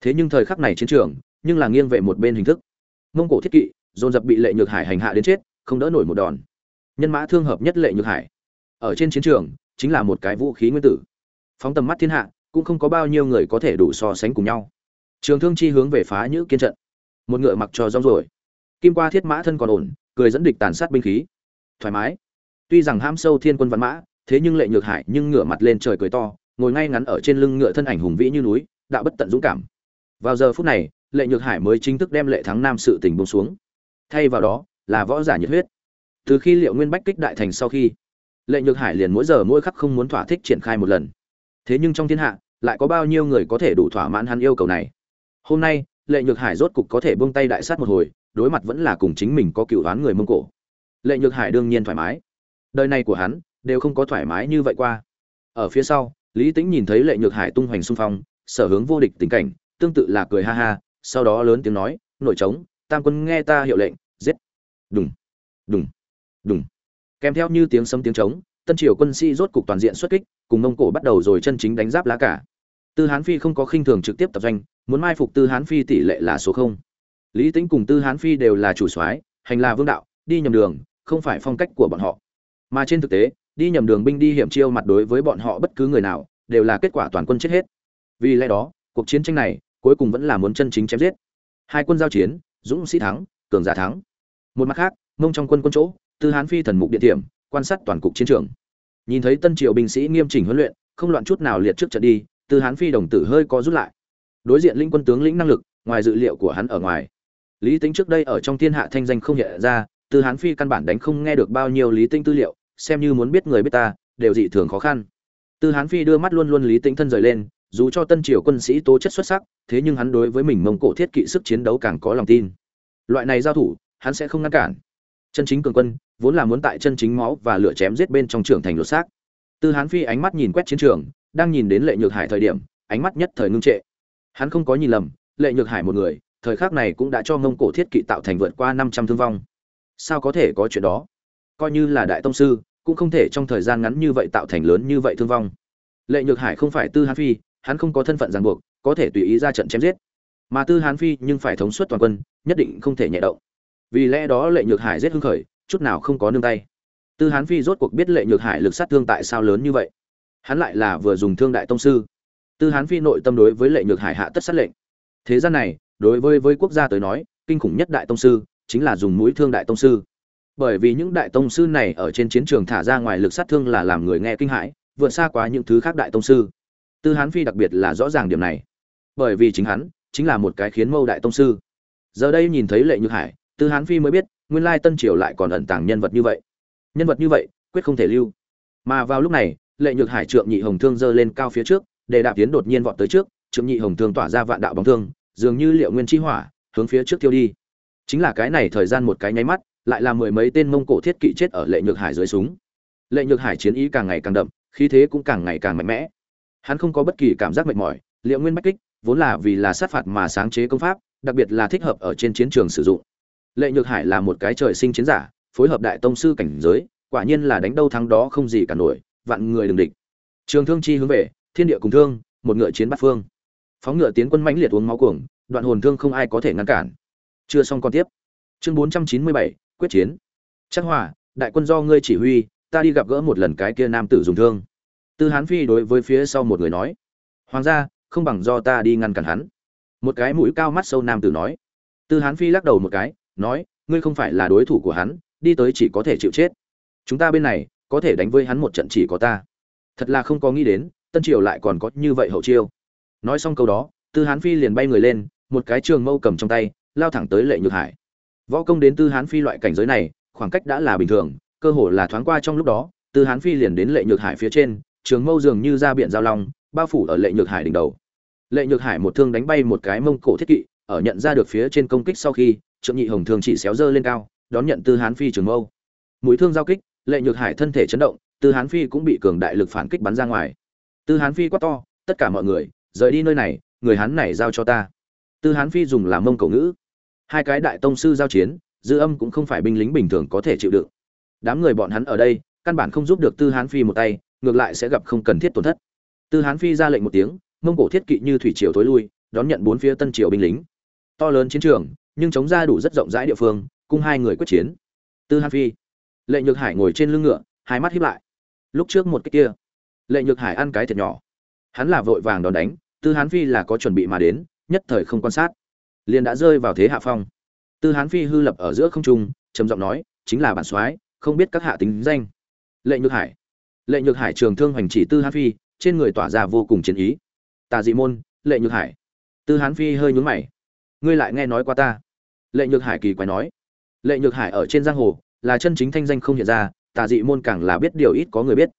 thế nhưng thời khắc này chiến trường, nhưng là nghiêng về một bên hình thức. Mông cổ thiết kỵ, dồn dập bị lệ nhược hải hành hạ đến chết, không đỡ nổi một đòn. Nhân mã thương hợp nhất lệ nhược hải. Ở trên chiến trường, chính là một cái vũ khí nguyên tử. Phóng tầm mắt thiên hạ, cũng không có bao nhiêu người có thể đủ so sánh cùng nhau. Trường thương chi hướng về phá nhữ kiên trận. Một ngựa mặc trò rong rồi kim qua thiết mã thân còn ổn, cười dẫn địch tàn sát binh khí. Thoải mái. Tuy rằng ham sâu thiên quân văn mã, thế nhưng lệ nhược hải nhưng ngửa mặt lên trời cười to, ngồi ngay ngắn ở trên lưng ngựa thân ảnh hùng vĩ như núi, đạo bất tận dũng cảm vào giờ phút này, lệ nhược hải mới chính thức đem lệ thắng nam sự tình bông xuống. Thay vào đó, là võ giả nhiệt huyết. Từ khi liệu nguyên bách kích đại thành sau khi, lệ nhược hải liền mỗi giờ mỗi khắc không muốn thỏa thích triển khai một lần. Thế nhưng trong thiên hạ, lại có bao nhiêu người có thể đủ thỏa mãn hắn yêu cầu này? Hôm nay, lệ nhược hải rốt cục có thể buông tay đại sát một hồi, đối mặt vẫn là cùng chính mình có cựu đoán người mông cổ. Lệ nhược hải đương nhiên thoải mái. Đời này của hắn, đều không có thoải mái như vậy qua. Ở phía sau, lý tính nhìn thấy lệ nhược hải tung hoành xung phong, sở hướng vô địch tình cảnh tương tự là cười ha ha, sau đó lớn tiếng nói, nội trống, tam quân nghe ta hiệu lệnh, giết. Đùng đùng đùng. Kèm theo như tiếng sấm tiếng trống, tân triều quân sĩ rốt cục toàn diện xuất kích, cùng mông cổ bắt đầu rồi chân chính đánh giáp lá cả. Tư hán phi không có khinh thường trực tiếp tập doanh, muốn mai phục tư hán phi tỷ lệ là số không. Lý tĩnh cùng tư hán phi đều là chủ soái, hành là vương đạo, đi nhầm đường, không phải phong cách của bọn họ. Mà trên thực tế, đi nhầm đường binh đi hiểm chiêu mặt đối với bọn họ bất cứ người nào, đều là kết quả toàn quân chết hết. Vì lẽ đó, cuộc chiến tranh này cuối cùng vẫn là muốn chân chính chém giết. Hai quân giao chiến, dũng sĩ thắng, cường giả thắng. Một mặt khác, mông trong quân quân chỗ, tư hán phi thần mục điện tiệm quan sát toàn cục chiến trường. Nhìn thấy tân triều binh sĩ nghiêm chỉnh huấn luyện, không loạn chút nào liệt trước trận đi, tư hán phi đồng tử hơi có rút lại. Đối diện linh quân tướng lĩnh năng lực, ngoài dự liệu của hắn ở ngoài. Lý tính trước đây ở trong thiên hạ thanh danh không hiện ra, tư hán phi căn bản đánh không nghe được bao nhiêu lý tinh tư liệu, xem như muốn biết người biết ta, đều dị thường khó khăn. Tư hán phi đưa mắt luôn luôn lý tính thân rời lên dù cho tân triều quân sĩ tố chất xuất sắc, thế nhưng hắn đối với mình mông cổ thiết kỵ sức chiến đấu càng có lòng tin. Loại này giao thủ, hắn sẽ không ngăn cản. Chân chính cường quân, vốn là muốn tại chân chính máu và lửa chém giết bên trong trưởng thành lột xác. Tư hán phi ánh mắt nhìn quét chiến trường, đang nhìn đến lệ nhược hải thời điểm, ánh mắt nhất thời ngưng trệ. Hắn không có nhìn lầm, lệ nhược hải một người, thời khắc này cũng đã cho mông cổ thiết kỵ tạo thành vượt qua năm trăm thương vong. Sao có thể có chuyện đó? Coi như là đại tông sư, cũng không thể trong thời gian ngắn như vậy tạo thành lớn như vậy thương vong. Lệ nhược hải không phải tư hán phi hắn không có thân phận ràng buộc, có thể tùy ý ra trận chém giết. Mà tư hán phi nhưng phải thống suất toàn quân, nhất định không thể nhẹ động. Vì lẽ đó lệ nhược hải giết hưng khởi, chút nào không có nương tay. Tư hán phi rốt cuộc biết lệ nhược hải lực sát thương tại sao lớn như vậy. Hắn lại là vừa dùng thương đại tông sư. Tư hán phi nội tâm đối với lệ nhược hải hạ tất sát lệnh. Thế gian này, đối với với quốc gia tới nói, kinh khủng nhất đại tông sư, chính là dùng mũi thương đại tông sư. Bởi vì những đại tông sư này ở trên chiến trường thả ra ngoài lực sát thương là làm người nghe kinh hãi, vượt xa quá những thứ khác đại tông sư tư hán phi đặc biệt là rõ ràng điểm này. Bởi vì chính hắn chính là một cái khiến mâu đại tông sư. Giờ đây nhìn thấy lệ nhược hải, tư hán phi mới biết nguyên lai tân triều lại còn ẩn tàng nhân vật như vậy. Nhân vật như vậy, quyết không thể lưu. Mà vào lúc này, lệ nhược hải trượng nhị hồng thương giơ lên cao phía trước, để đạp tiến đột nhiên vọt tới trước, trượng nhị hồng thương tỏa ra vạn đạo bóng thương, dường như liệu nguyên chi hỏa, hướng phía trước tiêu đi. Chính là cái này thời gian một cái nháy mắt, lại là mười mấy tên mông cổ thiết kỵ chết ở lệ nhược hải dưới súng. Lệ nhược hải chiến ý càng ngày càng đậm, khí thế cũng càng ngày càng mạnh mẽ hắn không có bất kỳ cảm giác mệt mỏi, liệu nguyên bách kích, vốn là vì là sát phạt mà sáng chế công pháp, đặc biệt là thích hợp ở trên chiến trường sử dụng. Lệ nhược hải là một cái trời sinh chiến giả, phối hợp đại tông sư cảnh giới, quả nhiên là đánh đâu thắng đó không gì cả nổi, vạn người đừng địch. Trường thương chi hướng về, thiên địa cùng thương, một ngựa chiến bát phương. Phóng ngựa tiến quân mãnh liệt uống máu cuồng, đoạn hồn thương không ai có thể ngăn cản. Chưa xong còn tiếp. Chương bốn trăm chín mươi bảy, quyết chiến. Chắc hòa, đại quân do ngươi chỉ huy, ta đi gặp gỡ một lần cái kia nam tử dùng thương tư hán phi đối với phía sau một người nói, hoàng gia, không bằng do ta đi ngăn cản hắn. Một cái mũi cao mắt sâu nam tử nói. Tư hán phi lắc đầu một cái, nói, ngươi không phải là đối thủ của hắn, đi tới chỉ có thể chịu chết. Chúng ta bên này, có thể đánh với hắn một trận chỉ có ta. Thật là không có nghĩ đến, tân triều lại còn có như vậy hậu chiêu. Nói xong câu đó, tư hán phi liền bay người lên, một cái trường mâu cầm trong tay, lao thẳng tới lệ nhược hải. Võ công đến tư hán phi loại cảnh giới này, khoảng cách đã là bình thường, cơ hồ là thoáng qua trong lúc đó, tư hán phi liền đến lệ nhược hải phía trên trường mâu dường như ra biển giao long, bao phủ ở lệ nhược hải đỉnh đầu. Lệ nhược hải một thương đánh bay một cái mông cổ thiết kỵ, ở nhận ra được phía trên công kích sau khi, trượng nhị hồng thương chỉ xéo dơ lên cao, đón nhận tư hán phi trường mâu. Mũi thương giao kích, lệ nhược hải thân thể chấn động, tư hán phi cũng bị cường đại lực phản kích bắn ra ngoài. Tư hán phi quát to, tất cả mọi người, rời đi nơi này, người hán này giao cho ta. Tư hán phi dùng làm mông cầu ngữ. Hai cái đại tông sư giao chiến, dư âm cũng không phải binh lính bình thường có thể chịu đựng. Đám người bọn hắn ở đây, căn bản không giúp được tư hán phi một tay ngược lại sẽ gặp không cần thiết tổn thất. Tư hán phi ra lệnh một tiếng, mông cổ thiết kỵ như thủy triều tối lui, đón nhận bốn phía tân triều binh lính. To lớn chiến trường, nhưng chống ra đủ rất rộng rãi địa phương cung hai người quyết chiến. Tư Hán phi lệ nhược hải ngồi trên lưng ngựa, hai mắt hiếp lại. Lúc trước một cái kia lệ nhược hải ăn cái thiệt nhỏ. Hắn là vội vàng đòn đánh, tư hán phi là có chuẩn bị mà đến, nhất thời không quan sát. Liền đã rơi vào thế hạ phong. Tư hán phi hư lập ở giữa không trung, trầm giọng nói, chính là bản soái, không biết các hạ tính danh. Lệ nhược hải lệ nhược hải trường thương hoành chỉ tư hán phi, trên người tỏa ra vô cùng chiến ý. Tà dị môn, lệ nhược hải. Tư hán phi hơi nhún mày. Ngươi lại nghe nói qua ta. Lệ nhược hải kỳ quái nói. Lệ nhược hải ở trên giang hồ, là chân chính thanh danh không hiện ra, tà dị môn càng là biết điều ít có người biết.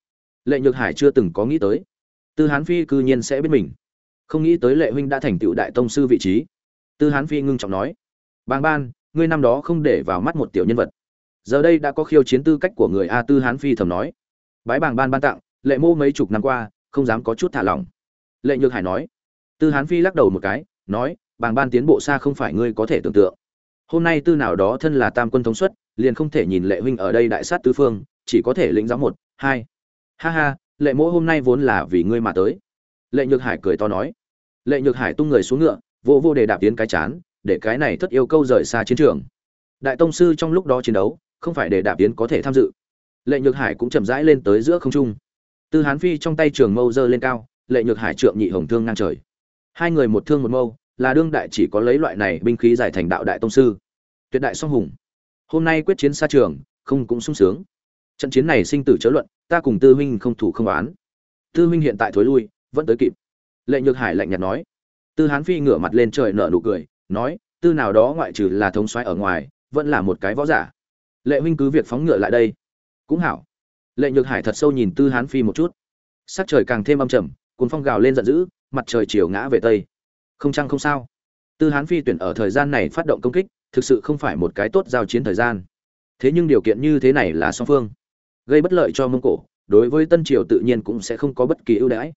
Lệ nhược hải chưa từng có nghĩ tới. Tư hán phi cư nhiên sẽ biết mình. Không nghĩ tới lệ huynh đã thành tựu đại tông sư vị trí. Tư hán phi ngưng trọng nói. Bàng ban, ngươi năm đó không để vào mắt một tiểu nhân vật. Giờ đây đã có khiêu chiến tư cách của người a tư hán phi thầm nói bái bàng ban ban tặng, lệ mô mấy chục năm qua, không dám có chút thả lỏng. Lệ nhược hải nói. Tư hán phi lắc đầu một cái, nói, bàng ban tiến bộ xa không phải ngươi có thể tưởng tượng. Hôm nay tư nào đó thân là tam quân thống suất, liền không thể nhìn lệ huynh ở đây đại sát tứ phương, chỉ có thể lĩnh giáo một, hai. Ha ha, lệ mỗ hôm nay vốn là vì ngươi mà tới. Lệ nhược hải cười to nói. Lệ nhược hải tung người xuống ngựa vô vô để đạp tiến cái chán, để cái này thất yêu câu rời xa chiến trường. Đại tông sư trong lúc đó chiến đấu, không phải để đạp tiến có thể tham dự lệ nhược hải cũng chậm rãi lên tới giữa không trung. Tư hán phi trong tay trường mâu dơ lên cao, lệ nhược hải trượng nhị hồng thương ngang trời. Hai người một thương một mâu, là đương đại chỉ có lấy loại này binh khí giải thành đạo đại tông sư. Tuyệt đại song hùng. Hôm nay quyết chiến xa trường, không cũng sung sướng. Trận chiến này sinh tử chớ luận, ta cùng tư huynh không thủ không oán. Tư huynh hiện tại thối lui, vẫn tới kịp. Lệ nhược hải lạnh nhạt nói. Tư hán phi ngửa mặt lên trời nở nụ cười, nói, tư nào đó ngoại trừ là thống soái ở ngoài, vẫn là một cái võ giả. Lệ huynh cứ việc phóng ngựa lại đây cũng hảo. Lệ nhược hải thật sâu nhìn tư hán phi một chút. Sắc trời càng thêm âm trầm cuốn phong gào lên giận dữ, mặt trời chiều ngã về tây. Không chăng không sao. Tư hán phi tuyển ở thời gian này phát động công kích, thực sự không phải một cái tốt giao chiến thời gian. Thế nhưng điều kiện như thế này là song phương. Gây bất lợi cho mông cổ, đối với tân triều tự nhiên cũng sẽ không có bất kỳ ưu đãi.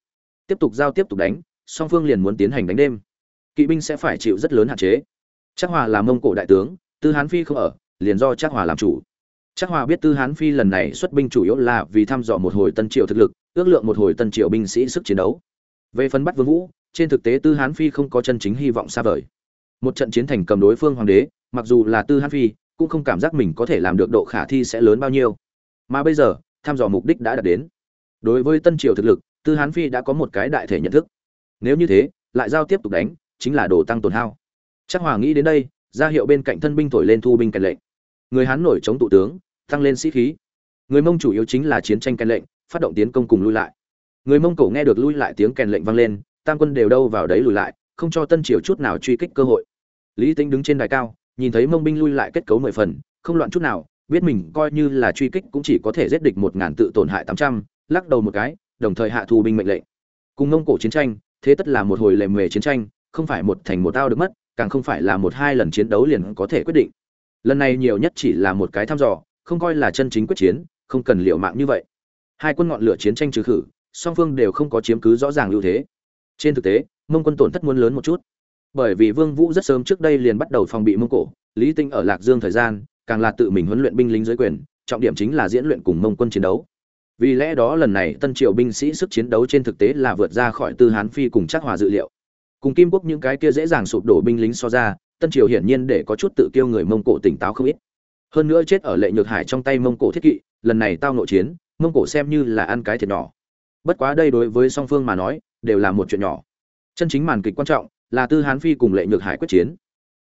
Tiếp tục giao tiếp tục đánh, song phương liền muốn tiến hành đánh đêm. Kỵ binh sẽ phải chịu rất lớn hạn chế. Chắc hòa là mông cổ đại tướng, tư hán phi không ở, liền do chắc hòa làm chủ chắc hòa biết tư hán phi lần này xuất binh chủ yếu là vì thăm dò một hồi tân triều thực lực, ước lượng một hồi tân triều binh sĩ sức chiến đấu. Về phần bắt vương vũ, trên thực tế tư hán phi không có chân chính hy vọng xa vời. Một trận chiến thành cầm đối phương hoàng đế, mặc dù là tư hán phi, cũng không cảm giác mình có thể làm được độ khả thi sẽ lớn bao nhiêu. Mà bây giờ, thăm dò mục đích đã đạt đến. Đối với tân triều thực lực, tư hán phi đã có một cái đại thể nhận thức. Nếu như thế, lại giao tiếp tục đánh, chính là đồ tăng tổn hao. Chắc hòa nghĩ đến đây, ra hiệu bên cạnh thân binh thổi lên thu binh cạnh lệnh người hán nổi chống tụ tướng, tăng lên sĩ khí. Người mông chủ yếu chính là chiến tranh kèn lệnh, phát động tiến công cùng lui lại. Người mông cổ nghe được lui lại tiếng kèn lệnh vang lên, tam quân đều đâu vào đấy lùi lại, không cho tân triều chút nào truy kích cơ hội. Lý tính đứng trên đài cao, nhìn thấy mông binh lui lại kết cấu mười phần, không loạn chút nào, biết mình coi như là truy kích cũng chỉ có thể giết địch một ngàn tự tổn hại tám trăm, lắc đầu một cái, đồng thời hạ thu binh mệnh lệnh. Cùng mông cổ chiến tranh, thế tất là một hồi lề mề chiến tranh, không phải một thành một tao được mất, càng không phải là một hai lần chiến đấu liền có thể quyết định lần này nhiều nhất chỉ là một cái thăm dò, không coi là chân chính quyết chiến, không cần liệu mạng như vậy. Hai quân ngọn lửa chiến tranh trừ khử, song phương đều không có chiếm cứ rõ ràng ưu thế. Trên thực tế, mông quân tổn thất muốn lớn một chút. Bởi vì vương vũ rất sớm trước đây liền bắt đầu phòng bị mông cổ, lý tinh ở lạc dương thời gian, càng là tự mình huấn luyện binh lính dưới quyền, trọng điểm chính là diễn luyện cùng mông quân chiến đấu. Vì lẽ đó lần này tân triều binh sĩ sức chiến đấu trên thực tế là vượt ra khỏi tư hán phi cùng chắc hòa dự liệu. Cùng kim quốc những cái kia dễ dàng sụp đổ binh lính so ra tân triều hiển nhiên để có chút tự kiêu người mông cổ tỉnh táo không ít. Hơn nữa chết ở lệ nhược hải trong tay mông cổ thiết kỵ, lần này tao nội chiến, mông cổ xem như là ăn cái thiệt nhỏ. Bất quá đây đối với song phương mà nói, đều là một chuyện nhỏ. Chân chính màn kịch quan trọng là tư hán phi cùng lệ nhược hải quyết chiến.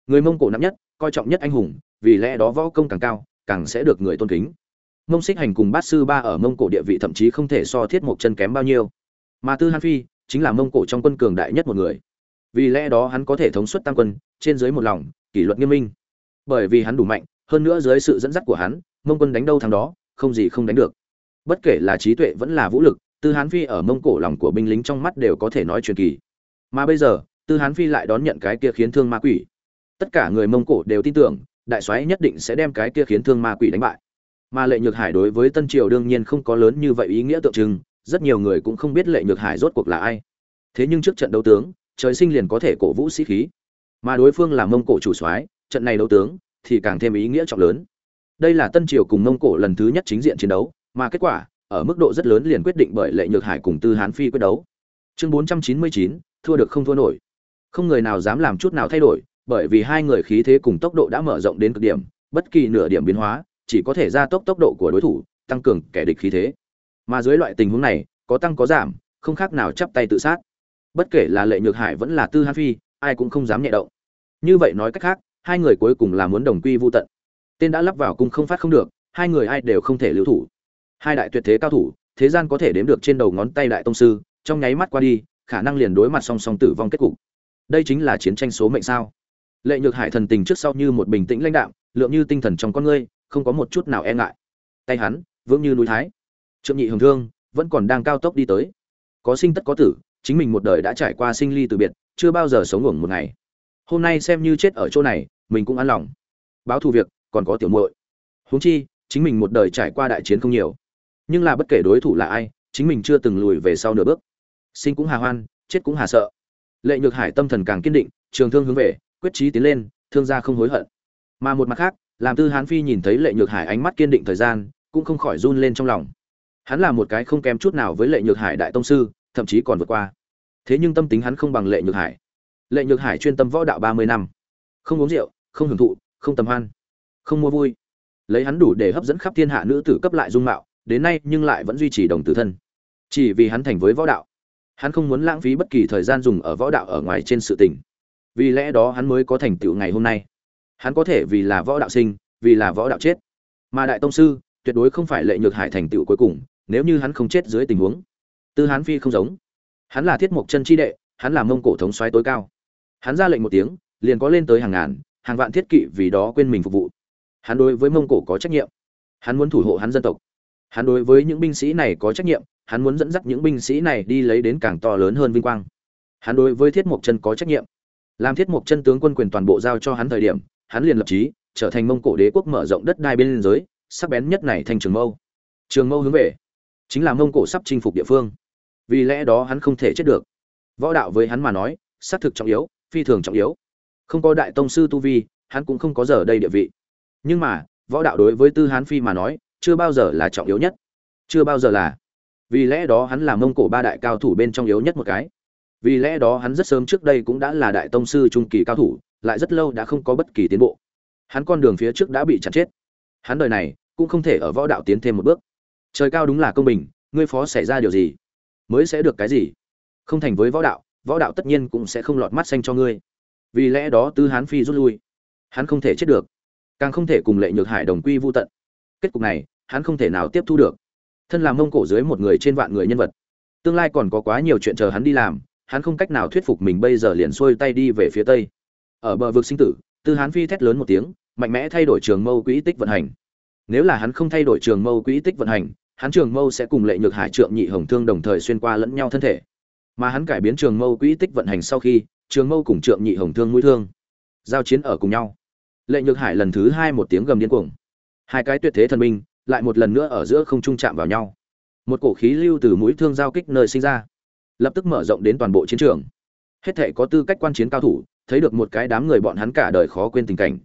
Người mông cổ nắm nhất, coi trọng nhất anh hùng, vì lẽ đó võ công càng cao, càng sẽ được người tôn kính. Mông xích hành cùng bát sư ba ở mông cổ địa vị thậm chí không thể so thiết một chân kém bao nhiêu. Mà tư hán phi chính là mông cổ trong quân cường đại nhất một người vì lẽ đó hắn có thể thống suất tam quân, trên dưới một lòng, kỷ luật nghiêm minh. Bởi vì hắn đủ mạnh, hơn nữa dưới sự dẫn dắt của hắn, mông quân đánh đâu thắng đó, không gì không đánh được. Bất kể là trí tuệ vẫn là vũ lực, tư hán phi ở mông cổ lòng của binh lính trong mắt đều có thể nói truyền kỳ. Mà bây giờ, tư hán phi lại đón nhận cái kia khiến thương ma quỷ. Tất cả người mông cổ đều tin tưởng, đại soái nhất định sẽ đem cái kia khiến thương ma quỷ đánh bại. Mà lệ nhược hải đối với tân triều đương nhiên không có lớn như vậy ý nghĩa tượng trưng, rất nhiều người cũng không biết lệ nhược hải rốt cuộc là ai. Thế nhưng trước trận đấu tướng trời sinh liền có thể cổ vũ sĩ khí. Mà đối phương là mông cổ chủ soái trận này đấu tướng thì càng thêm ý nghĩa trọng lớn. Đây là tân triều cùng mông cổ lần thứ nhất chính diện chiến đấu mà kết quả ở mức độ rất lớn liền quyết định bởi lệ nhược hải cùng tư hán phi quyết đấu. Chương 499, thua được không thua nổi. Không người nào dám làm chút nào thay đổi bởi vì hai người khí thế cùng tốc độ đã mở rộng đến cực điểm bất kỳ nửa điểm biến hóa chỉ có thể gia tốc tốc độ của đối thủ tăng cường kẻ địch khí thế. Mà dưới loại tình huống này có tăng có giảm không khác nào chắp tay tự sát bất kể là lệ nhược hải vẫn là tư hán phi, ai cũng không dám nhẹ động. Như vậy nói cách khác, hai người cuối cùng là muốn đồng quy vô tận. Tên đã lắp vào cung không phát không được, hai người ai đều không thể lưu thủ. Hai đại tuyệt thế cao thủ, thế gian có thể đếm được trên đầu ngón tay đại tông sư, trong nháy mắt qua đi, khả năng liền đối mặt song song tử vong kết cục. Đây chính là chiến tranh số mệnh sao? Lệ nhược hải thần tình trước sau như một bình tĩnh lãnh đạm, lượng như tinh thần trong con ngươi, không có một chút nào e ngại. Tay hắn, vững như núi thái. Trượng nhị hồng thương vẫn còn đang cao tốc đi tới. Có sinh tất có tử chính mình một đời đã trải qua sinh ly từ biệt, chưa bao giờ sống ngủng một ngày. Hôm nay xem như chết ở chỗ này, mình cũng an lòng. Báo thù việc, còn có tiểu muội. Huống chi, chính mình một đời trải qua đại chiến không nhiều. Nhưng là bất kể đối thủ là ai, chính mình chưa từng lùi về sau nửa bước. Sinh cũng hà hoan, chết cũng hà sợ. Lệ nhược hải tâm thần càng kiên định, trường thương hướng về, quyết chí tiến lên, thương gia không hối hận. Mà một mặt khác, làm tư hán phi nhìn thấy lệ nhược hải ánh mắt kiên định thời gian, cũng không khỏi run lên trong lòng. Hắn là một cái không kém chút nào với lệ nhược hải đại tông sư thậm chí còn vượt qua. Thế nhưng tâm tính hắn không bằng lệ nhược hải. Lệ nhược hải chuyên tâm võ đạo ba mươi năm. Không uống rượu, không hưởng thụ, không tầm hoan, không mua vui. Lấy hắn đủ để hấp dẫn khắp thiên hạ nữ tử cấp lại dung mạo, đến nay nhưng lại vẫn duy trì đồng tử thân. Chỉ vì hắn thành với võ đạo, hắn không muốn lãng phí bất kỳ thời gian dùng ở võ đạo ở ngoài trên sự tình. Vì lẽ đó hắn mới có thành tựu ngày hôm nay. Hắn có thể vì là võ đạo sinh, vì là võ đạo chết. Mà đại tông sư, tuyệt đối không phải lệ nhược hải thành tựu cuối cùng, nếu như hắn không chết dưới tình huống tư hán phi không giống. Hắn là thiết mộc chân chi đệ, hắn là mông cổ thống xoáy tối cao. Hắn ra lệnh một tiếng, liền có lên tới hàng ngàn, hàng vạn thiết kỵ vì đó quên mình phục vụ. Hắn đối với mông cổ có trách nhiệm. Hắn muốn thủ hộ hắn dân tộc. Hắn đối với những binh sĩ này có trách nhiệm, hắn muốn dẫn dắt những binh sĩ này đi lấy đến càng to lớn hơn vinh quang. Hắn đối với thiết mộc chân có trách nhiệm. Làm thiết mộc chân tướng quân quyền toàn bộ giao cho hắn thời điểm, hắn liền lập chí, trở thành mông cổ đế quốc mở rộng đất đai bên giới, sắc bén nhất này thành trường mâu. Trường mâu hướng về, chính là mông cổ sắp chinh phục địa phương vì lẽ đó hắn không thể chết được. Võ đạo với hắn mà nói, xác thực trọng yếu, phi thường trọng yếu. Không có đại tông sư tu vi, hắn cũng không có giờ đây địa vị. Nhưng mà, võ đạo đối với tư hán phi mà nói, chưa bao giờ là trọng yếu nhất. Chưa bao giờ là. Vì lẽ đó hắn là mông cổ ba đại cao thủ bên trong yếu nhất một cái. Vì lẽ đó hắn rất sớm trước đây cũng đã là đại tông sư trung kỳ cao thủ, lại rất lâu đã không có bất kỳ tiến bộ. Hắn con đường phía trước đã bị chặt chết. Hắn đời này cũng không thể ở võ đạo tiến thêm một bước. Trời cao đúng là công bình, ngươi phó xảy ra điều gì? Mới sẽ được cái gì? Không thành với võ đạo võ đạo tất nhiên cũng sẽ không lọt mắt xanh cho ngươi. Vì lẽ đó tư hán phi rút lui. Hắn không thể chết được, càng không thể cùng lệ nhược hải đồng quy vô tận. Kết cục này, hắn không thể nào tiếp thu được. Thân làm mông cổ dưới một người trên vạn người nhân vật, tương lai còn có quá nhiều chuyện chờ hắn đi làm, hắn không cách nào thuyết phục mình bây giờ liền xuôi tay đi về phía tây. Ở bờ vực sinh tử tư hán phi thét lớn một tiếng, mạnh mẽ thay đổi trường mâu quỹ tích vận hành. Nếu là hắn không thay đổi trường mâu quỹ tích vận hành hắn trường mâu sẽ cùng lệ nhược hải trượng nhị hồng thương đồng thời xuyên qua lẫn nhau thân thể. Mà hắn cải biến trường mâu quỹ tích vận hành sau khi, trường mâu cùng trượng nhị hồng thương mũi thương giao chiến ở cùng nhau. Lệ nhược hải lần thứ hai một tiếng gầm điên cuồng. Hai cái tuyệt thế thần minh lại một lần nữa ở giữa không trung chạm vào nhau. Một cổ khí lưu từ mũi thương giao kích nơi sinh ra, lập tức mở rộng đến toàn bộ chiến trường. Hết thể có tư cách quan chiến cao thủ, thấy được một cái đám người bọn hắn cả đời khó quên tình cảnh.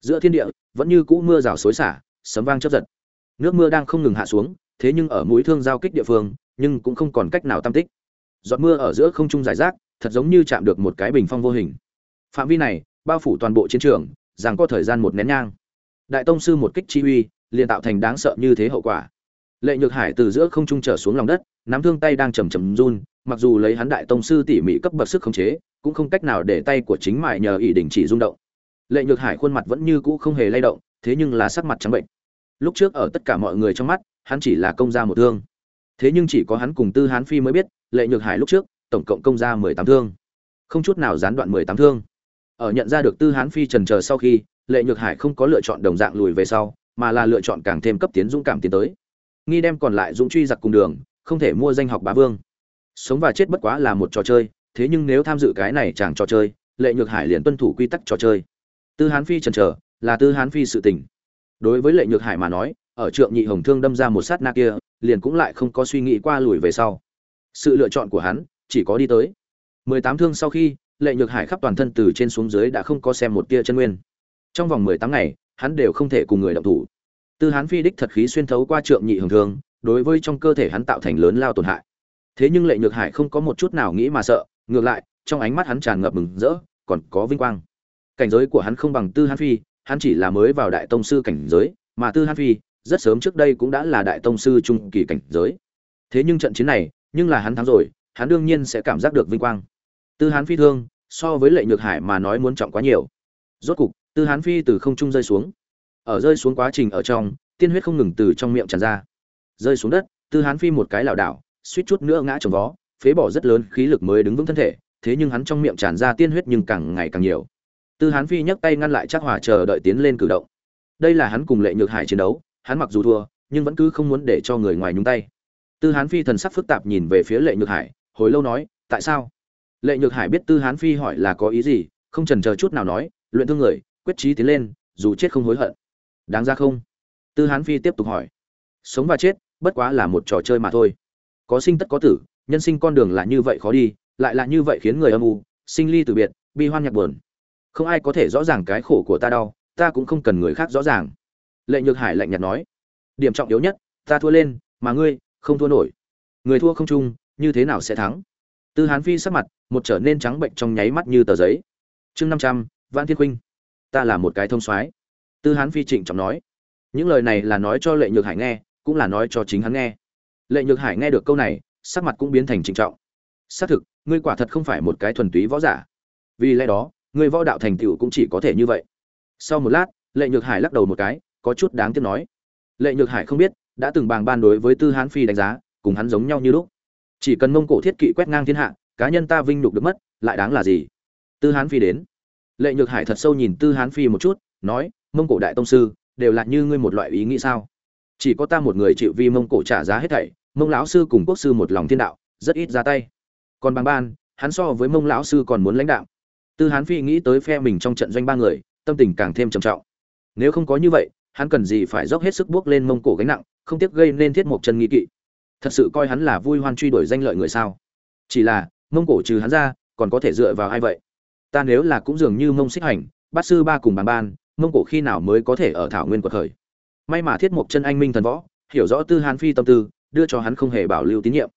Giữa thiên địa, vẫn như cũ mưa rào xối xả, sấm vang chớp giật. Nước mưa đang không ngừng hạ xuống thế nhưng ở mũi thương giao kích địa phương, nhưng cũng không còn cách nào tam tích. Giọt mưa ở giữa không trung giải rác, thật giống như chạm được một cái bình phong vô hình. Phạm vi này, bao phủ toàn bộ chiến trường, rằng có thời gian một nén nhang. Đại tông sư một kích chi uy, liền tạo thành đáng sợ như thế hậu quả. Lệ nhược hải từ giữa không trung trở xuống lòng đất, nắm thương tay đang chầm chậm run, mặc dù lấy hắn đại tông sư tỉ mỉ cấp bậc sức khống chế, cũng không cách nào để tay của chính mại nhờ ỷ đình chỉ rung động. Lệ nhược hải khuôn mặt vẫn như cũ không hề lay động, thế nhưng là sắc mặt trắng bệnh. Lúc trước ở tất cả mọi người trong mắt hắn chỉ là công ra một thương. Thế nhưng chỉ có hắn cùng tư hán phi mới biết, lệ nhược hải lúc trước, tổng cộng công ra mười tám thương. Không chút nào gián đoạn mười tám thương. Ở nhận ra được tư hán phi trần chờ sau khi, lệ nhược hải không có lựa chọn đồng dạng lùi về sau, mà là lựa chọn càng thêm cấp tiến dũng cảm tiến tới. Nghi đem còn lại dũng truy giặc cùng đường, không thể mua danh học bá vương. Sống và chết bất quá là một trò chơi, thế nhưng nếu tham dự cái này chẳng trò chơi, lệ nhược hải liền tuân thủ quy tắc trò chơi. Tư hán phi trần trở là tư hán phi sự tình. Đối với lệ nhược hải mà nói ở trượng nhị hồng thương đâm ra một sát na kia, liền cũng lại không có suy nghĩ qua lùi về sau. Sự lựa chọn của hắn, chỉ có đi tới. Mười tám thương sau khi, lệ nhược hải khắp toàn thân từ trên xuống dưới đã không có xem một tia chân nguyên. Trong vòng mười tám ngày, hắn đều không thể cùng người động thủ. Tư hán phi đích thật khí xuyên thấu qua trượng nhị hồng thương, đối với trong cơ thể hắn tạo thành lớn lao tổn hại. Thế nhưng lệ nhược hải không có một chút nào nghĩ mà sợ, ngược lại, trong ánh mắt hắn tràn ngập mừng rỡ, còn có vinh quang. Cảnh giới của hắn không bằng tư hán phi, hắn chỉ là mới vào đại tông sư cảnh giới, mà tư hán phi rất sớm trước đây cũng đã là đại tông sư trung kỳ cảnh giới. Thế nhưng trận chiến này, nhưng là hắn thắng rồi, hắn đương nhiên sẽ cảm giác được vinh quang. Tư hán phi thương, so với lệ nhược hải mà nói muốn trọng quá nhiều. Rốt cục, tư hán phi từ không trung rơi xuống. Ở rơi xuống quá trình ở trong, tiên huyết không ngừng từ trong miệng tràn ra. Rơi xuống đất, tư hán phi một cái lảo đảo, suýt chút nữa ngã trồng vó, phế bỏ rất lớn khí lực mới đứng vững thân thể, thế nhưng hắn trong miệng tràn ra tiên huyết nhưng càng ngày càng nhiều. Tư hán phi nhấc tay ngăn lại chắc hòa chờ đợi tiến lên cử động. Đây là hắn cùng lệ nhược hải chiến đấu hắn mặc dù thua, nhưng vẫn cứ không muốn để cho người ngoài nhúng tay. Tư hán phi thần sắc phức tạp nhìn về phía lệ nhược hải, hồi lâu nói, tại sao? Lệ nhược hải biết tư hán phi hỏi là có ý gì, không trần chờ chút nào nói, luyện thương người, quyết trí tiến lên, dù chết không hối hận. Đáng ra không? Tư hán phi tiếp tục hỏi. Sống và chết, bất quá là một trò chơi mà thôi. Có sinh tất có tử, nhân sinh con đường là như vậy khó đi, lại là như vậy khiến người âm u, sinh ly từ biệt, bi hoan nhạc buồn. Không ai có thể rõ ràng cái khổ của ta đau, ta cũng không cần người khác rõ ràng lệ nhược hải lạnh nhạt nói, điểm trọng yếu nhất, ta thua lên, mà ngươi không thua nổi. Người thua không chung, như thế nào sẽ thắng? Tư hán phi sắc mặt, một trở nên trắng bệnh trong nháy mắt như tờ giấy. Chương năm trăm, vạn thiên huynh ta là một cái thông soái. Tư hán phi trịnh trọng nói. Những lời này là nói cho lệ nhược hải nghe, cũng là nói cho chính hắn nghe. Lệ nhược hải nghe được câu này, sắc mặt cũng biến thành trịnh trọng. Xác thực, ngươi quả thật không phải một cái thuần túy võ giả. Vì lẽ đó, ngươi võ đạo thành tựu cũng chỉ có thể như vậy. Sau một lát, lệ nhược hải lắc đầu một cái có chút đáng tiếc nói. Lệ nhược hải không biết, đã từng bàng ban đối với tư hán phi đánh giá, cùng hắn giống nhau như lúc. Chỉ cần mông cổ thiết kỵ quét ngang thiên hạ, cá nhân ta vinh nhục được mất, lại đáng là gì? Tư hán phi đến. Lệ nhược hải thật sâu nhìn tư hán phi một chút, nói, mông cổ đại tông sư, đều là như ngươi một loại ý nghĩ sao? Chỉ có ta một người chịu vi mông cổ trả giá hết thảy, mông lão sư cùng quốc sư một lòng thiên đạo, rất ít ra tay. Còn bàng ban, hắn so với mông lão sư còn muốn lãnh đạo tư hán phi nghĩ tới phe mình trong trận doanh ba người, tâm tình càng thêm trầm trọng. Nếu không có như vậy hắn cần gì phải dốc hết sức buốc lên mông cổ gánh nặng, không tiếc gây nên thiết mộc chân nghi kỵ. Thật sự coi hắn là vui hoan truy đuổi danh lợi người sao? Chỉ là, mông cổ trừ hắn ra, còn có thể dựa vào ai vậy? Ta nếu là cũng dường như mông xích hành, bát sư ba cùng bàn ban, mông cổ khi nào mới có thể ở thảo nguyên quật khởi? May mà thiết mộc chân anh minh thần võ, hiểu rõ tư hán phi tâm tư, đưa cho hắn không hề bảo lưu tín nhiệm.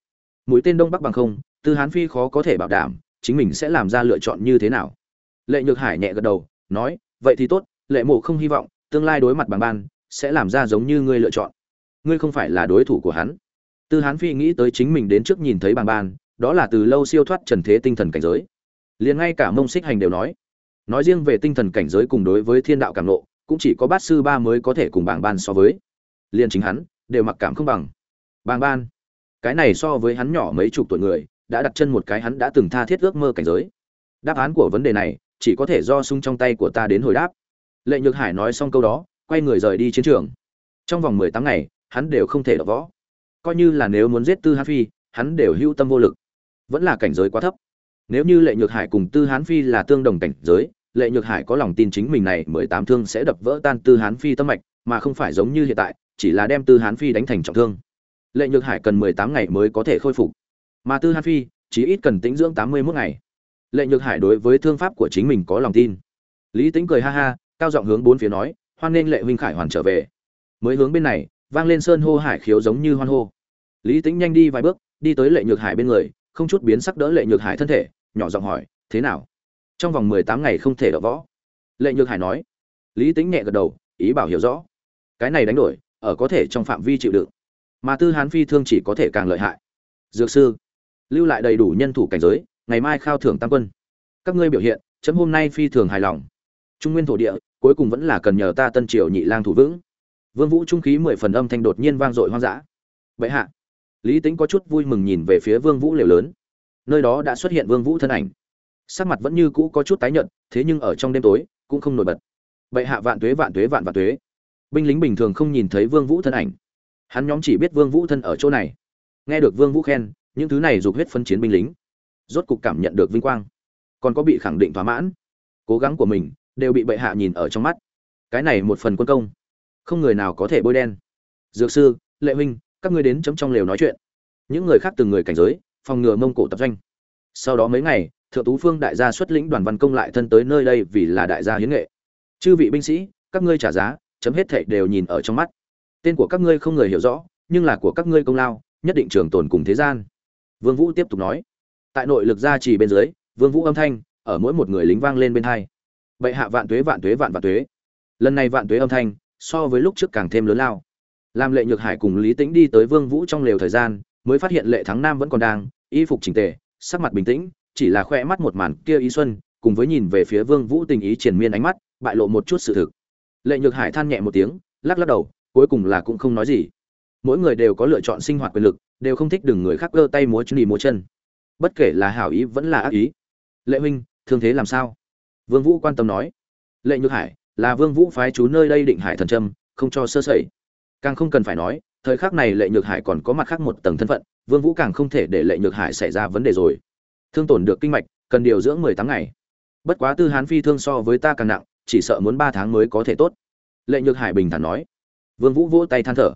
Mũi tên đông bắc bằng không, tư hán phi khó có thể bảo đảm chính mình sẽ làm ra lựa chọn như thế nào. Lệ nhược hải nhẹ gật đầu, nói, vậy thì tốt, lệ mộ không hy vọng tương lai đối mặt bằng ban, sẽ làm ra giống như ngươi lựa chọn. Ngươi không phải là đối thủ của hắn. Tư hán phi nghĩ tới chính mình đến trước nhìn thấy bằng ban, đó là từ lâu siêu thoát trần thế tinh thần cảnh giới. Liền ngay cả mông xích hành đều nói. Nói riêng về tinh thần cảnh giới cùng đối với thiên đạo cảm nộ cũng chỉ có bát sư ba mới có thể cùng bảng ban so với. Liền chính hắn, đều mặc cảm không bằng. Bảng ban, cái này so với hắn nhỏ mấy chục tuổi người, đã đặt chân một cái hắn đã từng tha thiết ước mơ cảnh giới. Đáp án của vấn đề này, chỉ có thể do sung trong tay của ta đến hồi đáp lệ nhược hải nói xong câu đó, quay người rời đi chiến trường. Trong vòng mười tám ngày, hắn đều không thể đọc võ. Coi như là nếu muốn giết tư hán phi, hắn đều hưu tâm vô lực. Vẫn là cảnh giới quá thấp. Nếu như lệ nhược hải cùng tư hán phi là tương đồng cảnh giới, lệ nhược hải có lòng tin chính mình này mười tám thương sẽ đập vỡ tan tư hán phi tâm mạch, mà không phải giống như hiện tại, chỉ là đem tư hán phi đánh thành trọng thương. Lệ nhược hải cần mười tám ngày mới có thể khôi phục. Mà tư hán phi, chỉ ít cần tĩnh dưỡng tám mươi mốt ngày. Lệ nhược hải đối với thương pháp của chính mình có lòng tin. Lý tính cười ha ha cao giọng hướng bốn phía nói, hoan nghênh lệ huynh khải hoàn trở về. Mới hướng bên này, vang lên sơn hô hải khiếu giống như hoan hô. Lý tính nhanh đi vài bước, đi tới lệ nhược hải bên người, không chút biến sắc đỡ lệ nhược hải thân thể, nhỏ giọng hỏi, thế nào? Trong vòng mười tám ngày không thể đỡ võ. Lệ nhược hải nói. Lý tính nhẹ gật đầu, ý bảo hiểu rõ. Cái này đánh đổi, ở có thể trong phạm vi chịu đựng. Mà tư hán phi thương chỉ có thể càng lợi hại. Dược sư, lưu lại đầy đủ nhân thủ cảnh giới, ngày mai khao thưởng tam quân. Các ngươi biểu hiện, chấm hôm nay phi thường hài lòng. Trung nguyên thổ địa cuối cùng vẫn là cần nhờ ta tân triều nhị lang thủ vững. Vương vũ trung khí mười phần âm thanh đột nhiên vang dội hoang dã. Bệ hạ. Lý tính có chút vui mừng nhìn về phía vương vũ liều lớn. Nơi đó đã xuất hiện vương vũ thân ảnh. Sắc mặt vẫn như cũ có chút tái nhợt, thế nhưng ở trong đêm tối, cũng không nổi bật. Bệ hạ vạn tuế vạn tuế, vạn vạn tuế. Binh lính bình thường không nhìn thấy vương vũ thân ảnh. Hắn nhóm chỉ biết vương vũ thân ở chỗ này. Nghe được vương vũ khen, những thứ này dục huyết phân chiến binh lính, rốt cục cảm nhận được vinh quang. Còn có bị khẳng định thỏa mãn. Cố gắng của mình đều bị bệ hạ nhìn ở trong mắt. Cái này một phần quân công, không người nào có thể bôi đen. Dược sư, lệ huynh, các ngươi đến chấm trong lều nói chuyện. Những người khác từng người cảnh giới, phòng ngừa mông cổ tập doanh. Sau đó mấy ngày, thượng tú phương đại gia xuất lĩnh đoàn văn công lại thân tới nơi đây vì là đại gia hiến nghệ. Chư vị binh sĩ, các ngươi trả giá, chấm hết thệ đều nhìn ở trong mắt. Tên của các ngươi không người hiểu rõ, nhưng là của các ngươi công lao, nhất định trường tồn cùng thế gian. Vương vũ tiếp tục nói. Tại nội lực gia trì bên dưới, vương vũ âm thanh, ở mỗi một người lính vang lên bên hai bệ hạ vạn tuế vạn tuế, vạn vạn tuế. Lần này vạn tuế âm thanh, so với lúc trước càng thêm lớn lao. Làm lệ nhược hải cùng lý tĩnh đi tới vương vũ trong lều thời gian, mới phát hiện lệ thắng nam vẫn còn đang, y phục chỉnh tề, sắc mặt bình tĩnh, chỉ là khoe mắt một màn kia ý xuân, cùng với nhìn về phía vương vũ tình ý triển miên ánh mắt, bại lộ một chút sự thực. Lệ nhược hải than nhẹ một tiếng, lắc lắc đầu, cuối cùng là cũng không nói gì. Mỗi người đều có lựa chọn sinh hoạt quyền lực, đều không thích đừng người khác gơ tay múa chân, đi múa chân. Bất kể là hảo ý vẫn là ác ý. Lệ huynh, thương thế làm sao? Vương vũ quan tâm nói. Lệ nhược hải, là vương vũ phái chú nơi đây định hải thần trâm, không cho sơ sẩy. Càng không cần phải nói, thời khắc này lệ nhược hải còn có mặt khác một tầng thân phận, vương vũ càng không thể để lệ nhược hải xảy ra vấn đề rồi. Thương tổn được kinh mạch, cần điều dưỡng mười tháng ngày. Bất quá tư hán phi thương so với ta càng nặng, chỉ sợ muốn ba tháng mới có thể tốt. Lệ nhược hải bình thản nói. Vương vũ vỗ tay than thở.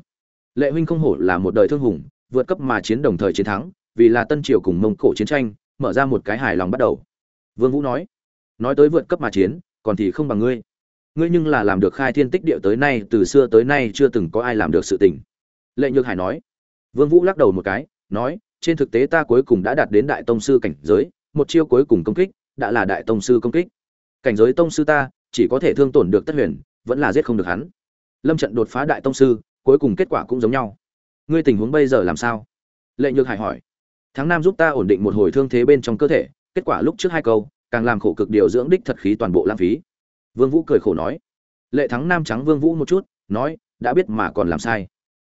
Lệ huynh không hổ là một đời thương hùng, vượt cấp mà chiến đồng thời chiến thắng, vì là tân triều cùng mông cổ chiến tranh, mở ra một cái hài lòng bắt đầu. Vương vũ nói nói tới vượt cấp mà chiến, còn thì không bằng ngươi. Ngươi nhưng là làm được khai thiên tích địa tới nay, từ xưa tới nay chưa từng có ai làm được sự tình. Lệ nhược hải nói. Vương vũ lắc đầu một cái, nói, trên thực tế ta cuối cùng đã đạt đến đại tông sư cảnh giới, một chiêu cuối cùng công kích, đã là đại tông sư công kích. Cảnh giới tông sư ta, chỉ có thể thương tổn được tất huyền, vẫn là giết không được hắn. Lâm trận đột phá đại tông sư, cuối cùng kết quả cũng giống nhau. Ngươi tình huống bây giờ làm sao? Lệ nhược hải hỏi. Tháng năm giúp ta ổn định một hồi thương thế bên trong cơ thể, kết quả lúc trước hai câu càng làm khổ cực điều dưỡng đích thật khí toàn bộ lãng phí. Vương vũ cười khổ nói, lệ thắng nam trắng vương vũ một chút, nói, đã biết mà còn làm sai.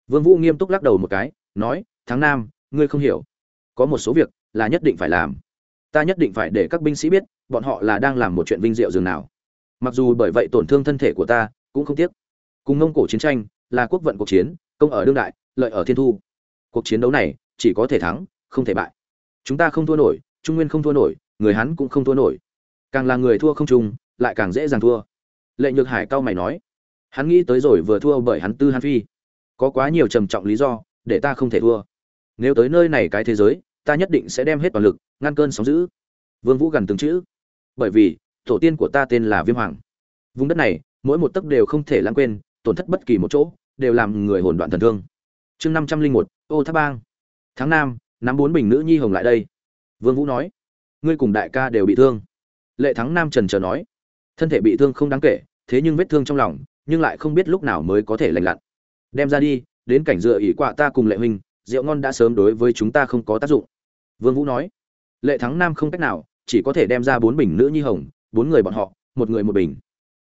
Vương vũ nghiêm túc lắc đầu một cái, nói, thắng nam, ngươi không hiểu. Có một số việc là nhất định phải làm. Ta nhất định phải để các binh sĩ biết, bọn họ là đang làm một chuyện vinh diệu dường nào. Mặc dù bởi vậy tổn thương thân thể của ta, cũng không tiếc. Cùng ngông cổ chiến tranh, là quốc vận cuộc chiến, công ở đương đại, lợi ở thiên thu. Cuộc chiến đấu này, chỉ có thể thắng, không thể bại. Chúng ta không thua nổi, trung nguyên không thua nổi người hắn cũng không thua nổi. Càng là người thua không trung, lại càng dễ dàng thua. Lệ nhược hải cao mày nói hắn nghĩ tới rồi vừa thua bởi hắn tư hắn phi. Có quá nhiều trầm trọng lý do để ta không thể thua. Nếu tới nơi này cái thế giới ta nhất định sẽ đem hết toàn lực ngăn cơn sóng giữ vương vũ gần từng chữ. Bởi vì tổ tiên của ta tên là viêm hoàng. Vùng đất này mỗi một tấc đều không thể lãng quên tổn thất bất kỳ một chỗ đều làm người hồn đoạn thần thương. Chương năm trăm linh một ô tháp bang. Tháng năm nắm bốn bình nữ nhi hồng lại đây. Vương vũ nói ngươi cùng đại ca đều bị thương. Lệ thắng nam trần trờ nói, thân thể bị thương không đáng kể, thế nhưng vết thương trong lòng, nhưng lại không biết lúc nào mới có thể lành lặn. Đem ra đi, đến cảnh dựa ỷ quạ ta cùng lệ huynh, rượu ngon đã sớm đối với chúng ta không có tác dụng. Vương vũ nói, lệ thắng nam không cách nào, chỉ có thể đem ra bốn bình nữ nhi hồng, bốn người bọn họ, một người một bình.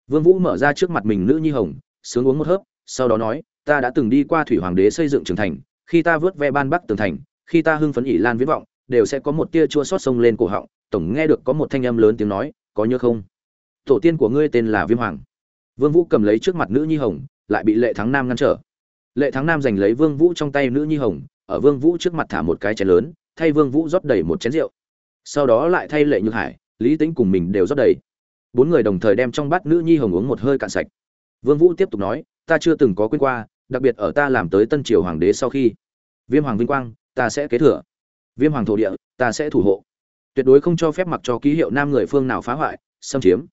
Vương vũ mở ra trước mặt mình nữ nhi hồng, sướng uống một hớp, sau đó nói, ta đã từng đi qua thủy hoàng đế xây dựng trường thành, khi ta vớt ve ban bắc tường thành, khi ta hưng phấn ỉ lan viễn vọng đều sẽ có một tia chua xót sông lên cổ họng, tổng nghe được có một thanh âm lớn tiếng nói, có nhớ không? Tổ tiên của ngươi tên là viêm hoàng. Vương vũ cầm lấy trước mặt nữ nhi hồng, lại bị lệ thắng nam ngăn trở. Lệ thắng nam giành lấy vương vũ trong tay nữ nhi hồng, ở vương vũ trước mặt thả một cái chén lớn, thay vương vũ rót đầy một chén rượu. Sau đó lại thay lệ Như hải, lý Tĩnh cùng mình đều rót đầy. Bốn người đồng thời đem trong bát nữ nhi hồng uống một hơi cạn sạch. Vương vũ tiếp tục nói, ta chưa từng có quên qua, đặc biệt ở ta làm tới tân triều hoàng đế sau khi viêm hoàng vinh quang, ta sẽ kế thừa viêm hoàng thổ địa, ta sẽ thủ hộ. Tuyệt đối không cho phép mặc cho ký hiệu nam người phương nào phá hoại, xâm chiếm.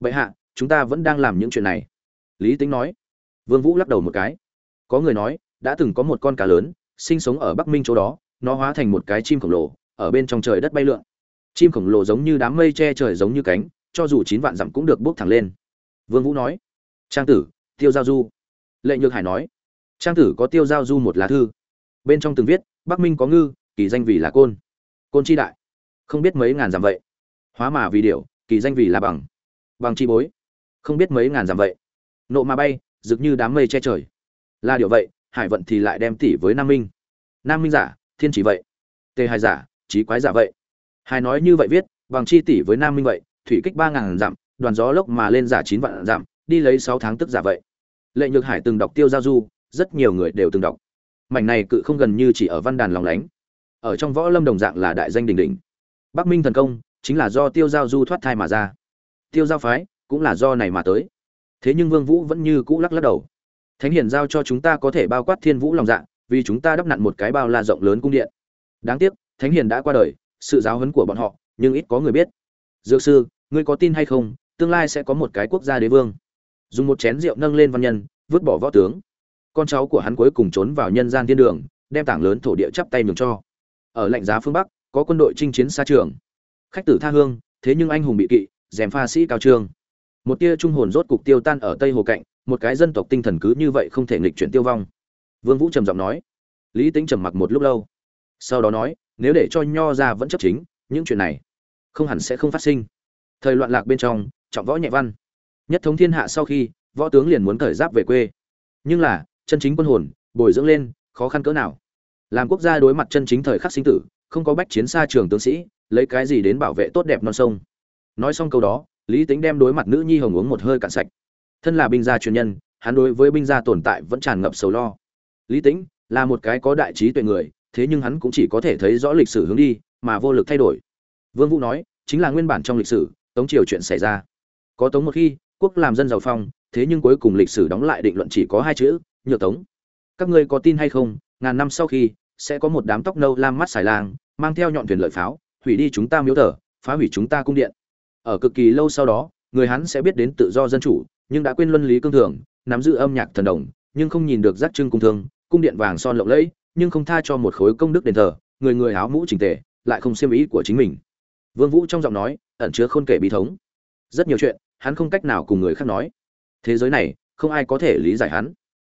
Vậy hạ, chúng ta vẫn đang làm những chuyện này. Lý tính nói. Vương vũ lắc đầu một cái. Có người nói, đã từng có một con cá lớn, sinh sống ở bắc minh chỗ đó, nó hóa thành một cái chim khổng lồ, ở bên trong trời đất bay lượn. Chim khổng lồ giống như đám mây che trời giống như cánh, cho dù chín vạn dặm cũng được bước thẳng lên. Vương vũ nói. Trang tử, tiêu giao du. Lệ nhược hải nói. Trang tử có tiêu giao du một lá thư. Bên trong từng viết, bắc minh có ngư kỳ danh vì là côn. Côn chi đại. Không biết mấy ngàn dặm vậy. Hóa mà vì điều, kỳ danh vì là bằng. Bằng chi bối. Không biết mấy ngàn dặm vậy. Nộ mà bay dực như đám mây che trời. Là điều vậy hải vận thì lại đem tỷ với nam minh. Nam minh giả thiên chỉ vậy. Tề hải giả trí quái giả vậy. Hải nói như vậy viết bằng chi tỷ với nam minh vậy thủy kích ba ngàn dặm đoàn gió lốc mà lên giả chín vạn dặm đi lấy sáu tháng tức giả vậy. Lệ nhược hải từng đọc tiêu giao du rất nhiều người đều từng đọc. Mảnh này cự không gần như chỉ ở văn đàn lòng lánh ở trong võ lâm đồng dạng là đại danh đình đỉnh. Bắc minh thần công chính là do tiêu giao du thoát thai mà ra. Tiêu giao phái cũng là do này mà tới. Thế nhưng vương vũ vẫn như cũ lắc lắc đầu. Thánh hiển giao cho chúng ta có thể bao quát thiên vũ lòng dạ vì chúng ta đắp nặn một cái bao la rộng lớn cung điện. Đáng tiếc, thánh hiền đã qua đời, sự giáo huấn của bọn họ, nhưng ít có người biết. Dược sư, ngươi có tin hay không? Tương lai sẽ có một cái quốc gia đế vương. Dùng một chén rượu nâng lên văn nhân, vứt bỏ võ tướng. Con cháu của hắn cuối cùng trốn vào nhân gian thiên đường, đem tảng lớn thổ địa chắp tay nhường cho ở lạnh giá phương bắc, có quân đội chinh chiến xa trường. Khách tử tha hương, thế nhưng anh hùng bị kỵ dèm pha sĩ cao trương. Một tia trung hồn rốt cục tiêu tan ở tây hồ cạnh, một cái dân tộc tinh thần cứ như vậy không thể nghịch chuyển tiêu vong. Vương vũ trầm giọng nói. Lý tính trầm mặc một lúc lâu. Sau đó nói, nếu để cho nho ra vẫn chấp chính, những chuyện này không hẳn sẽ không phát sinh. Thời loạn lạc bên trong, trọng võ nhẹ văn. Nhất thống thiên hạ sau khi, võ tướng liền muốn thời giáp về quê. Nhưng là, chân chính quân hồn, bồi dưỡng lên, khó khăn cỡ nào? Làm quốc gia đối mặt chân chính thời khắc sinh tử, không có bách chiến xa trường tướng sĩ, lấy cái gì đến bảo vệ tốt đẹp non sông. Nói xong câu đó, lý tính đem đối mặt nữ nhi hồng uống một hơi cạn sạch. Thân là binh gia truyền nhân, hắn đối với binh gia tồn tại vẫn tràn ngập sầu lo. Lý tính là một cái có đại trí tuệ người, thế nhưng hắn cũng chỉ có thể thấy rõ lịch sử hướng đi, mà vô lực thay đổi. Vương vũ nói, chính là nguyên bản trong lịch sử, tống triều chuyện xảy ra. Có tống một khi, quốc làm dân giàu phong, thế nhưng cuối cùng lịch sử đóng lại định luận chỉ có hai chữ nhược tống các ngươi có tin hay không, ngàn năm sau khi, sẽ có một đám tóc nâu lam mắt xài lang mang theo nhọn thuyền lợi pháo, hủy đi chúng ta miếu thờ, phá hủy chúng ta cung điện. Ở cực kỳ lâu sau đó, người hắn sẽ biết đến tự do dân chủ, nhưng đã quên luân lý cương thường, nắm giữ âm nhạc thần đồng, nhưng không nhìn được giác trưng cung thương, cung điện vàng son lộng lẫy, nhưng không tha cho một khối công đức đền thờ, người người áo mũ chỉnh tề, lại không xiêm ý của chính mình. Vương vũ trong giọng nói, ẩn chứa khôn kể bí thống. Rất nhiều chuyện, hắn không cách nào cùng người khác nói. Thế giới này, không ai có thể lý giải hắn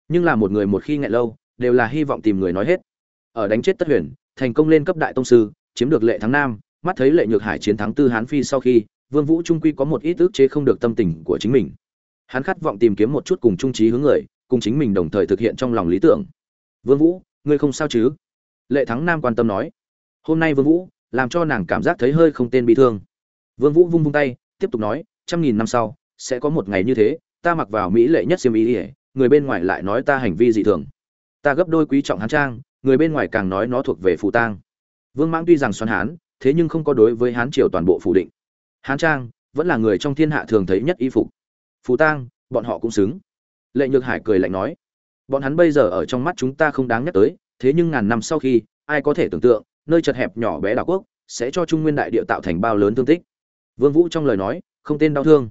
nhưng là một người một khi nghẹn lâu, đều là hy vọng tìm người nói hết. Ở đánh chết tất huyền, thành công lên cấp đại tông sư, chiếm được lệ thắng nam, mắt thấy lệ nhược hải chiến thắng tư hán phi sau khi, vương vũ trung quy có một ít ước chế không được tâm tình của chính mình. Hắn khát vọng tìm kiếm một chút cùng trung trí hướng người, cùng chính mình đồng thời thực hiện trong lòng lý tưởng. Vương vũ, ngươi không sao chứ? Lệ thắng nam quan tâm nói. Hôm nay vương vũ, làm cho nàng cảm giác thấy hơi không tên bị thương. Vương vũ vung vung tay, tiếp tục nói, trăm nghìn năm sau, sẽ có một ngày như thế, ta mặc vào mỹ lệ nhất xiêm y người bên ngoài lại nói ta hành vi dị thường. Ta gấp đôi quý trọng hán trang, người bên ngoài càng nói nó thuộc về phù tang. Vương mãng tuy rằng xoắn hán, thế nhưng không có đối với hán triều toàn bộ phủ định. Hán trang vẫn là người trong thiên hạ thường thấy nhất y phục. Phù tang, bọn họ cũng xứng. Lệ nhược hải cười lạnh nói, bọn hắn bây giờ ở trong mắt chúng ta không đáng nhắc tới, thế nhưng ngàn năm sau khi, ai có thể tưởng tượng, nơi chật hẹp nhỏ bé đảo quốc sẽ cho trung nguyên đại địa tạo thành bao lớn thương tích. Vương vũ trong lời nói, không tên đau thương.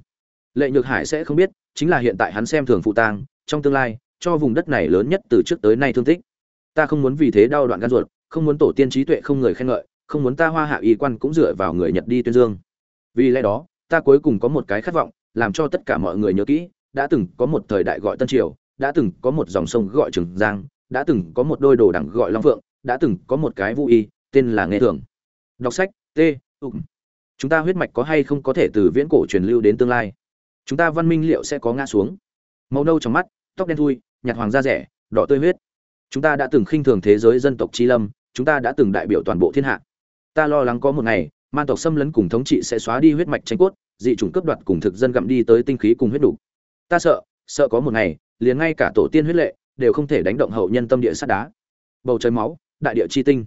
Lệ nhược hải sẽ không biết, chính là hiện tại hắn xem thường phụ tang trong tương lai, cho vùng đất này lớn nhất từ trước tới nay thương tích. Ta không muốn vì thế đau đoạn gan ruột, không muốn tổ tiên trí tuệ không người khen ngợi, không muốn ta hoa hạ y quan cũng dựa vào người nhật đi tuyên dương. Vì lẽ đó, ta cuối cùng có một cái khát vọng, làm cho tất cả mọi người nhớ kỹ, đã từng có một thời đại gọi tân triều, đã từng có một dòng sông gọi trường giang, đã từng có một đôi đồ đẳng gọi long phượng, đã từng có một cái vũ y, tên là nghe thường. Đọc sách, t ụng chúng ta huyết mạch có hay không có thể từ viễn cổ truyền lưu đến tương lai? Chúng ta văn minh liệu sẽ có ngã xuống? Màu nâu trong mắt tóc đen thui, nhạt hoàng da rẻ, đỏ tươi huyết. Chúng ta đã từng khinh thường thế giới dân tộc chi lâm, chúng ta đã từng đại biểu toàn bộ thiên hạ. Ta lo lắng có một ngày, man tộc xâm lấn cùng thống trị sẽ xóa đi huyết mạch tranh cốt, dị chủng cướp đoạt cùng thực dân gặm đi tới tinh khí cùng huyết đủ. Ta sợ sợ có một ngày, liền ngay cả tổ tiên huyết lệ đều không thể đánh động hậu nhân tâm địa sắt đá. Bầu trời máu, đại địa chi tinh.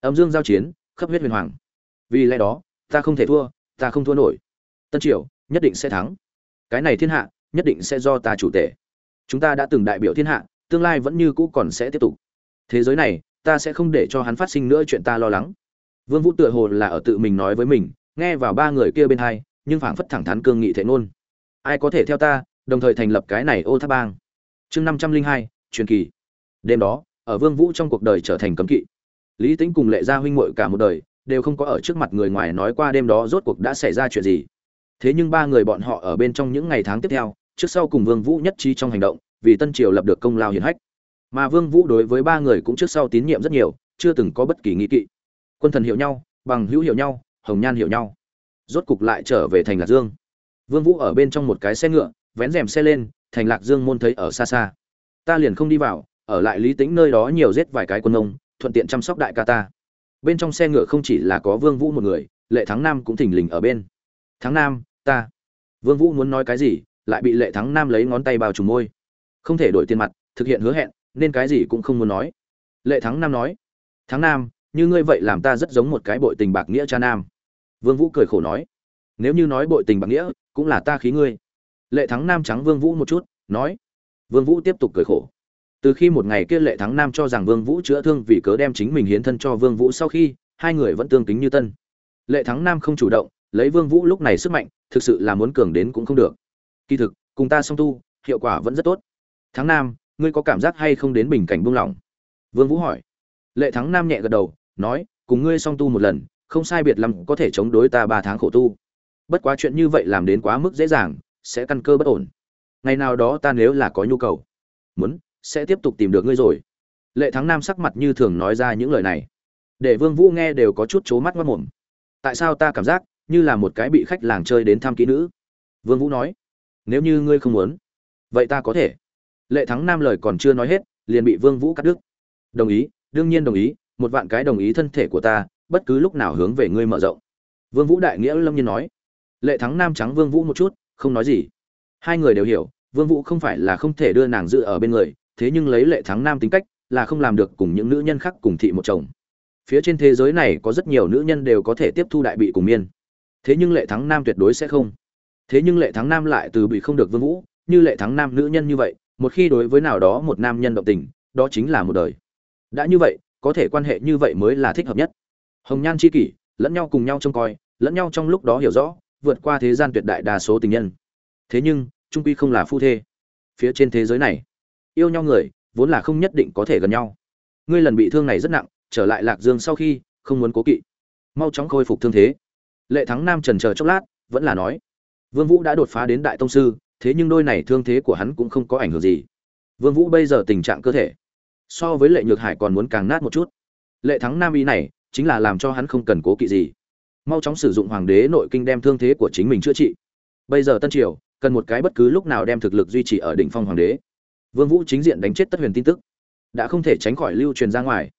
Âm dương giao chiến, khắp huyết huyền hoàng. Vì lẽ đó, ta không thể thua, ta không thua nổi. Tân triều, nhất định sẽ thắng. Cái này thiên hạ, nhất định sẽ do ta chủ tể chúng ta đã từng đại biểu thiên hạ, tương lai vẫn như cũ còn sẽ tiếp tục. Thế giới này, ta sẽ không để cho hắn phát sinh nữa chuyện ta lo lắng. Vương vũ tựa hồ là ở tự mình nói với mình, nghe vào ba người kia bên hai, nhưng phảng phất thẳng thắn cương nghị thể ngôn. Ai có thể theo ta, đồng thời thành lập cái này ô tháp bang? Chương năm trăm linh hai, truyền kỳ. Đêm đó, ở vương vũ trong cuộc đời trở thành cấm kỵ. Lý tính cùng lệ gia huynh muội cả một đời, đều không có ở trước mặt người ngoài nói qua đêm đó rốt cuộc đã xảy ra chuyện gì. Thế nhưng ba người bọn họ ở bên trong những ngày tháng tiếp theo trước sau cùng vương vũ nhất trí trong hành động, vì tân triều lập được công lao hiển hách. Mà vương vũ đối với ba người cũng trước sau tín nhiệm rất nhiều, chưa từng có bất kỳ nghi kỵ. Quân thần hiểu nhau, bằng hữu hiểu nhau, hồng nhan hiểu nhau. Rốt cục lại trở về thành lạc dương. Vương vũ ở bên trong một cái xe ngựa, vén rèm xe lên, thành lạc dương môn thấy ở xa xa. Ta liền không đi vào, ở lại lý tĩnh nơi đó nhiều giết vài cái quân ông, thuận tiện chăm sóc đại ca ta. Bên trong xe ngựa không chỉ là có vương vũ một người, lệ thắng nam cũng thỉnh lình ở bên. Thắng nam, ta. Vương vũ muốn nói cái gì lại bị lệ thắng nam lấy ngón tay bao trùm môi. Không thể đổi tiền mặt, thực hiện hứa hẹn, nên cái gì cũng không muốn nói. Lệ thắng nam nói, thắng nam, như ngươi vậy làm ta rất giống một cái bội tình bạc nghĩa cha nam. Vương vũ cười khổ nói, nếu như nói bội tình bạc nghĩa, cũng là ta khí ngươi. Lệ thắng nam trắng vương vũ một chút, nói, vương vũ tiếp tục cười khổ, từ khi một ngày kia lệ thắng nam cho rằng vương vũ chữa thương vì cớ đem chính mình hiến thân cho vương vũ sau khi, hai người vẫn tương kính như tân. Lệ thắng nam không chủ động, lấy vương vũ lúc này sức mạnh, thực sự là muốn cường đến cũng không được kỳ thực, cùng ta song tu, hiệu quả vẫn rất tốt. Thắng nam, ngươi có cảm giác hay không đến bình cảnh buông lỏng? Vương vũ hỏi. Lệ thắng nam nhẹ gật đầu, nói, cùng ngươi song tu một lần, không sai biệt lắm có thể chống đối ta ba tháng khổ tu. Bất quá chuyện như vậy làm đến quá mức dễ dàng, sẽ căn cơ bất ổn. Ngày nào đó ta nếu là có nhu cầu, muốn, sẽ tiếp tục tìm được ngươi rồi. Lệ thắng nam sắc mặt như thường nói ra những lời này. Để vương vũ nghe đều có chút chố mắt mất mồm. Tại sao ta cảm giác như là một cái bị khách làng chơi đến thăm kỹ nữ? Vương vũ nói nếu như ngươi không muốn, vậy ta có thể. Lệ thắng nam lời còn chưa nói hết, liền bị vương vũ cắt đứt. Đồng ý, đương nhiên đồng ý, một vạn cái đồng ý thân thể của ta, bất cứ lúc nào hướng về ngươi mở rộng. Vương vũ đại nghĩa lâm nhiên nói. Lệ thắng nam trắng vương vũ một chút, không nói gì. Hai người đều hiểu, vương vũ không phải là không thể đưa nàng dự ở bên người, thế nhưng lấy lệ thắng nam tính cách, là không làm được cùng những nữ nhân khác cùng thị một chồng. Phía trên thế giới này có rất nhiều nữ nhân đều có thể tiếp thu đại bị cùng miên. Thế nhưng lệ thắng nam tuyệt đối sẽ không thế nhưng lệ thắng nam lại từ bị không được vương vũ, như lệ thắng nam nữ nhân như vậy, một khi đối với nào đó một nam nhân động tình, đó chính là một đời. Đã như vậy, có thể quan hệ như vậy mới là thích hợp nhất. Hồng nhan chi kỷ, lẫn nhau cùng nhau trông coi, lẫn nhau trong lúc đó hiểu rõ, vượt qua thế gian tuyệt đại đa số tình nhân. Thế nhưng trung quy không là phu thê. Phía trên thế giới này, yêu nhau người, vốn là không nhất định có thể gần nhau. Ngươi lần bị thương này rất nặng, trở lại lạc dương sau khi, không muốn cố kỵ. Mau chóng khôi phục thương thế. Lệ thắng nam trần chờ chốc lát, vẫn là nói vương vũ đã đột phá đến đại tông sư, thế nhưng đôi này thương thế của hắn cũng không có ảnh hưởng gì. Vương vũ bây giờ tình trạng cơ thể so với lệ nhược hải còn muốn càng nát một chút. Lệ thắng nam ý này chính là làm cho hắn không cần cố kỵ gì. Mau chóng sử dụng hoàng đế nội kinh đem thương thế của chính mình chữa trị. Bây giờ tân triều cần một cái bất cứ lúc nào đem thực lực duy trì ở đỉnh phong hoàng đế. Vương vũ chính diện đánh chết tất huyền tin tức, đã không thể tránh khỏi lưu truyền ra ngoài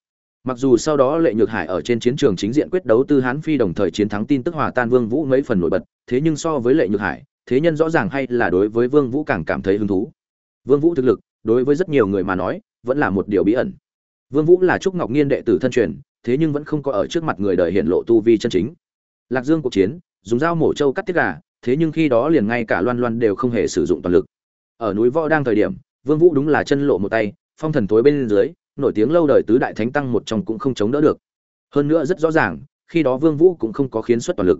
mặc dù sau đó lệ nhược hải ở trên chiến trường chính diện quyết đấu tư hán phi đồng thời chiến thắng tin tức hòa tan vương vũ mấy phần nổi bật, thế nhưng so với lệ nhược hải, thế nhân rõ ràng hay là đối với vương vũ càng cảm thấy hứng thú. Vương vũ thực lực, đối với rất nhiều người mà nói, vẫn là một điều bí ẩn. Vương vũ là trúc ngọc nghiên đệ tử thân truyền, thế nhưng vẫn không có ở trước mặt người đời hiện lộ tu vi chân chính. Lạc dương cuộc chiến, dùng dao mổ trâu cắt tiết gà, thế nhưng khi đó liền ngay cả loan loan đều không hề sử dụng toàn lực. Ở núi võ đang thời điểm, vương vũ đúng là chân lộ một tay, phong thần tối bên dưới nổi tiếng lâu đời tứ đại thánh tăng một trong cũng không chống đỡ được. Hơn nữa rất rõ ràng, khi đó vương vũ cũng không có khiến xuất toàn lực.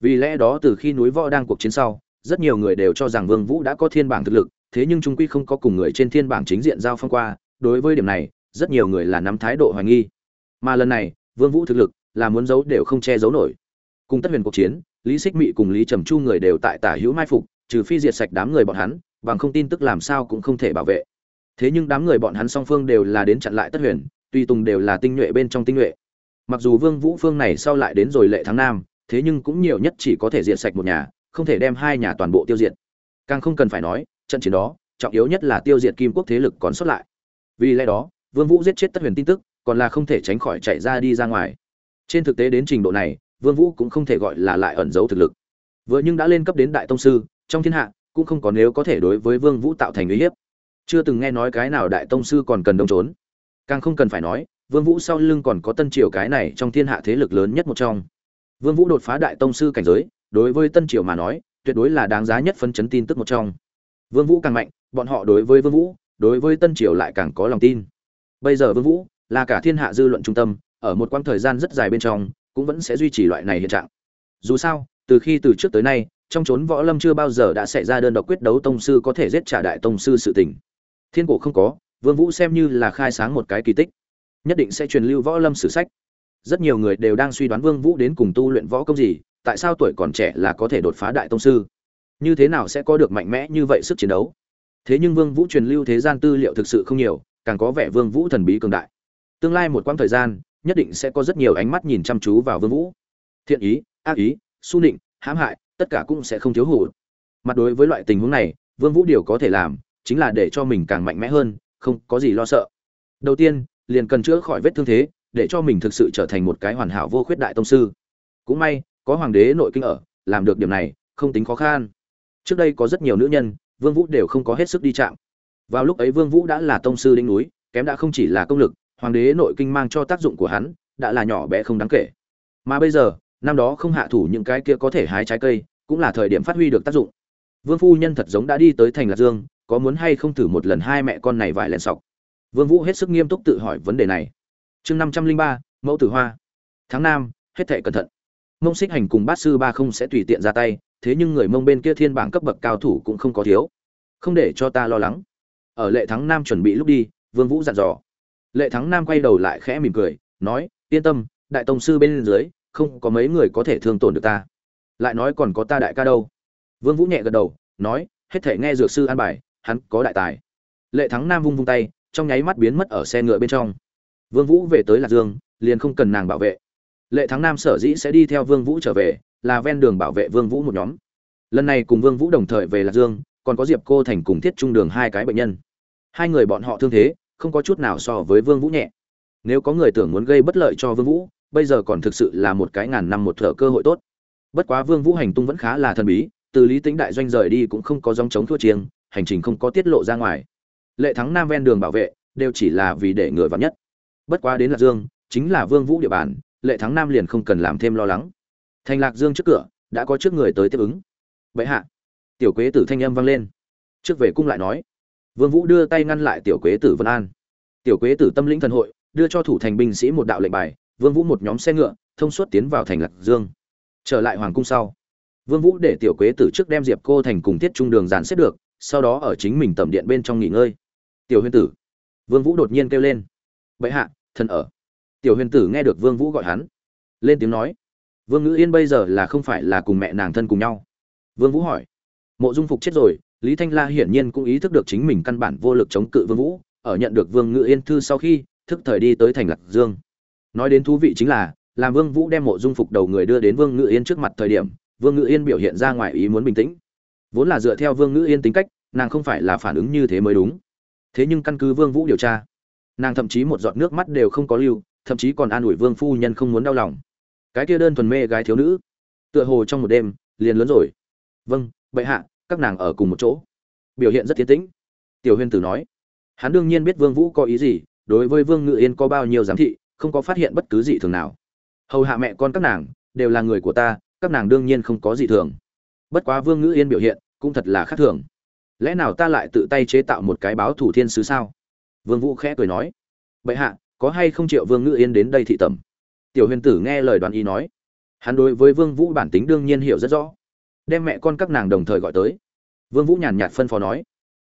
Vì lẽ đó từ khi núi võ đang cuộc chiến sau, rất nhiều người đều cho rằng vương vũ đã có thiên bảng thực lực, thế nhưng trung quy không có cùng người trên thiên bảng chính diện giao phong qua, đối với điểm này, rất nhiều người là nắm thái độ hoài nghi. Mà lần này, vương vũ thực lực là muốn giấu đều không che giấu nổi. Cùng tất huyền cuộc chiến, lý xích mị cùng lý trầm chu người đều tại tả hữu mai phục, trừ phi diệt sạch đám người bọn hắn, bằng không tin tức làm sao cũng không thể bảo vệ thế nhưng đám người bọn hắn song phương đều là đến chặn lại tất huyền, tuy tùng đều là tinh nhuệ bên trong tinh nhuệ. Mặc dù vương vũ phương này sau lại đến rồi lệ tháng nam, thế nhưng cũng nhiều nhất chỉ có thể diệt sạch một nhà, không thể đem hai nhà toàn bộ tiêu diệt. Càng không cần phải nói, trận chiến đó, trọng yếu nhất là tiêu diệt kim quốc thế lực còn sót lại. Vì lẽ đó, vương vũ giết chết tất huyền tin tức, còn là không thể tránh khỏi chạy ra đi ra ngoài. Trên thực tế đến trình độ này, vương vũ cũng không thể gọi là lại ẩn giấu thực lực. Vừa nhưng đã lên cấp đến đại tông sư, trong thiên hạ, cũng không còn nếu có thể đối với vương vũ tạo thành uy hiếp chưa từng nghe nói cái nào đại tông sư còn cần đông trốn. Càng không cần phải nói, vương vũ sau lưng còn có tân triều cái này trong thiên hạ thế lực lớn nhất một trong. Vương vũ đột phá đại tông sư cảnh giới, đối với tân triều mà nói, tuyệt đối là đáng giá nhất phân chấn tin tức một trong. Vương vũ càng mạnh, bọn họ đối với vương vũ, đối với tân triều lại càng có lòng tin. Bây giờ vương vũ là cả thiên hạ dư luận trung tâm, ở một quãng thời gian rất dài bên trong, cũng vẫn sẽ duy trì loại này hiện trạng. Dù sao, từ khi từ trước tới nay, trong chốn võ lâm chưa bao giờ đã xảy ra đơn độc quyết đấu tông sư có thể giết trả đại tông sư sự tình thiên cổ không có, vương vũ xem như là khai sáng một cái kỳ tích. Nhất định sẽ truyền lưu võ lâm sử sách. Rất nhiều người đều đang suy đoán vương vũ đến cùng tu luyện võ công gì, tại sao tuổi còn trẻ là có thể đột phá đại tông sư? Như thế nào sẽ có được mạnh mẽ như vậy sức chiến đấu? Thế nhưng vương vũ truyền lưu thế gian tư liệu thực sự không nhiều, càng có vẻ vương vũ thần bí cường đại. Tương lai một quãng thời gian, nhất định sẽ có rất nhiều ánh mắt nhìn chăm chú vào vương vũ. Thiện ý, ác ý, su nịnh, hãm hại, tất cả cũng sẽ không thiếu hụt. Mặt đối với loại tình huống này, vương vũ điều có thể làm chính là để cho mình càng mạnh mẽ hơn, không có gì lo sợ. Đầu tiên, liền cần chữa khỏi vết thương thế, để cho mình thực sự trở thành một cái hoàn hảo vô khuyết đại tông sư. Cũng may, có hoàng đế nội kinh ở, làm được điểm này, không tính khó khăn. Trước đây có rất nhiều nữ nhân, vương vũ đều không có hết sức đi chạm. Vào lúc ấy vương vũ đã là tông sư đỉnh núi, kém đã không chỉ là công lực, hoàng đế nội kinh mang cho tác dụng của hắn, đã là nhỏ bé không đáng kể. Mà bây giờ, năm đó không hạ thủ những cái kia có thể hái trái cây, cũng là thời điểm phát huy được tác dụng. Vương phu nhân thật giống đã đi tới thành lạc dương có muốn hay không thử một lần hai mẹ con này vài lần sọc? Vương vũ hết sức nghiêm túc tự hỏi vấn đề này. Chương năm trăm linh ba, mẫu tử hoa. Tháng năm hết thệ cẩn thận. Mông xích hành cùng bát sư ba không sẽ tùy tiện ra tay, thế nhưng người mông bên kia thiên bảng cấp bậc cao thủ cũng không có thiếu. Không để cho ta lo lắng. Ở lệ thắng nam chuẩn bị lúc đi, vương vũ dặn dò. Lệ thắng nam quay đầu lại khẽ mỉm cười, nói, yên tâm, đại tông sư bên dưới, không có mấy người có thể thương tổn được ta. Lại nói còn có ta đại ca đâu. Vương vũ nhẹ gật đầu, nói, hết thể nghe dược sư an bài hắn có đại tài. Lệ thắng nam vung vung tay, trong nháy mắt biến mất ở xe ngựa bên trong. Vương vũ về tới lạc dương, liền không cần nàng bảo vệ. Lệ thắng nam sở dĩ sẽ đi theo vương vũ trở về, là ven đường bảo vệ vương vũ một nhóm. Lần này cùng vương vũ đồng thời về lạc dương, còn có diệp cô thành cùng thiết trung đường hai cái bệnh nhân. Hai người bọn họ thương thế, không có chút nào so với vương vũ nhẹ. Nếu có người tưởng muốn gây bất lợi cho vương vũ, bây giờ còn thực sự là một cái ngàn năm một thở cơ hội tốt. Bất quá vương vũ hành tung vẫn khá là thần bí, từ lý tính đại doanh rời đi cũng không có dòng chống thua chiêng hành trình không có tiết lộ ra ngoài. Lệ thắng nam ven đường bảo vệ, đều chỉ là vì để người vào nhất. Bất quá đến lạc dương, chính là vương vũ địa bàn, lệ thắng nam liền không cần làm thêm lo lắng. Thành lạc dương trước cửa, đã có trước người tới tiếp ứng. Bệ hạ, tiểu quế tử thanh âm vang lên. Trước về cung lại nói. Vương vũ đưa tay ngăn lại tiểu quế tử vân an. Tiểu quế tử tâm lĩnh thần hội, đưa cho thủ thành binh sĩ một đạo lệnh bài, vương vũ một nhóm xe ngựa, thông suốt tiến vào thành lạc dương. Trở lại hoàng cung sau, vương vũ để tiểu quế tử trước đem diệp cô thành cùng tiết trung đường dàn xếp được sau đó ở chính mình tầm điện bên trong nghỉ ngơi. Tiểu huyền tử. Vương vũ đột nhiên kêu lên. Bệ hạ, thần ở. Tiểu huyền tử nghe được vương vũ gọi hắn. Lên tiếng nói. Vương ngữ yên bây giờ là không phải là cùng mẹ nàng thân cùng nhau. Vương vũ hỏi. Mộ dung phục chết rồi, lý thanh la hiển nhiên cũng ý thức được chính mình căn bản vô lực chống cự vương vũ, ở nhận được vương ngữ yên thư sau khi, thức thời đi tới thành lạc dương. Nói đến thú vị chính là, làm vương vũ đem mộ dung phục đầu người đưa đến vương ngữ yên trước mặt thời điểm, vương ngữ yên biểu hiện ra ngoài ý muốn bình tĩnh vốn là dựa theo vương ngữ yên tính cách, nàng không phải là phản ứng như thế mới đúng. Thế nhưng căn cứ vương vũ điều tra, nàng thậm chí một giọt nước mắt đều không có lưu, thậm chí còn an ủi vương phu nhân không muốn đau lòng. Cái kia đơn thuần mê gái thiếu nữ, tựa hồ trong một đêm, liền lớn rồi. Vâng bệ hạ, các nàng ở cùng một chỗ. Biểu hiện rất tiến tĩnh. Tiểu Huyên tử nói, hắn đương nhiên biết vương vũ có ý gì, đối với vương ngự yên có bao nhiêu giám thị, không có phát hiện bất cứ gì thường nào. Hầu hạ mẹ con các nàng, đều là người của ta, các nàng đương nhiên không có gì thường. Bất quá vương ngữ yên biểu hiện cũng thật là khác thường. Lẽ nào ta lại tự tay chế tạo một cái báo thủ thiên sứ sao? Vương vũ khẽ cười nói. Bệ hạ, có hay không triệu vương Ngự yên đến đây thị tẩm? Tiểu huyền tử nghe lời đoàn y nói. Hắn đối với vương vũ bản tính đương nhiên hiểu rất rõ. Đem mẹ con các nàng đồng thời gọi tới. Vương vũ nhàn nhạt phân phó nói.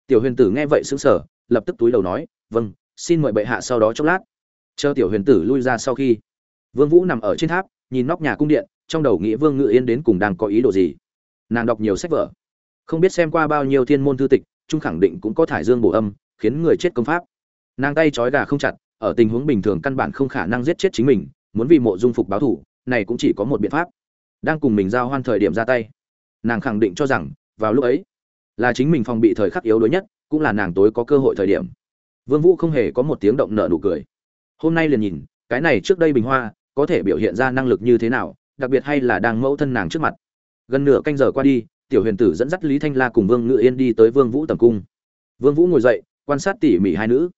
Tiểu huyền tử nghe vậy sững sờ, lập tức túi đầu nói vâng xin mời bệ hạ sau đó chốc lát. Chờ tiểu huyền tử lui ra sau khi, vương vũ nằm ở trên tháp, nhìn nóc nhà cung điện, trong đầu nghĩ vương ngự yên đến cùng đang có ý đồ gì. Nàng đọc nhiều sách vở không biết xem qua bao nhiêu thiên môn thư tịch, trung khẳng định cũng có thải dương bổ âm, khiến người chết công pháp. Nàng tay trói gà không chặt, ở tình huống bình thường căn bản không khả năng giết chết chính mình, muốn vì mộ dung phục báo thủ, này cũng chỉ có một biện pháp. Đang cùng mình giao hoan thời điểm ra tay. Nàng khẳng định cho rằng, vào lúc ấy, là chính mình phòng bị thời khắc yếu đuối nhất, cũng là nàng tối có cơ hội thời điểm. Vương vũ không hề có một tiếng động nợ nụ cười. Hôm nay liền nhìn, cái này trước đây bình hoa, có thể biểu hiện ra năng lực như thế nào, đặc biệt hay là đang mẫu thân nàng trước mặt. Gần nửa canh giờ qua đi tiểu huyền tử dẫn dắt lý thanh la cùng vương ngự yên đi tới vương vũ tầm cung. Vương vũ ngồi dậy, quan sát tỉ mỉ hai nữ.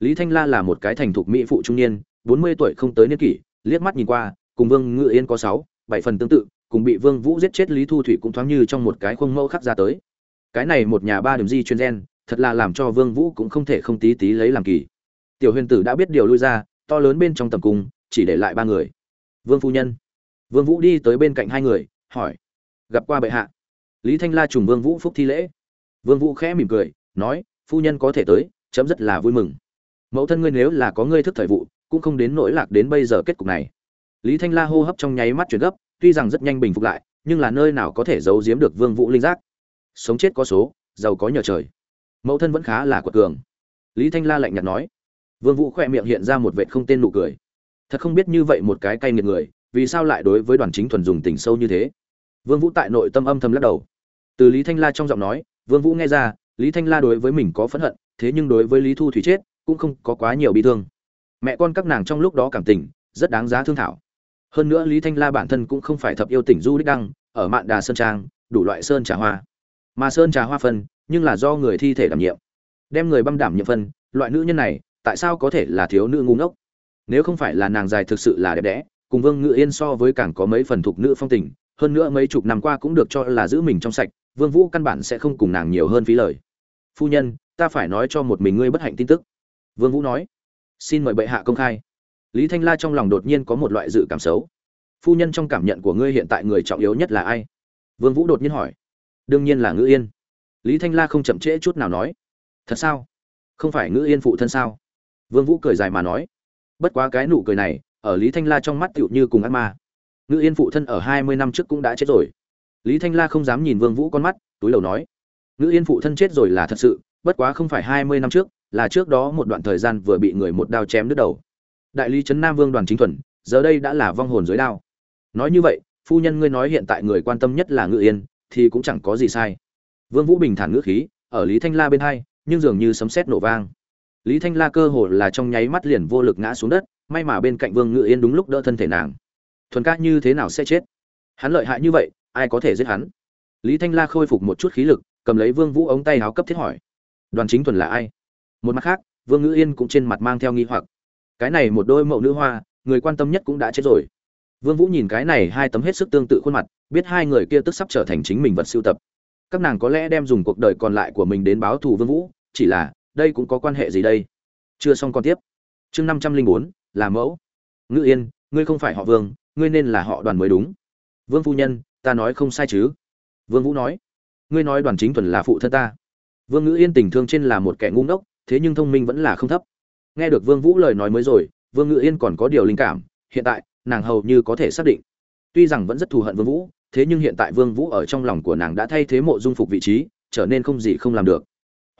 Lý thanh la là một cái thành thục mỹ phụ trung niên, bốn mươi tuổi không tới niên kỷ, liếc mắt nhìn qua, cùng vương ngự yên có sáu, bảy phần tương tự, cùng bị vương vũ giết chết lý thu thủy cũng thoáng như trong một cái khuôn mẫu khắc ra tới. Cái này một nhà ba điểm di chuyên gen, thật là làm cho vương vũ cũng không thể không tí tí lấy làm kỳ. Tiểu huyền tử đã biết điều lui ra, to lớn bên trong tầm cung, chỉ để lại ba người. Vương phu nhân. Vương vũ đi tới bên cạnh hai người, hỏi, gặp qua bệ hạ? Lý thanh la trùng vương vũ phúc thi lễ. Vương vũ khẽ mỉm cười, nói, phu nhân có thể tới, chấm rất là vui mừng. Mẫu thân ngươi nếu là có ngươi thức thời vụ, cũng không đến nỗi lạc đến bây giờ kết cục này. Lý thanh la hô hấp trong nháy mắt chuyển gấp, tuy rằng rất nhanh bình phục lại, nhưng là nơi nào có thể giấu giếm được vương vũ linh giác. Sống chết có số, giàu có nhờ trời. Mẫu thân vẫn khá là quật cường. Lý thanh la lạnh nhạt nói. Vương vũ khoe miệng hiện ra một vệt không tên nụ cười. Thật không biết như vậy một cái cay nghiệt người, vì sao lại đối với đoàn chính thuần dùng tình sâu như thế? Vương vũ tại nội tâm âm thầm lắc đầu từ lý thanh la trong giọng nói, vương vũ nghe ra, lý thanh la đối với mình có phẫn hận, thế nhưng đối với lý thu thủy chết, cũng không có quá nhiều bị thương. Mẹ con các nàng trong lúc đó cảm tình, rất đáng giá thương thảo. Hơn nữa lý thanh la bản thân cũng không phải thập yêu tỉnh du đích đăng, ở mạn đà sơn trang, đủ loại sơn trà hoa. Mà sơn trà hoa phân, nhưng là do người thi thể đảm nhiệm. Đem người băm đảm nhiệm phân, loại nữ nhân này, tại sao có thể là thiếu nữ ngu ngốc? Nếu không phải là nàng dài thực sự là đẹp đẽ, cùng vương ngự yên so với càng có mấy phần thuộc nữ phong tình, hơn nữa mấy chục năm qua cũng được cho là giữ mình trong sạch vương vũ căn bản sẽ không cùng nàng nhiều hơn phí lời. Phu nhân, ta phải nói cho một mình ngươi bất hạnh tin tức. Vương vũ nói. Xin mời bệ hạ công khai. Lý thanh la trong lòng đột nhiên có một loại dự cảm xấu. Phu nhân trong cảm nhận của ngươi hiện tại người trọng yếu nhất là ai? Vương vũ đột nhiên hỏi. Đương nhiên là ngữ yên. Lý thanh la không chậm trễ chút nào nói. Thật sao? Không phải ngữ yên phụ thân sao? Vương vũ cười dài mà nói. Bất quá cái nụ cười này, ở lý thanh la trong mắt tựu như cùng ác ma. Ngữ yên phụ thân ở hai mươi năm trước cũng đã chết rồi lý thanh la không dám nhìn vương vũ con mắt, túi đầu nói ngữ yên phụ thân chết rồi là thật sự, bất quá không phải hai mươi năm trước, là trước đó một đoạn thời gian vừa bị người một đao chém đứt đầu. Đại lý trấn nam vương đoàn chính thuần, giờ đây đã là vong hồn dưới đao. Nói như vậy, phu nhân ngươi nói hiện tại người quan tâm nhất là ngự yên, thì cũng chẳng có gì sai. Vương vũ bình thản ngữ khí, ở lý thanh la bên hai, nhưng dường như sấm sét nổ vang. Lý thanh la cơ hồ là trong nháy mắt liền vô lực ngã xuống đất, may mà bên cạnh vương ngự yên đúng lúc đỡ thân thể nàng. Thuần ca như thế nào sẽ chết? Hắn lợi hại như vậy ai có thể giết hắn? Lý thanh la khôi phục một chút khí lực, cầm lấy vương vũ ống tay áo cấp thiết hỏi. Đoàn chính thuần là ai? Một mặt khác, vương ngữ yên cũng trên mặt mang theo nghi hoặc. Cái này một đôi mẫu nữ hoa, người quan tâm nhất cũng đã chết rồi. Vương vũ nhìn cái này hai tấm hết sức tương tự khuôn mặt, biết hai người kia tức sắp trở thành chính mình vật sưu tập. Các nàng có lẽ đem dùng cuộc đời còn lại của mình đến báo thù vương vũ, chỉ là, đây cũng có quan hệ gì đây? Chưa xong còn tiếp. Chương năm trăm linh bốn, là mẫu. Ngữ yên, ngươi không phải họ vương, ngươi nên là họ đoàn mới đúng. Vương phu nhân ta nói không sai chứ? Vương vũ nói. Ngươi nói đoàn chính thuần là phụ thân ta. Vương ngữ yên tình thương trên là một kẻ ngu ngốc, thế nhưng thông minh vẫn là không thấp. Nghe được vương vũ lời nói mới rồi, vương ngữ yên còn có điều linh cảm, hiện tại, nàng hầu như có thể xác định. Tuy rằng vẫn rất thù hận vương vũ, thế nhưng hiện tại vương vũ ở trong lòng của nàng đã thay thế mộ dung phục vị trí, trở nên không gì không làm được.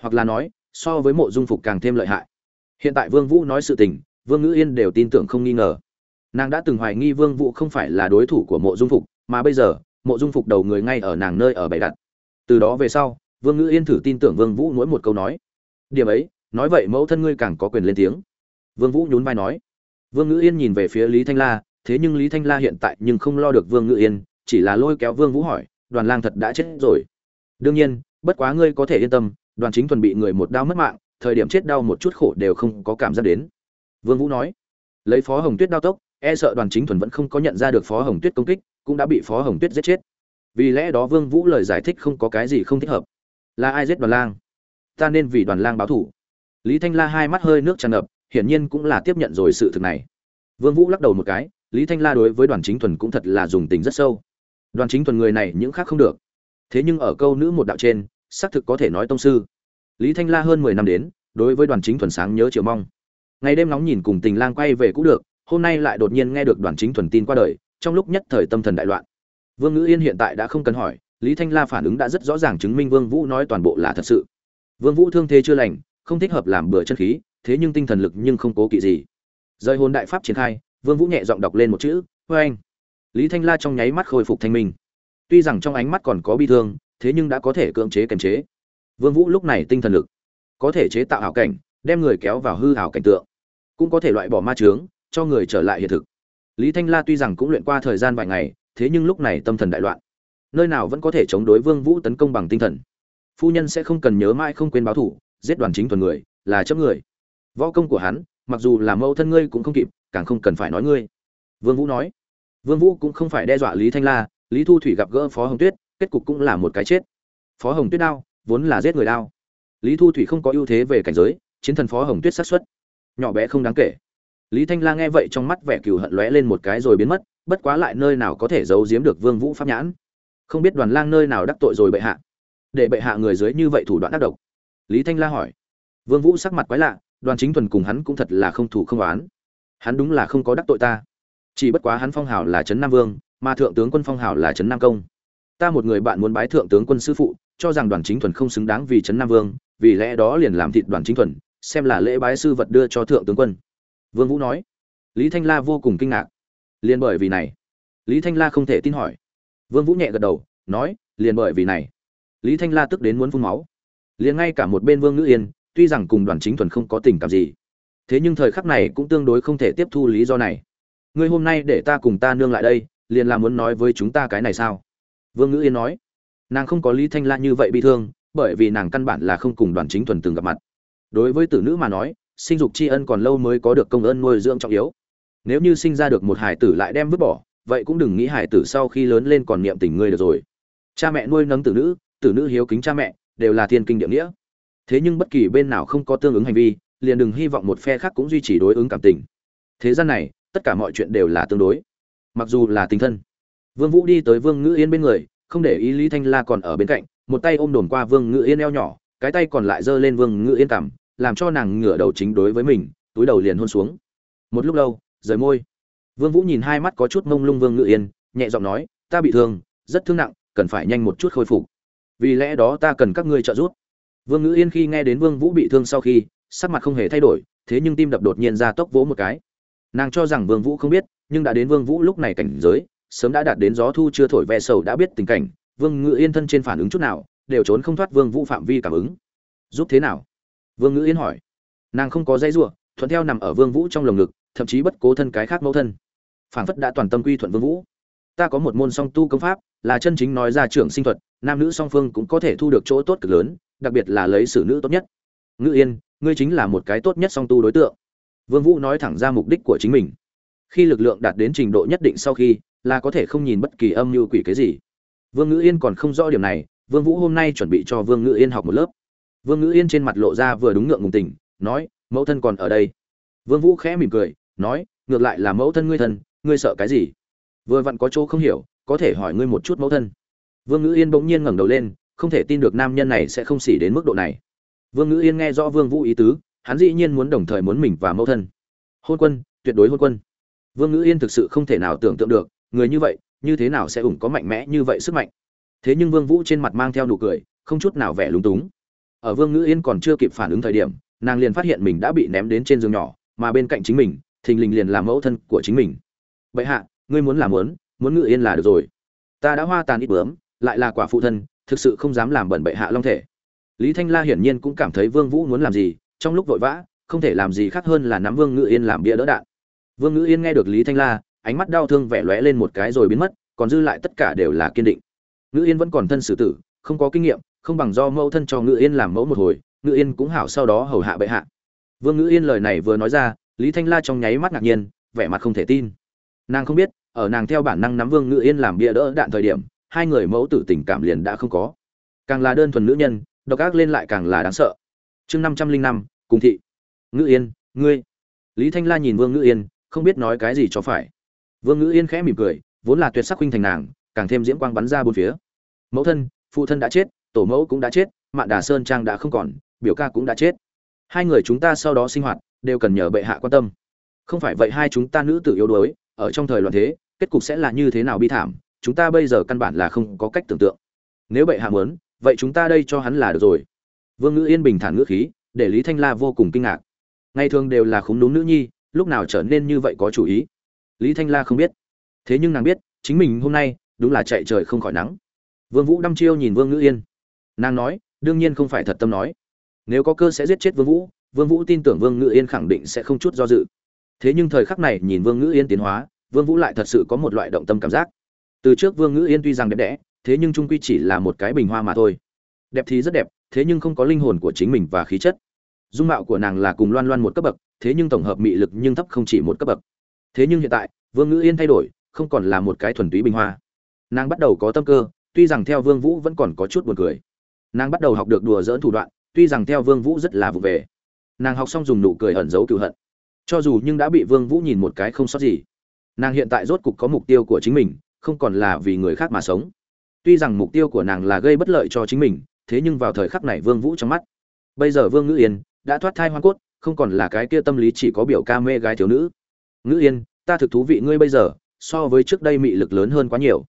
Hoặc là nói, so với mộ dung phục càng thêm lợi hại. Hiện tại vương vũ nói sự tình, vương ngữ yên đều tin tưởng không nghi ngờ. Nàng đã từng hoài nghi vương vũ không phải là đối thủ của mộ dung phục, mà bây giờ mộ dung phục đầu người ngay ở nàng nơi ở bày đặt. Từ đó về sau, vương ngữ yên thử tin tưởng vương vũ mỗi một câu nói. Điểm ấy, nói vậy mẫu thân ngươi càng có quyền lên tiếng. Vương vũ nhún vai nói. Vương ngữ yên nhìn về phía lý thanh la, thế nhưng lý thanh la hiện tại nhưng không lo được vương ngữ yên, chỉ là lôi kéo vương vũ hỏi, đoàn lang thật đã chết rồi? Đương nhiên, bất quá ngươi có thể yên tâm, đoàn chính thuần bị người một đau mất mạng, thời điểm chết đau một chút khổ đều không có cảm giác đến. Vương vũ nói. Lấy phó hồng tuyết đau tốc e sợ đoàn chính thuần vẫn không có nhận ra được phó hồng tuyết công kích cũng đã bị phó hồng tuyết giết chết. Vì lẽ đó vương vũ lời giải thích không có cái gì không thích hợp. Là ai giết đoàn lang? Ta nên vì đoàn lang báo thù. Lý thanh la hai mắt hơi nước tràn ngập, hiển nhiên cũng là tiếp nhận rồi sự thực này. Vương vũ lắc đầu một cái, lý thanh la đối với đoàn chính thuần cũng thật là dùng tình rất sâu. Đoàn chính thuần người này những khác không được. Thế nhưng ở câu nữ một đạo trên, xác thực có thể nói tông sư. Lý thanh la hơn mười năm đến, đối với đoàn chính thuần sáng nhớ chiều mong. Ngày đêm nóng nhìn cùng tình lang quay về cũng được, hôm nay lại đột nhiên nghe được đoàn chính thuần tin qua đời trong lúc nhất thời tâm thần đại loạn. Vương ngữ yên hiện tại đã không cần hỏi, lý thanh la phản ứng đã rất rõ ràng chứng minh vương vũ nói toàn bộ là thật sự. Vương vũ thương thế chưa lành, không thích hợp làm bừa chân khí, thế nhưng tinh thần lực nhưng không cố kỵ gì. Rời hồn đại pháp triển khai, vương vũ nhẹ giọng đọc lên một chữ huê anh lý thanh la trong nháy mắt khôi phục thanh minh. Tuy rằng trong ánh mắt còn có bi thương, thế nhưng đã có thể cưỡng chế kiềm chế. Vương vũ lúc này tinh thần lực có thể chế tạo ảo cảnh, đem người kéo vào hư ảo cảnh tượng, cũng có thể loại bỏ ma chướng, cho người trở lại hiện thực lý thanh la tuy rằng cũng luyện qua thời gian vài ngày, thế nhưng lúc này tâm thần đại loạn. Nơi nào vẫn có thể chống đối vương vũ tấn công bằng tinh thần. Phu nhân sẽ không cần nhớ mãi không quên báo thủ, giết đoàn chính thuần người, là chấp người. Võ công của hắn, mặc dù là mâu thân ngươi cũng không kịp, càng không cần phải nói ngươi. Vương vũ nói. Vương vũ cũng không phải đe dọa lý thanh la, lý thu thủy gặp gỡ phó hồng tuyết, kết cục cũng là một cái chết. Phó hồng tuyết đao vốn là giết người đao lý thu thủy không có ưu thế về cảnh giới, chiến thần phó hồng tuyết sát xuất nhỏ bé không đáng kể lý thanh la nghe vậy trong mắt vẻ cừu hận lóe lên một cái rồi biến mất, bất quá lại nơi nào có thể giấu giếm được vương vũ pháp nhãn. Không biết đoàn lang nơi nào đắc tội rồi bệ hạ. Để bệ hạ người dưới như vậy thủ đoạn ác độc. Lý thanh la hỏi. Vương vũ sắc mặt quái lạ, đoàn chính thuần cùng hắn cũng thật là không thủ không oán. Hắn đúng là không có đắc tội ta. Chỉ bất quá hắn phong hào là trấn nam vương, mà thượng tướng quân phong hào là trấn nam công. Ta một người bạn muốn bái thượng tướng quân sư phụ, cho rằng đoàn chính thuần không xứng đáng vì trấn nam vương, vì lẽ đó liền làm thịt đoàn chính thuần, xem là lễ bái sư vật đưa cho thượng tướng quân vương vũ nói. Lý thanh la vô cùng kinh ngạc. Liền bởi vì này. Lý thanh la không thể tin hỏi. Vương vũ nhẹ gật đầu, nói, liền bởi vì này. Lý thanh la tức đến muốn phun máu. Liền ngay cả một bên vương ngữ yên, tuy rằng cùng đoàn chính thuần không có tình cảm gì, thế nhưng thời khắc này cũng tương đối không thể tiếp thu lý do này. Ngươi hôm nay để ta cùng ta nương lại đây, liền là muốn nói với chúng ta cái này sao? Vương ngữ yên nói. Nàng không có lý thanh la như vậy bị thương, bởi vì nàng căn bản là không cùng đoàn chính thuần từng gặp mặt. Đối với tử nữ mà nói sinh dục tri ân còn lâu mới có được công ơn nuôi dưỡng trọng yếu. Nếu như sinh ra được một hải tử lại đem vứt bỏ, vậy cũng đừng nghĩ hải tử sau khi lớn lên còn niệm tình ngươi được rồi. Cha mẹ nuôi nấng tử nữ tử nữ hiếu kính cha mẹ, đều là thiên kinh địa nghĩa. Thế nhưng bất kỳ bên nào không có tương ứng hành vi, liền đừng hy vọng một phe khác cũng duy trì đối ứng cảm tình. Thế gian này, tất cả mọi chuyện đều là tương đối. Mặc dù là tình thân. Vương vũ đi tới vương ngữ yên bên người, không để ý lý thanh la còn ở bên cạnh, một tay ôm đồn qua vương ngữ yên eo nhỏ, cái tay còn lại giơ lên vương ngữ yên cằm làm cho nàng ngửa đầu chính đối với mình, túi đầu liền hôn xuống. Một lúc lâu, rời môi. Vương vũ nhìn hai mắt có chút mông lung vương ngự yên, nhẹ giọng nói, ta bị thương, rất thương nặng, cần phải nhanh một chút khôi phục. Vì lẽ đó ta cần các ngươi trợ giúp. Vương ngự yên khi nghe đến vương vũ bị thương sau khi, sắc mặt không hề thay đổi, thế nhưng tim đập đột nhiên ra tốc vỗ một cái. Nàng cho rằng vương vũ không biết, nhưng đã đến vương vũ lúc này cảnh giới, sớm đã đạt đến gió thu chưa thổi ve sầu đã biết tình cảnh, vương ngự yên thân trên phản ứng chút nào, đều trốn không thoát vương vũ phạm vi cảm ứng. Giúp thế nào? Vương Ngữ yên hỏi. Nàng không có dây rủa, thuận theo nằm ở vương vũ trong lồng ngực, thậm chí bất cố thân cái khác mẫu thân. Phảng phất đã toàn tâm quy thuận vương vũ. Ta có một môn song tu công pháp, là chân chính nói ra trưởng sinh thuật, nam nữ song phương cũng có thể thu được chỗ tốt cực lớn, đặc biệt là lấy xử nữ tốt nhất. Ngữ yên, ngươi chính là một cái tốt nhất song tu đối tượng. Vương vũ nói thẳng ra mục đích của chính mình. Khi lực lượng đạt đến trình độ nhất định sau khi, là có thể không nhìn bất kỳ âm mưu quỷ cái gì. Vương ngữ yên còn không rõ điểm này, vương vũ hôm nay chuẩn bị cho vương ngữ yên học một lớp vương ngữ yên trên mặt lộ ra vừa đúng ngượng ngùng tình, nói, mẫu thân còn ở đây. Vương vũ khẽ mỉm cười, nói, ngược lại là mẫu thân ngươi thân, ngươi sợ cái gì? Vừa vặn có chỗ không hiểu, có thể hỏi ngươi một chút mẫu thân. Vương ngữ yên bỗng nhiên ngẩng đầu lên, không thể tin được nam nhân này sẽ không xỉ đến mức độ này. Vương ngữ yên nghe rõ vương vũ ý tứ, hắn dĩ nhiên muốn đồng thời muốn mình và mẫu thân. Hôn quân, tuyệt đối hôn quân. Vương ngữ yên thực sự không thể nào tưởng tượng được, người như vậy, như thế nào sẽ ủng có mạnh mẽ như vậy sức mạnh. Thế nhưng vương vũ trên mặt mang theo nụ cười, không chút nào vẻ lúng túng ở vương ngữ yên còn chưa kịp phản ứng thời điểm, nàng liền phát hiện mình đã bị ném đến trên giường nhỏ, mà bên cạnh chính mình, thình lình liền làm mẫu thân của chính mình. Vậy hạ, ngươi muốn làm muốn muốn ngự yên là được rồi. Ta đã hoa tàn ít bướm, lại là quả phụ thân, thực sự không dám làm bẩn bệ hạ long thể. Lý thanh la hiển nhiên cũng cảm thấy vương vũ muốn làm gì, trong lúc vội vã, không thể làm gì khác hơn là nắm vương ngự yên làm bia đỡ đạn. Vương ngự yên nghe được lý thanh la, ánh mắt đau thương vẻ lóe lên một cái rồi biến mất, còn dư lại tất cả đều là kiên định. Ngự yên vẫn còn thân xử tử, không có kinh nghiệm không bằng do mẫu thân cho ngự yên làm mẫu một hồi, ngự yên cũng hảo sau đó hầu hạ bệ hạ. Vương ngự yên lời này vừa nói ra, lý thanh la trong nháy mắt ngạc nhiên, vẻ mặt không thể tin. Nàng không biết, ở nàng theo bản năng nắm vương ngự yên làm bia đỡ đạn thời điểm, hai người mẫu tử tình cảm liền đã không có. Càng là đơn thuần nữ nhân, độc ác lên lại càng là đáng sợ. Chương năm trăm linh năm, cùng thị. Ngự yên, ngươi. Lý thanh la nhìn vương ngự yên, không biết nói cái gì cho phải. Vương ngự yên khẽ mỉm cười, vốn là tuyệt sắc huynh thành nàng, càng thêm diễm quang bắn ra bốn phía. Mẫu thân, phụ thân đã chết tổ mẫu cũng đã chết, mạn đà sơn trang đã không còn, biểu ca cũng đã chết. Hai người chúng ta sau đó sinh hoạt, đều cần nhờ bệ hạ quan tâm. Không phải vậy hai chúng ta nữ tử yếu đuối, ở trong thời loạn thế, kết cục sẽ là như thế nào bi thảm, chúng ta bây giờ căn bản là không có cách tưởng tượng. Nếu bệ hạ muốn, vậy chúng ta đây cho hắn là được rồi. Vương ngữ yên bình thản ngữ khí, để lý thanh la vô cùng kinh ngạc. Ngày thường đều là khúng đúng nữ nhi, lúc nào trở nên như vậy có chủ ý? Lý thanh la không biết. Thế nhưng nàng biết, chính mình hôm nay, đúng là chạy trời không khỏi nắng. Vương vũ đăm chiêu nhìn vương ngữ yên nàng nói, đương nhiên không phải thật tâm nói. Nếu có cơ sẽ giết chết vương vũ vương vũ tin tưởng vương ngữ yên khẳng định sẽ không chút do dự. Thế nhưng thời khắc này nhìn vương ngữ yên tiến hóa, vương vũ lại thật sự có một loại động tâm cảm giác. Từ trước vương ngữ yên tuy rằng đẹp đẽ, thế nhưng trung quy chỉ là một cái bình hoa mà thôi. Đẹp thì rất đẹp, thế nhưng không có linh hồn của chính mình và khí chất. Dung mạo của nàng là cùng loan loan một cấp bậc, thế nhưng tổng hợp mị lực nhưng thấp không chỉ một cấp bậc. Thế nhưng hiện tại, vương ngữ yên thay đổi, không còn là một cái thuần túy bình hoa. Nàng bắt đầu có tâm cơ, tuy rằng theo vương vũ vẫn còn có chút buồn cười nàng bắt đầu học được đùa dỡn thủ đoạn, tuy rằng theo vương vũ rất là vụ về. Nàng học xong dùng nụ cười ẩn giấu cựu hận. Cho dù nhưng đã bị vương vũ nhìn một cái không sót gì. Nàng hiện tại rốt cục có mục tiêu của chính mình, không còn là vì người khác mà sống. Tuy rằng mục tiêu của nàng là gây bất lợi cho chính mình, thế nhưng vào thời khắc này vương vũ trong mắt, bây giờ vương ngữ yên đã thoát thai hoa cốt, không còn là cái kia tâm lý chỉ có biểu ca mê gái thiếu nữ. Ngữ yên, ta thực thú vị ngươi bây giờ, so với trước đây mị lực lớn hơn quá nhiều.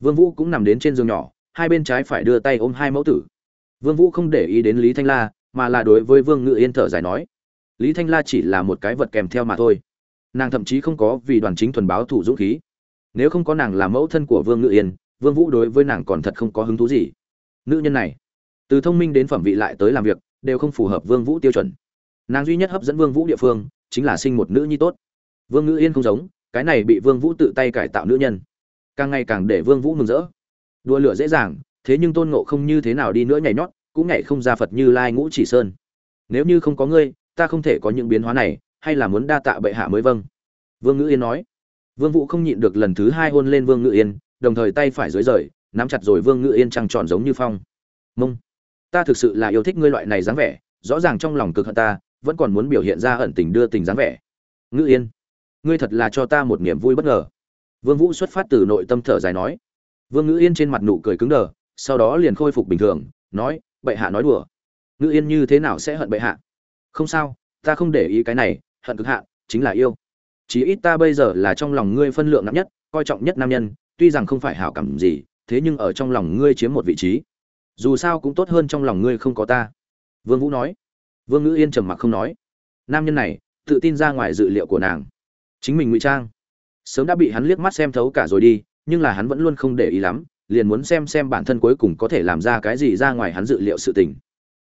Vương vũ cũng nằm đến trên giường nhỏ, hai bên trái phải đưa tay ôm hai mẫu tử vương vũ không để ý đến lý thanh la, mà là đối với vương ngự yên thở dài nói, lý thanh la chỉ là một cái vật kèm theo mà thôi. Nàng thậm chí không có vì đoàn chính thuần báo thủ dũng khí. Nếu không có nàng là mẫu thân của vương ngự yên, vương vũ đối với nàng còn thật không có hứng thú gì. Nữ nhân này, từ thông minh đến phẩm vị lại tới làm việc, đều không phù hợp vương vũ tiêu chuẩn. Nàng duy nhất hấp dẫn vương vũ địa phương, chính là sinh một nữ nhi tốt. Vương ngự yên không giống, cái này bị vương vũ tự tay cải tạo nữ nhân. Càng ngày càng để vương vũ mừng rỡ. Đua lửa dễ dàng thế nhưng tôn ngộ không như thế nào đi nữa nhảy nhót, cũng nhảy không ra phật như lai ngũ chỉ sơn. Nếu như không có ngươi, ta không thể có những biến hóa này, hay là muốn đa tạ bệ hạ mới vâng. Vương ngữ yên nói. Vương vũ không nhịn được lần thứ hai hôn lên vương ngữ yên, đồng thời tay phải dưới rời, nắm chặt rồi vương ngữ yên trăng tròn giống như phong. Mông. Ta thực sự là yêu thích ngươi loại này dáng vẻ, rõ ràng trong lòng cực hận ta, vẫn còn muốn biểu hiện ra ẩn tình đưa tình dáng vẻ. Ngữ yên. Ngươi thật là cho ta một niềm vui bất ngờ. Vương vũ xuất phát từ nội tâm thở dài nói. Vương ngữ yên trên mặt nụ cười cứng đờ sau đó liền khôi phục bình thường, nói, bệ hạ nói đùa. Ngự yên như thế nào sẽ hận bệ hạ? Không sao, ta không để ý cái này, hận cực hạ chính là yêu. Chỉ ít ta bây giờ là trong lòng ngươi phân lượng nặng nhất, coi trọng nhất nam nhân, tuy rằng không phải hảo cảm gì, thế nhưng ở trong lòng ngươi chiếm một vị trí. Dù sao cũng tốt hơn trong lòng ngươi không có ta. Vương vũ nói. Vương ngữ yên trầm mặc không nói. Nam nhân này, tự tin ra ngoài dự liệu của nàng. Chính mình ngụy trang. Sớm đã bị hắn liếc mắt xem thấu cả rồi đi, nhưng là hắn vẫn luôn không để ý lắm liền muốn xem xem bản thân cuối cùng có thể làm ra cái gì ra ngoài hắn dự liệu sự tình.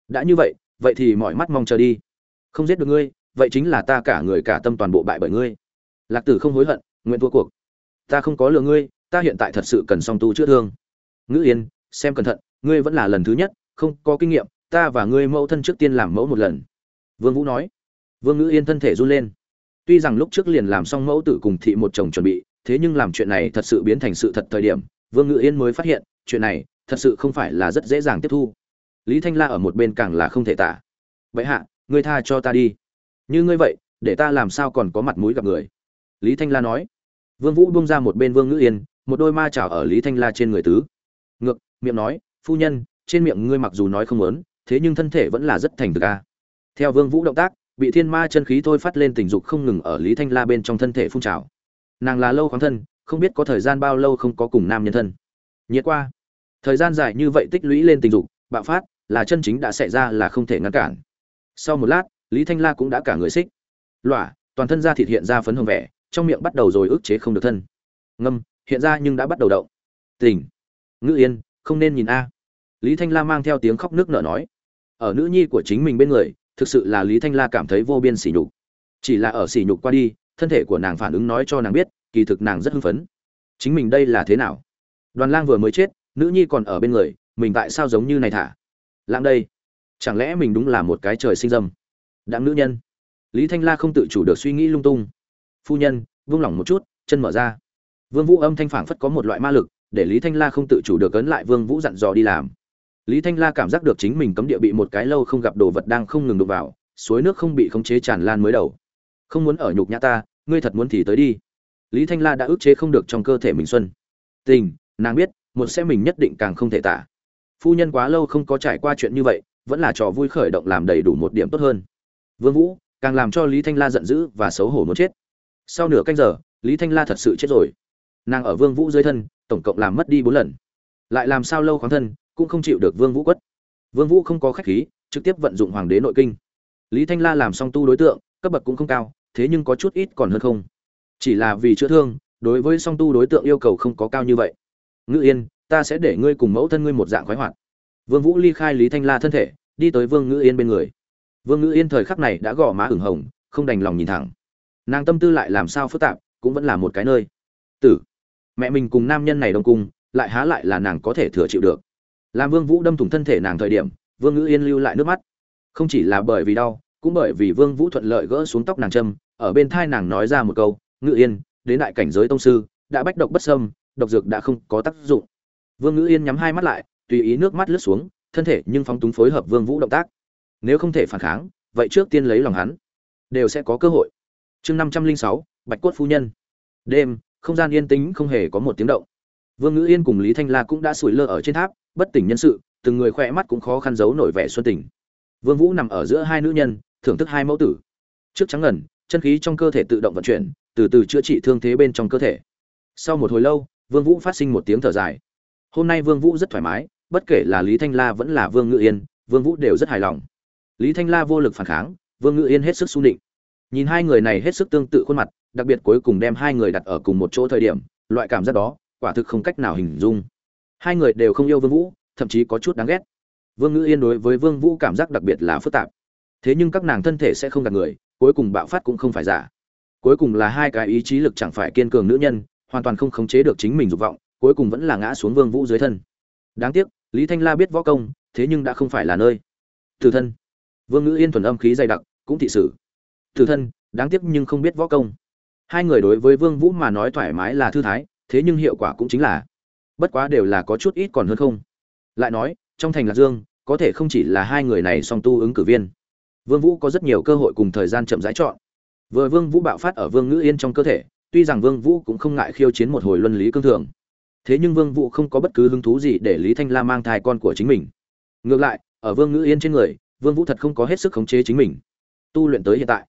Đã như vậy vậy thì mọi mắt mong chờ đi. Không giết được ngươi, vậy chính là ta cả người cả tâm toàn bộ bại bởi ngươi. Lạc tử không hối hận, nguyện thua cuộc. Ta không có lừa ngươi, ta hiện tại thật sự cần song tu chữa thương. Ngữ yên, xem cẩn thận, ngươi vẫn là lần thứ nhất, không có kinh nghiệm, ta và ngươi mẫu thân trước tiên làm mẫu một lần. Vương vũ nói. Vương ngữ yên thân thể run lên. Tuy rằng lúc trước liền làm xong mẫu tử cùng thị một chồng chuẩn bị, thế nhưng làm chuyện này thật sự biến thành sự thật thời điểm vương ngữ yên mới phát hiện, chuyện này thật sự không phải là rất dễ dàng tiếp thu. Lý thanh la ở một bên càng là không thể tả. Vậy hạ, ngươi tha cho ta đi. Như ngươi vậy, để ta làm sao còn có mặt mũi gặp người? Lý thanh la nói. Vương vũ bung ra một bên vương ngữ yên, một đôi ma chảo ở lý thanh la trên người tứ. Ngược, miệng nói, phu nhân, trên miệng ngươi mặc dù nói không muốn, thế nhưng thân thể vẫn là rất thành thực a. Theo vương vũ động tác, bị thiên ma chân khí thôi phát lên tình dục không ngừng ở lý thanh la bên trong thân thể phun trào. Nàng là lâu khoáng thân không biết có thời gian bao lâu không có cùng nam nhân thân. Nhiệt qua. Thời gian dài như vậy tích lũy lên tình dục, bạo phát, là chân chính đã xảy ra là không thể ngăn cản. Sau một lát, lý thanh la cũng đã cả người xích. Lọa toàn thân da thịt hiện ra phấn hồng vẻ, trong miệng bắt đầu rồi ức chế không được thân. Ngâm, hiện ra nhưng đã bắt đầu động tỉnh ngữ yên, không nên nhìn a. Lý thanh la mang theo tiếng khóc nước nở nói. Ở nữ nhi của chính mình bên người, thực sự là lý thanh la cảm thấy vô biên sỉ nhục. Chỉ là ở sỉ nhục qua đi, thân thể của nàng phản ứng nói cho nàng biết kỳ thực nàng rất hưng phấn. Chính mình đây là thế nào? Đoàn lang vừa mới chết, nữ nhi còn ở bên người, mình tại sao giống như này thả? Lãng đây, chẳng lẽ mình đúng là một cái trời sinh dâm? Đặng nữ nhân. Lý thanh la không tự chủ được suy nghĩ lung tung. Phu nhân, vung lỏng một chút, chân mở ra. Vương vũ âm thanh phảng phất có một loại ma lực, để lý thanh la không tự chủ được cấn lại vương vũ dặn dò đi làm. Lý thanh la cảm giác được chính mình cấm địa bị một cái lâu không gặp đồ vật đang không ngừng đụng vào, suối nước không bị khống chế tràn lan mới đầu. Không muốn ở nhục nhã ta, ngươi thật muốn thì tới đi lý thanh la đã ức chế không được trong cơ thể mình xuân. Tình, nàng biết, một sẽ mình nhất định càng không thể tả. Phu nhân quá lâu không có trải qua chuyện như vậy, vẫn là trò vui khởi động làm đầy đủ một điểm tốt hơn. Vương vũ, càng làm cho lý thanh la giận dữ và xấu hổ muốn chết. Sau nửa canh giờ, lý thanh la thật sự chết rồi. Nàng ở vương vũ dưới thân, tổng cộng làm mất đi bốn lần. Lại làm sao lâu khoáng thân, cũng không chịu được vương vũ quất. Vương vũ không có khách khí, trực tiếp vận dụng hoàng đế nội kinh. Lý thanh la làm xong tu đối tượng, cấp bậc cũng không cao, thế nhưng có chút ít còn hơn không chỉ là vì chữa thương, đối với song tu đối tượng yêu cầu không có cao như vậy. Ngự yên, ta sẽ để ngươi cùng mẫu thân ngươi một dạng khoái hoạt. Vương vũ ly khai lý thanh la thân thể, đi tới vương ngự yên bên người. Vương ngự yên thời khắc này đã gò má ửng hồng, không đành lòng nhìn thẳng. Nàng tâm tư lại làm sao phức tạp, cũng vẫn là một cái nơi. Tử. Mẹ mình cùng nam nhân này đông cung, lại há lại là nàng có thể thừa chịu được. Làm vương vũ đâm thủng thân thể nàng thời điểm, vương ngữ yên lưu lại nước mắt. Không chỉ là bởi vì đau, cũng bởi vì vương vũ thuận lợi gỡ xuống tóc nàng châm, ở bên thai nàng nói ra một câu Ngự yên, đến đại cảnh giới tông sư, đã bách độc bất sâm độc dược đã không có tác dụng. Vương Ngự yên nhắm hai mắt lại, tùy ý nước mắt lướt xuống, thân thể nhưng phóng túng phối hợp vương vũ động tác. Nếu không thể phản kháng, vậy trước tiên lấy lòng hắn. Đều sẽ có cơ hội. Chương năm trăm linh sáu, bạch quất phu nhân. Đêm, không gian yên tĩnh không hề có một tiếng động. Vương ngữ yên cùng lý thanh la cũng đã sủi lơ ở trên tháp, bất tỉnh nhân sự, từng người khỏe mắt cũng khó khăn giấu nổi vẻ xuân tình. Vương vũ nằm ở giữa hai nữ nhân, thưởng thức hai mẫu tử. Trước trắng ngần, chân khí trong cơ thể tự động vận chuyển từ từ chữa trị thương thế bên trong cơ thể. Sau một hồi lâu, vương vũ phát sinh một tiếng thở dài. Hôm nay vương vũ rất thoải mái, bất kể là lý thanh la vẫn là vương ngự yên, vương vũ đều rất hài lòng. Lý thanh la vô lực phản kháng, vương ngự yên hết sức xung định nhìn hai người này hết sức tương tự khuôn mặt, đặc biệt cuối cùng đem hai người đặt ở cùng một chỗ thời điểm, loại cảm giác đó, quả thực không cách nào hình dung. Hai người đều không yêu vương vũ, thậm chí có chút đáng ghét. Vương ngữ yên đối với vương vũ cảm giác đặc biệt là phức tạp. Thế nhưng các nàng thân thể sẽ không gạt người, cuối cùng bạo phát cũng không phải giả cuối cùng là hai cái ý chí lực chẳng phải kiên cường nữ nhân, hoàn toàn không khống chế được chính mình dục vọng, cuối cùng vẫn là ngã xuống vương vũ dưới thân. Đáng tiếc, lý thanh la biết võ công, thế nhưng đã không phải là nơi. Từ thân. Vương ngữ yên thuần âm khí dày đặc, cũng thị sự. từ thân, đáng tiếc nhưng không biết võ công. Hai người đối với vương vũ mà nói thoải mái là thư thái, thế nhưng hiệu quả cũng chính là. Bất quá đều là có chút ít còn hơn không. Lại nói, trong thành lạc dương, có thể không chỉ là hai người này song tu ứng cử viên. Vương vũ có rất nhiều cơ hội cùng thời gian chậm rãi chọn vừa vương vũ bạo phát ở vương ngữ yên trong cơ thể, tuy rằng vương vũ cũng không ngại khiêu chiến một hồi luân lý cương thường. Thế nhưng vương vũ không có bất cứ hứng thú gì để lý thanh la mang thai con của chính mình. Ngược lại, ở vương ngữ yên trên người, vương vũ thật không có hết sức khống chế chính mình. Tu luyện tới hiện tại,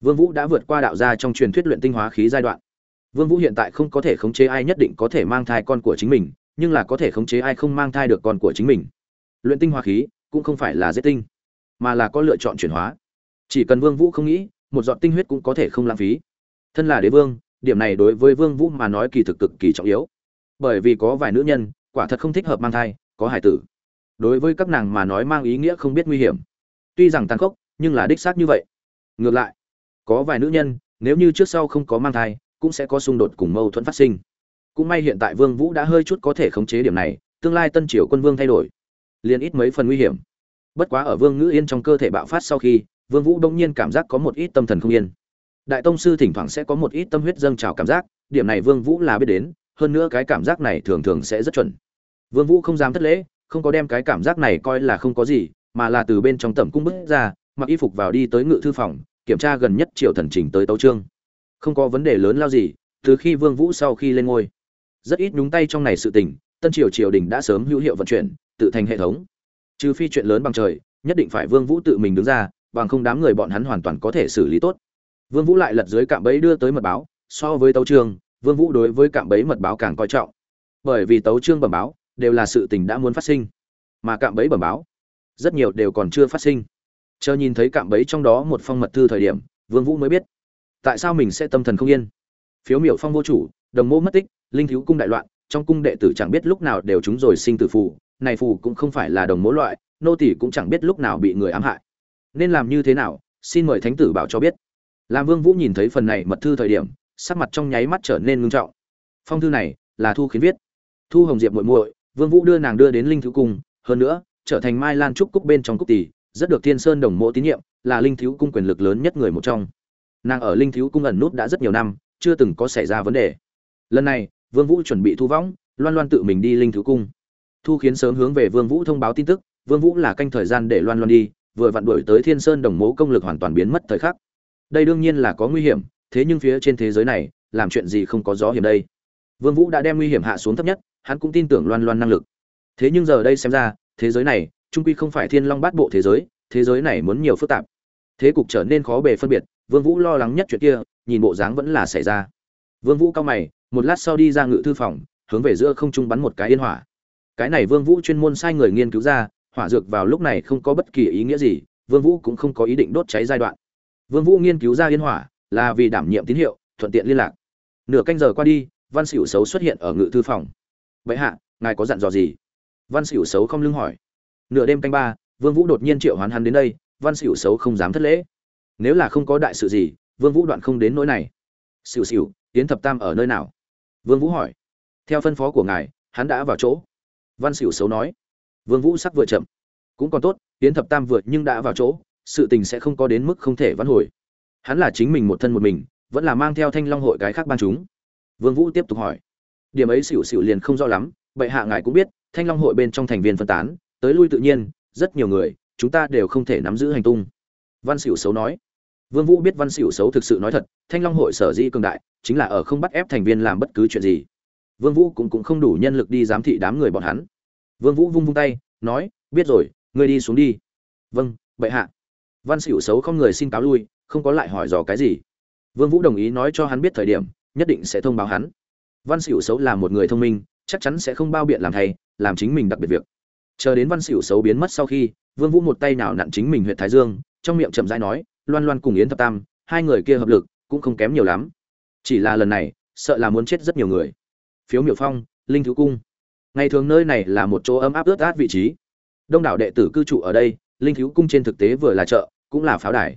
vương vũ đã vượt qua đạo gia trong truyền thuyết luyện tinh hóa khí giai đoạn. Vương vũ hiện tại không có thể khống chế ai nhất định có thể mang thai con của chính mình, nhưng là có thể khống chế ai không mang thai được con của chính mình. Luyện tinh hóa khí cũng không phải là giết tinh, mà là có lựa chọn chuyển hóa. Chỉ cần vương vũ không nghĩ một giọt tinh huyết cũng có thể không lãng phí. Thân là đế vương, điểm này đối với vương vũ mà nói kỳ thực cực kỳ trọng yếu. Bởi vì có vài nữ nhân, quả thật không thích hợp mang thai, có hải tử. Đối với các nàng mà nói mang ý nghĩa không biết nguy hiểm. Tuy rằng tàn khốc, nhưng là đích xác như vậy. Ngược lại, có vài nữ nhân, nếu như trước sau không có mang thai, cũng sẽ có xung đột cùng mâu thuẫn phát sinh. Cũng may hiện tại vương vũ đã hơi chút có thể khống chế điểm này, tương lai tân triều quân vương thay đổi, liền ít mấy phần nguy hiểm. Bất quá ở vương ngữ yên trong cơ thể bạo phát sau khi vương vũ đông nhiên cảm giác có một ít tâm thần không yên. Đại tông sư thỉnh thoảng sẽ có một ít tâm huyết dâng trào cảm giác điểm này vương vũ là biết đến hơn nữa cái cảm giác này thường thường sẽ rất chuẩn. Vương vũ không dám thất lễ không có đem cái cảm giác này coi là không có gì mà là từ bên trong tẩm cung bước ra mặc y phục vào đi tới ngự thư phòng kiểm tra gần nhất triệu thần trình tới tấu chương, không có vấn đề lớn lao gì từ khi vương vũ sau khi lên ngôi. Rất ít nhúng tay trong này sự tình tân triều triều đình đã sớm hữu hiệu vận chuyển tự thành hệ thống. Trừ phi chuyện lớn bằng trời nhất định phải vương vũ tự mình đứng ra bằng không đám người bọn hắn hoàn toàn có thể xử lý tốt. Vương vũ lại lật dưới cạm bẫy đưa tới mật báo, so với tấu trương, vương vũ đối với cạm bẫy mật báo càng coi trọng. Bởi vì tấu trương bẩm báo, đều là sự tình đã muốn phát sinh, mà cạm bẫy bẩm báo, rất nhiều đều còn chưa phát sinh. Chờ nhìn thấy cạm bẫy trong đó một phong mật thư thời điểm, vương vũ mới biết, tại sao mình sẽ tâm thần không yên. Phiếu miểu phong vô chủ, đồng mô mất tích, linh thiếu cung đại loạn, trong cung đệ tử chẳng biết lúc nào đều chúng rồi sinh tử phù, này phù cũng không phải là đồng mố loại, nô tỷ cũng chẳng biết lúc nào bị người ám hại nên làm như thế nào, xin mời thánh tử bảo cho biết. Làm vương vũ nhìn thấy phần này mật thư thời điểm, sắc mặt trong nháy mắt trở nên ngưng trọng. Phong thư này là thu khiến viết. Thu hồng diệp muội muội, vương vũ đưa nàng đưa đến linh thiếu cung, hơn nữa, trở thành mai lan trúc cúc bên trong cúc tỷ, rất được thiên sơn đồng mộ tín nhiệm, là linh thiếu cung quyền lực lớn nhất người một trong. Nàng ở linh thiếu cung ẩn nút đã rất nhiều năm, chưa từng có xảy ra vấn đề. Lần này, vương vũ chuẩn bị thu võng, loan loan tự mình đi linh thiếu cung. Thu khiến sớm hướng về vương vũ thông báo tin tức, vương vũ là canh thời gian để loan loan đi vừa vặn đuổi tới thiên sơn đồng mố công lực hoàn toàn biến mất thời khắc. Đây đương nhiên là có nguy hiểm, thế nhưng phía trên thế giới này, làm chuyện gì không có gió hiểm đây? Vương vũ đã đem nguy hiểm hạ xuống thấp nhất, hắn cũng tin tưởng loan loan năng lực. Thế nhưng giờ đây xem ra, thế giới này trung quy không phải thiên long bát bộ thế giới thế giới này muốn nhiều phức tạp. Thế cục trở nên khó bề phân biệt, vương vũ lo lắng nhất chuyện kia, nhìn bộ dáng vẫn là xảy ra. Vương vũ cao mày, một lát sau đi ra ngự thư phòng, hướng về giữa không trung bắn một cái yên hỏa. Cái này vương vũ chuyên môn sai người nghiên cứu ra hỏa dược vào lúc này không có bất kỳ ý nghĩa gì, vương vũ cũng không có ý định đốt cháy giai đoạn. Vương vũ nghiên cứu ra yên hỏa, là vì đảm nhiệm tín hiệu, thuận tiện liên lạc. Nửa canh giờ qua đi, văn xỉu xấu xuất hiện ở ngự thư phòng. Vậy hạ, ngài có dặn dò gì? Văn xỉu xấu không lưng hỏi. Nửa đêm canh ba, vương vũ đột nhiên triệu hoán hắn đến đây, văn xỉu xấu không dám thất lễ. Nếu là không có đại sự gì, vương vũ đoạn không đến nỗi này. Xỉu xỉu tiến thập tam ở nơi nào? Vương vũ hỏi. Theo phân phó của ngài, hắn đã vào chỗ. Văn xỉu xấu nói vương vũ sắc vừa chậm. Cũng còn tốt tiến thập tam vượt nhưng đã vào chỗ, sự tình sẽ không có đến mức không thể vãn hồi. Hắn là chính mình một thân một mình, vẫn là mang theo thanh long hội cái khác ban chúng. Vương vũ tiếp tục hỏi. Điểm ấy xỉu xỉu liền không rõ lắm, bệ hạ ngài cũng biết, thanh long hội bên trong thành viên phân tán, tới lui tự nhiên, rất nhiều người, chúng ta đều không thể nắm giữ hành tung. Văn xỉu xấu nói. Vương vũ biết văn xỉu xấu thực sự nói thật, thanh long hội sở di cường đại, chính là ở không bắt ép thành viên làm bất cứ chuyện gì. Vương vũ cũng cũng không đủ nhân lực đi giám thị đám người bọn hắn vương vũ vung vung tay, nói, biết rồi, ngươi đi xuống đi. Vâng bệ hạ. Văn xỉu xấu không người xin cáo lui, không có lại hỏi dò cái gì. Vương vũ đồng ý nói cho hắn biết thời điểm, nhất định sẽ thông báo hắn. Văn xỉu xấu là một người thông minh, chắc chắn sẽ không bao biện làm thay làm chính mình đặc biệt việc. Chờ đến văn xỉu xấu biến mất sau khi, vương vũ một tay nào nặn chính mình huyện thái dương, trong miệng chậm rãi nói, loan loan cùng yến thập tam, hai người kia hợp lực, cũng không kém nhiều lắm. Chỉ là lần này, sợ là muốn chết rất nhiều người. Phiếu miểu phong, linh thứ cung ngày thường nơi này là một chỗ ấm áp ướt át vị trí. Đông đảo đệ tử cư trụ ở đây, linh cứu cung trên thực tế vừa là chợ, cũng là pháo đài.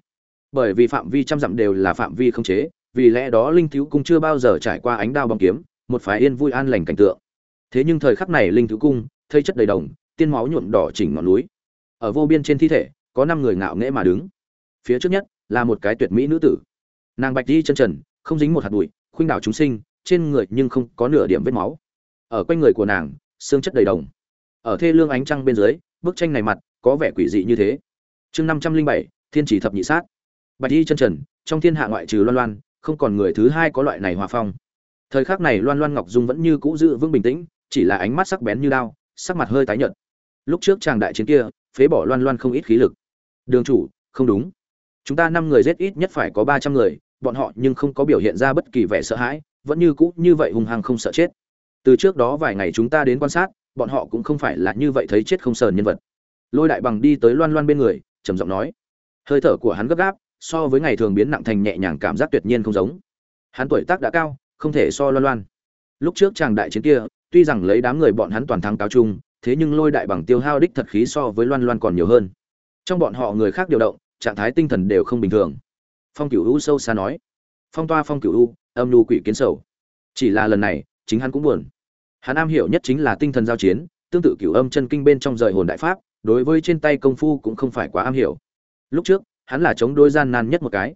Bởi vì phạm vi trăm dặm đều là phạm vi không chế, vì lẽ đó linh cứu cung chưa bao giờ trải qua ánh đao bóng kiếm, một phái yên vui an lành cảnh tượng. Thế nhưng thời khắc này linh cứu cung, thây chất đầy đồng, tiên máu nhuộm đỏ chỉnh ngọn núi. Ở vô biên trên thi thể, có năm người ngạo nghễ mà đứng. Phía trước nhất, là một cái tuyệt mỹ nữ tử. Nàng bạch đi chân trần, không dính một hạt bụi, khuynh đảo chúng sinh, trên người nhưng không có nửa điểm vết máu. Ở quanh người của nàng xương chất đầy đồng. Ở thê lương ánh trăng bên dưới, bức tranh này mặt có vẻ quỷ dị như thế. Chương năm trăm linh bảy, thiên chỉ thập nhị sát. Bạch y chân trần, trong thiên hạ ngoại trừ loan loan, không còn người thứ hai có loại này hòa phong. Thời khắc này loan loan ngọc dung vẫn như cũ giữ vững bình tĩnh, chỉ là ánh mắt sắc bén như đao, sắc mặt hơi tái nhợt. Lúc trước chàng đại chiến kia, phế bỏ loan loan không ít khí lực. Đường chủ, không đúng. Chúng ta năm người giết ít nhất phải có ba trăm người, bọn họ nhưng không có biểu hiện ra bất kỳ vẻ sợ hãi, vẫn như cũ như vậy hung hăng không sợ chết từ trước đó vài ngày chúng ta đến quan sát, bọn họ cũng không phải là như vậy thấy chết không sờn nhân vật. Lôi đại bằng đi tới loan loan bên người, trầm giọng nói. Hơi thở của hắn gấp gáp, so với ngày thường biến nặng thành nhẹ nhàng cảm giác tuyệt nhiên không giống. Hắn tuổi tác đã cao, không thể so loan loan. Lúc trước chàng đại chiến kia, tuy rằng lấy đám người bọn hắn toàn thắng cáo chung, thế nhưng lôi đại bằng tiêu hao đích thật khí so với loan loan còn nhiều hơn. Trong bọn họ người khác điều động, trạng thái tinh thần đều không bình thường. Phong cửu u sâu xa nói. Phong toa phong cửu u, âm nhu quỷ kiến sầu. Chỉ là lần này, chính hắn cũng buồn hắn am hiểu nhất chính là tinh thần giao chiến, tương tự cửu âm chân kinh bên trong rời hồn đại pháp, đối với trên tay công phu cũng không phải quá am hiểu. Lúc trước, hắn là chống đối gian nan nhất một cái.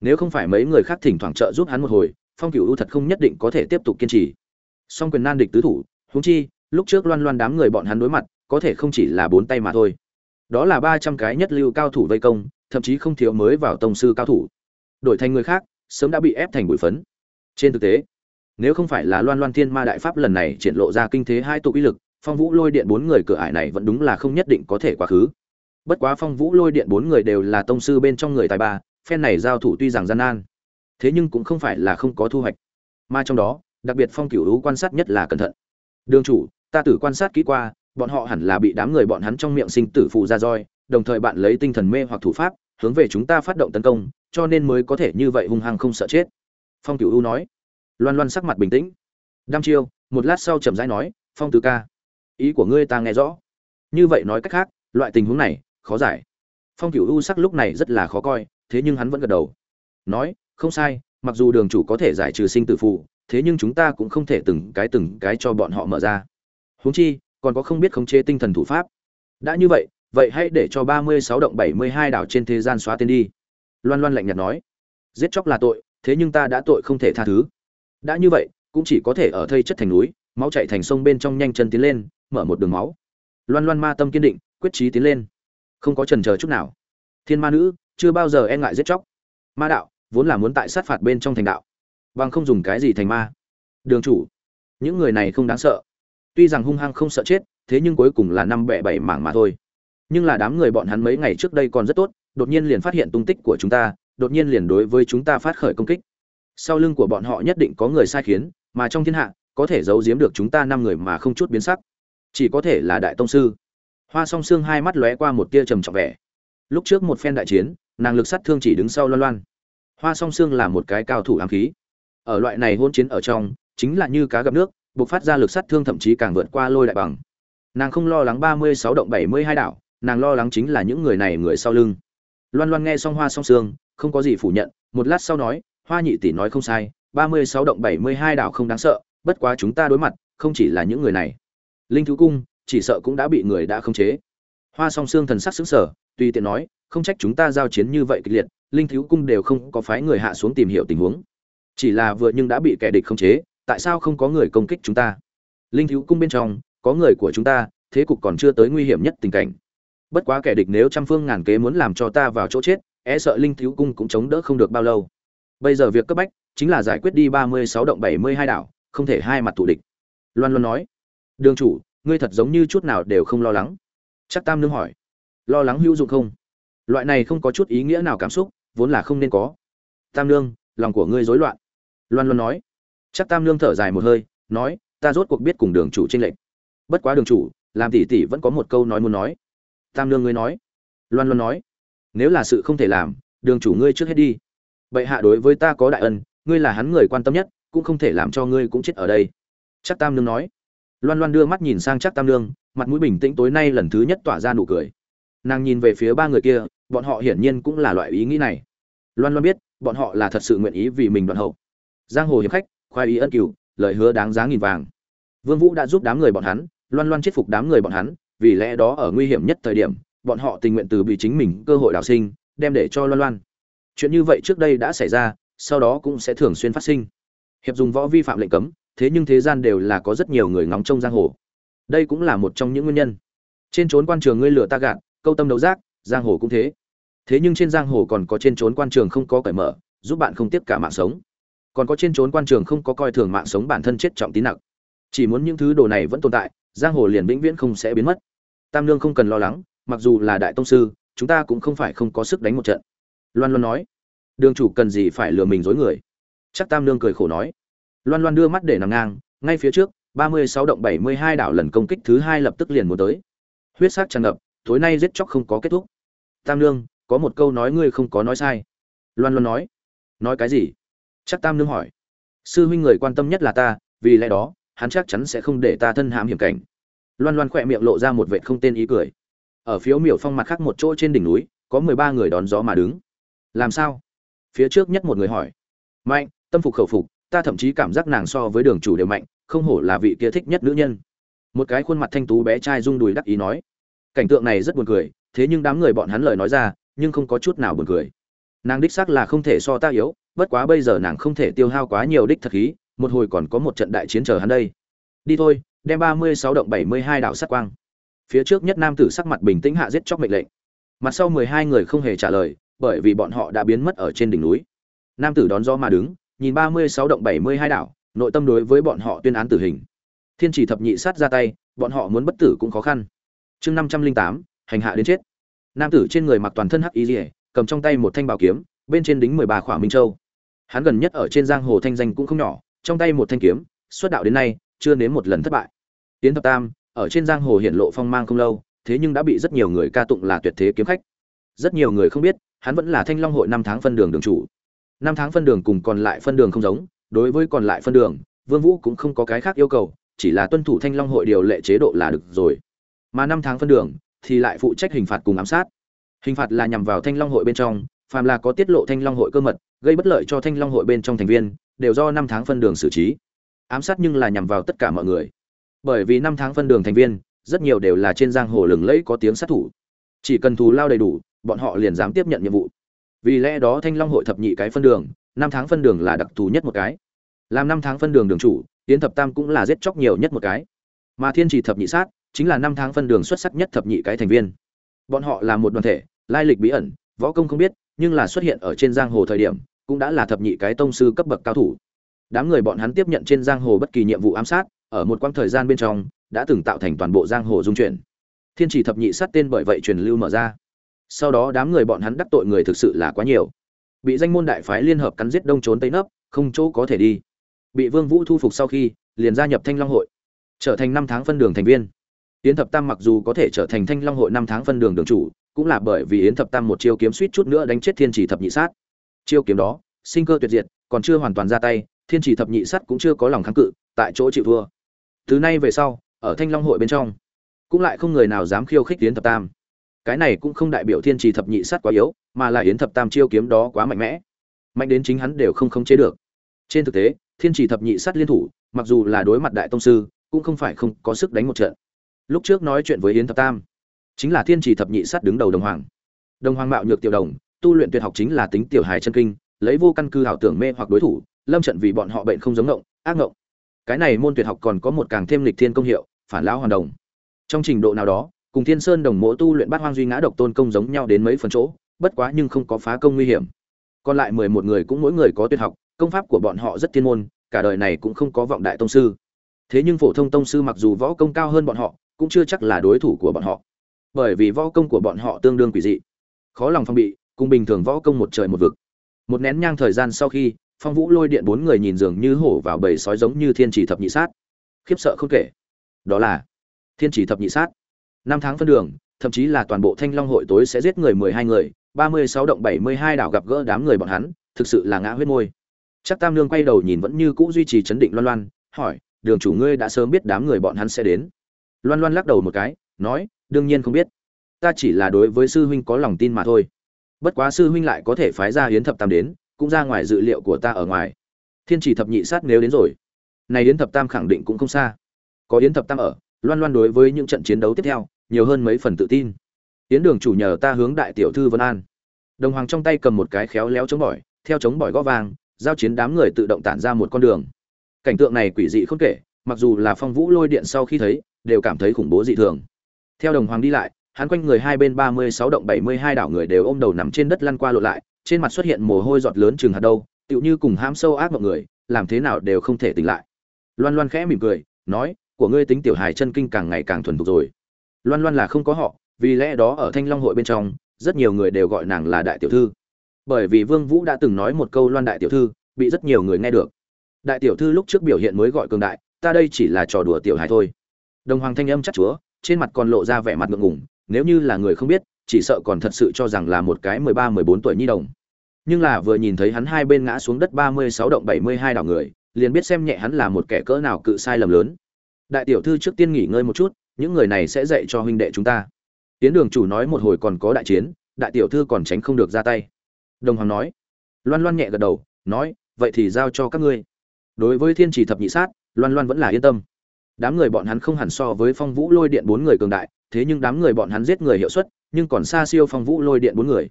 Nếu không phải mấy người khác thỉnh thoảng trợ giúp hắn một hồi, phong cửu u thật không nhất định có thể tiếp tục kiên trì. Song quyền nan địch tứ thủ, huống chi, lúc trước loan loan đám người bọn hắn đối mặt, có thể không chỉ là bốn tay mà thôi. Đó là ba trăm cái nhất lưu cao thủ vây công, thậm chí không thiếu mới vào tông sư cao thủ. Đổi thành người khác, sớm đã bị ép thành bụi phấn. Trên thực tế nếu không phải là loan loan thiên ma đại pháp lần này triển lộ ra kinh thế hai tụ uy lực, phong vũ lôi điện bốn người cửa ải này vẫn đúng là không nhất định có thể quá khứ. Bất quá phong vũ lôi điện bốn người đều là tông sư bên trong người tài ba, phen này giao thủ tuy rằng gian nan, thế nhưng cũng không phải là không có thu hoạch. Mà trong đó, đặc biệt phong cửu lũ quan sát nhất là cẩn thận. Đường chủ, ta tử quan sát kỹ qua, bọn họ hẳn là bị đám người bọn hắn trong miệng sinh tử phụ ra roi, đồng thời bạn lấy tinh thần mê hoặc thủ pháp, hướng về chúng ta phát động tấn công, cho nên mới có thể như vậy hung hăng không sợ chết. Phong cửu u nói loan loan sắc mặt bình tĩnh. Đăm chiêu, một lát sau chậm rãi nói, phong tứ ca, ý của ngươi ta nghe rõ. Như vậy nói cách khác, loại tình huống này khó giải. Phong cửu u sắc lúc này rất là khó coi, thế nhưng hắn vẫn gật đầu. Nói, không sai, mặc dù đường chủ có thể giải trừ sinh tử phụ thế nhưng chúng ta cũng không thể từng cái từng cái cho bọn họ mở ra. Huống chi, còn có không biết khống chế tinh thần thủ pháp. Đã như vậy vậy hãy để cho ba mươi sáu động bảy mươi hai đảo trên thế gian xóa tên đi. Loan loan lạnh nhạt nói, giết chóc là tội, thế nhưng ta đã tội không thể tha thứ đã như vậy, cũng chỉ có thể ở thây chất thành núi, máu chạy thành sông bên trong nhanh chân tiến lên, mở một đường máu. Loan loan ma tâm kiên định, quyết chí tiến lên. Không có trần chờ chút nào. Thiên ma nữ, chưa bao giờ e ngại giết chóc. Ma đạo, vốn là muốn tại sát phạt bên trong thành đạo. Bằng không dùng cái gì thành ma. Đường chủ, những người này không đáng sợ. Tuy rằng hung hăng không sợ chết, thế nhưng cuối cùng là năm bẹ bảy mảng mà thôi. Nhưng là đám người bọn hắn mấy ngày trước đây còn rất tốt, đột nhiên liền phát hiện tung tích của chúng ta, đột nhiên liền đối với chúng ta phát khởi công kích sau lưng của bọn họ nhất định có người sai khiến, mà trong thiên hạ, có thể giấu giếm được chúng ta năm người mà không chút biến sắc. Chỉ có thể là đại tông sư. Hoa song xương hai mắt lóe qua một tia trầm trọng vẻ. Lúc trước một phen đại chiến, nàng lực sát thương chỉ đứng sau loan loan. Hoa song xương là một cái cao thủ ám khí. Ở loại này hôn chiến ở trong, chính là như cá gặp nước buộc phát ra lực sát thương thậm chí càng vượt qua lôi đại bằng. Nàng không lo lắng ba mươi sáu động bảy mươi hai đảo, nàng lo lắng chính là những người này người sau lưng. Loan loan nghe xong hoa song sương, không có gì phủ nhận, một lát sau nói hoa nhị tỷ nói không sai, ba mươi sáu động bảy mươi hai đảo không đáng sợ, bất quá chúng ta đối mặt, không chỉ là những người này. Linh thú cung, chỉ sợ cũng đã bị người đã khống chế. Hoa song sương thần sắc xứng sở tuy tiện nói, không trách chúng ta giao chiến như vậy kịch liệt, linh Thú cung đều không có phái người hạ xuống tìm hiểu tình huống. Chỉ là vừa nhưng đã bị kẻ địch khống chế, tại sao không có người công kích chúng ta? Linh Thú cung bên trong, có người của chúng ta, thế cục còn chưa tới nguy hiểm nhất tình cảnh. Bất quá kẻ địch nếu trăm phương ngàn kế muốn làm cho ta vào chỗ chết e sợ linh thiếu cung cũng chống đỡ không được bao lâu bây giờ việc cấp bách chính là giải quyết đi ba mươi sáu động bảy mươi hai đảo, không thể hai mặt thủ địch. Loan loan nói, đường chủ, ngươi thật giống như chút nào đều không lo lắng. Chắc tam nương hỏi, lo lắng hữu dụng không? Loại này không có chút ý nghĩa nào cảm xúc, vốn là không nên có. Tam nương, lòng của ngươi rối loạn. Loan loan nói, chắc tam nương thở dài một hơi, nói, ta rốt cuộc biết cùng đường chủ tranh lệch. Bất quá đường chủ, làm tỷ tỷ vẫn có một câu nói muốn nói. Tam nương ngươi nói. Loan loan nói, nếu là sự không thể làm, đường chủ ngươi trước hết đi bệ hạ đối với ta có đại ân, ngươi là hắn người quan tâm nhất, cũng không thể làm cho ngươi cũng chết ở đây. Chắc tam nương nói. Loan loan đưa mắt nhìn sang chắc tam nương, mặt mũi bình tĩnh tối nay lần thứ nhất tỏa ra nụ cười. Nàng nhìn về phía ba người kia, bọn họ hiển nhiên cũng là loại ý nghĩ này. Loan loan biết, bọn họ là thật sự nguyện ý vì mình đoạn hậu. Giang hồ hiệp khách, khoai ý ân cửu, lời hứa đáng giá nghìn vàng. Vương vũ đã giúp đám người bọn hắn, loan loan chết phục đám người bọn hắn, vì lẽ đó ở nguy hiểm nhất thời điểm, bọn họ tình nguyện từ bị chính mình cơ hội đào sinh, đem để cho loan loan chuyện như vậy trước đây đã xảy ra, sau đó cũng sẽ thường xuyên phát sinh. Hiệp dùng võ vi phạm lệnh cấm, thế nhưng thế gian đều là có rất nhiều người ngóng trông giang hồ. Đây cũng là một trong những nguyên nhân. Trên trốn quan trường ngươi lửa ta gạt, câu tâm đấu giác, giang hồ cũng thế. Thế nhưng trên giang hồ còn có trên trốn quan trường không có cởi mở, giúp bạn không tiếp cả mạng sống. Còn có trên trốn quan trường không có coi thường mạng sống bản thân chết trọng tín nặng. Chỉ muốn những thứ đồ này vẫn tồn tại, giang hồ liền vĩnh viễn không sẽ biến mất. Tam lương không cần lo lắng, mặc dù là đại tông sư, chúng ta cũng không phải không có sức đánh một trận loan loan nói, đường chủ cần gì phải lừa mình dối người? Chắc tam nương cười khổ nói, loan loan đưa mắt để nằm ngang, ngay phía trước, ba mươi sáu động bảy mươi hai đảo lần công kích thứ hai lập tức liền muốn tới. Huyết sắc tràn ngập, tối nay giết chóc không có kết thúc. Tam nương, có một câu nói ngươi không có nói sai. Loan loan nói nói cái gì? Chắc tam nương hỏi, sư huynh người quan tâm nhất là ta, vì lẽ đó, hắn chắc chắn sẽ không để ta thân hãm hiểm cảnh. Loan loan khỏe miệng lộ ra một vệt không tên ý cười. Ở phiếu miểu phong mặt khác một chỗ trên đỉnh núi, có mười ba người đón gió mà đứng làm sao? Phía trước nhất một người hỏi. Mạnh, tâm phục khẩu phục, ta thậm chí cảm giác nàng so với đường chủ đều mạnh, không hổ là vị kia thích nhất nữ nhân. Một cái khuôn mặt thanh tú bé trai rung đùi đắc ý nói. Cảnh tượng này rất buồn cười, thế nhưng đám người bọn hắn lời nói ra, nhưng không có chút nào buồn cười. Nàng đích xác là không thể so ta yếu, bất quá bây giờ nàng không thể tiêu hao quá nhiều đích thật khí, một hồi còn có một trận đại chiến chờ hắn đây. Đi thôi, đem ba mươi sáu động bảy mươi hai đạo sắc quang. Phía trước nhất nam tử sắc mặt bình tĩnh hạ giết chóc mệnh lệnh. Mặt sau mười hai người không hề trả lời bởi vì bọn họ đã biến mất ở trên đỉnh núi. Nam tử đón gió mà đứng, nhìn ba mươi sáu động bảy mươi hai đảo, nội tâm đối với bọn họ tuyên án tử hình. Thiên chỉ thập nhị sát ra tay, bọn họ muốn bất tử cũng khó khăn. Chương năm trăm linh tám, hành hạ đến chết. Nam tử trên người mặc toàn thân hắc y dỉa cầm trong tay một thanh bảo kiếm, bên trên đính mười ba khỏa minh châu. Hắn gần nhất ở trên giang hồ thanh danh cũng không nhỏ, trong tay một thanh kiếm, xuất đạo đến nay, chưa nếm một lần thất bại. Tiến thập tam, ở trên giang hồ hiện lộ phong mang không lâu, thế nhưng đã bị rất nhiều người ca tụng là tuyệt thế kiếm khách. Rất nhiều người không biết hắn vẫn là thanh long hội năm tháng phân đường đường chủ. Năm tháng phân đường cùng còn lại phân đường không giống, đối với còn lại phân đường, vương vũ cũng không có cái khác yêu cầu, chỉ là tuân thủ thanh long hội điều lệ chế độ là được rồi. Mà năm tháng phân đường thì lại phụ trách hình phạt cùng ám sát. Hình phạt là nhằm vào thanh long hội bên trong, phàm là có tiết lộ thanh long hội cơ mật, gây bất lợi cho thanh long hội bên trong thành viên, đều do năm tháng phân đường xử trí. Ám sát nhưng là nhằm vào tất cả mọi người. Bởi vì năm tháng phân đường thành viên, rất nhiều đều là trên giang hồ lừng lẫy có tiếng sát thủ. Chỉ cần thù lao đầy đủ bọn họ liền dám tiếp nhận nhiệm vụ. Vì lẽ đó thanh long hội thập nhị cái phân đường, năm tháng phân đường là đặc thù nhất một cái. Làm năm tháng phân đường đường chủ tiến thập tam cũng là giết chóc nhiều nhất một cái. Mà thiên trì thập nhị sát, chính là năm tháng phân đường xuất sắc nhất thập nhị cái thành viên. Bọn họ là một đoàn thể, lai lịch bí ẩn, võ công không biết, nhưng là xuất hiện ở trên giang hồ thời điểm, cũng đã là thập nhị cái tông sư cấp bậc cao thủ. Đám người bọn hắn tiếp nhận trên giang hồ bất kỳ nhiệm vụ ám sát, ở một quãng thời gian bên trong, đã từng tạo thành toàn bộ giang hồ dung chuyển. Thiên chỉ thập nhị sát tên bởi vậy truyền lưu mở ra sau đó đám người bọn hắn đắc tội người thực sự là quá nhiều. Bị danh môn đại phái liên hợp cắn giết đông trốn tây nấp, không chỗ có thể đi. Bị vương vũ thu phục sau khi, liền gia nhập thanh long hội, trở thành năm tháng phân đường thành viên. Yến thập tam mặc dù có thể trở thành thanh long hội năm tháng phân đường đường chủ, cũng là bởi vì yến thập tam một chiêu kiếm suýt chút nữa đánh chết thiên chỉ thập nhị sát. Chiêu kiếm đó, sinh cơ tuyệt diệt, còn chưa hoàn toàn ra tay, thiên chỉ thập nhị sát cũng chưa có lòng kháng cự, tại chỗ chịu thua. Từ nay về sau, ở thanh long hội bên trong, cũng lại không người nào dám khiêu khích yến thập tam cái này cũng không đại biểu thiên trì thập nhị sát quá yếu, mà là yến thập tam chiêu kiếm đó quá mạnh mẽ. Mạnh đến chính hắn đều không khống chế được. Trên thực tế, thiên trì thập nhị sát liên thủ, mặc dù là đối mặt đại tông sư, cũng không phải không có sức đánh một trận. Lúc trước nói chuyện với yến thập tam, chính là thiên trì thập nhị sát đứng đầu đồng hoàng. Đồng hoàng mạo nhược tiểu đồng, tu luyện tuyệt học chính là tính tiểu hài chân kinh, lấy vô căn cứ ảo tưởng mê hoặc đối thủ, lâm trận vì bọn họ bệnh không giống ngộng, ác ngộng. Cái này môn tuyệt học còn có một càng thêm lịch thiên công hiệu, phản lão hoàn đồng. Trong trình độ nào đó cùng thiên sơn đồng mộ tu luyện bát hoang duy ngã độc tôn công giống nhau đến mấy phần chỗ, bất quá nhưng không có phá công nguy hiểm. Còn lại mười một người cũng mỗi người có tuyệt học, công pháp của bọn họ rất thiên môn, cả đời này cũng không có vọng đại tông sư. Thế nhưng phổ thông tông sư mặc dù võ công cao hơn bọn họ, cũng chưa chắc là đối thủ của bọn họ. Bởi vì võ công của bọn họ tương đương quỷ dị, khó lòng phong bị, cùng bình thường võ công một trời một vực. Một nén nhang thời gian sau khi, phong vũ lôi điện bốn người nhìn dường như hổ vào bầy sói giống như thiên chỉ thập nhị sát. Khiếp sợ không kể. Đó là thiên chỉ thập nhị sát năm tháng phân đường, thậm chí là toàn bộ thanh long hội tối sẽ giết người mười hai người, ba mươi sáu động bảy mươi hai đảo gặp gỡ đám người bọn hắn, thực sự là ngã huyết môi. Chắc tam lương quay đầu nhìn vẫn như cũ duy trì chấn định loan loan, hỏi, đường chủ ngươi đã sớm biết đám người bọn hắn sẽ đến? Loan loan lắc đầu một cái, nói, đương nhiên không biết. Ta chỉ là đối với sư huynh có lòng tin mà thôi. Bất quá sư huynh lại có thể phái ra hiến thập tam đến, cũng ra ngoài dự liệu của ta ở ngoài. Thiên chỉ thập nhị sát nếu đến rồi, này hiến thập tam khẳng định cũng không xa. Có hiến thập tam ở loan loan đối với những trận chiến đấu tiếp theo nhiều hơn mấy phần tự tin. Tiến đường chủ nhờ ta hướng đại tiểu thư vân an. Đồng hoàng trong tay cầm một cái khéo léo chống bỏi theo chống bỏi gõ vàng, giao chiến đám người tự động tản ra một con đường. Cảnh tượng này quỷ dị không kể mặc dù là phong vũ lôi điện sau khi thấy đều cảm thấy khủng bố dị thường. Theo đồng hoàng đi lại hắn quanh người hai bên ba mươi sáu động bảy mươi hai đảo người đều ôm đầu nằm trên đất lăn qua lộn lại trên mặt xuất hiện mồ hôi giọt lớn chừng hạt đâu tựu như cùng hãm sâu ác mọi người làm thế nào đều không thể tỉnh lại. Loan loan khẽ mỉm cười nói của ngươi tính tiểu hài chân kinh càng ngày càng thuần thục rồi. Loan loan là không có họ, vì lẽ đó ở thanh long hội bên trong, rất nhiều người đều gọi nàng là đại tiểu thư. Bởi vì vương vũ đã từng nói một câu loan đại tiểu thư, bị rất nhiều người nghe được. Đại tiểu thư lúc trước biểu hiện mới gọi cường đại, ta đây chỉ là trò đùa tiểu hài thôi. Đồng hoàng thanh âm chắc chúa, trên mặt còn lộ ra vẻ mặt ngượng ngùng, nếu như là người không biết, chỉ sợ còn thật sự cho rằng là một cái mười ba, mười bốn tuổi nhi đồng. Nhưng là vừa nhìn thấy hắn hai bên ngã xuống đất ba mươi sáu động bảy mươi hai đảo người, liền biết xem nhẹ hắn là một kẻ cỡ nào cự sai lầm lớn đại tiểu thư trước tiên nghỉ ngơi một chút, những người này sẽ dạy cho huynh đệ chúng ta. Tiến đường chủ nói một hồi còn có đại chiến, đại tiểu thư còn tránh không được ra tay. Đồng hoàng nói. Loan loan nhẹ gật đầu, nói, vậy thì giao cho các ngươi. Đối với thiên trì thập nhị sát, loan loan vẫn là yên tâm. Đám người bọn hắn không hẳn so với phong vũ lôi điện bốn người cường đại, thế nhưng đám người bọn hắn giết người hiệu suất, nhưng còn xa siêu phong vũ lôi điện bốn người.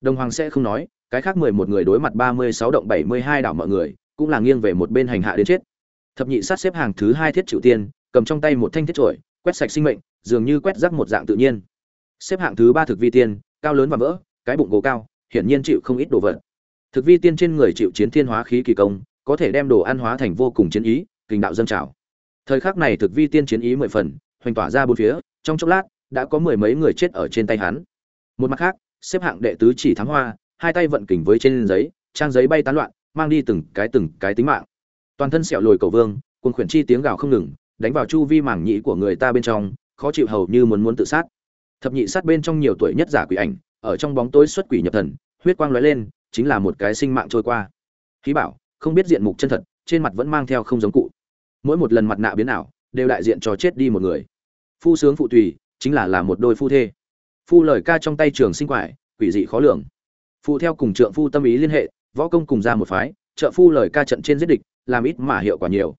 Đồng hoàng sẽ không nói, cái khác mười một người đối mặt ba mươi sáu động bảy mươi hai đảo mọi người, cũng là nghiêng về một bên hành hạ đến chết. Thập nhị sát xếp hàng thứ hai thiết chịu tiên cầm trong tay một thanh thiết trổi, quét sạch sinh mệnh, dường như quét rác một dạng tự nhiên. Xếp hạng thứ ba thực vi tiên, cao lớn và vỡ cái bụng gỗ cao, hiển nhiên chịu không ít đồ vật. Thực vi tiên trên người chịu chiến thiên hóa khí kỳ công, có thể đem đồ ăn hóa thành vô cùng chiến ý kình đạo dâng trào. Thời khắc này thực vi tiên chiến ý mười phần, hoành tỏa ra bốn phía, trong chốc lát, đã có mười mấy người chết ở trên tay hắn. Một mặt khác, xếp hạng đệ tứ chỉ thắng hoa, hai tay vận kình với trên giấy, trang giấy bay tán loạn, mang đi từng cái từng cái tính mạng. Toàn thân sẹo lồi cầu vương, cuồng khuyển chi tiếng gào không ngừng đánh vào chu vi mảng nhĩ của người ta bên trong, khó chịu hầu như muốn muốn tự sát. Thập nhị sát bên trong nhiều tuổi nhất giả quỷ ảnh, ở trong bóng tối xuất quỷ nhập thần, huyết quang lóe lên, chính là một cái sinh mạng trôi qua. Khí bảo, không biết diện mục chân thật, trên mặt vẫn mang theo không giống cụ. Mỗi một lần mặt nạ biến ảo, đều đại diện cho chết đi một người. Phu sướng phụ tùy, chính là là một đôi phu thê. Phu lời ca trong tay trường sinh quải, quỷ dị khó lường. Phụ theo cùng trượng phu tâm ý liên hệ, võ công cùng ra một phái, trợ phu lời ca trận trên giết địch, làm ít mà hiệu quả nhiều.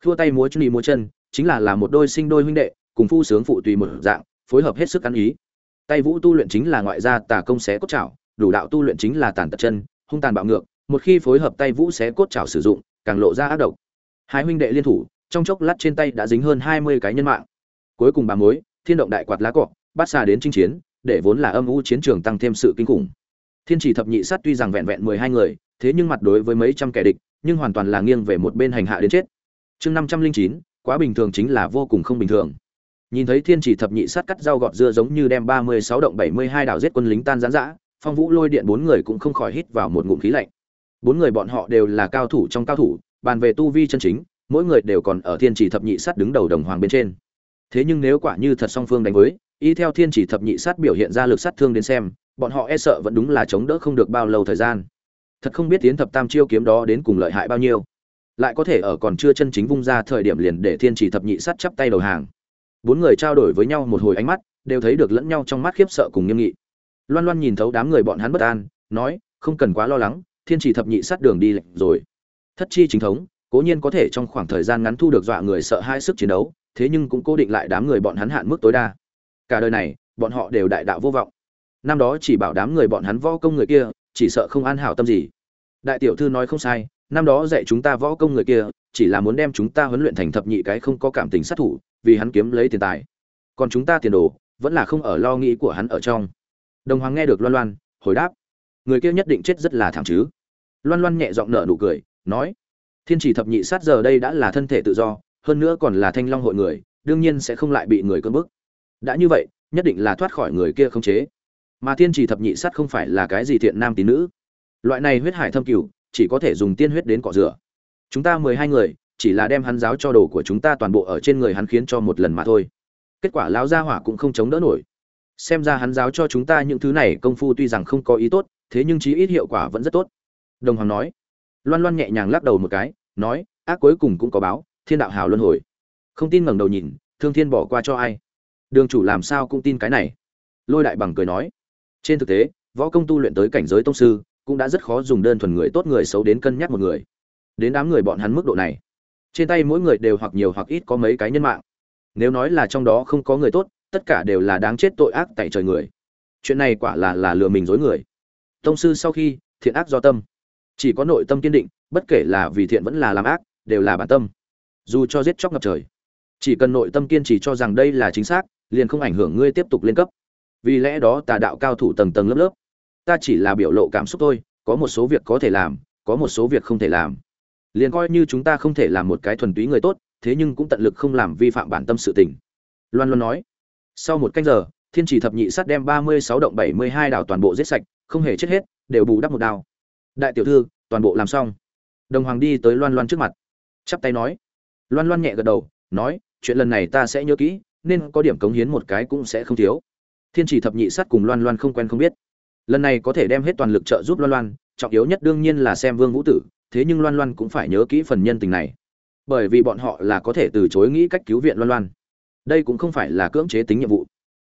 Thua tay múa chân đi múa chân chính là là một đôi sinh đôi huynh đệ, cùng phu sướng phụ tùy một dạng, phối hợp hết sức ăn ý. Tay vũ tu luyện chính là ngoại gia tà công xé cốt chảo, đủ đạo tu luyện chính là tàn tật chân, hung tàn bạo ngược, một khi phối hợp tay vũ xé cốt chảo sử dụng, càng lộ ra ác độc. Hai huynh đệ liên thủ, trong chốc lát trên tay đã dính hơn hai mươi cái nhân mạng. Cuối cùng bà mối, thiên động đại quạt lá cọ, bắt xa đến chinh chiến, để vốn là âm u chiến trường tăng thêm sự kinh khủng. Thiên chỉ thập nhị sát tuy rằng vẹn vẹn mười hai người, thế nhưng mặt đối với mấy trăm kẻ địch, nhưng hoàn toàn là nghiêng về một bên hành hạ đến chết. Chương năm trăm linh chín quá bình thường chính là vô cùng không bình thường. Nhìn thấy thiên chỉ thập nhị sát cắt rau gọt dưa giống như đem ba mươi sáu động bảy mươi hai đảo giết quân lính tan gián dã phong vũ lôi điện bốn người cũng không khỏi hít vào một ngụm khí lạnh. Bốn người bọn họ đều là cao thủ trong cao thủ, bàn về tu vi chân chính, mỗi người đều còn ở thiên chỉ thập nhị sát đứng đầu đồng hoàng bên trên. Thế nhưng nếu quả như thật song phương đánh với, y theo thiên chỉ thập nhị sát biểu hiện ra lực sát thương đến xem, bọn họ e sợ vẫn đúng là chống đỡ không được bao lâu thời gian. Thật không biết tiến thập tam chiêu kiếm đó đến cùng lợi hại bao nhiêu lại có thể ở còn chưa chân chính vung ra thời điểm liền để thiên chỉ thập nhị sát chắp tay đầu hàng. Bốn người trao đổi với nhau một hồi ánh mắt, đều thấy được lẫn nhau trong mắt khiếp sợ cùng nghiêm nghị. Loan loan nhìn thấu đám người bọn hắn bất an, nói, không cần quá lo lắng, thiên chỉ thập nhị sát đường đi lệnh rồi. Thất chi chính thống, cố nhiên có thể trong khoảng thời gian ngắn thu được dọa người sợ hai sức chiến đấu, thế nhưng cũng cố định lại đám người bọn hắn hạn mức tối đa. Cả đời này, bọn họ đều đại đạo vô vọng. Năm đó chỉ bảo đám người bọn hắn võ công người kia, chỉ sợ không an hảo tâm gì. Đại tiểu thư nói không sai năm đó dạy chúng ta võ công người kia, chỉ là muốn đem chúng ta huấn luyện thành thập nhị cái không có cảm tình sát thủ, vì hắn kiếm lấy tiền tài. Còn chúng ta tiền đồ, vẫn là không ở lo nghĩ của hắn ở trong. Đồng hoàng nghe được loan loan, hồi đáp. Người kia nhất định chết rất là thảm chứ. Loan loan nhẹ giọng nở nụ cười, nói. Thiên chỉ thập nhị sát giờ đây đã là thân thể tự do, hơn nữa còn là thanh long hội người, đương nhiên sẽ không lại bị người cưỡng bức. Đã như vậy, nhất định là thoát khỏi người kia không chế. Mà thiên chỉ thập nhị sát không phải là cái gì thiện nam tín nữ. Loại này huyết hải thâm cửu chỉ có thể dùng tiên huyết đến cọ rửa. Chúng ta mười hai người, chỉ là đem hắn giáo cho đồ của chúng ta toàn bộ ở trên người hắn khiến cho một lần mà thôi. Kết quả lão gia hỏa cũng không chống đỡ nổi. Xem ra hắn giáo cho chúng ta những thứ này công phu tuy rằng không có ý tốt, thế nhưng chí ít hiệu quả vẫn rất tốt. Đồng hoàng nói. Loan loan nhẹ nhàng lắc đầu một cái, nói, ác cuối cùng cũng có báo, thiên đạo hào luân hồi. Không tin ngẩng đầu nhìn, thương thiên bỏ qua cho ai? Đường chủ làm sao cũng tin cái này. Lôi đại bằng cười nói. Trên thực tế, võ công tu luyện tới cảnh giới tông sư cũng đã rất khó dùng đơn thuần người tốt người xấu đến cân nhắc một người. Đến đám người bọn hắn mức độ này, trên tay mỗi người đều hoặc nhiều hoặc ít có mấy cái nhân mạng. Nếu nói là trong đó không có người tốt, tất cả đều là đáng chết tội ác tại trời người. Chuyện này quả là là lừa mình dối người. Tông sư sau khi, thiện ác do tâm. Chỉ có nội tâm kiên định, bất kể là vì thiện vẫn là làm ác, đều là bản tâm. Dù cho giết chóc ngập trời, chỉ cần nội tâm kiên trì cho rằng đây là chính xác, liền không ảnh hưởng ngươi tiếp tục lên cấp. Vì lẽ đó tà đạo cao thủ tầng tầng lớp lớp ta chỉ là biểu lộ cảm xúc thôi, có một số việc có thể làm, có một số việc không thể làm. Liền coi như chúng ta không thể làm một cái thuần túy người tốt, thế nhưng cũng tận lực không làm vi phạm bản tâm sự tình. Loan loan nói. Sau một canh giờ, thiên chỉ thập nhị sát đem ba mươi sáu động bảy mươi hai đảo toàn bộ giết sạch, không hề chết hết, đều bù đắp một đao đại tiểu thư, toàn bộ làm xong. Đồng hoàng đi tới loan loan trước mặt, chắp tay nói. Loan loan nhẹ gật đầu, nói, chuyện lần này ta sẽ nhớ kỹ, nên có điểm cống hiến một cái cũng sẽ không thiếu. Thiên chỉ thập nhị sát cùng loan loan không quen không biết lần này có thể đem hết toàn lực trợ giúp loan loan, trọng yếu nhất đương nhiên là xem vương vũ tử, thế nhưng loan loan cũng phải nhớ kỹ phần nhân tình này. Bởi vì bọn họ là có thể từ chối nghĩ cách cứu viện loan loan. Đây cũng không phải là cưỡng chế tính nhiệm vụ.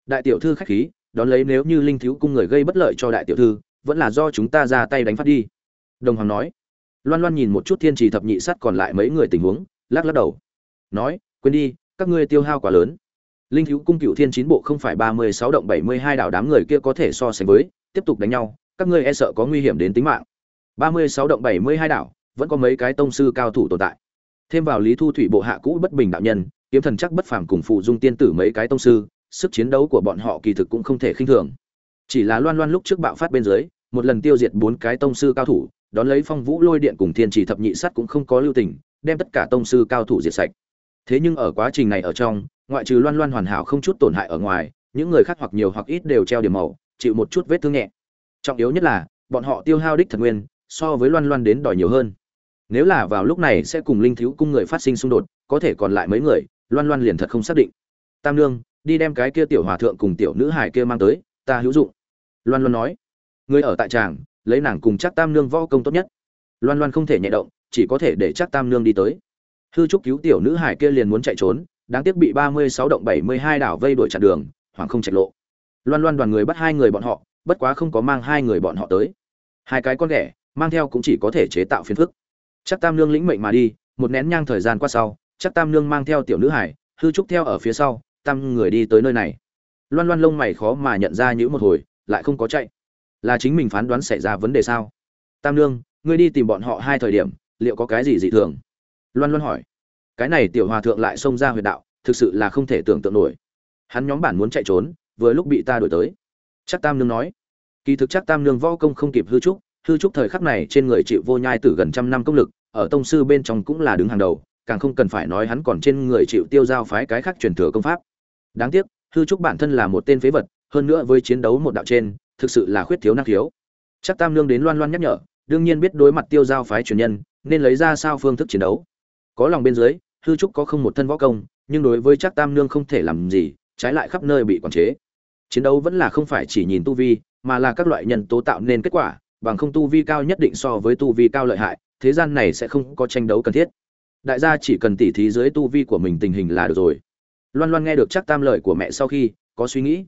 Đại tiểu thư khách khí, đón lấy nếu như linh thiếu cung người gây bất lợi cho đại tiểu thư, vẫn là do chúng ta ra tay đánh phát đi. Đồng hoàng nói. Loan loan nhìn một chút thiên trì thập nhị sắt còn lại mấy người tình huống, lắc lắc đầu. Nói, quên đi, các ngươi tiêu hao quá lớn. Linh thiếu cung cựu thiên chín bộ không phải ba mươi sáu động bảy mươi hai đảo đám người kia có thể so sánh với tiếp tục đánh nhau, các ngươi e sợ có nguy hiểm đến tính mạng. Ba mươi sáu động bảy mươi hai đảo, vẫn có mấy cái tông sư cao thủ tồn tại. Thêm vào lý thu thủy bộ hạ cũ bất bình đạo nhân, kiếm thần chắc bất phàm cùng phụ dung tiên tử mấy cái tông sư, sức chiến đấu của bọn họ kỳ thực cũng không thể khinh thường. Chỉ là loan loan lúc trước bạo phát bên dưới, một lần tiêu diệt bốn cái tông sư cao thủ, đón lấy phong vũ lôi điện cùng thiên trì thập nhị sắt cũng không có lưu tình, đem tất cả tông sư cao thủ diệt sạch. Thế nhưng ở quá trình này ở trong, ngoại trừ loan loan hoàn hảo không chút tổn hại ở ngoài, những người khác hoặc nhiều hoặc ít đều treo điểm màu chịu một chút vết thương nhẹ. Trọng yếu nhất là bọn họ tiêu hao đích thật nguyên so với loan loan đến đòi nhiều hơn. Nếu là vào lúc này sẽ cùng linh thiếu cung người phát sinh xung đột có thể còn lại mấy người loan loan liền thật không xác định. Tam Nương, đi đem cái kia tiểu hòa thượng cùng tiểu nữ hải kia mang tới ta hữu dụng. Loan loan nói. Người ở tại tràng lấy nàng cùng chắc tam nương võ công tốt nhất. Loan loan không thể nhẹ động chỉ có thể để chắc tam nương đi tới. Hư trúc cứu tiểu nữ hải kia liền muốn chạy trốn đáng tiếc bị ba mươi sáu động bảy mươi hai đảo vây đuổi chặn đường hoàng không chạy lộ loan loan đoàn người bắt hai người bọn họ, bất quá không có mang hai người bọn họ tới. Hai cái con ghẻ, mang theo cũng chỉ có thể chế tạo phiền phức. Chắc tam nương lĩnh mệnh mà đi, một nén nhang thời gian qua sau, chắc tam nương mang theo tiểu nữ hải, hư trúc theo ở phía sau, tam người đi tới nơi này. Loan loan lông mày khó mà nhận ra những một hồi, lại không có chạy. Là chính mình phán đoán xảy ra vấn đề sao? Tam nương, ngươi đi tìm bọn họ hai thời điểm, liệu có cái gì dị thường? Loan loan hỏi. Cái này tiểu hòa thượng lại xông ra huyệt đạo, thực sự là không thể tưởng tượng nổi. Hắn nhóm bản muốn chạy trốn vừa lúc bị ta đuổi tới. Chắc tam nương nói. Kỳ thực chắc tam nương võ công không kịp hư trúc hư trúc thời khắc này trên người chịu vô nhai từ gần trăm năm công lực, ở tông sư bên trong cũng là đứng hàng đầu, càng không cần phải nói hắn còn trên người chịu tiêu giao phái cái khác truyền thừa công pháp. Đáng tiếc, hư trúc bản thân là một tên phế vật, hơn nữa với chiến đấu một đạo trên, thực sự là khuyết thiếu năng khiếu. Chắc tam Nương đến loan loan nhắc nhở, đương nhiên biết đối mặt tiêu giao phái truyền nhân, nên lấy ra sao phương thức chiến đấu. Có lòng bên dưới, hư trúc có không một thân võ công, nhưng đối với chắc tam Nương không thể làm gì, trái lại khắp nơi bị quản chế chiến đấu vẫn là không phải chỉ nhìn tu vi, mà là các loại nhân tố tạo nên kết quả, bằng không tu vi cao nhất định so với tu vi cao lợi hại, thế gian này sẽ không có tranh đấu cần thiết. Đại gia chỉ cần tỉ thí dưới tu vi của mình tình hình là được rồi. Loan loan nghe được chắc tam lời của mẹ sau khi, có suy nghĩ.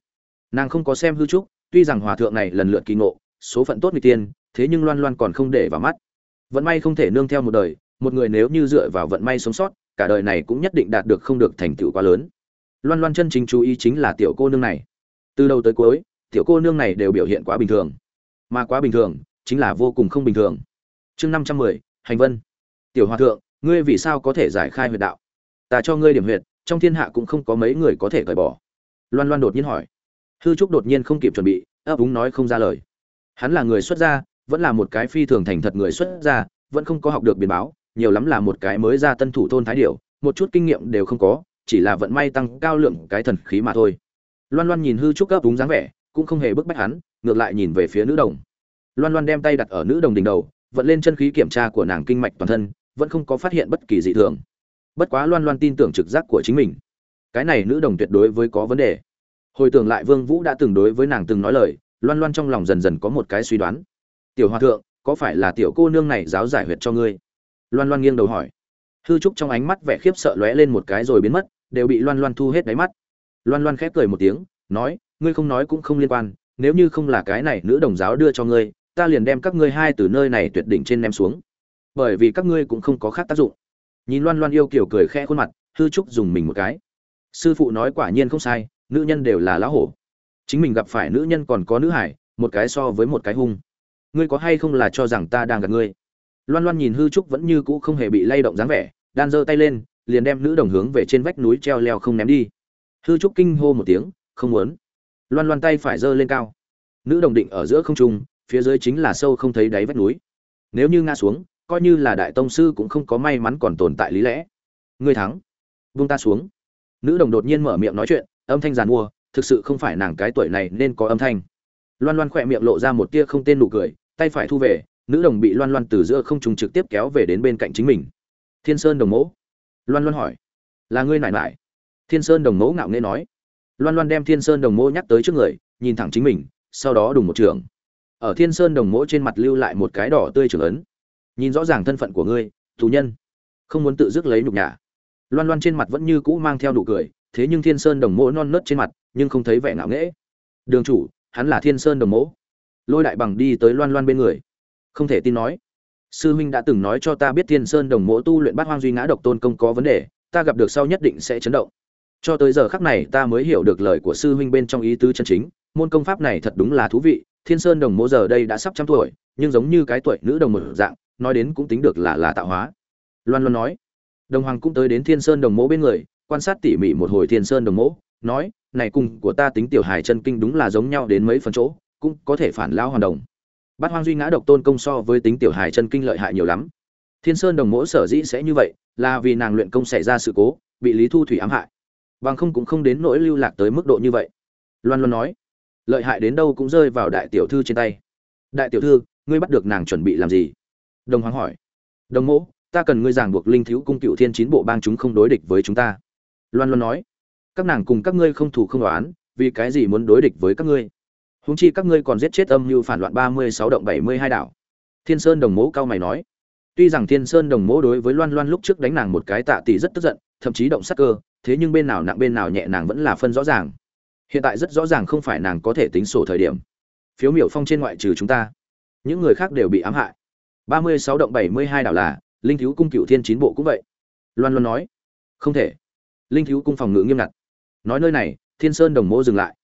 Nàng không có xem hư trúc, tuy rằng hòa thượng này lần lượt kỳ ngộ, số phận tốt người tiên, thế nhưng loan loan còn không để vào mắt. Vận may không thể nương theo một đời, một người nếu như dựa vào vận may sống sót, cả đời này cũng nhất định đạt được không được thành tựu quá lớn. Loan loan chân chính chú ý chính là tiểu cô nương này từ đầu tới cuối tiểu cô nương này đều biểu hiện quá bình thường. Mà quá bình thường chính là vô cùng không bình thường. Chương năm trăm mười hành vân. Tiểu hòa thượng ngươi vì sao có thể giải khai huyệt đạo? Ta cho ngươi điểm huyệt trong thiên hạ cũng không có mấy người có thể cởi bỏ. Loan loan đột nhiên hỏi. Hư trúc đột nhiên không kịp chuẩn bị ấp úng nói không ra lời. Hắn là người xuất gia vẫn là một cái phi thường thành thật người xuất gia vẫn không có học được biến báo nhiều lắm là một cái mới ra tân thủ thôn thái điệu, một chút kinh nghiệm đều không có chỉ là vận may tăng cao lượng cái thần khí mà thôi loan loan nhìn hư trúc gấp đúng dáng vẻ, cũng không hề bức bách hắn, ngược lại nhìn về phía nữ đồng. Loan loan đem tay đặt ở nữ đồng đỉnh đầu, vận lên chân khí kiểm tra của nàng kinh mạch toàn thân, vẫn không có phát hiện bất kỳ dị thường. Bất quá loan loan tin tưởng trực giác của chính mình. Cái này nữ đồng tuyệt đối với có vấn đề. Hồi tưởng lại vương vũ đã từng đối với nàng từng nói lời, loan loan trong lòng dần dần có một cái suy đoán. Tiểu hòa thượng, có phải là tiểu cô nương này giáo giải huyệt cho ngươi? Loan loan nghiêng đầu hỏi. Hư trúc trong ánh mắt vẻ khiếp sợ lóe lên một cái rồi biến mất, đều bị loan loan thu hết đáy mắt loan loan khép cười một tiếng, nói, ngươi không nói cũng không liên quan, nếu như không là cái này nữ đồng giáo đưa cho ngươi, ta liền đem các ngươi hai từ nơi này tuyệt đỉnh trên ném xuống. Bởi vì các ngươi cũng không có khác tác dụng. Nhìn loan loan yêu kiểu cười khẽ khuôn mặt, hư trúc dùng mình một cái. Sư phụ nói quả nhiên không sai, nữ nhân đều là lão hổ. Chính mình gặp phải nữ nhân còn có nữ hải, một cái so với một cái hung. Ngươi có hay không là cho rằng ta đang gặp ngươi? Loan loan nhìn hư trúc vẫn như cũ không hề bị lay động dáng vẻ, đan giơ tay lên, liền đem nữ đồng hướng về trên vách núi treo leo không ném đi hư trúc kinh hô một tiếng, không muốn. Loan loan tay phải giơ lên cao. Nữ đồng định ở giữa không trung, phía dưới chính là sâu không thấy đáy vách núi. Nếu như ngã xuống, coi như là đại tông sư cũng không có may mắn còn tồn tại lý lẽ. Ngươi thắng. Vung ta xuống. Nữ đồng đột nhiên mở miệng nói chuyện, âm thanh giàn mua, thực sự không phải nàng cái tuổi này nên có âm thanh. Loan loan khỏe miệng lộ ra một tia không tên nụ cười, tay phải thu về, nữ đồng bị loan loan từ giữa không trùng trực tiếp kéo về đến bên cạnh chính mình. Thiên sơn đồng mẫu loan loan hỏi, là ngươi nải nải? Thiên sơn đồng mẫu ngạo nghễ nói. Loan loan đem thiên sơn đồng mẫu nhắc tới trước người, nhìn thẳng chính mình, sau đó đùng một trường. Ở thiên sơn đồng mẫu trên mặt lưu lại một cái đỏ tươi trưởng ấn. Nhìn rõ ràng thân phận của ngươi, tù nhân. Không muốn tự dứt lấy nhục nhã. Loan loan trên mặt vẫn như cũ mang theo nụ cười, thế nhưng thiên sơn đồng mẫu non nớt trên mặt, nhưng không thấy vẻ ngạo nghễ. Đường chủ, hắn là thiên sơn đồng mẫu. Lôi đại bằng đi tới loan loan bên người. Không thể tin nói. Sư huynh đã từng nói cho ta biết thiên sơn đồng mẫu tu luyện bát hoang duy ngã độc tôn công có vấn đề, ta gặp được sau nhất định sẽ chấn động cho tới giờ khắc này ta mới hiểu được lời của sư huynh bên trong ý tứ chân chính, môn công pháp này thật đúng là thú vị, thiên sơn đồng mô giờ đây đã sắp trăm tuổi, nhưng giống như cái tuổi nữ đồng một dạng, nói đến cũng tính được là là tạo hóa. Loan loan nói, đồng hoàng cũng tới đến thiên sơn đồng mỗ bên người, quan sát tỉ mỉ một hồi thiên sơn đồng mỗ nói, này cùng của ta tính tiểu hài chân kinh đúng là giống nhau đến mấy phần chỗ, cũng có thể phản lao hoàn đồng. Bát hoang duy ngã độc tôn công so với tính tiểu hài chân kinh lợi hại nhiều lắm. Thiên sơn đồng mỗ sở dĩ sẽ như vậy, là vì nàng luyện công xảy ra sự cố, bị lý thu thủy ám hại bằng không cũng không đến nỗi lưu lạc tới mức độ như vậy. Loan loan nói lợi hại đến đâu cũng rơi vào đại tiểu thư trên tay. Đại tiểu thư ngươi bắt được nàng chuẩn bị làm gì? Đồng hoàng hỏi. Đồng Mỗ, ta cần ngươi giảng buộc linh thiếu cung cựu thiên chín bộ bang chúng không đối địch với chúng ta. Loan loan nói các nàng cùng các ngươi không thủ không đoán vì cái gì muốn đối địch với các ngươi? Húng chi các ngươi còn giết chết âm mưu phản loạn ba mươi sáu động bảy mươi hai đảo. Thiên sơn đồng Mỗ cao mày nói tuy rằng thiên sơn đồng Mỗ đối với loan loan lúc trước đánh nàng một cái tạ tỷ rất tức giận thậm chí động sắc cơ thế nhưng bên nào nặng bên nào nhẹ nàng vẫn là phân rõ ràng. Hiện tại rất rõ ràng không phải nàng có thể tính sổ thời điểm. Phiếu miểu phong trên ngoại trừ chúng ta. Những người khác đều bị ám hại. Ba mươi sáu động bảy mươi hai đảo là, linh thiếu cung cựu thiên chín bộ cũng vậy. Loan loan nói, không thể. Linh thiếu cung phòng ngự nghiêm ngặt. Nói nơi này, thiên sơn đồng mô dừng lại.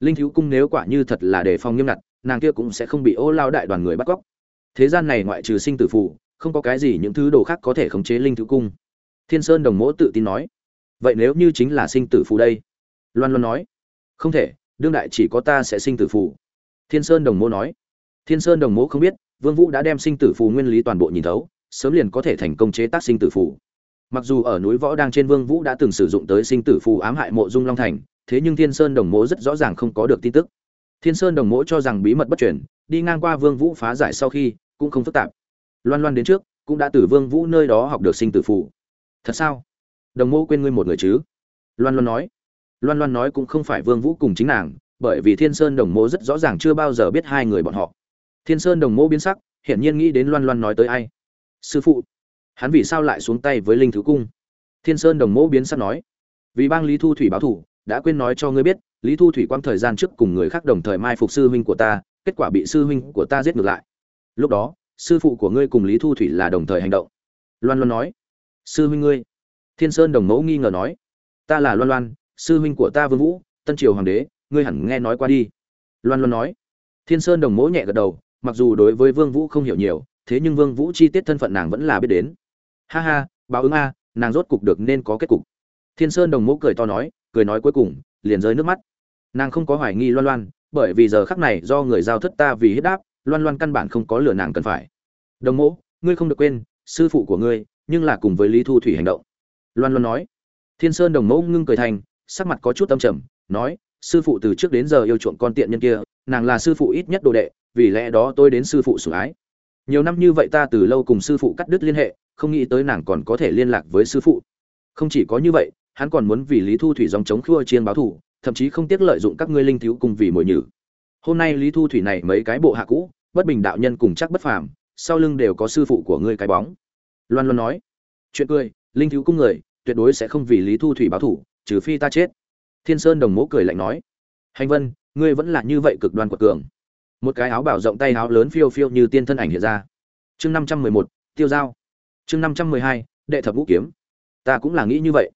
Linh thiếu cung nếu quả như thật là đề phòng nghiêm ngặt, nàng kia cũng sẽ không bị ô lao đại đoàn người bắt cóc. Thế gian này ngoại trừ sinh tử phụ không có cái gì những thứ đồ khác có thể khống chế linh thiếu cung. Thiên sơn đồng mỗ tự tin nói vậy nếu như chính là sinh tử phù đây? Loan loan nói. Không thể đương đại chỉ có ta sẽ sinh tử phù. thiên sơn đồng mô nói. Thiên sơn đồng mô không biết vương vũ đã đem sinh tử phù nguyên lý toàn bộ nhìn thấu sớm liền có thể thành công chế tác sinh tử phù. Mặc dù ở núi võ đang trên vương vũ đã từng sử dụng tới sinh tử phù ám hại mộ dung long thành thế nhưng thiên sơn đồng mô rất rõ ràng không có được tin tức. Thiên sơn đồng mô cho rằng bí mật bất truyền, đi ngang qua vương vũ phá giải sau khi cũng không phức tạp. Loan loan đến trước cũng đã từ vương vũ nơi đó học được sinh tử phù. Thật sao? Đồng mô quên ngươi một người chứ? Loan loan nói. Loan loan nói cũng không phải vương vũ cùng chính nàng, bởi vì thiên sơn đồng Mô rất rõ ràng chưa bao giờ biết hai người bọn họ. Thiên sơn đồng Mô biến sắc, hiển nhiên nghĩ đến loan loan nói tới ai? Sư phụ, hắn vì sao lại xuống tay với linh thứ cung? Thiên sơn đồng Mô biến sắc nói. Vì bang lý thu thủy báo thủ, đã quên nói cho ngươi biết, lý thu thủy quang thời gian trước cùng người khác đồng thời mai phục sư huynh của ta, kết quả bị sư huynh của ta giết ngược lại. Lúc đó, sư phụ của ngươi cùng lý thu thủy là đồng thời hành động. Loan loan nói. Sư huynh ngươi thiên sơn đồng mẫu nghi ngờ nói, ta là loan loan, sư huynh của ta vương vũ, tân triều hoàng đế, ngươi hẳn nghe nói qua đi. Loan loan nói. Thiên sơn đồng mẫu nhẹ gật đầu, mặc dù đối với vương vũ không hiểu nhiều, thế nhưng vương vũ chi tiết thân phận nàng vẫn là biết đến. Ha ha, báo ứng a, nàng rốt cục được nên có kết cục. Thiên sơn đồng mẫu cười to nói, cười nói cuối cùng, liền rơi nước mắt. Nàng không có hoài nghi loan loan, bởi vì giờ khắc này do người giao thất ta vì hết đáp, loan loan căn bản không có lừa nàng cần phải. Đồng mẫu, ngươi không được quên, sư phụ của ngươi nhưng là cùng với lý thu thủy hành động loan loan nói. Thiên sơn đồng mẫu ngưng cười thành, sắc mặt có chút âm trầm, nói, sư phụ từ trước đến giờ yêu chuộng con tiện nhân kia, nàng là sư phụ ít nhất đồ đệ, vì lẽ đó tôi đến sư phụ sủng ái. Nhiều năm như vậy ta từ lâu cùng sư phụ cắt đứt liên hệ, không nghĩ tới nàng còn có thể liên lạc với sư phụ. Không chỉ có như vậy, hắn còn muốn vì lý thu thủy dòng chống khua chiên báo thù, thậm chí không tiếc lợi dụng các ngươi linh thiếu cùng vì mồi nhử. Hôm nay lý thu thủy này mấy cái bộ hạ cũ, bất bình đạo nhân cùng chắc bất phàm, sau lưng đều có sư phụ của ngươi cái bóng. Loan loan nói. Chuyện cười linh thiếu cung người, tuyệt đối sẽ không vì lý thu thủy báo thủ, trừ phi ta chết. Thiên sơn đồng mố cười lạnh nói. Hành vân, ngươi vẫn là như vậy cực đoan quật cường. Một cái áo bảo rộng tay áo lớn phiêu phiêu như tiên thân ảnh hiện ra. Chương năm trăm mười một, tiêu giao chương năm trăm mười hai, đệ thập vũ kiếm. Ta cũng là nghĩ như vậy.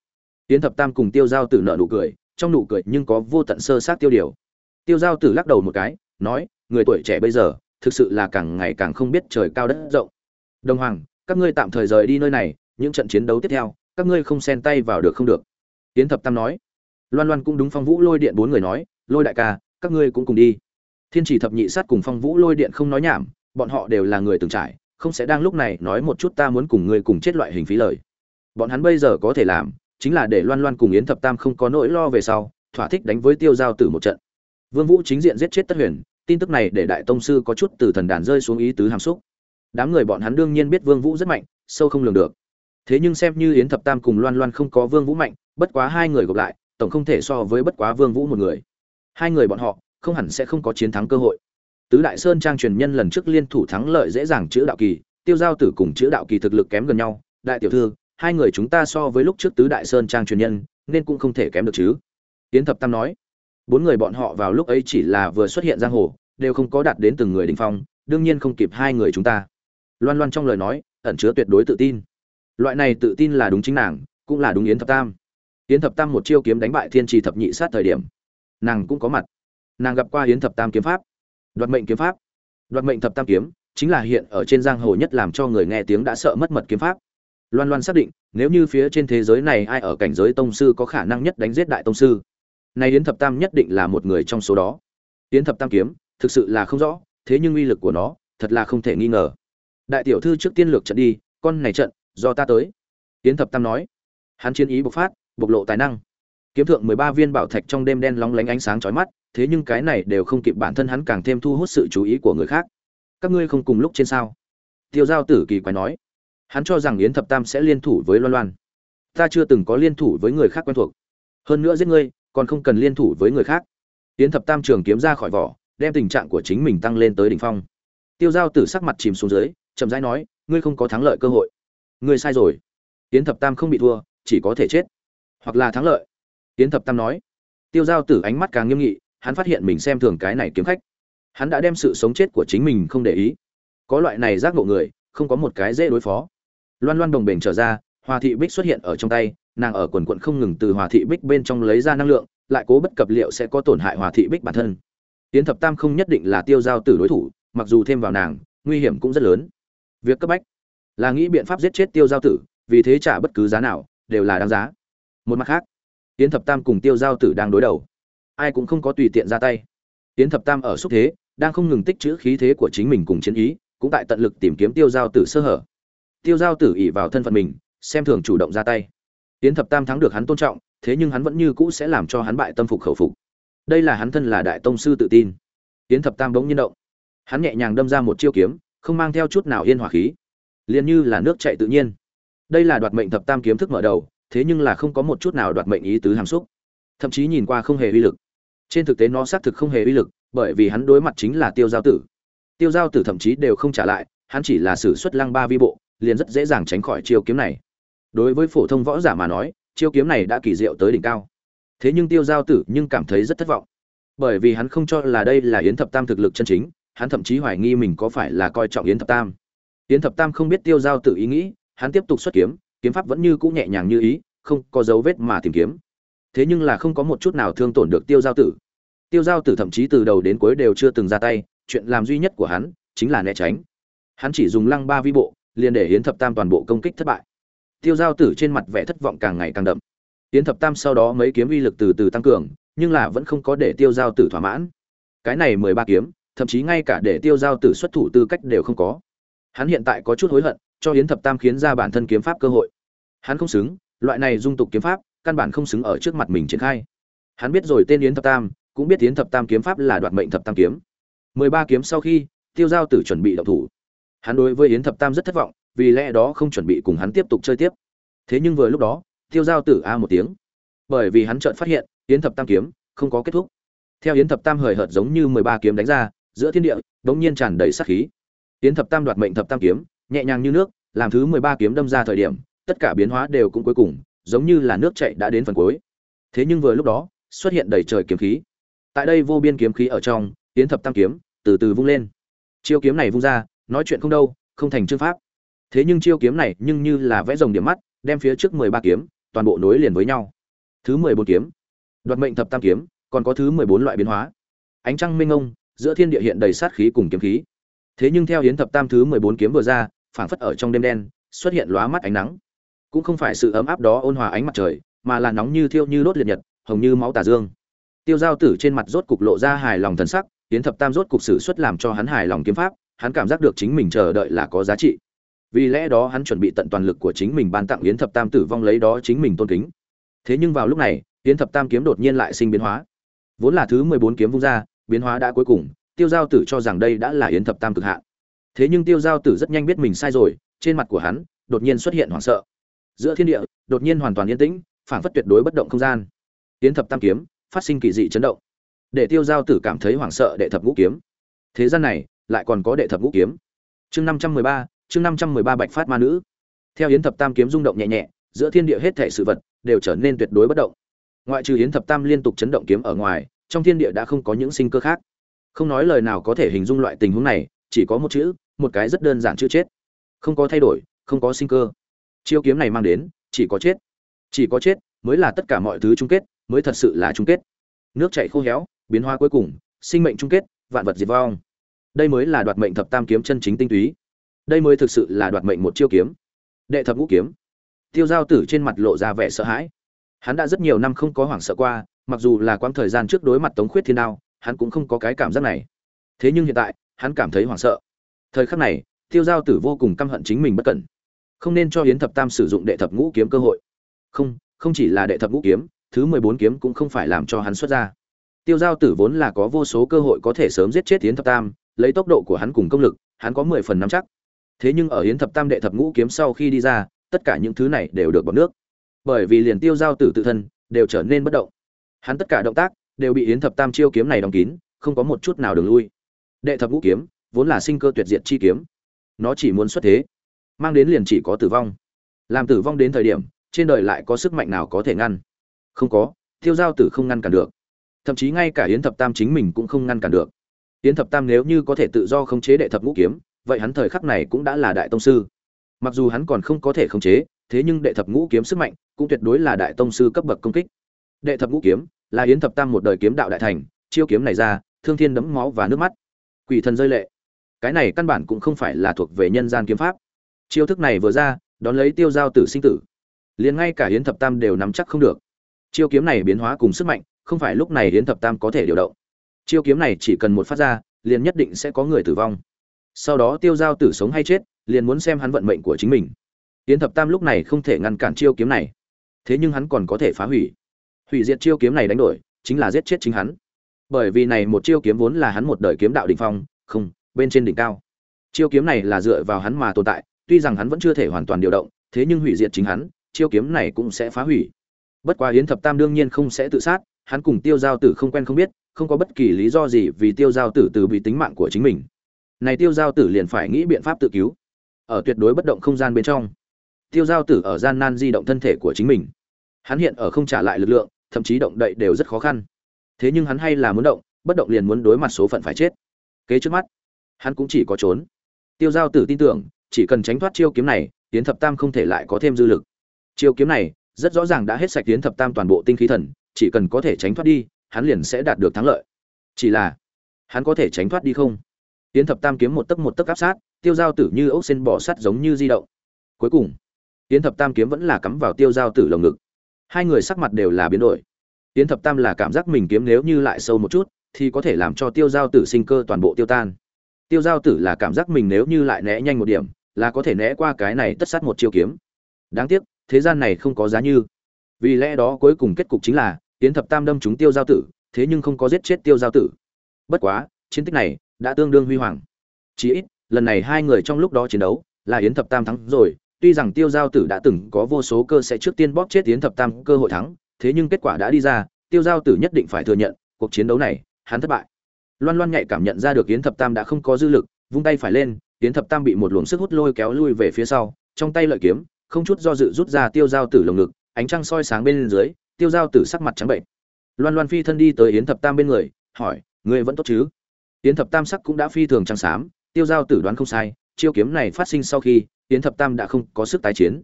Tiến thập tam cùng tiêu giao tử nợ nụ cười, trong nụ cười nhưng có vô tận sơ sát tiêu điều. Tiêu giao tử lắc đầu một cái, nói, người tuổi trẻ bây giờ, thực sự là càng ngày càng không biết trời cao đất rộng. Đồng hoàng, các ngươi tạm thời rời đi nơi này những trận chiến đấu tiếp theo, các ngươi không xen tay vào được không được. Tiến thập tam nói. Loan loan cũng đúng phong vũ lôi điện bốn người nói, lôi đại ca, các ngươi cũng cùng đi. Thiên chỉ thập nhị sát cùng phong vũ lôi điện không nói nhảm, bọn họ đều là người từng trải, không sẽ đang lúc này nói một chút ta muốn cùng ngươi cùng chết loại hình phí lời. Bọn hắn bây giờ có thể làm, chính là để loan loan cùng yến thập tam không có nỗi lo về sau, thỏa thích đánh với tiêu giao tử một trận. Vương vũ chính diện giết chết tất huyền, tin tức này để đại tông sư có chút từ thần đàn rơi xuống ý tứ hàm xúc. Đám người bọn hắn đương nhiên biết vương vũ rất mạnh, sâu không lường được thế nhưng xem như yến thập tam cùng loan loan không có vương vũ mạnh, bất quá hai người gộp lại, tổng không thể so với bất quá vương vũ một người. Hai người bọn họ, không hẳn sẽ không có chiến thắng cơ hội. Tứ đại sơn trang truyền nhân lần trước liên thủ thắng lợi dễ dàng chữa đạo kỳ, tiêu giao tử cùng chữa đạo kỳ thực lực kém gần nhau. Đại tiểu thư, hai người chúng ta so với lúc trước tứ đại sơn trang truyền nhân, nên cũng không thể kém được chứ. Yến thập tam nói. Bốn người bọn họ vào lúc ấy chỉ là vừa xuất hiện giang hồ, đều không có đạt đến từng người đỉnh phong, đương nhiên không kịp hai người chúng ta. Loan loan trong lời nói, ẩn chứa tuyệt đối tự tin loại này tự tin là đúng chính nàng, cũng là đúng yến thập tam. Yến thập tam một chiêu kiếm đánh bại thiên trì thập nhị sát thời điểm, nàng cũng có mặt. Nàng gặp qua yến thập tam kiếm pháp, đoạt mệnh kiếm pháp. Đoạt mệnh thập tam kiếm chính là hiện ở trên giang hồ nhất làm cho người nghe tiếng đã sợ mất mật kiếm pháp. Loan loan xác định, nếu như phía trên thế giới này ai ở cảnh giới tông sư có khả năng nhất đánh giết đại tông sư này yến thập tam nhất định là một người trong số đó. Yến thập tam kiếm thực sự là không rõ, thế nhưng uy lực của nó thật là không thể nghi ngờ. Đại tiểu thư trước tiên lược trận đi, con này trận do ta tới. Yến thập tam nói. Hắn chiến ý bộc phát, bộc lộ tài năng. Kiếm thượng mười ba viên bảo thạch trong đêm đen lóng lánh ánh sáng chói mắt, thế nhưng cái này đều không kịp bản thân hắn càng thêm thu hút sự chú ý của người khác. Các ngươi không cùng lúc trên sao? Tiêu giao tử kỳ quái nói. Hắn cho rằng yến thập tam sẽ liên thủ với loan loan. Ta chưa từng có liên thủ với người khác quen thuộc. Hơn nữa giết ngươi, còn không cần liên thủ với người khác. Yến thập tam trường kiếm ra khỏi vỏ, đem tình trạng của chính mình tăng lên tới đỉnh phong. Tiêu giao tử sắc mặt chìm xuống dưới, chậm rãi nói, ngươi không có thắng lợi cơ hội ngươi sai rồi. Tiến thập tam không bị thua, chỉ có thể chết. Hoặc là thắng lợi. Tiến thập tam nói. Tiêu giao tử ánh mắt càng nghiêm nghị, hắn phát hiện mình xem thường cái này kiếm khách. Hắn đã đem sự sống chết của chính mình không để ý. Có loại này giác ngộ người, không có một cái dễ đối phó. Loan loan đồng bền trở ra, hòa thị bích xuất hiện ở trong tay, nàng ở quần quận không ngừng từ hòa thị bích bên trong lấy ra năng lượng, lại cố bất cập liệu sẽ có tổn hại hòa thị bích bản thân. Tiến thập tam không nhất định là tiêu giao tử đối thủ, mặc dù thêm vào nàng, nguy hiểm cũng rất lớn. Việc cấp bách là nghĩ biện pháp giết chết tiêu giao tử, vì thế trả bất cứ giá nào, đều là đáng giá. Một mặt khác tiến thập tam cùng tiêu giao tử đang đối đầu. Ai cũng không có tùy tiện ra tay. Tiến thập tam ở xúc thế, đang không ngừng tích trữ khí thế của chính mình cùng chiến ý, cũng tại tận lực tìm kiếm tiêu giao tử sơ hở. Tiêu giao tử ỉ vào thân phận mình, xem thường chủ động ra tay. Tiến thập tam thắng được hắn tôn trọng, thế nhưng hắn vẫn như cũ sẽ làm cho hắn bại tâm phục khẩu phục. Đây là hắn thân là đại tông sư tự tin. Tiến thập tam bỗng nhiên động. Hắn nhẹ nhàng đâm ra một chiêu kiếm, không mang theo chút nào yên hỏa khí liền như là nước chảy tự nhiên. Đây là đoạt mệnh thập tam kiếm thức mở đầu, thế nhưng là không có một chút nào đoạt mệnh ý tứ hàm xúc. Thậm chí nhìn qua không hề uy lực. Trên thực tế nó xác thực không hề uy lực, bởi vì hắn đối mặt chính là tiêu giao tử. Tiêu giao tử thậm chí đều không trả lại, hắn chỉ là sử xuất lăng ba vi bộ, liền rất dễ dàng tránh khỏi chiêu kiếm này. Đối với phổ thông võ giả mà nói, chiêu kiếm này đã kỳ diệu tới đỉnh cao. Thế nhưng tiêu giao tử nhưng cảm thấy rất thất vọng. Bởi vì hắn không cho là đây là yến thập tam thực lực chân chính, hắn thậm chí hoài nghi mình có phải là coi trọng yến thập tam yến thập tam không biết tiêu giao tử ý nghĩ, hắn tiếp tục xuất kiếm kiếm pháp vẫn như cũ nhẹ nhàng như ý, không có dấu vết mà tìm kiếm. Thế nhưng là không có một chút nào thương tổn được tiêu giao tử. Tiêu giao tử thậm chí từ đầu đến cuối đều chưa từng ra tay, chuyện làm duy nhất của hắn chính là né tránh. Hắn chỉ dùng lăng ba vi bộ, liền để hiến thập tam toàn bộ công kích thất bại. Tiêu giao tử trên mặt vẻ thất vọng càng ngày càng đậm. Hiến thập tam sau đó mấy kiếm uy lực từ từ tăng cường, nhưng là vẫn không có để tiêu giao tử thỏa mãn. Cái này mười ba kiếm, thậm chí ngay cả để tiêu giao tử xuất thủ tư cách đều không có hắn hiện tại có chút hối hận, cho Yến thập tam khiến ra bản thân kiếm pháp cơ hội. Hắn không xứng, loại này dung tục kiếm pháp, căn bản không xứng ở trước mặt mình triển khai. Hắn biết rồi tên yến thập tam, cũng biết yến thập tam kiếm pháp là đoạt mệnh thập tam kiếm. Mười ba kiếm sau khi, tiêu giao tử chuẩn bị động thủ. Hắn đối với yến thập tam rất thất vọng, vì lẽ đó không chuẩn bị cùng hắn tiếp tục chơi tiếp. Thế nhưng vừa lúc đó, tiêu giao tử a một tiếng. Bởi vì hắn chợt phát hiện, yến thập tam kiếm không có kết thúc. Theo yến thập tam hời hợt giống như mười ba kiếm đánh ra, giữa thiên địa bỗng nhiên tràn đầy sát khí tiến thập tam đoạt mệnh thập tam kiếm, nhẹ nhàng như nước, làm thứ mười ba kiếm đâm ra thời điểm, tất cả biến hóa đều cũng cuối cùng, giống như là nước chảy đã đến phần cuối. Thế nhưng vừa lúc đó, xuất hiện đầy trời kiếm khí. Tại đây vô biên kiếm khí ở trong, tiến thập tam kiếm, từ từ vung lên. Chiêu kiếm này vung ra, nói chuyện không đâu, không thành chương pháp. Thế nhưng chiêu kiếm này nhưng như là vẽ rồng điểm mắt, đem phía trước mười ba kiếm, toàn bộ nối liền với nhau. Thứ mười bốn kiếm. Đoạt mệnh thập tam kiếm, còn có thứ mười bốn loại biến hóa. Ánh trăng minh ông giữa thiên địa hiện đầy sát khí cùng kiếm khí thế nhưng theo hiến thập tam thứ mười bốn kiếm vừa ra, phảng phất ở trong đêm đen, xuất hiện lóa mắt ánh nắng. Cũng không phải sự ấm áp đó ôn hòa ánh mặt trời, mà là nóng như thiêu như đốt liệt nhật, hồng như máu tà dương. Tiêu giao tử trên mặt rốt cục lộ ra hài lòng thần sắc hiến thập tam rốt cục sử xuất làm cho hắn hài lòng kiếm pháp, hắn cảm giác được chính mình chờ đợi là có giá trị. Vì lẽ đó hắn chuẩn bị tận toàn lực của chính mình ban tặng yến thập tam tử vong lấy đó chính mình tôn kính. Thế nhưng vào lúc này, yến thập tam kiếm đột nhiên lại sinh biến hóa. Vốn là thứ mười bốn kiếm vung ra, biến hóa đã cuối cùng tiêu giao tử cho rằng đây đã là yến thập tam cực hạn. Thế nhưng tiêu giao tử rất nhanh biết mình sai rồi, trên mặt của hắn, đột nhiên xuất hiện hoảng sợ. Giữa thiên địa, đột nhiên hoàn toàn yên tĩnh, phảng phất tuyệt đối bất động không gian. Yến thập tam kiếm, phát sinh kỳ dị chấn động. Để tiêu giao tử cảm thấy hoảng sợ đệ thập ngũ kiếm. Thế gian này, lại còn có đệ thập ngũ kiếm. Chương năm trăm mười ba, chương năm trăm mười ba bạch phát ma nữ. Theo yến thập tam kiếm rung động nhẹ nhẹ, giữa thiên địa hết thể sự vật đều trở nên tuyệt đối bất động. Ngoại trừ yến thập tam liên tục chấn động kiếm ở ngoài, trong thiên địa đã không có những sinh cơ khác không nói lời nào có thể hình dung loại tình huống này, chỉ có một chữ, một cái rất đơn giản chữ chết. Không có thay đổi, không có sinh cơ. Chiêu kiếm này mang đến, chỉ có chết. Chỉ có chết mới là tất cả mọi thứ chung kết, mới thật sự là chung kết. Nước chảy khô héo, biến hóa cuối cùng, sinh mệnh chung kết, vạn vật diệt vong. Đây mới là đoạt mệnh thập tam kiếm chân chính tinh túy. Đây mới thực sự là đoạt mệnh một chiêu kiếm. Đệ thập ngũ kiếm. Tiêu giao tử trên mặt lộ ra vẻ sợ hãi. Hắn đã rất nhiều năm không có hoảng sợ qua, mặc dù là quãng thời gian trước đối mặt tống khuyết thiên đao hắn cũng không có cái cảm giác này. Thế nhưng hiện tại, hắn cảm thấy hoảng sợ. Thời khắc này, tiêu giao tử vô cùng căm hận chính mình bất cẩn. Không nên cho hiến thập tam sử dụng đệ thập ngũ kiếm cơ hội. Không không chỉ là đệ thập ngũ kiếm, thứ mười bốn kiếm cũng không phải làm cho hắn xuất ra. Tiêu giao tử vốn là có vô số cơ hội có thể sớm giết chết hiến thập tam, lấy tốc độ của hắn cùng công lực, hắn có mười phần năm chắc. Thế nhưng ở hiến thập tam đệ thập ngũ kiếm sau khi đi ra, tất cả những thứ này đều được bọc nước. Bởi vì liền tiêu giao tử tự thân, đều trở nên bất động. Hắn tất cả động tác đều bị Yến thập tam chiêu kiếm này đóng kín, không có một chút nào đường lui. Đệ thập ngũ kiếm, vốn là sinh cơ tuyệt diệt chi kiếm, nó chỉ muốn xuất thế, mang đến liền chỉ có tử vong. Làm tử vong đến thời điểm, trên đời lại có sức mạnh nào có thể ngăn? Không có tiêu giao tử không ngăn cản được. Thậm chí ngay cả yến thập tam chính mình cũng không ngăn cản được. Yến thập tam nếu như có thể tự do khống chế đệ thập ngũ kiếm, vậy hắn thời khắc này cũng đã là đại tông sư. Mặc dù hắn còn không có thể khống chế, thế nhưng đệ thập ngũ kiếm sức mạnh cũng tuyệt đối là đại tông sư cấp bậc công kích. Đệ thập ngũ kiếm là yến thập tam một đời kiếm đạo đại thành, chiêu kiếm này ra, thương thiên đấm máu và nước mắt. Quỷ thần rơi lệ. Cái này căn bản cũng không phải là thuộc về nhân gian kiếm pháp. Chiêu thức này vừa ra, đón lấy tiêu giao tử sinh tử. Liền ngay cả hiến thập tam đều nắm chắc không được. Chiêu kiếm này biến hóa cùng sức mạnh, không phải lúc này hiến thập tam có thể điều động. Chiêu kiếm này chỉ cần một phát ra, liền nhất định sẽ có người tử vong. Sau đó tiêu giao tử sống hay chết, liền muốn xem hắn vận mệnh của chính mình. Hiến thập tam lúc này không thể ngăn cản chiêu kiếm này. Thế nhưng hắn còn có thể phá hủy hủy diệt chiêu kiếm này đánh đổi, chính là giết chết chính hắn. Bởi vì này một chiêu kiếm vốn là hắn một đời kiếm đạo đỉnh phong, không, bên trên đỉnh cao. Chiêu kiếm này là dựa vào hắn mà tồn tại, tuy rằng hắn vẫn chưa thể hoàn toàn điều động, thế nhưng hủy diệt chính hắn, chiêu kiếm này cũng sẽ phá hủy. Bất quá yến thập tam đương nhiên không sẽ tự sát, hắn cùng tiêu giao tử không quen không biết, không có bất kỳ lý do gì vì tiêu giao tử từ bị tính mạng của chính mình. Này tiêu giao tử liền phải nghĩ biện pháp tự cứu, ở tuyệt đối bất động không gian bên trong. Tiêu giao tử ở gian nan di động thân thể của chính mình hắn hiện ở không trả lại lực lượng, thậm chí động đậy đều rất khó khăn. Thế nhưng hắn hay là muốn động, bất động liền muốn đối mặt số phận phải chết. Kế trước mắt, hắn cũng chỉ có trốn. Tiêu giao tử tin tưởng, chỉ cần tránh thoát chiêu kiếm này tiến thập tam không thể lại có thêm dư lực. Chiêu kiếm này, rất rõ ràng đã hết sạch tiến thập tam toàn bộ tinh khí thần, chỉ cần có thể tránh thoát đi, hắn liền sẽ đạt được thắng lợi. Chỉ là, hắn có thể tránh thoát đi không? Tiến thập tam kiếm một tấc một tấc áp sát, tiêu giao tử như ốc sen bỏ sắt giống như di động. Cuối cùng tiến thập tam kiếm vẫn là cắm vào tiêu giao tử lồng ngực hai người sắc mặt đều là biến đổi. Tiến thập tam là cảm giác mình kiếm nếu như lại sâu một chút, thì có thể làm cho tiêu giao tử sinh cơ toàn bộ tiêu tan. Tiêu giao tử là cảm giác mình nếu như lại né nhanh một điểm, là có thể né qua cái này tất sát một chiêu kiếm. Đáng tiếc, thế gian này không có giá như. Vì lẽ đó cuối cùng kết cục chính là, tiến thập tam đâm chúng tiêu giao tử, thế nhưng không có giết chết tiêu giao tử. Bất quá, chiến tích này đã tương đương huy hoàng. Chí ít, lần này hai người trong lúc đó chiến đấu, là yến thập tam thắng rồi tuy rằng tiêu giao tử đã từng có vô số cơ sẽ trước tiên bóp chết yến thập tam cơ hội thắng, thế nhưng kết quả đã đi ra, tiêu giao tử nhất định phải thừa nhận, cuộc chiến đấu này, hắn thất bại. Loan loan nhạy cảm nhận ra được yến thập tam đã không có dư lực, vung tay phải lên, yến thập tam bị một luồng sức hút lôi kéo lui về phía sau, trong tay lợi kiếm, không chút do dự rút ra tiêu Giao tử lồng ngực, ánh trăng soi sáng bên dưới, tiêu Giao tử sắc mặt trắng bệnh. Loan loan phi thân đi tới yến thập tam bên người, hỏi người vẫn tốt chứ? Yến thập tam sắc cũng đã phi thường trắng xám, tiêu Giao tử đoán không sai, chiêu kiếm này phát sinh sau khi yến thập tam đã không có sức tái chiến.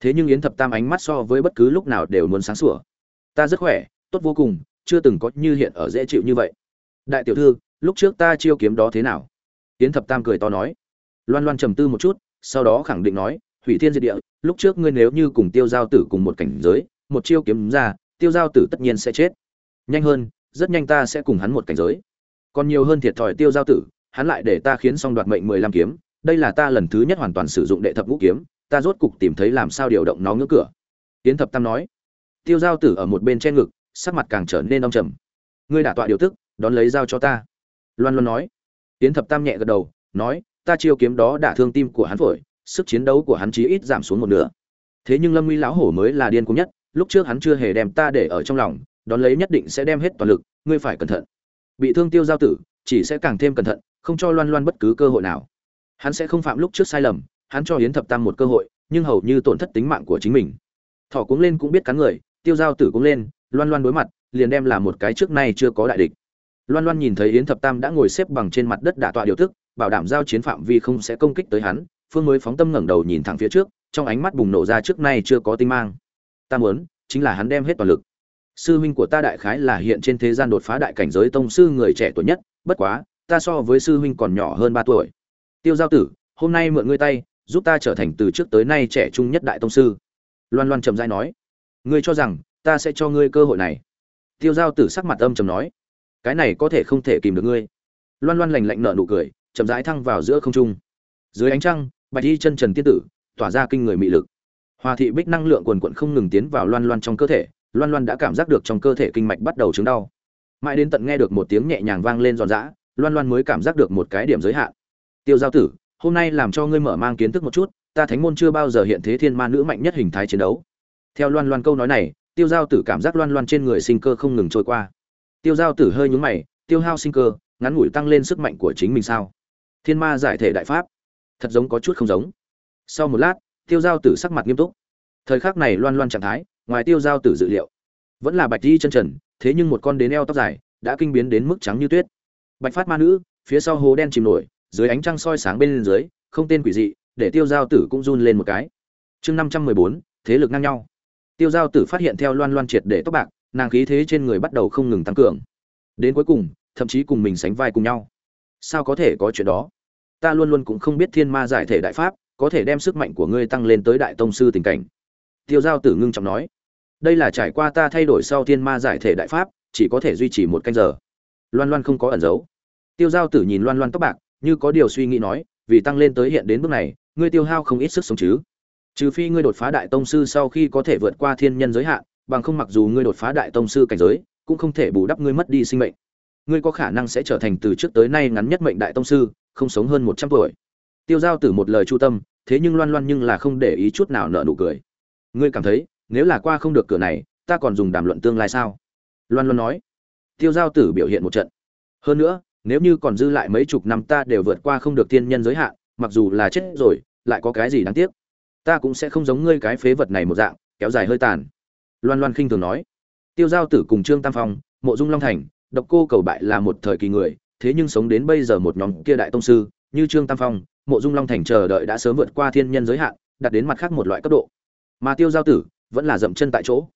Thế nhưng yến thập tam ánh mắt so với bất cứ lúc nào đều muốn sáng sủa. Ta rất khỏe, tốt vô cùng, chưa từng có như hiện ở dễ chịu như vậy. Đại tiểu thư, lúc trước ta chiêu kiếm đó thế nào? Yến thập tam cười to nói. Loan loan trầm tư một chút, sau đó khẳng định nói, hủy thiên diệt địa, lúc trước ngươi nếu như cùng tiêu giao tử cùng một cảnh giới, một chiêu kiếm ra, tiêu giao tử tất nhiên sẽ chết. Nhanh hơn, rất nhanh ta sẽ cùng hắn một cảnh giới. Còn nhiều hơn thiệt thòi tiêu giao tử, hắn lại để ta khiến xong đoạt mệnh mười lăm kiếm đây là ta lần thứ nhất hoàn toàn sử dụng đệ thập ngũ kiếm, ta rốt cục tìm thấy làm sao điều động nó ngưỡng cửa. Tiến thập tam nói. Tiêu giao tử ở một bên trên ngực, sắc mặt càng trở nên đông trầm. Ngươi đả tọa điều tức, đón lấy dao cho ta. Loan loan nói. Tiến thập tam nhẹ gật đầu, nói, ta chiêu kiếm đó đả thương tim của hắn phổi, sức chiến đấu của hắn chí ít giảm xuống một nửa. Thế nhưng lâm nguy lão hổ mới là điên cuồng nhất, lúc trước hắn chưa hề đem ta để ở trong lòng, đón lấy nhất định sẽ đem hết toàn lực, ngươi phải cẩn thận. Bị thương tiêu giao tử, chỉ sẽ càng thêm cẩn thận, không cho loan loan bất cứ cơ hội nào hắn sẽ không phạm lúc trước sai lầm, hắn cho hiến thập tam một cơ hội, nhưng hầu như tổn thất tính mạng của chính mình. Thỏ cuống lên cũng biết cắn người, tiêu giao tử cũng lên, loan loan đối mặt, liền đem là một cái trước nay chưa có đại địch. Loan loan nhìn thấy yến thập tam đã ngồi xếp bằng trên mặt đất đả tọa điều tức, bảo đảm giao chiến phạm vi không sẽ công kích tới hắn, phương mới phóng tâm ngẩng đầu nhìn thẳng phía trước, trong ánh mắt bùng nổ ra trước nay chưa có tinh mang. Ta muốn, chính là hắn đem hết toàn lực. Sư huynh của ta đại khái là hiện trên thế gian đột phá đại cảnh giới tông sư người trẻ tuổi nhất, bất quá, ta so với sư huynh còn nhỏ hơn ba tuổi tiêu giao tử, hôm nay mượn ngươi tay, giúp ta trở thành từ trước tới nay trẻ trung nhất đại tông sư. Loan loan trầm dai nói, ngươi cho rằng, ta sẽ cho ngươi cơ hội này. Tiêu giao tử sắc mặt âm trầm nói, cái này có thể không thể kìm được ngươi. Loan loan lành lạnh nợ nụ cười, chậm rãi thăng vào giữa không trung. Dưới ánh trăng, bạch y chân trần tiên tử, tỏa ra kinh người mị lực. Hòa thị bích năng lượng quần quận không ngừng tiến vào loan loan trong cơ thể, loan loan đã cảm giác được trong cơ thể kinh mạch bắt đầu chứng đau. Mãi đến tận nghe được một tiếng nhẹ nhàng vang lên giòn giã, loan loan mới cảm giác được một cái điểm giới hạn tiêu giao tử, hôm nay làm cho ngươi mở mang kiến thức một chút, ta thánh môn chưa bao giờ hiện thế thiên ma nữ mạnh nhất hình thái chiến đấu. Theo loan loan câu nói này, tiêu giao tử cảm giác loan loan trên người sinh cơ không ngừng trôi qua. Tiêu giao tử hơi nhúng mày, tiêu hao sinh cơ, ngắn ngủi tăng lên sức mạnh của chính mình sao? Thiên ma giải thể đại pháp, thật giống có chút không giống. Sau một lát, tiêu giao tử sắc mặt nghiêm túc. Thời khắc này loan loan trạng thái, ngoài tiêu giao tử dự liệu, vẫn là bạch di chân trần, thế nhưng một con đến eo tóc dài, đã kinh biến đến mức trắng như tuyết. Bạch phát ma nữ, phía sau hố đen chìm nổi dưới ánh trăng soi sáng bên dưới, không tên quỷ dị, để tiêu giao tử cũng run lên một cái. Chương năm trăm mười bốn, thế lực ngang nhau. Tiêu giao tử phát hiện theo loan loan triệt để tóc bạc, nàng khí thế trên người bắt đầu không ngừng tăng cường. Đến cuối cùng, thậm chí cùng mình sánh vai cùng nhau. Sao có thể có chuyện đó? Ta luôn luôn cũng không biết thiên ma giải thể đại pháp, có thể đem sức mạnh của ngươi tăng lên tới đại tông sư tình cảnh. Tiêu giao tử ngưng trọng nói. Đây là trải qua ta thay đổi sau thiên ma giải thể đại pháp, chỉ có thể duy trì một canh giờ. Loan loan không có ẩn giấu. Tiêu giao tử nhìn loan loan tóc bạc như có điều suy nghĩ nói, vì tăng lên tới hiện đến bước này, ngươi tiêu hao không ít sức sống chứ. Trừ phi ngươi đột phá đại tông sư sau khi có thể vượt qua thiên nhân giới hạn, bằng không mặc dù ngươi đột phá đại tông sư cảnh giới, cũng không thể bù đắp ngươi mất đi sinh mệnh. Ngươi có khả năng sẽ trở thành từ trước tới nay ngắn nhất mệnh đại tông sư, không sống hơn một trăm tuổi. Tiêu giao tử một lời chu tâm, thế nhưng loan loan nhưng là không để ý chút nào nợ nụ cười. Ngươi cảm thấy, nếu là qua không được cửa này, ta còn dùng đàm luận tương lai sao? Loan loan nói. Tiêu giao tử biểu hiện một trận. Hơn nữa nếu như còn dư lại mấy chục năm ta đều vượt qua không được tiên nhân giới hạn, mặc dù là chết rồi, lại có cái gì đáng tiếc? Ta cũng sẽ không giống ngươi cái phế vật này một dạng, kéo dài hơi tàn. Loan loan khinh thường nói. Tiêu giao tử cùng trương tam phong, mộ dung long thành, độc cô cầu bại là một thời kỳ người, thế nhưng sống đến bây giờ một nhóm kia đại tông sư, như trương tam phong, mộ dung long thành chờ đợi đã sớm vượt qua thiên nhân giới hạn, đạt đến mặt khác một loại cấp độ. Mà tiêu giao tử vẫn là dậm chân tại chỗ.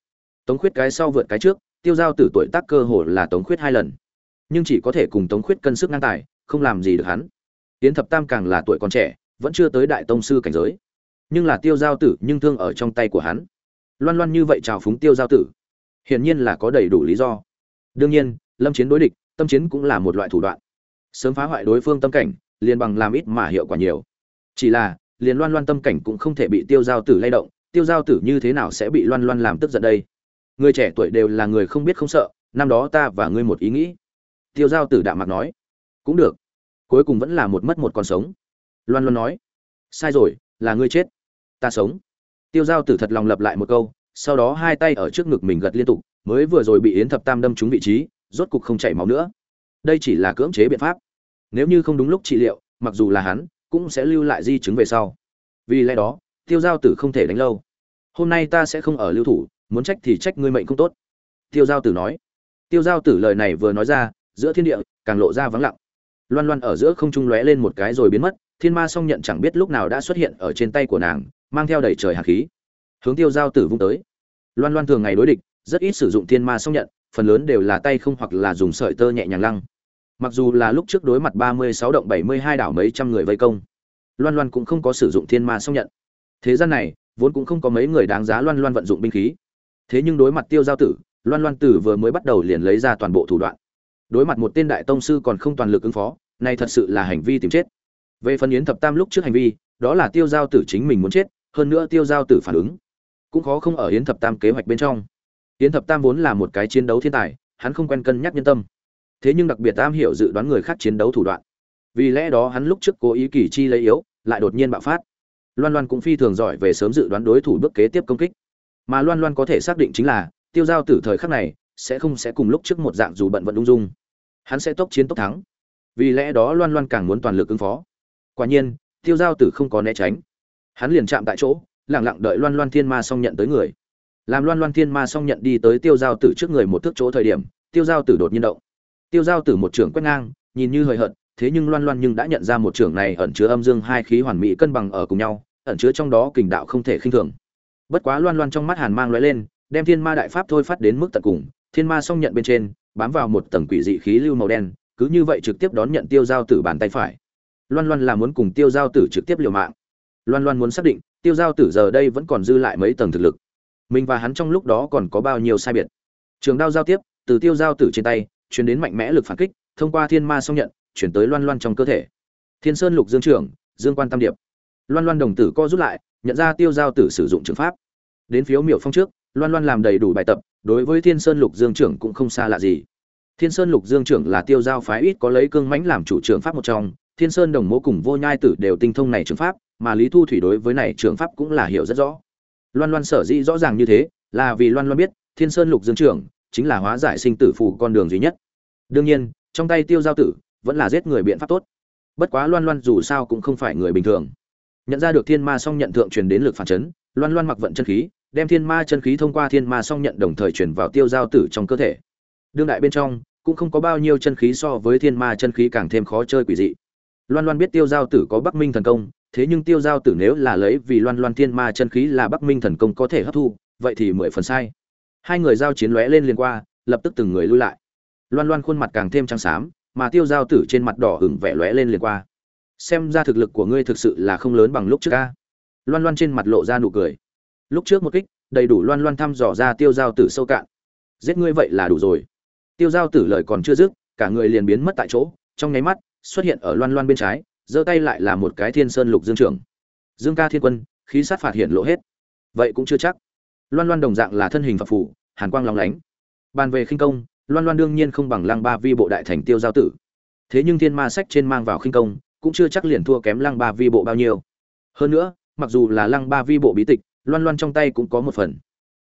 Tống khuyết cái sau vượt cái trước, tiêu giao tử tuổi tác cơ hồ là tống khuyết hai lần nhưng chỉ có thể cùng tống khuyết cân sức ngang tài, không làm gì được hắn. Yến thập tam càng là tuổi còn trẻ, vẫn chưa tới đại tông sư cảnh giới. Nhưng là tiêu giao tử nhưng thương ở trong tay của hắn. Loan loan như vậy chào phúng tiêu giao tử, hiển nhiên là có đầy đủ lý do. Đương nhiên, lâm chiến đối địch, tâm chiến cũng là một loại thủ đoạn. Sớm phá hoại đối phương tâm cảnh, liền bằng làm ít mà hiệu quả nhiều. Chỉ là, liền loan loan tâm cảnh cũng không thể bị tiêu giao tử lay động, tiêu giao tử như thế nào sẽ bị loan loan làm tức giận đây? Người trẻ tuổi đều là người không biết không sợ, năm đó ta và ngươi một ý nghĩ tiêu giao tử đạm mặt nói, cũng được, cuối cùng vẫn là một mất một còn sống. Loan loan nói, sai rồi, là ngươi chết, ta sống. Tiêu giao tử thật lòng lập lại một câu, sau đó hai tay ở trước ngực mình gật liên tục, mới vừa rồi bị yến thập tam đâm trúng vị trí, rốt cục không chảy máu nữa. Đây chỉ là cưỡng chế biện pháp. Nếu như không đúng lúc trị liệu, mặc dù là hắn, cũng sẽ lưu lại di chứng về sau. Vì lẽ đó, tiêu giao tử không thể đánh lâu. Hôm nay ta sẽ không ở lưu thủ, muốn trách thì trách ngươi mệnh không tốt. Tiêu giao tử nói. Tiêu giao tử lời này vừa nói ra giữa thiên địa, càng lộ ra vắng lặng. Loan loan ở giữa không trung lóe lên một cái rồi biến mất, thiên ma song nhận chẳng biết lúc nào đã xuất hiện ở trên tay của nàng, mang theo đầy trời hạt khí. Hướng tiêu giao tử vung tới. Loan loan thường ngày đối địch, rất ít sử dụng thiên ma song nhận, phần lớn đều là tay không hoặc là dùng sợi tơ nhẹ nhàng lăng. Mặc dù là lúc trước đối mặt ba mươi sáu động bảy mươi hai đảo mấy trăm người vây công, loan loan cũng không có sử dụng thiên ma song nhận. Thế gian này, vốn cũng không có mấy người đáng giá loan loan vận dụng binh khí. Thế nhưng đối mặt tiêu giao tử, loan loan tử vừa mới bắt đầu liền lấy ra toàn bộ thủ đoạn đối mặt một tên đại tông sư còn không toàn lực ứng phó này thật sự là hành vi tìm chết. Về phần yến thập tam lúc trước hành vi, đó là tiêu giao tử chính mình muốn chết, hơn nữa tiêu giao tử phản ứng cũng khó không ở yến thập tam kế hoạch bên trong. Yến thập tam vốn là một cái chiến đấu thiên tài, hắn không quen cân nhắc nhân tâm. Thế nhưng đặc biệt Tam hiểu dự đoán người khác chiến đấu thủ đoạn. Vì lẽ đó hắn lúc trước cố ý kỳ chi lấy yếu, lại đột nhiên bạo phát. Loan loan cũng phi thường giỏi về sớm dự đoán đối thủ bước kế tiếp công kích. Mà loan loan có thể xác định chính là tiêu giao tử thời khắc này sẽ không sẽ cùng lúc trước một dạng dù bận vận ung dung hắn sẽ tốc chiến tốc thắng. Vì lẽ đó loan loan càng muốn toàn lực ứng phó. Quả nhiên, tiêu giao tử không có né tránh. Hắn liền chạm tại chỗ lẳng lặng đợi loan loan thiên ma xong nhận tới người. Làm loan loan thiên ma xong nhận đi tới tiêu giao tử trước người một thước chỗ thời điểm, tiêu giao tử đột nhiên động. Tiêu giao tử một trưởng quét ngang, nhìn như hời hợt, thế nhưng loan loan nhưng đã nhận ra một trưởng này ẩn chứa âm dương hai khí hoàn mỹ cân bằng ở cùng nhau, ẩn chứa trong đó kình đạo không thể khinh thường. Bất quá loan loan trong mắt hàn mang lóe lên, đem thiên ma đại pháp thôi phát đến mức tận cùng, thiên ma xong nhận bên trên bám vào một tầng quỷ dị khí lưu màu đen, cứ như vậy trực tiếp đón nhận tiêu giao tử bàn tay phải. Loan loan là muốn cùng tiêu giao tử trực tiếp liều mạng. Loan loan muốn xác định, tiêu giao tử giờ đây vẫn còn dư lại mấy tầng thực lực. Mình và hắn trong lúc đó còn có bao nhiêu sai biệt? Trường đao giao tiếp, từ tiêu giao tử trên tay, truyền đến mạnh mẽ lực phản kích, thông qua thiên ma song nhận, chuyển tới loan loan trong cơ thể. Thiên sơn lục dương trưởng, dương quan tam điệp. Loan loan đồng tử co rút lại, nhận ra tiêu giao tử sử dụng trường pháp. Đến phiếu miểu phong trước, loan loan làm đầy đủ bài tập đối với thiên sơn lục dương trưởng cũng không xa lạ gì. Thiên sơn lục dương trưởng là tiêu giao phái ít có lấy cương mãnh làm chủ trưởng pháp một trong, thiên sơn đồng mố cùng vô nhai tử đều tinh thông này trường pháp, mà lý thu thủy đối với này trường pháp cũng là hiểu rất rõ. Loan loan sở dĩ rõ ràng như thế, là vì loan loan biết, thiên sơn lục dương trưởng chính là hóa giải sinh tử phù con đường duy nhất. Đương nhiên, trong tay tiêu giao tử vẫn là giết người biện pháp tốt. Bất quá loan loan dù sao cũng không phải người bình thường. Nhận ra được thiên ma song nhận thượng truyền đến lực phản chấn, loan loan mặc vận chân khí đem thiên ma chân khí thông qua thiên ma song nhận đồng thời chuyển vào tiêu giao tử trong cơ thể. Đương đại bên trong, cũng không có bao nhiêu chân khí so với thiên ma chân khí càng thêm khó chơi quỷ dị. Loan loan biết tiêu giao tử có bắc minh thần công, thế nhưng tiêu giao tử nếu là lấy vì loan loan thiên ma chân khí là bắc minh thần công có thể hấp thu, vậy thì mười phần sai. Hai người giao chiến lóe lên liền qua, lập tức từng người lui lại. Loan loan khuôn mặt càng thêm trắng xám, mà tiêu giao tử trên mặt đỏ hửng vẻ lóe lên liền qua. Xem ra thực lực của ngươi thực sự là không lớn bằng lúc trước ca loan loan trên mặt lộ ra nụ cười lúc trước một kích, đầy đủ loan loan thăm dò ra tiêu giao tử sâu cạn. Giết ngươi vậy là đủ rồi. Tiêu giao tử lời còn chưa dứt, cả người liền biến mất tại chỗ, trong nháy mắt, xuất hiện ở loan loan bên trái, giơ tay lại là một cái thiên sơn lục dương trưởng. Dương ca thiên quân, khí sát phạt hiện lộ hết. Vậy cũng chưa chắc. Loan loan đồng dạng là thân hình phật phủ hàn quang lòng lánh. Bàn về khinh công, loan loan đương nhiên không bằng lăng ba vi bộ đại thành tiêu giao tử. Thế nhưng thiên ma sách trên mang vào khinh công, cũng chưa chắc liền thua kém lăng ba vi bộ bao nhiêu. Hơn nữa, mặc dù là lăng ba vi bộ bí tịch loan loan trong tay cũng có một phần.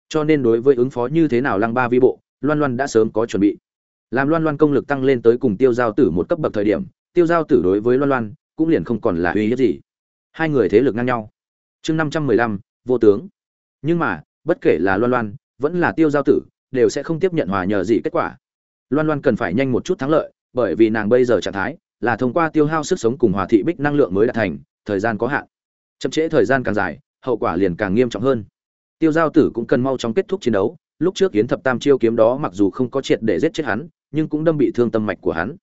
Cho nên đối với ứng phó như thế nào lăng ba vi bộ, loan loan đã sớm có chuẩn bị. Làm loan loan công lực tăng lên tới cùng tiêu giao tử một cấp bậc thời điểm, tiêu giao tử đối với loan loan cũng liền không còn là uy hiếp gì. Hai người thế lực ngang nhau. Chương năm trăm mười lăm, vô tướng. Nhưng mà, bất kể là loan loan, vẫn là tiêu giao tử, đều sẽ không tiếp nhận hòa nhờ gì kết quả. Loan loan cần phải nhanh một chút thắng lợi, bởi vì nàng bây giờ trạng thái là thông qua tiêu hao sức sống cùng hòa thị bích năng lượng mới đạt thành, thời gian có hạn. Chậm trễ thời gian càng dài hậu quả liền càng nghiêm trọng hơn. Tiêu giao tử cũng cần mau chóng kết thúc chiến đấu, lúc trước kiến thập tam chiêu kiếm đó mặc dù không có triệt để giết chết hắn, nhưng cũng đâm bị thương tâm mạch của hắn.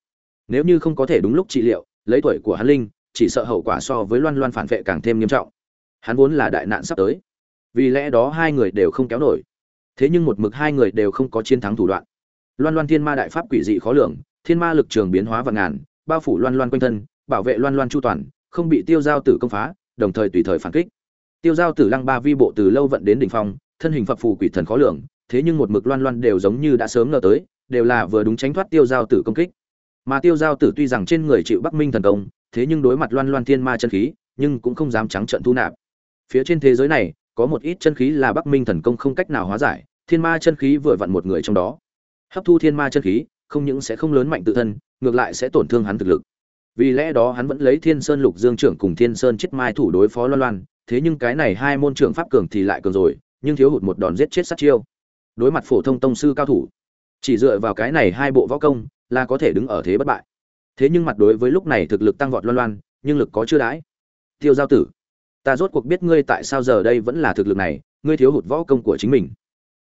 Nếu như không có thể đúng lúc trị liệu, lấy tuổi của hắn linh, chỉ sợ hậu quả so với loan loan phản vệ càng thêm nghiêm trọng. Hắn vốn là đại nạn sắp tới. Vì lẽ đó hai người đều không kéo nổi. Thế nhưng một mực hai người đều không có chiến thắng thủ đoạn. Loan loan thiên ma đại pháp quỷ dị khó lường, thiên ma lực trường biến hóa và ngàn, bao phủ loan loan quanh thân, bảo vệ loan loan chu toàn, không bị tiêu giao tử công phá, đồng thời tùy thời phản kích tiêu giao tử lăng ba vi bộ từ lâu vận đến đỉnh phong, thân hình phập phù quỷ thần khó lường, thế nhưng một mực loan loan đều giống như đã sớm ngờ tới, đều là vừa đúng tránh thoát tiêu giao tử công kích. Mà tiêu giao tử tuy rằng trên người chịu bắc minh thần công, thế nhưng đối mặt loan loan thiên ma chân khí, nhưng cũng không dám trắng trận thu nạp. Phía trên thế giới này, có một ít chân khí là bắc minh thần công không cách nào hóa giải, thiên ma chân khí vừa vặn một người trong đó. Hấp thu thiên ma chân khí, không những sẽ không lớn mạnh tự thân, ngược lại sẽ tổn thương hắn thực lực. Vì lẽ đó hắn vẫn lấy thiên sơn lục dương trưởng cùng thiên sơn chết mai thủ đối phó loan loan thế nhưng cái này hai môn trưởng pháp cường thì lại cường rồi, nhưng thiếu hụt một đòn giết chết sát chiêu. Đối mặt phổ thông tông sư cao thủ, chỉ dựa vào cái này hai bộ võ công là có thể đứng ở thế bất bại. Thế nhưng mặt đối với lúc này thực lực tăng vọt loan loan, nhưng lực có chưa đãi. Tiêu giao tử, ta rốt cuộc biết ngươi tại sao giờ đây vẫn là thực lực này, ngươi thiếu hụt võ công của chính mình.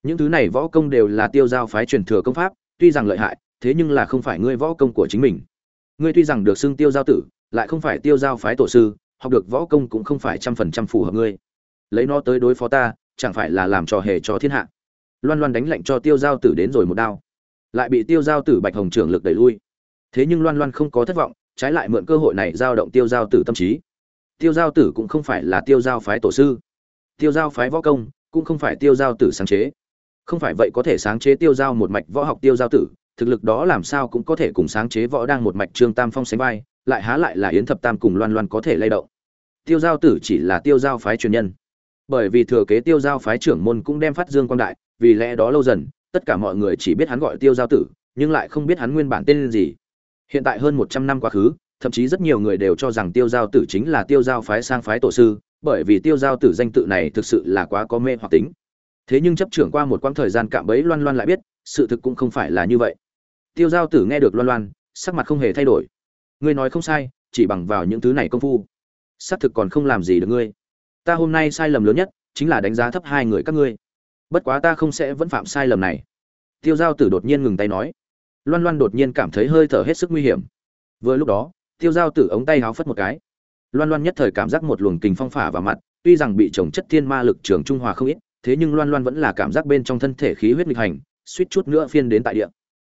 Những thứ này võ công đều là tiêu giao phái truyền thừa công pháp, tuy rằng lợi hại, thế nhưng là không phải ngươi võ công của chính mình. Ngươi tuy rằng được xưng tiêu giao tử, lại không phải tiêu giao phái tổ sư học được võ công cũng không phải trăm phần trăm phù hợp ngươi. Lấy nó tới đối phó ta, chẳng phải là làm trò hề cho thiên hạ. Loan loan đánh lệnh cho tiêu giao tử đến rồi một đao. Lại bị tiêu giao tử bạch hồng trưởng lực đẩy lui. Thế nhưng loan loan không có thất vọng, trái lại mượn cơ hội này giao động tiêu giao tử tâm trí. Tiêu giao tử cũng không phải là tiêu giao phái tổ sư. Tiêu giao phái võ công cũng không phải tiêu giao tử sáng chế. Không phải vậy có thể sáng chế tiêu giao một mạch võ học tiêu giao tử, thực lực đó làm sao cũng có thể cùng sáng chế võ đang một mạch trương tam phong sánh vai, lại há lại là yến thập tam cùng loan loan có thể lay động tiêu giao tử chỉ là tiêu giao phái truyền nhân. Bởi vì thừa kế tiêu giao phái trưởng môn cũng đem phát dương quang đại, vì lẽ đó lâu dần, tất cả mọi người chỉ biết hắn gọi tiêu giao tử, nhưng lại không biết hắn nguyên bản tên gì. Hiện tại hơn một trăm năm quá khứ, thậm chí rất nhiều người đều cho rằng tiêu giao tử chính là tiêu giao phái sang phái tổ sư, bởi vì tiêu giao tử danh tự này thực sự là quá có mê hoặc tính. Thế nhưng chấp trưởng qua một quãng thời gian cạm bẫy loan loan lại biết, sự thực cũng không phải là như vậy. Tiêu giao tử nghe được loan loan, sắc mặt không hề thay đổi. Ngươi nói không sai, chỉ bằng vào những thứ này công phu xác thực còn không làm gì được ngươi. Ta hôm nay sai lầm lớn nhất, chính là đánh giá thấp hai người các ngươi. Bất quá ta không sẽ vẫn phạm sai lầm này. Tiêu giao tử đột nhiên ngừng tay nói. Loan loan đột nhiên cảm thấy hơi thở hết sức nguy hiểm. Vừa lúc đó, tiêu giao tử ống tay háo phất một cái. Loan loan nhất thời cảm giác một luồng kình phong phả vào mặt, tuy rằng bị trồng chất thiên ma lực trường trung hòa không ít, thế nhưng loan loan vẫn là cảm giác bên trong thân thể khí huyết nghịch hành, suýt chút nữa phiên đến tại địa.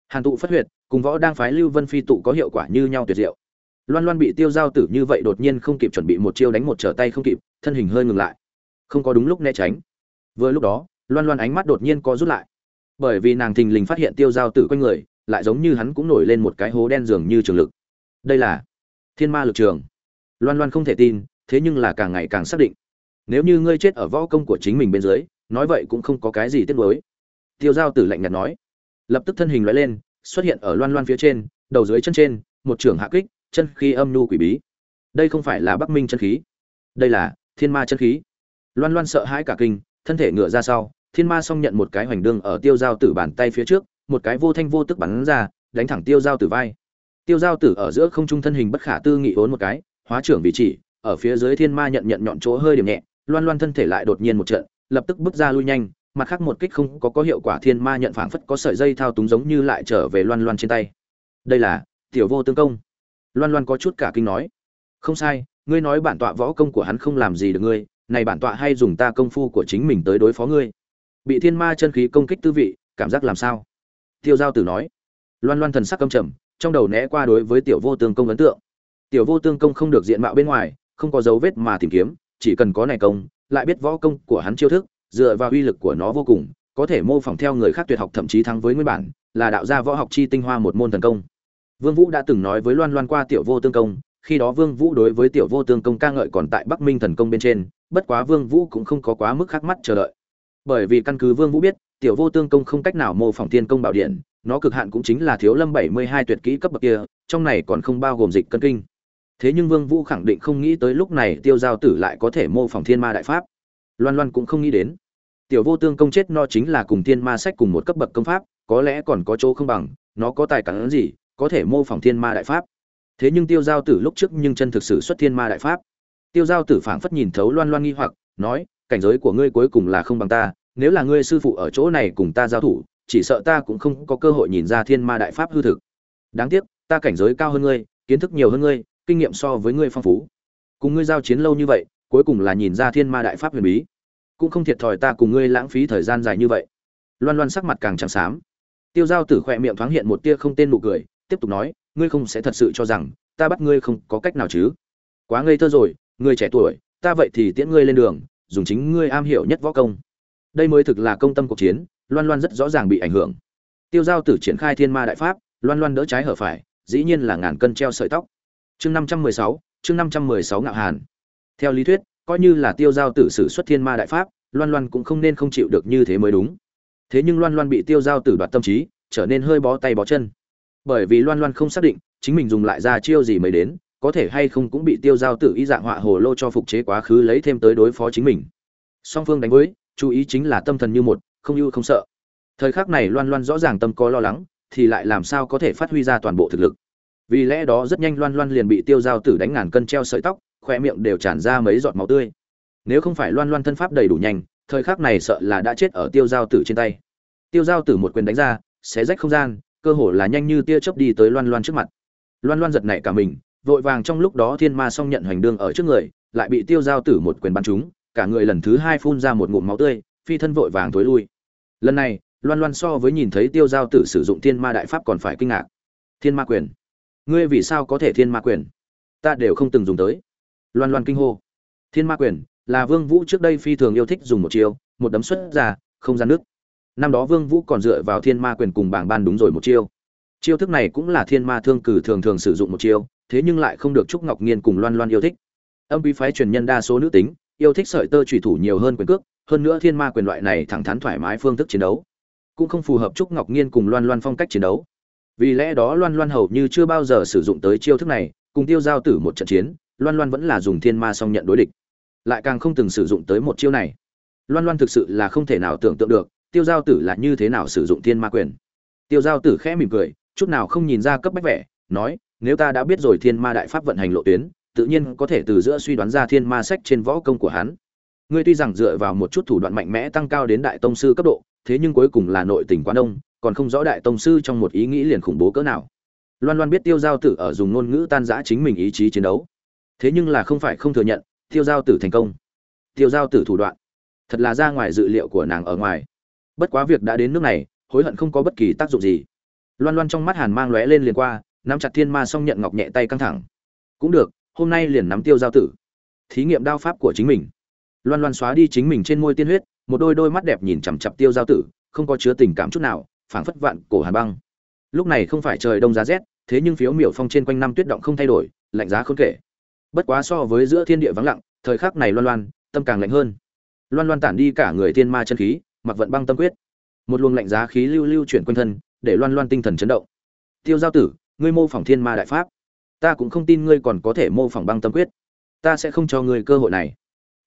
Hàn tụ phất huyệt cùng võ đang phái lưu vân phi tụ có hiệu quả như nhau tuyệt diệu loan loan bị tiêu giao tử như vậy đột nhiên không kịp chuẩn bị một chiêu đánh một trở tay không kịp, thân hình hơi ngừng lại. Không có đúng lúc né tránh. Vừa lúc đó, loan loan ánh mắt đột nhiên có rút lại. Bởi vì nàng thình lình phát hiện tiêu giao tử quanh người, lại giống như hắn cũng nổi lên một cái hố đen dường như trường lực. Đây là thiên ma lực trường. Loan loan không thể tin, thế nhưng là càng ngày càng xác định. Nếu như ngươi chết ở võ công của chính mình bên dưới, nói vậy cũng không có cái gì tiếc nuối. Tiêu giao tử lạnh nhạt nói. Lập tức thân hình loại lên, xuất hiện ở loan loan phía trên, đầu dưới chân trên, một trường hạ kích chân khí âm nhu quỷ bí. Đây không phải là bắc minh chân khí. Đây là thiên ma chân khí. Loan loan sợ hãi cả kinh, thân thể ngựa ra sau, thiên ma song nhận một cái hoành đương ở tiêu giao tử bàn tay phía trước, một cái vô thanh vô tức bắn ra, đánh thẳng tiêu giao tử vai. Tiêu giao tử ở giữa không trung thân hình bất khả tư nghị ốn một cái, hóa trưởng vị chỉ, ở phía dưới thiên ma nhận nhận nhọn chỗ hơi điểm nhẹ, loan loan thân thể lại đột nhiên một trận, lập tức bước ra lui nhanh, mặt khác một kích không có có hiệu quả thiên ma nhận phảng phất có sợi dây thao túng giống như lại trở về loan loan trên tay. Đây là tiểu vô tương công loan loan có chút cả kinh nói. Không sai, ngươi nói bản tọa võ công của hắn không làm gì được ngươi, này bản tọa hay dùng ta công phu của chính mình tới đối phó ngươi. Bị thiên ma chân khí công kích tư vị, cảm giác làm sao? Tiêu giao tử nói. Loan loan thần sắc căm trầm, trong đầu né qua đối với tiểu vô tương công ấn tượng. Tiểu vô tương công không được diện mạo bên ngoài, không có dấu vết mà tìm kiếm, chỉ cần có này công, lại biết võ công của hắn chiêu thức, dựa vào uy lực của nó vô cùng, có thể mô phỏng theo người khác tuyệt học thậm chí thắng với nguyên bản, là đạo gia võ học chi tinh hoa một môn thần công vương vũ đã từng nói với loan loan qua tiểu vô tương công, khi đó vương vũ đối với tiểu vô tương công ca ngợi còn tại bắc minh thần công bên trên, bất quá vương vũ cũng không có quá mức khắc mắt chờ đợi. Bởi vì căn cứ vương vũ biết, tiểu vô tương công không cách nào mô phỏng thiên công bảo điện, nó cực hạn cũng chính là thiếu lâm 72 tuyệt kỹ cấp bậc kia, trong này còn không bao gồm dịch cân kinh. Thế nhưng vương vũ khẳng định không nghĩ tới lúc này tiêu giao tử lại có thể mô phỏng thiên ma đại pháp. Loan loan cũng không nghĩ đến. Tiểu vô tương công chết no chính là cùng thiên ma sách cùng một cấp bậc công pháp, có lẽ còn có chỗ không bằng, nó có tài cản gì có thể mô phỏng thiên ma đại pháp. Thế nhưng tiêu giao tử lúc trước nhưng chân thực sự xuất thiên ma đại pháp. Tiêu giao tử phảng phất nhìn thấu loan loan nghi hoặc, nói, cảnh giới của ngươi cuối cùng là không bằng ta, nếu là ngươi sư phụ ở chỗ này cùng ta giao thủ, chỉ sợ ta cũng không có cơ hội nhìn ra thiên ma đại pháp hư thực. Đáng tiếc, ta cảnh giới cao hơn ngươi, kiến thức nhiều hơn ngươi, kinh nghiệm so với ngươi phong phú. Cùng ngươi giao chiến lâu như vậy, cuối cùng là nhìn ra thiên ma đại pháp huyền bí. Cũng không thiệt thòi ta cùng ngươi lãng phí thời gian dài như vậy. Loan loan sắc mặt càng trắng xám. Tiêu giao tử khỏe miệng thoáng hiện một tia không tên nụ cười tiếp tục nói, ngươi không sẽ thật sự cho rằng, ta bắt ngươi không có cách nào chứ. Quá ngây thơ rồi ngươi trẻ tuổi, ta vậy thì tiễn ngươi lên đường, dùng chính ngươi am hiểu nhất võ công. Đây mới thực là công tâm cuộc chiến, loan loan rất rõ ràng bị ảnh hưởng. Tiêu giao tử triển khai thiên ma đại pháp, loan loan đỡ trái hở phải, dĩ nhiên là ngàn cân treo sợi tóc. Chương năm trăm mười sáu, chương năm trăm mười sáu ngạo hàn. Theo lý thuyết, coi như là tiêu giao tử sử xuất thiên ma đại pháp, loan loan cũng không nên không chịu được như thế mới đúng. Thế nhưng loan loan bị tiêu giao tử đoạt tâm trí, trở nên hơi bó tay bó chân bởi vì loan loan không xác định, chính mình dùng lại ra chiêu gì mới đến, có thể hay không cũng bị tiêu giao tử ý dạng họa hồ lô cho phục chế quá khứ lấy thêm tới đối phó chính mình. Song phương đánh với, chú ý chính là tâm thần như một, không ưu không sợ. Thời khắc này loan loan rõ ràng tâm có lo lắng, thì lại làm sao có thể phát huy ra toàn bộ thực lực. Vì lẽ đó rất nhanh loan loan liền bị tiêu giao tử đánh ngàn cân treo sợi tóc, khoe miệng đều tràn ra mấy giọt máu tươi. Nếu không phải loan loan thân pháp đầy đủ nhanh, thời khắc này sợ là đã chết ở tiêu giao tử trên tay. Tiêu giao tử một quyền đánh ra, xé rách không gian cơ hồ là nhanh như tia chớp đi tới loan loan trước mặt. Loan loan giật nảy cả mình, vội vàng trong lúc đó thiên ma song nhận hoành đương ở trước người, lại bị tiêu giao tử một quyền bắn trúng, cả người lần thứ hai phun ra một ngụm máu tươi, phi thân vội vàng thối lui. Lần này, loan loan so với nhìn thấy tiêu giao tử sử dụng thiên ma đại pháp còn phải kinh ngạc. Thiên ma quyền? Ngươi vì sao có thể thiên ma quyền? Ta đều không từng dùng tới. Loan loan kinh hô. Thiên ma quyền là vương vũ trước đây phi thường yêu thích dùng một chiêu, một đấm xuất ra, không gian nước năm đó vương vũ còn dựa vào thiên ma quyền cùng bảng ban đúng rồi một chiêu. Chiêu thức này cũng là thiên ma thương cử thường thường sử dụng một chiêu, thế nhưng lại không được trúc ngọc nghiên cùng loan loan yêu thích. Âm quý phái truyền nhân đa số nữ tính, yêu thích sợi tơ chủy thủ nhiều hơn quyền cước, hơn nữa thiên ma quyền loại này thẳng thắn thoải mái phương thức chiến đấu cũng không phù hợp trúc ngọc nghiên cùng loan loan phong cách chiến đấu. Vì lẽ đó loan loan hầu như chưa bao giờ sử dụng tới chiêu thức này, cùng tiêu giao tử một trận chiến, loan loan vẫn là dùng thiên ma song nhận đối địch. Lại càng không từng sử dụng tới một chiêu này. Loan loan thực sự là không thể nào tưởng tượng được tiêu giao tử là như thế nào sử dụng thiên ma quyền? Tiêu giao tử khẽ mỉm cười, chút nào không nhìn ra cấp bách vẻ, nói, nếu ta đã biết rồi thiên ma đại pháp vận hành lộ tuyến, tự nhiên có thể từ giữa suy đoán ra thiên ma sách trên võ công của hắn. Ngươi tuy rằng dựa vào một chút thủ đoạn mạnh mẽ tăng cao đến đại tông sư cấp độ, thế nhưng cuối cùng là nội tình quá đông, còn không rõ đại tông sư trong một ý nghĩ liền khủng bố cỡ nào. Loan loan biết tiêu giao tử ở dùng ngôn ngữ tan giã chính mình ý chí chiến đấu. Thế nhưng là không phải không thừa nhận, tiêu giao tử thành công. Tiêu giao tử thủ đoạn, thật là ra ngoài dự liệu của nàng ở ngoài bất quá việc đã đến nước này, hối hận không có bất kỳ tác dụng gì. Loan loan trong mắt hàn mang lóe lên liền qua, nắm chặt thiên ma xong nhận ngọc nhẹ tay căng thẳng. Cũng được, hôm nay liền nắm tiêu giao tử. Thí nghiệm đao pháp của chính mình. Loan loan xóa đi chính mình trên môi tiên huyết, một đôi đôi mắt đẹp nhìn chằm chặp tiêu giao tử, không có chứa tình cảm chút nào, phảng phất vạn cổ hàn băng. Lúc này không phải trời đông giá rét, thế nhưng phiếu miểu phong trên quanh năm tuyết động không thay đổi, lạnh giá không kể. Bất quá so với giữa thiên địa vắng lặng, thời khắc này loan loan, tâm càng lạnh hơn. Loan loan tản đi cả người thiên ma chân khí mặc vận băng tâm quyết. Một luồng lạnh giá khí lưu lưu chuyển quanh thân, để loan loan tinh thần chấn động. Tiêu giao tử, ngươi mô phỏng thiên ma đại pháp. Ta cũng không tin ngươi còn có thể mô phỏng băng tâm quyết. Ta sẽ không cho ngươi cơ hội này.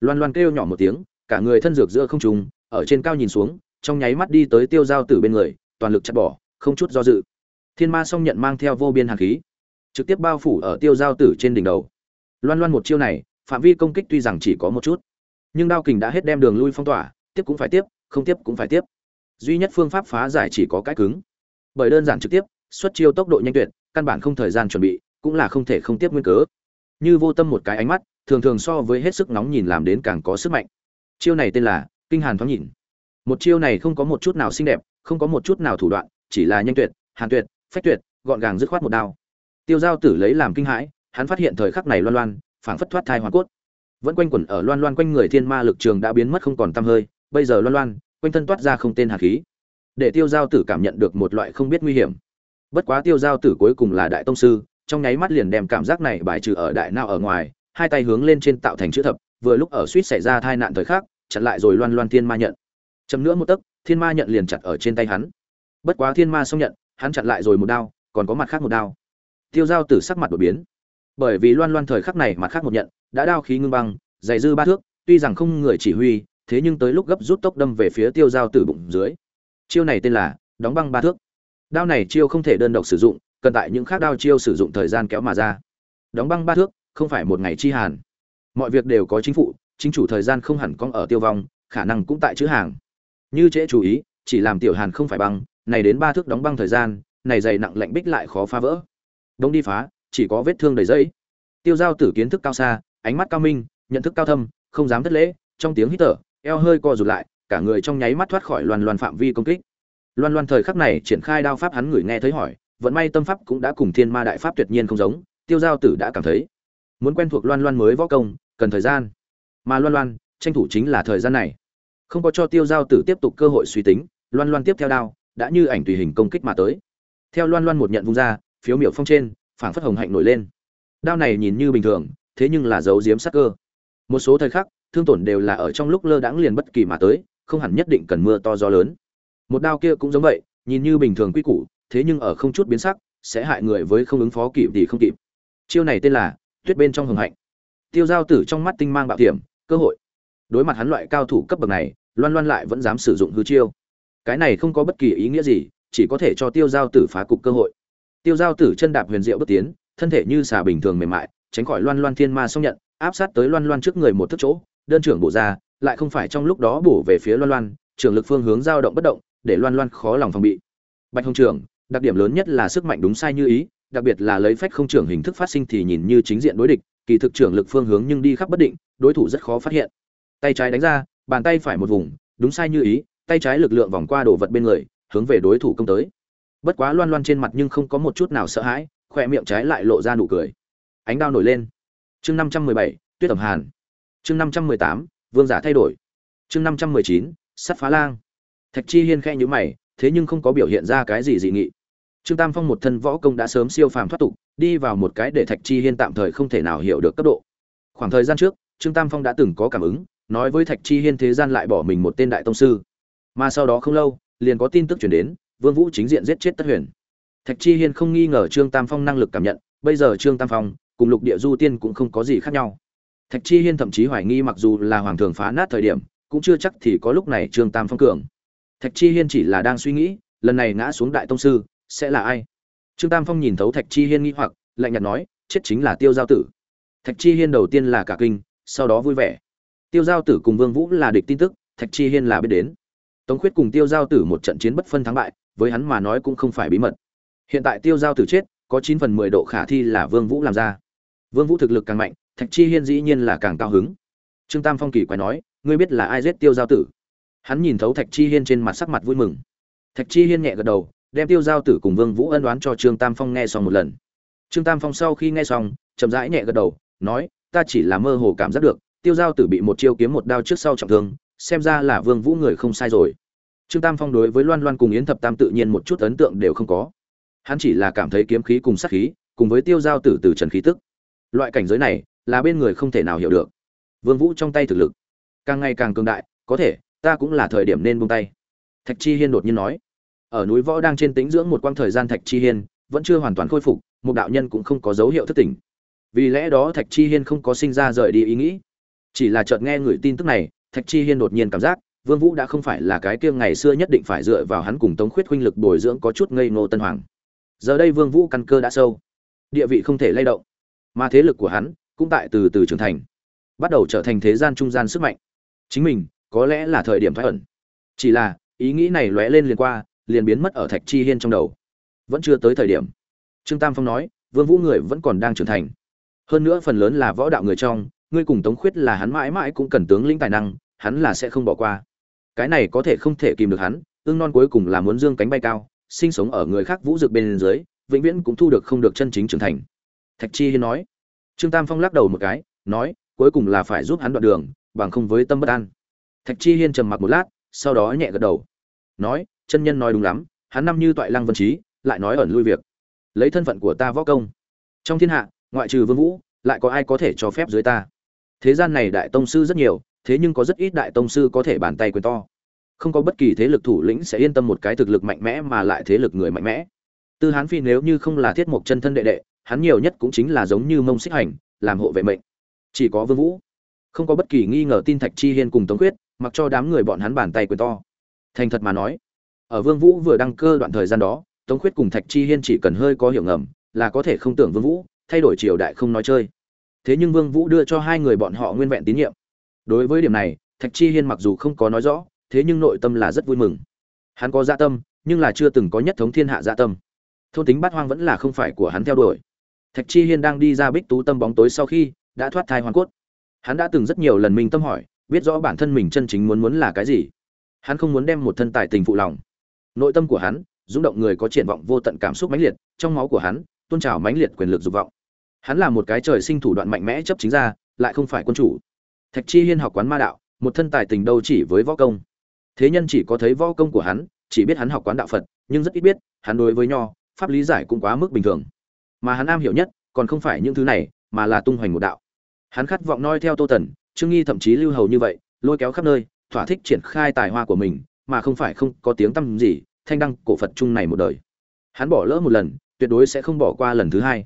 Loan loan kêu nhỏ một tiếng, cả người thân dược giữa không trùng ở trên cao nhìn xuống, trong nháy mắt đi tới tiêu giao tử bên người, toàn lực chặt bỏ, không chút do dự. Thiên ma song nhận mang theo vô biên hàn khí, trực tiếp bao phủ ở tiêu giao tử trên đỉnh đầu. Loan loan một chiêu này, phạm vi công kích tuy rằng chỉ có một chút, nhưng đao kình đã hết đem đường lui phong tỏa, tiếp cũng phải tiếp không tiếp cũng phải tiếp. Duy nhất phương pháp phá giải chỉ có cái cứng. Bởi đơn giản trực tiếp, xuất chiêu tốc độ nhanh tuyệt, căn bản không thời gian chuẩn bị, cũng là không thể không tiếp nguyên cớ. Như vô tâm một cái ánh mắt, thường thường so với hết sức nóng nhìn làm đến càng có sức mạnh. Chiêu này tên là kinh hàn thoáng nhìn. Một chiêu này không có một chút nào xinh đẹp, không có một chút nào thủ đoạn, chỉ là nhanh tuyệt, hàn tuyệt, phách tuyệt, gọn gàng dứt khoát một đao. Tiêu giao tử lấy làm kinh hãi, hắn phát hiện thời khắc này loan loan, phảng phất thoát thai hoàn cốt. Vẫn quanh quẩn ở loan loan quanh người thiên ma lực trường đã biến mất không còn tăm hơi bây giờ loan loan, quanh thân toát ra không tên hạt khí, để tiêu giao tử cảm nhận được một loại không biết nguy hiểm. Bất quá tiêu giao tử cuối cùng là đại tông sư, trong nháy mắt liền đem cảm giác này bài trừ ở đại nào ở ngoài, hai tay hướng lên trên tạo thành chữ thập, vừa lúc ở suýt xảy ra tai nạn thời khắc, chặn lại rồi loan loan thiên ma nhận. Chấm nữa một tấc, thiên ma nhận liền chặt ở trên tay hắn. Bất quá thiên ma xong nhận, hắn chặn lại rồi một đao, còn có mặt khác một đao. Tiêu giao tử sắc mặt đột biến. Bởi vì loan loan thời khắc này mặt khác một nhận, đã đao khí ngưng băng, dày dư ba thước, tuy rằng không người chỉ huy thế nhưng tới lúc gấp rút tốc đâm về phía tiêu giao tử bụng dưới. Chiêu này tên là đóng băng ba thước. Đao này chiêu không thể đơn độc sử dụng, cần tại những khác đao chiêu sử dụng thời gian kéo mà ra. Đóng băng ba thước, không phải một ngày chi hàn. Mọi việc đều có chính phủ chính chủ thời gian không hẳn con ở tiêu vong, khả năng cũng tại chữ hàng. Như trễ chú ý, chỉ làm tiểu hàn không phải băng, này đến ba thước đóng băng thời gian, này dày nặng lạnh bích lại khó phá vỡ. Đông đi phá, chỉ có vết thương đầy dẫy tiêu giao tử kiến thức cao xa, ánh mắt cao minh, nhận thức cao thâm, không dám thất lễ, trong tiếng hít thở eo hơi co rụt lại, cả người trong nháy mắt thoát khỏi loan loan phạm vi công kích. Loan loan thời khắc này triển khai đao pháp hắn người nghe thấy hỏi, vận may tâm pháp cũng đã cùng thiên ma đại pháp tuyệt nhiên không giống, tiêu giao tử đã cảm thấy muốn quen thuộc loan loan mới võ công, cần thời gian. Mà loan loan, tranh thủ chính là thời gian này. Không có cho tiêu giao tử tiếp tục cơ hội suy tính, loan loan tiếp theo đao, đã như ảnh tùy hình công kích mà tới. Theo loan loan một nhận vung ra, phiếu miểu phong trên, phảng phất hồng hạnh nổi lên. Đao này nhìn như bình thường, thế nhưng là dấu diếm sắc cơ. Một số thời khắc thương tổn đều là ở trong lúc lơ đãng liền bất kỳ mà tới, không hẳn nhất định cần mưa to gió lớn. Một đao kia cũng giống vậy, nhìn như bình thường quy củ, thế nhưng ở không chút biến sắc, sẽ hại người với không ứng phó kịp thì không kịp. Chiêu này tên là tuyết bên trong hồng hạnh. Tiêu giao tử trong mắt tinh mang bạo tiềm cơ hội. Đối mặt hắn loại cao thủ cấp bậc này, loan loan lại vẫn dám sử dụng hư chiêu. Cái này không có bất kỳ ý nghĩa gì, chỉ có thể cho tiêu giao tử phá cục cơ hội. Tiêu giao tử chân đạp huyền diệu bước tiến, thân thể như xà bình thường mềm mại, tránh khỏi loan loan thiên ma song nhận áp sát tới loan loan trước người một thước chỗ, đơn trưởng bổ ra, lại không phải trong lúc đó bổ về phía loan loan, trưởng lực phương hướng dao động bất động, để loan loan khó lòng phòng bị. Bạch hồng trưởng, đặc điểm lớn nhất là sức mạnh đúng sai như ý, đặc biệt là lấy phách không trưởng hình thức phát sinh thì nhìn như chính diện đối địch, kỳ thực trưởng lực phương hướng nhưng đi khắp bất định, đối thủ rất khó phát hiện. Tay trái đánh ra, bàn tay phải một vùng, đúng sai như ý, tay trái lực lượng vòng qua đồ vật bên người, hướng về đối thủ công tới. Bất quá loan loan trên mặt nhưng không có một chút nào sợ hãi khoe miệng trái lại lộ ra nụ cười. Ánh đao nổi lên chương năm trăm mười bảy, tuyết ẩm hàn. Chương năm trăm mười tám, vương giả thay đổi. Chương năm trăm mười chín, sắt phá lang. Thạch chi hiên khe nhữ mày, thế nhưng không có biểu hiện ra cái gì dị nghị. Trương tam phong một thân võ công đã sớm siêu phàm thoát tục, đi vào một cái để thạch chi hiên tạm thời không thể nào hiểu được cấp độ. Khoảng thời gian trước, trương tam phong đã từng có cảm ứng, nói với thạch chi hiên thế gian lại bỏ mình một tên đại tông sư. Mà sau đó không lâu, liền có tin tức chuyển đến, vương vũ chính diện giết chết tất huyền. Thạch chi hiên không nghi ngờ trương tam phong năng lực cảm nhận, bây giờ trương tam phong cùng lục địa du tiên cũng không có gì khác nhau. Thạch chi hiên thậm chí hoài nghi mặc dù là hoàng thường phá nát thời điểm, cũng chưa chắc thì có lúc này trương tam phong cường. Thạch chi hiên chỉ là đang suy nghĩ, lần này ngã xuống đại tông sư, sẽ là ai? Trương tam phong nhìn thấu thạch chi hiên nghi hoặc, lạnh nhạt nói, chết chính là tiêu giao tử. Thạch chi hiên đầu tiên là cả kinh, sau đó vui vẻ. Tiêu giao tử cùng vương vũ là địch tin tức, thạch chi hiên là biết đến. Tống khuyết cùng tiêu giao tử một trận chiến bất phân thắng bại, với hắn mà nói cũng không phải bí mật. Hiện tại tiêu giao tử chết, có chín phần mười độ khả thi là vương vũ làm ra vương vũ thực lực càng mạnh, thạch chi hiên dĩ nhiên là càng cao hứng. Trương tam phong kỳ quái nói, ngươi biết là ai giết tiêu giao tử? Hắn nhìn thấu thạch chi hiên trên mặt sắc mặt vui mừng. Thạch chi hiên nhẹ gật đầu, đem tiêu giao tử cùng vương vũ ân đoán cho trương tam phong nghe xong một lần. Trương tam phong sau khi nghe xong, chậm rãi nhẹ gật đầu, nói, ta chỉ là mơ hồ cảm giác được, tiêu giao tử bị một chiêu kiếm một đao trước sau trọng thương, xem ra là vương vũ người không sai rồi. Trương tam phong đối với loan loan cùng yến thập tam tự nhiên một chút ấn tượng đều không có. Hắn chỉ là cảm thấy kiếm khí cùng sát khí, cùng với tiêu giao tử từ trần khí tức loại cảnh giới này là bên người không thể nào hiểu được. Vương vũ trong tay thực lực càng ngày càng cường đại, có thể, ta cũng là thời điểm nên buông tay. Thạch chi hiên đột nhiên nói. Ở núi võ đang trên tĩnh dưỡng một quãng thời gian thạch chi hiên vẫn chưa hoàn toàn khôi phục, một đạo nhân cũng không có dấu hiệu thức tỉnh vì lẽ đó thạch chi hiên không có sinh ra rời đi ý nghĩ. Chỉ là chợt nghe người tin tức này, thạch chi hiên đột nhiên cảm giác vương vũ đã không phải là cái kia ngày xưa nhất định phải dựa vào hắn cùng tống khuyết huynh lực bồi dưỡng có chút ngây ngô tân hoàng. Giờ đây vương vũ căn cơ đã sâu, địa vị không thể lay động mà thế lực của hắn cũng tại từ từ trưởng thành, bắt đầu trở thành thế gian trung gian sức mạnh. Chính mình có lẽ là thời điểm thoái ẩn. Chỉ là, ý nghĩ này lóe lên liền qua, liền biến mất ở thạch chi hiên trong đầu. Vẫn chưa tới thời điểm. Trương tam phong nói, vương vũ người vẫn còn đang trưởng thành. Hơn nữa phần lớn là võ đạo người trong, ngươi cùng tống khuyết là hắn mãi mãi cũng cần tướng lĩnh tài năng, hắn là sẽ không bỏ qua. Cái này có thể không thể kìm được hắn, ương non cuối cùng là muốn dương cánh bay cao, sinh sống ở người khác vũ dược bên dưới, vĩnh viễn cũng thu được không được chân chính trưởng thành thạch chi hiên nói. Trương tam phong lắc đầu một cái, nói, cuối cùng là phải giúp hắn đoạn đường, bằng không với tâm bất an. Thạch chi hiên trầm mặc một lát, sau đó nhẹ gật đầu. Nói, chân nhân nói đúng lắm, hắn năm như toại lăng vân trí, lại nói ẩn lui việc. Lấy thân phận của ta võ công. Trong thiên hạ, ngoại trừ vương vũ, lại có ai có thể cho phép dưới ta? Thế gian này đại tông sư rất nhiều, thế nhưng có rất ít đại tông sư có thể bàn tay quyền to. Không có bất kỳ thế lực thủ lĩnh sẽ yên tâm một cái thực lực mạnh mẽ mà lại thế lực người mạnh mẽ. Tư hán phi nếu như không là thiết mục chân thân đệ đệ hắn nhiều nhất cũng chính là giống như mông xích hành, làm hộ vệ mệnh. Chỉ có vương vũ. Không có bất kỳ nghi ngờ tin thạch chi hiên cùng tống quyết mặc cho đám người bọn hắn bàn tay quyền to. Thành thật mà nói, ở vương vũ vừa đăng cơ đoạn thời gian đó, tống quyết cùng thạch chi hiên chỉ cần hơi có hiểu ngầm, là có thể không tưởng vương vũ, thay đổi triều đại không nói chơi. Thế nhưng vương vũ đưa cho hai người bọn họ nguyên vẹn tín nhiệm. Đối với điểm này, thạch chi hiên mặc dù không có nói rõ, thế nhưng nội tâm là rất vui mừng. Hắn có dạ tâm, nhưng là chưa từng có nhất thống thiên hạ dạ tâm. Thôn tính bát hoang vẫn là không phải của hắn theo đuổi thạch chi hiên đang đi ra bích tú tâm bóng tối sau khi đã thoát thai hoàn cốt. Hắn đã từng rất nhiều lần mình tâm hỏi, biết rõ bản thân mình chân chính muốn muốn là cái gì. Hắn không muốn đem một thân tài tình phụ lòng. Nội tâm của hắn rung động người có triển vọng vô tận cảm xúc mãnh liệt, trong máu của hắn tôn trào mãnh liệt quyền lực dục vọng. Hắn là một cái trời sinh thủ đoạn mạnh mẽ chấp chính ra, lại không phải quân chủ. Thạch chi hiên học quán ma đạo, một thân tài tình đâu chỉ với võ công. Thế nhân chỉ có thấy võ công của hắn, chỉ biết hắn học quán đạo phật, nhưng rất ít biết, hắn đối với nho, pháp lý giải cũng quá mức bình thường mà hắn am hiểu nhất còn không phải những thứ này, mà là tung hoành một đạo. Hắn khát vọng noi theo tô tần, trương nghi thậm chí lưu hầu như vậy, lôi kéo khắp nơi, thỏa thích triển khai tài hoa của mình, mà không phải không có tiếng tăm gì, thanh đăng cổ phật chung này một đời. Hắn bỏ lỡ một lần, tuyệt đối sẽ không bỏ qua lần thứ hai.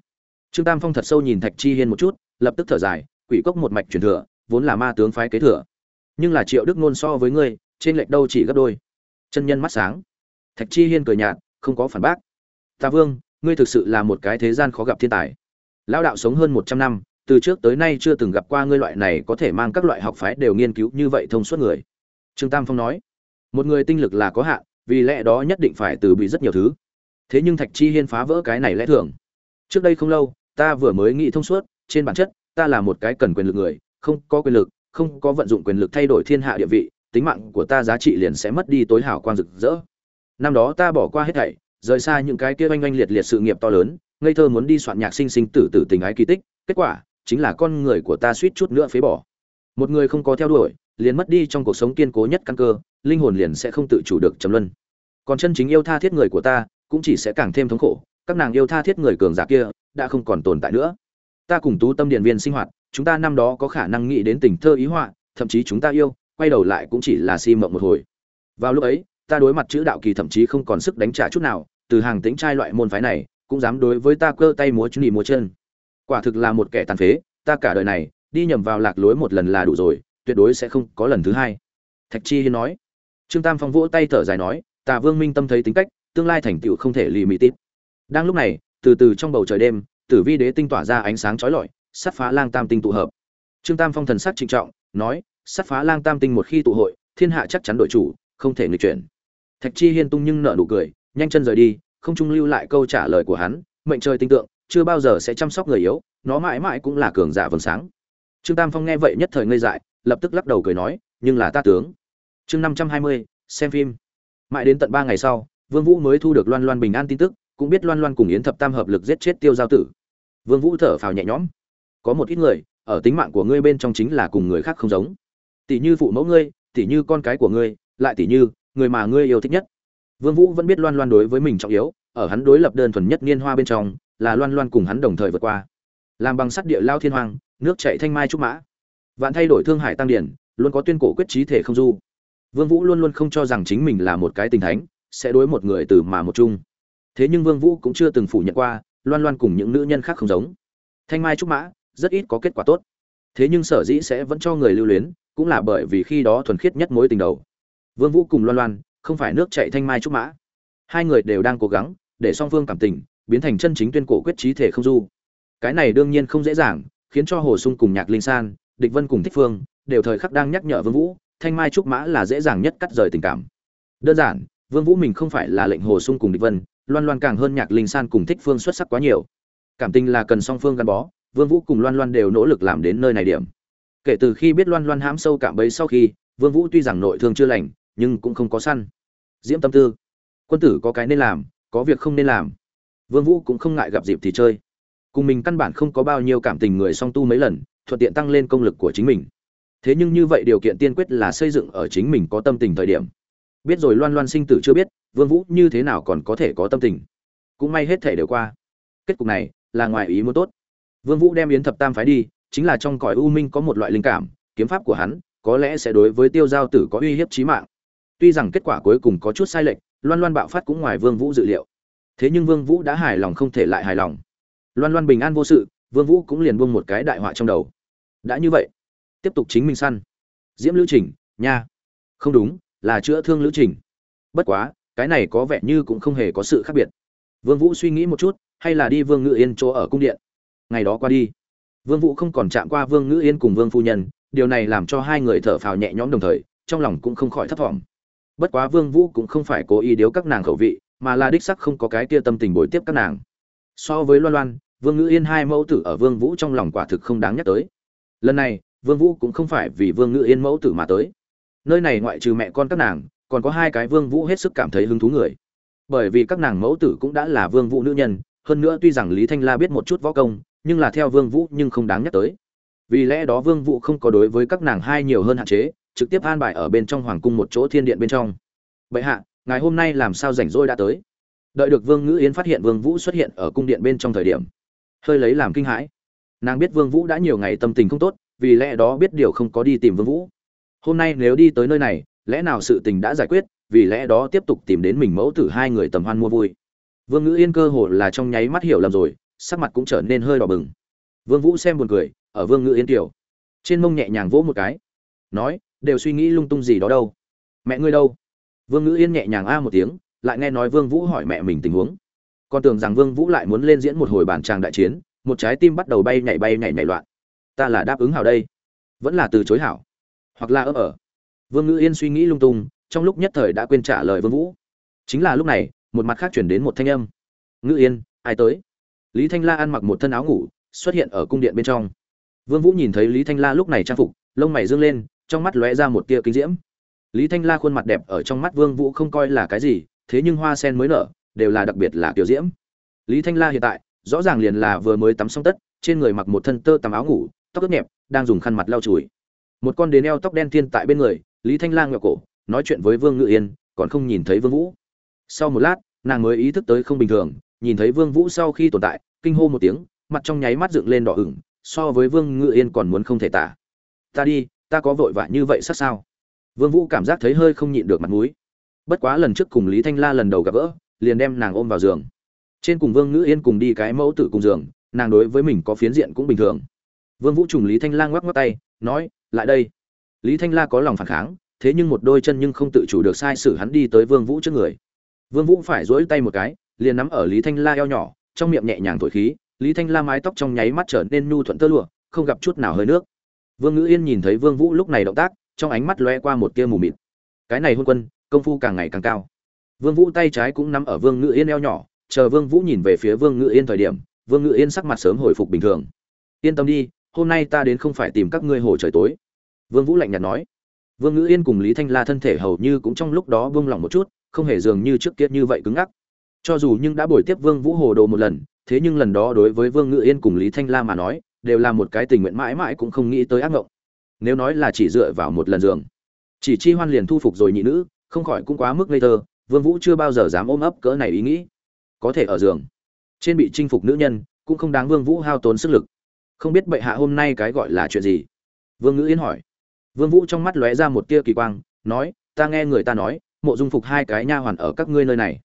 Trương tam phong thật sâu nhìn thạch chi hiên một chút, lập tức thở dài, quỷ cốc một mạch truyền thừa, vốn là ma tướng phái kế thừa. Nhưng là triệu đức nôn so với ngươi, trên lệch đâu chỉ gấp đôi. Chân nhân mắt sáng. Thạch chi hiên cười nhạt, không có phản bác. Ta vương ngươi thực sự là một cái thế gian khó gặp thiên tài. Lão đạo sống hơn một trăm năm, từ trước tới nay chưa từng gặp qua ngươi loại này có thể mang các loại học phái đều nghiên cứu như vậy thông suốt người. Trương tam phong nói, một người tinh lực là có hạn, vì lẽ đó nhất định phải từ bị rất nhiều thứ. Thế nhưng thạch chi hiên phá vỡ cái này lẽ thường. Trước đây không lâu, ta vừa mới nghĩ thông suốt, trên bản chất, ta là một cái cần quyền lực người, không có quyền lực, không có vận dụng quyền lực thay đổi thiên hạ địa vị, tính mạng của ta giá trị liền sẽ mất đi tối hảo quang rực rỡ. Năm đó ta bỏ qua hết thảy rời xa những cái kia oanh oanh liệt liệt sự nghiệp to lớn, ngây thơ muốn đi soạn nhạc sinh sinh tử tử tình ái kỳ tích, kết quả, chính là con người của ta suýt chút nữa phế bỏ. Một người không có theo đuổi, liền mất đi trong cuộc sống kiên cố nhất căn cơ, linh hồn liền sẽ không tự chủ được trầm luân. Còn chân chính yêu tha thiết người của ta, cũng chỉ sẽ càng thêm thống khổ, các nàng yêu tha thiết người cường giả kia, đã không còn tồn tại nữa. Ta cùng tú tâm điện viên sinh hoạt, chúng ta năm đó có khả năng nghĩ đến tình thơ ý họa, thậm chí chúng ta yêu, quay đầu lại cũng chỉ là si mộng một hồi. Vào lúc ấy ta đối mặt chữ đạo kỳ thậm chí không còn sức đánh trả chút nào, từ hàng tính trai loại môn phái này, cũng dám đối với ta cơ tay múa chân múa chân. Quả thực là một kẻ tàn phế, ta cả đời này, đi nhầm vào lạc lối một lần là đủ rồi, tuyệt đối sẽ không có lần thứ hai. Thạch chi hiên nói. Trương tam phong vỗ tay thở dài nói, tà vương minh tâm thấy tính cách, tương lai thành tựu không thể lì mì tít. Đang lúc này, từ từ trong bầu trời đêm, tử vi đế tinh tỏa ra ánh sáng trói lọi sắt phá lang tam tinh tụ hợp. Trương tam phong thần sắc trịnh trọng, nói sắt phá lang tam tinh một khi tụ hội, thiên hạ chắc chắn đội chủ, không thể nghịch chuyển thạch chi hiên tung nhưng nở nụ cười, nhanh chân rời đi, không trung lưu lại câu trả lời của hắn, mệnh trời tinh tượng, chưa bao giờ sẽ chăm sóc người yếu, nó mãi mãi cũng là cường giả vầng sáng. Trương tam phong nghe vậy nhất thời ngây dại, lập tức lắc đầu cười nói, nhưng là ta tướng. Chương năm trăm hai mươi, xem phim. Mãi đến tận ba ngày sau, vương vũ mới thu được loan loan bình an tin tức, cũng biết loan loan cùng yến thập tam hợp lực giết chết tiêu giao tử. Vương vũ thở phào nhẹ nhõm. Có một ít người, ở tính mạng của ngươi bên trong chính là cùng người khác không giống. Tỷ như phụ mẫu ngươi, tỷ như con cái của ngươi, lại tỷ như người mà ngươi yêu thích nhất. Vương vũ vẫn biết loan loan đối với mình trọng yếu, ở hắn đối lập đơn thuần nhất niên hoa bên trong, là loan loan cùng hắn đồng thời vượt qua. Làm bằng sắt địa lao thiên hoàng nước chảy thanh mai trúc mã. Vạn thay đổi thương hải tăng điển, luôn có tuyên cổ quyết trí thể không du. Vương vũ luôn luôn không cho rằng chính mình là một cái tình thánh, sẽ đối một người từ mà một chung. Thế nhưng vương vũ cũng chưa từng phủ nhận qua, loan loan cùng những nữ nhân khác không giống. Thanh mai trúc mã, rất ít có kết quả tốt. Thế nhưng sở dĩ sẽ vẫn cho người lưu luyến, cũng là bởi vì khi đó thuần khiết nhất mối tình đầu vương vũ cùng loan loan, không phải nước chảy thanh mai trúc mã. Hai người đều đang cố gắng để song phương cảm tình, biến thành chân chính tuyên cổ quyết trí thể không du. Cái này đương nhiên không dễ dàng, khiến cho hồ sung cùng nhạc linh san, địch vân cùng thích phương, đều thời khắc đang nhắc nhở vương vũ, thanh mai trúc mã là dễ dàng nhất cắt rời tình cảm. Đơn giản, vương vũ mình không phải là lệnh hồ sung cùng địch vân, loan loan càng hơn nhạc linh san cùng thích phương xuất sắc quá nhiều. Cảm tình là cần song phương gắn bó, vương vũ cùng loan loan đều nỗ lực làm đến nơi này điểm. Kể từ khi biết loan loan hãm sâu cảm bấy sau khi, vương vũ tuy rằng nội thương chưa lành nhưng cũng không có săn. Diễm tâm tư, quân tử có cái nên làm, có việc không nên làm. Vương vũ cũng không ngại gặp dịp thì chơi. Cùng mình căn bản không có bao nhiêu cảm tình người song tu mấy lần, thuận tiện tăng lên công lực của chính mình. Thế nhưng như vậy điều kiện tiên quyết là xây dựng ở chính mình có tâm tình thời điểm. Biết rồi loan loan sinh tử chưa biết, vương vũ như thế nào còn có thể có tâm tình. Cũng may hết thể đều qua. Kết cục này là ngoài ý muốn tốt. Vương vũ đem yến thập tam phái đi, chính là trong cõi u minh có một loại linh cảm, kiếm pháp của hắn có lẽ sẽ đối với tiêu giao tử có uy hiếp chí mạng tuy rằng kết quả cuối cùng có chút sai lệch, loan loan bạo phát cũng ngoài vương vũ dự liệu. Thế nhưng vương vũ đã hài lòng không thể lại hài lòng. Loan loan bình an vô sự, vương vũ cũng liền buông một cái đại họa trong đầu. Đã như vậy, tiếp tục chính mình săn. Diễm lữ trình, nha. Không đúng, là chữa thương lữ trình. Bất quá, cái này có vẻ như cũng không hề có sự khác biệt. Vương vũ suy nghĩ một chút, hay là đi vương ngự yên chỗ ở cung điện. Ngày đó qua đi, vương vũ không còn chạm qua vương ngự yên cùng vương phu nhân, điều này làm cho hai người thở phào nhẹ nhõm đồng thời, trong lòng cũng không khỏi thấp thỏm bất quá vương vũ cũng không phải cố ý điếu các nàng khẩu vị, mà là đích sắc không có cái kia tâm tình bồi tiếp các nàng. So với loan loan, vương ngữ yên hai mẫu tử ở vương vũ trong lòng quả thực không đáng nhắc tới. Lần này, vương vũ cũng không phải vì vương ngữ yên mẫu tử mà tới. Nơi này ngoại trừ mẹ con các nàng, còn có hai cái vương vũ hết sức cảm thấy hứng thú người. Bởi vì các nàng mẫu tử cũng đã là vương vũ nữ nhân, hơn nữa tuy rằng lý thanh la biết một chút võ công, nhưng là theo vương vũ nhưng không đáng nhắc tới. Vì lẽ đó vương vũ không có đối với các nàng hai nhiều hơn hạn chế trực tiếp an bài ở bên trong hoàng cung một chỗ thiên điện bên trong. Bệ hạ, ngày hôm nay làm sao rảnh rỗi đã tới? Đợi được vương ngữ yến phát hiện vương vũ xuất hiện ở cung điện bên trong thời điểm, hơi lấy làm kinh hãi. Nàng biết vương vũ đã nhiều ngày tâm tình không tốt, vì lẽ đó biết điều không có đi tìm vương vũ. Hôm nay nếu đi tới nơi này, lẽ nào sự tình đã giải quyết, vì lẽ đó tiếp tục tìm đến mình mẫu tử hai người tầm hoan mua vui. Vương ngữ yên cơ hồ là trong nháy mắt hiểu lầm rồi, sắc mặt cũng trở nên hơi đỏ bừng. Vương vũ xem buồn cười, ở vương ngữ yên tiểu, trên mông nhẹ nhàng vỗ một cái, nói đều suy nghĩ lung tung gì đó đâu. Mẹ ngươi đâu? Vương ngữ yên nhẹ nhàng a một tiếng, lại nghe nói vương vũ hỏi mẹ mình tình huống. Con tưởng rằng vương vũ lại muốn lên diễn một hồi bản tràng đại chiến, một trái tim bắt đầu bay nhảy bay nhảy nhảy loạn. Ta là đáp ứng hảo đây. Vẫn là từ chối hảo. Hoặc là ấp ở. Vương ngữ yên suy nghĩ lung tung, trong lúc nhất thời đã quên trả lời vương vũ. Chính là lúc này, một mặt khác chuyển đến một thanh âm. Ngữ yên, ai tới? Lý thanh la ăn mặc một thân áo ngủ, xuất hiện ở cung điện bên trong. Vương vũ nhìn thấy lý thanh la lúc này trang phục, lông mày dương lên trong mắt lóe ra một tia kinh diễm. Lý thanh la khuôn mặt đẹp ở trong mắt vương vũ không coi là cái gì, thế nhưng hoa sen mới nở, đều là đặc biệt là tiểu diễm. Lý thanh la hiện tại, rõ ràng liền là vừa mới tắm xong tất, trên người mặc một thân tơ tằm áo ngủ, tóc ướt nhẹp, đang dùng khăn mặt lau chùi. Một con đến eo tóc đen thiên tại bên người, lý thanh la ngẹo cổ, nói chuyện với vương ngự yên, còn không nhìn thấy vương vũ. Sau một lát, nàng mới ý thức tới không bình thường, nhìn thấy vương vũ sau khi tồn tại, kinh hô một tiếng, mặt trong nháy mắt dựng lên đỏ ửng, so với vương ngự yên còn muốn không thể tả. Ta đi ta có vội vã như vậy sát sao? Vương vũ cảm giác thấy hơi không nhịn được mặt mũi. Bất quá lần trước cùng lý thanh la lần đầu gặp gỡ, liền đem nàng ôm vào giường. Trên cùng vương ngữ yên cùng đi cái mẫu tử cùng giường, nàng đối với mình có phiến diện cũng bình thường. Vương vũ trùng lý thanh la ngoắc ngoắc tay, nói, lại đây. Lý thanh la có lòng phản kháng, thế nhưng một đôi chân nhưng không tự chủ được sai sử hắn đi tới vương vũ trước người. Vương vũ phải duỗi tay một cái, liền nắm ở lý thanh la eo nhỏ, trong miệng nhẹ nhàng thổi khí, lý thanh la mái tóc trong nháy mắt trở nên nhu thuận tơ lụa, không gặp chút nào hơi nước vương ngữ yên nhìn thấy vương vũ lúc này động tác, trong ánh mắt lóe qua một tia mù mịt. Cái này hôn quân, công phu càng ngày càng cao. Vương vũ tay trái cũng nắm ở vương ngữ yên eo nhỏ, chờ vương vũ nhìn về phía vương ngữ yên thời điểm, vương ngữ yên sắc mặt sớm hồi phục bình thường. Yên tâm đi, hôm nay ta đến không phải tìm các ngươi hồi trời tối. Vương vũ lạnh nhạt nói. Vương ngữ yên cùng lý thanh la thân thể hầu như cũng trong lúc đó buông lỏng một chút, không hề dường như trước kia như vậy cứng ngắc. Cho dù nhưng đã bồi tiếp vương vũ hồ đồ một lần, thế nhưng lần đó đối với vương ngữ yên cùng lý thanh la mà nói đều là một cái tình nguyện mãi mãi cũng không nghĩ tới ác ngộng. Nếu nói là chỉ dựa vào một lần giường, chỉ chi hoan liền thu phục rồi nhị nữ, không khỏi cũng quá mức ngây thơ, vương vũ chưa bao giờ dám ôm ấp cỡ này ý nghĩ. Có thể ở giường, trên bị chinh phục nữ nhân, cũng không đáng vương vũ hao tốn sức lực. Không biết bệ hạ hôm nay cái gọi là chuyện gì? Vương ngữ yên hỏi. Vương vũ trong mắt lóe ra một tia kỳ quang, nói, ta nghe người ta nói, mộ dung phục hai cái nha hoàn ở các ngươi nơi này.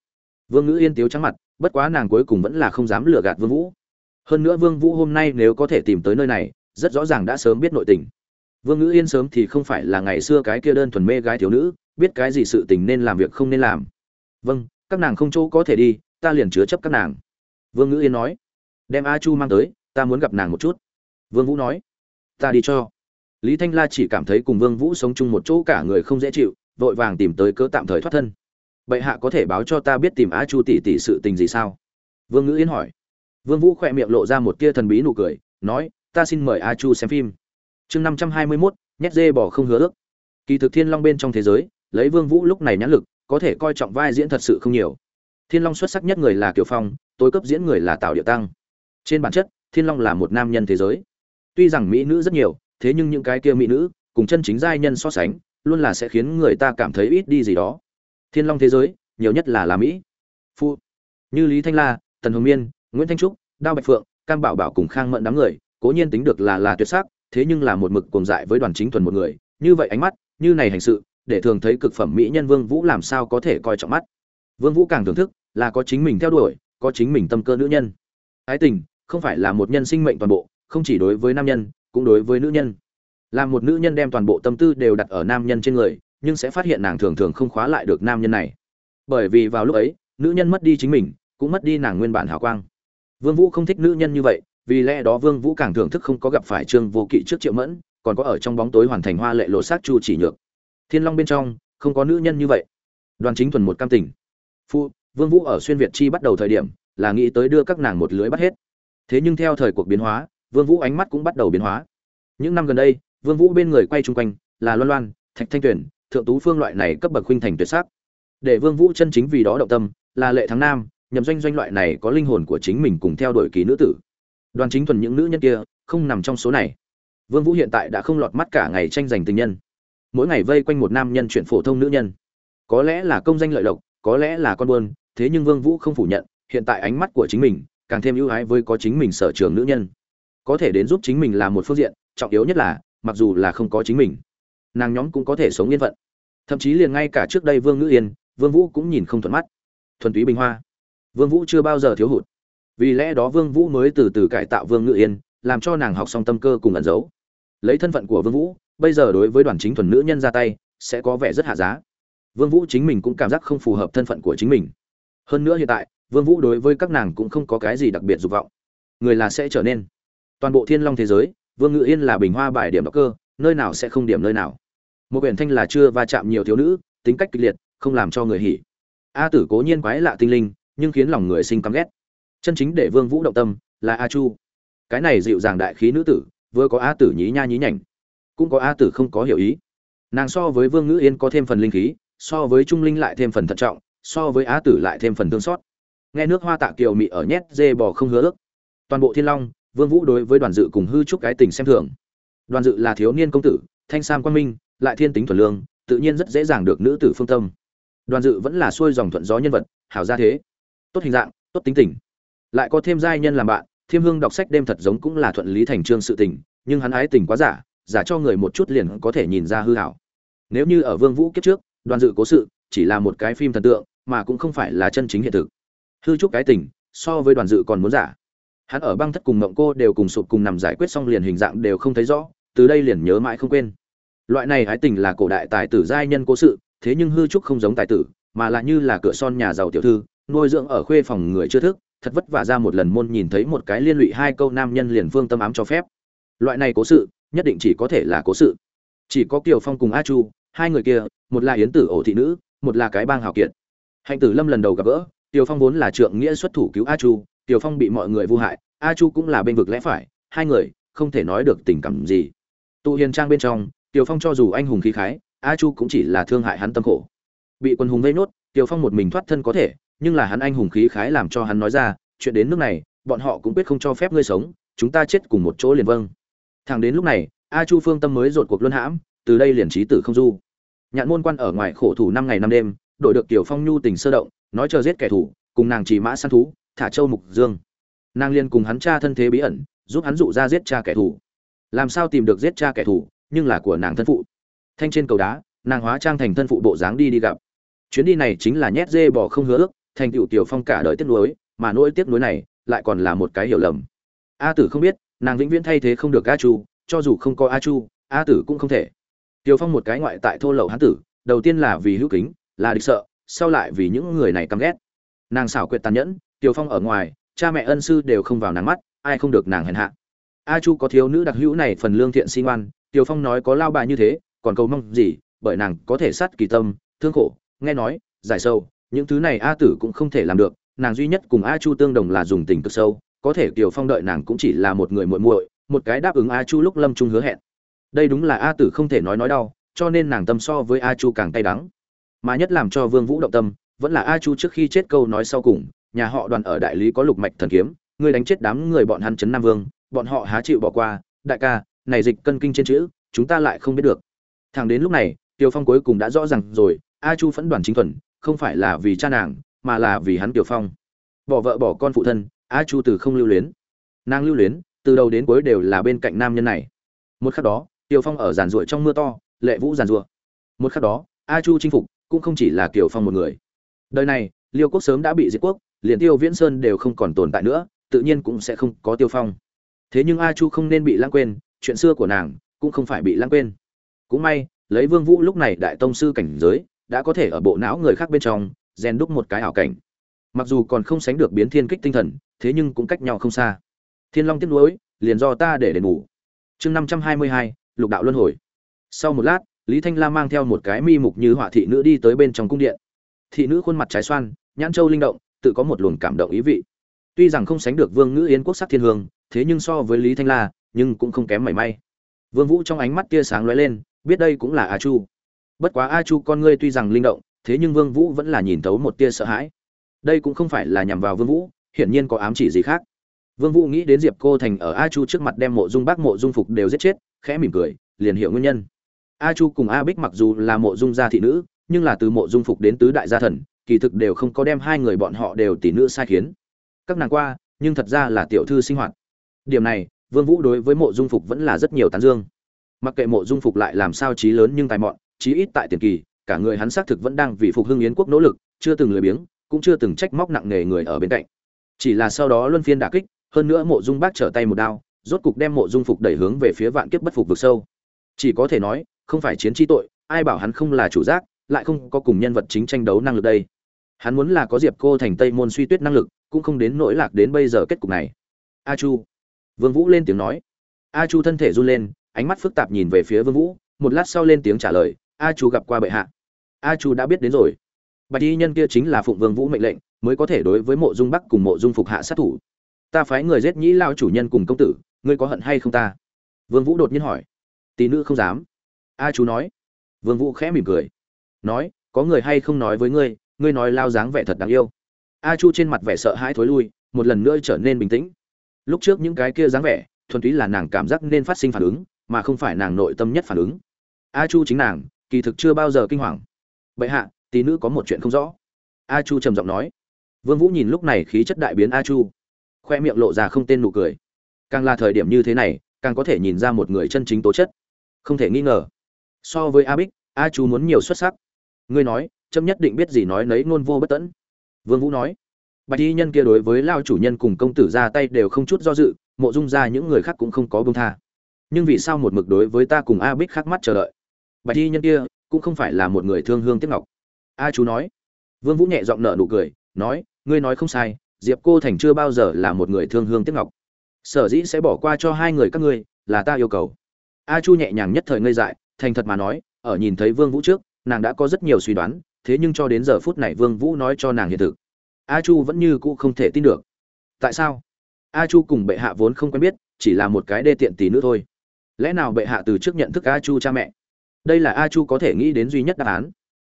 Vương ngữ yên tiếu trắng mặt, bất quá nàng cuối cùng vẫn là không dám lừa gạt vương vũ hơn nữa vương vũ hôm nay nếu có thể tìm tới nơi này, rất rõ ràng đã sớm biết nội tình. Vương ngữ yên sớm thì không phải là ngày xưa cái kia đơn thuần mê gái thiếu nữ, biết cái gì sự tình nên làm việc không nên làm. Vâng các nàng không chỗ có thể đi, ta liền chứa chấp các nàng. Vương ngữ yên nói. Đem a chu mang tới, ta muốn gặp nàng một chút. Vương vũ nói. Ta đi cho. Lý thanh la chỉ cảm thấy cùng vương vũ sống chung một chỗ cả người không dễ chịu, vội vàng tìm tới cớ tạm thời thoát thân. Bệ hạ có thể báo cho ta biết tìm a chu tỷ tỷ sự tình gì sao? Vương ngữ yên hỏi vương vũ khỏe miệng lộ ra một tia thần bí nụ cười nói ta xin mời a chu xem phim. Chương năm trăm hai mươi 521, nhét dê bỏ không hứa ước. Kỳ thực thiên long bên trong thế giới lấy vương vũ lúc này nhãn lực có thể coi trọng vai diễn thật sự không nhiều. Thiên long xuất sắc nhất người là kiều phong tối cấp diễn người là tào Điệu tăng. Trên bản chất thiên long là một nam nhân thế giới. Tuy rằng mỹ nữ rất nhiều thế nhưng những cái kia mỹ nữ cùng chân chính giai nhân so sánh luôn là sẽ khiến người ta cảm thấy ít đi gì đó. Thiên long thế giới nhiều nhất là là mỹ. Phu như lý thanh la tần hồng miên nguyễn thanh trúc, đao bạch phượng, cam bảo bảo cùng khang mận đám người, cố nhiên tính được là là tuyệt sắc, thế nhưng là một mực cuồng dại với đoàn chính thuần một người. Như vậy ánh mắt, như này hành sự, để thường thấy cực phẩm mỹ nhân vương vũ làm sao có thể coi trọng mắt? Vương vũ càng thưởng thức, là có chính mình theo đuổi, có chính mình tâm cơ nữ nhân. Ái tình, không phải là một nhân sinh mệnh toàn bộ, không chỉ đối với nam nhân, cũng đối với nữ nhân. Là một nữ nhân đem toàn bộ tâm tư đều đặt ở nam nhân trên người, nhưng sẽ phát hiện nàng thường thường không khóa lại được nam nhân này. Bởi vì vào lúc ấy, nữ nhân mất đi chính mình, cũng mất đi nàng nguyên bản hào quang vương vũ không thích nữ nhân như vậy, vì lẽ đó vương vũ càng thưởng thức không có gặp phải trương vô kỵ trước triệu mẫn, còn có ở trong bóng tối hoàn thành hoa lệ lộ sát chu chỉ nhược. Thiên long bên trong, không có nữ nhân như vậy. Đoàn chính thuần một cam tình. Phu, vương vũ ở xuyên việt chi bắt đầu thời điểm, là nghĩ tới đưa các nàng một lưới bắt hết. Thế nhưng theo thời cuộc biến hóa, vương vũ ánh mắt cũng bắt đầu biến hóa. Những năm gần đây, vương vũ bên người quay chung quanh, là loan loan, thạch thanh tuyển thượng tú phương loại này cấp bậc huynh thành tuyệt sắc. Để vương vũ chân chính vì đó động tâm, là lệ thắng nam nhậm doanh doanh loại này có linh hồn của chính mình cùng theo đuổi kỳ nữ tử. Đoàn chính thuần những nữ nhân kia không nằm trong số này. Vương vũ hiện tại đã không lọt mắt cả ngày tranh giành tình nhân. Mỗi ngày vây quanh một nam nhân chuyện phổ thông nữ nhân. Có lẽ là công danh lợi lộc, có lẽ là con buôn, thế nhưng vương vũ không phủ nhận, hiện tại ánh mắt của chính mình càng thêm ưu ái với có chính mình sở trường nữ nhân. Có thể đến giúp chính mình làm một phương diện, trọng yếu nhất là, mặc dù là không có chính mình, nàng nhóm cũng có thể sống yên phận. Thậm chí liền ngay cả trước đây vương ngữ yên, vương vũ cũng nhìn không thuận mắt. Thuần túy bình hoa vương vũ chưa bao giờ thiếu hụt. Vì lẽ đó vương vũ mới từ từ cải tạo vương Ngự yên, làm cho nàng học xong tâm cơ cùng ẩn giấu. Lấy thân phận của vương vũ, bây giờ đối với đoàn chính thuần nữ nhân ra tay, sẽ có vẻ rất hạ giá. Vương vũ chính mình cũng cảm giác không phù hợp thân phận của chính mình. Hơn nữa hiện tại, vương vũ đối với các nàng cũng không có cái gì đặc biệt dục vọng. Người là sẽ trở nên. Toàn bộ thiên long thế giới, vương ngự yên là bình hoa bài điểm độc cơ, nơi nào sẽ không điểm nơi nào. Một quyển thanh là chưa va chạm nhiều thiếu nữ, tính cách kịch liệt, không làm cho người hỉ. A tử cố nhiên quái lạ tinh linh nhưng khiến lòng người sinh căm ghét. Chân chính để vương vũ động tâm là a chu. Cái này dịu dàng đại khí nữ tử, vừa có a tử nhí nha nhí nhảnh, cũng có a tử không có hiểu ý. Nàng so với vương ngữ yên có thêm phần linh khí, so với trung linh lại thêm phần thận trọng, so với a tử lại thêm phần thương xót. Nghe nước hoa tạ kiều mị ở nhét dê bò không hứa ước. Toàn bộ thiên long, vương vũ đối với đoàn dự cùng hư trúc cái tình xem thường. Đoàn dự là thiếu niên công tử, thanh sam quan minh, lại thiên tính thuần lương, tự nhiên rất dễ dàng được nữ tử phương tâm. Đoàn dự vẫn là xuôi dòng thuận gió nhân vật, hảo gia thế tốt hình dạng, tốt tính tình. Lại có thêm giai nhân làm bạn, thiêm hương đọc sách đêm thật giống cũng là thuận lý thành trương sự tình, nhưng hắn ái tình quá giả giả cho người một chút liền có thể nhìn ra hư hảo. Nếu như ở vương vũ kiếp trước, đoàn dự cố sự chỉ là một cái phim thần tượng, mà cũng không phải là chân chính hiện thực. Hư trúc cái tình, so với đoàn dự còn muốn giả. Hắn ở băng thất cùng mộng cô đều cùng sụp cùng nằm giải quyết xong liền hình dạng đều không thấy rõ, từ đây liền nhớ mãi không quên. Loại này hái tình là cổ đại tài tử giai nhân cố sự, thế nhưng hư trúc không giống tài tử, mà là như là cửa son nhà giàu tiểu thư nuôi dưỡng ở khuê phòng người chưa thức, thật vất vả ra một lần môn nhìn thấy một cái liên lụy hai câu nam nhân liền phương tâm ám cho phép. Loại này cố sự, nhất định chỉ có thể là cố sự. Chỉ có kiều phong cùng a chu, hai người kia, một là yến tử ổ thị nữ, một là cái bang hào kiệt. Hạnh tử lâm lần đầu gặp gỡ tiều phong vốn là trượng nghĩa xuất thủ cứu a chu tiều phong bị mọi người vu hại, a chu cũng là bên vực lẽ phải, hai người, không thể nói được tình cảm gì. Tụ hiền trang bên trong tiều phong cho dù anh hùng khí khái, a chu cũng chỉ là thương hại hắn tâm khổ. Bị quân hùng vây nốt tiều phong một mình thoát thân có thể nhưng là hắn anh hùng khí khái làm cho hắn nói ra, chuyện đến nước này, bọn họ cũng quyết không cho phép ngươi sống, chúng ta chết cùng một chỗ liền vâng. Thẳng đến lúc này, a chu phương tâm mới rột cuộc luân hãm, từ đây liền trí tử không du. Nhạn môn quan ở ngoài khổ thủ năm ngày năm đêm, đổi được tiểu phong nhu tình sơ động, nói chờ giết kẻ thù, cùng nàng chỉ mã săn thú, thả châu mục dương. Nàng liên cùng hắn cha thân thế bí ẩn, giúp hắn dụ ra giết cha kẻ thù. Làm sao tìm được giết cha kẻ thù, nhưng là của nàng thân phụ. Thanh trên cầu đá, nàng hóa trang thành thân phụ bộ dáng đi đi gặp. Chuyến đi này chính là nhét dê bỏ không hứa ước thành tựu tiểu phong cả đời tiếc nuối, mà nỗi tiếc nuối này lại còn là một cái hiểu lầm. A tử không biết, nàng vĩnh viễn thay thế không được a chu, cho dù không có a chu, a tử cũng không thể. Tiểu phong một cái ngoại tại thô lậu hán tử, đầu tiên là vì hữu kính, là địch sợ, sau lại vì những người này căm ghét. Nàng xảo quyệt tàn nhẫn, tiểu phong ở ngoài, cha mẹ ân sư đều không vào nàng mắt, ai không được nàng hèn hạ. A chu có thiếu nữ đặc hữu này phần lương thiện sinh ngoan tiểu phong nói có lao bà như thế, còn cầu mong gì, bởi nàng có thể sát kỳ tâm, thương khổ, nghe nói, giải sâu những thứ này a tử cũng không thể làm được, nàng duy nhất cùng a chu tương đồng là dùng tình cực sâu, có thể kiều phong đợi nàng cũng chỉ là một người muội muội, một cái đáp ứng a chu lúc lâm trung hứa hẹn. Đây đúng là a tử không thể nói nói đau, cho nên nàng tâm so với a chu càng tay đắng. Mà nhất làm cho vương vũ động tâm, vẫn là a chu trước khi chết câu nói sau cùng, nhà họ đoàn ở đại lý có lục mạch thần kiếm, người đánh chết đám người bọn hắn chấn nam vương, bọn họ há chịu bỏ qua, đại ca, này dịch cân kinh trên chữ, chúng ta lại không biết được. Thằng đến lúc này tiêu phong cuối cùng đã rõ ràng rồi, a chu phẫn đoàn chính thuần không phải là vì cha nàng, mà là vì hắn tiểu phong. Bỏ vợ bỏ con phụ thân, a chu từ không lưu luyến. Nàng lưu luyến, từ đầu đến cuối đều là bên cạnh nam nhân này. Một khắc đó, tiểu phong ở giàn ruộng trong mưa to, lệ vũ giàn ruộng. Một khắc đó, a chu chinh phục, cũng không chỉ là tiểu phong một người. Đời này, liêu quốc sớm đã bị diệt quốc, liền tiêu viễn sơn đều không còn tồn tại nữa, tự nhiên cũng sẽ không có tiêu phong. Thế nhưng a chu không nên bị lãng quên, chuyện xưa của nàng cũng không phải bị lãng quên. Cũng may, lấy vương vũ lúc này đại tông sư cảnh giới đã có thể ở bộ não người khác bên trong, rèn đúc một cái ảo cảnh. Mặc dù còn không sánh được biến thiên kích tinh thần, thế nhưng cũng cách nhau không xa. Thiên long tiếp nối, liền do ta để đền ngủ chương năm trăm hai mươi hai, lục đạo luân hồi. Sau một lát, lý thanh la mang theo một cái mi mục như họa thị nữ đi tới bên trong cung điện. Thị nữ khuôn mặt trái xoan, nhãn châu linh động, tự có một luồng cảm động ý vị. Tuy rằng không sánh được vương ngữ yến quốc sắc thiên hương, thế nhưng so với lý thanh la, nhưng cũng không kém mảy may. Vương vũ trong ánh mắt tia sáng lóe lên, biết đây cũng là a chu bất quá a chu con ngươi tuy rằng linh động, thế nhưng vương vũ vẫn là nhìn thấu một tia sợ hãi. Đây cũng không phải là nhằm vào vương vũ, hiển nhiên có ám chỉ gì khác. Vương vũ nghĩ đến diệp cô thành ở a chu trước mặt đem mộ dung bác mộ dung phục đều giết chết, khẽ mỉm cười, liền hiểu nguyên nhân. A chu cùng a bích mặc dù là mộ dung gia thị nữ, nhưng là từ mộ dung phục đến tứ đại gia thần, kỳ thực đều không có đem hai người bọn họ đều tỷ nữ sai khiến. Các nàng qua, nhưng thật ra là tiểu thư sinh hoạt. Điểm này, vương vũ đối với mộ dung phục vẫn là rất nhiều tán dương. Mặc kệ mộ dung phục lại làm sao trí lớn nhưng tài mọn chí ít tại tiền kỳ, cả người hắn xác thực vẫn đang vì phục hưng yến quốc nỗ lực, chưa từng lười biếng, cũng chưa từng trách móc nặng nề người ở bên cạnh. Chỉ là sau đó luân phiên đả kích, hơn nữa mộ dung bác trở tay một đao, rốt cục đem mộ dung phục đẩy hướng về phía vạn kiếp bất phục vực sâu. Chỉ có thể nói, không phải chiến chi tội, ai bảo hắn không là chủ giác, lại không có cùng nhân vật chính tranh đấu năng lực đây. Hắn muốn là có diệp cô thành tây môn suy tuyết năng lực, cũng không đến nỗi lạc đến bây giờ kết cục này. A chu. Vương vũ lên tiếng nói. A chu thân thể run lên, ánh mắt phức tạp nhìn về phía vương vũ, một lát sau lên tiếng trả lời a chu gặp qua bệ hạ. A chu đã biết đến rồi. Bạch y nhân kia chính là phụng vương vũ mệnh lệnh, mới có thể đối với mộ dung bắc cùng mộ dung phục hạ sát thủ. Ta phái người giết nhĩ lao chủ nhân cùng công tử, ngươi có hận hay không ta? Vương vũ đột nhiên hỏi. Tỷ nữ không dám. A chú nói. Vương vũ khẽ mỉm cười. Nói, có người hay không nói với ngươi ngươi nói lao dáng vẻ thật đáng yêu. A chu trên mặt vẻ sợ hãi thối lui, một lần nữa trở nên bình tĩnh. Lúc trước những cái kia dáng vẻ, thuần túy là nàng cảm giác nên phát sinh phản ứng, mà không phải nàng nội tâm nhất phản ứng. A chu chính nàng kỳ thực chưa bao giờ kinh hoàng. Bệ hạ, tỷ nữ có một chuyện không rõ. A chu trầm giọng nói. Vương vũ nhìn lúc này khí chất đại biến a chu. Khoe miệng lộ ra không tên nụ cười. Càng là thời điểm như thế này, càng có thể nhìn ra một người chân chính tố chất. Không thể nghi ngờ. So với a bích, a chu muốn nhiều xuất sắc. Ngươi nói trâm nhất định biết gì nói nấy ngôn vô bất tẫn. Vương vũ nói. Bạch y nhân kia đối với lao chủ nhân cùng công tử ra tay đều không chút do dự, mộ dung ra những người khác cũng không có buông tha. Nhưng vì sao một mực đối với ta cùng a bích khắc mắt chờ đợi? Bạch y nhân kia cũng không phải là một người thương hương tiếc ngọc. A chú nói. Vương vũ nhẹ giọng nở nụ cười, nói, ngươi nói không sai, diệp cô thành chưa bao giờ là một người thương hương tiếc ngọc. Sở dĩ sẽ bỏ qua cho hai người các ngươi, là ta yêu cầu. A chu nhẹ nhàng nhất thời ngây dại, thành thật mà nói, ở nhìn thấy vương vũ trước, nàng đã có rất nhiều suy đoán, thế nhưng cho đến giờ phút này vương vũ nói cho nàng hiện thực. A chu vẫn như cũ không thể tin được. Tại sao? A chu cùng bệ hạ vốn không quen biết, chỉ là một cái đê tiện tỷ nữa thôi. Lẽ nào bệ hạ từ trước nhận thức a chu cha mẹ đây là a chu có thể nghĩ đến duy nhất đáp án.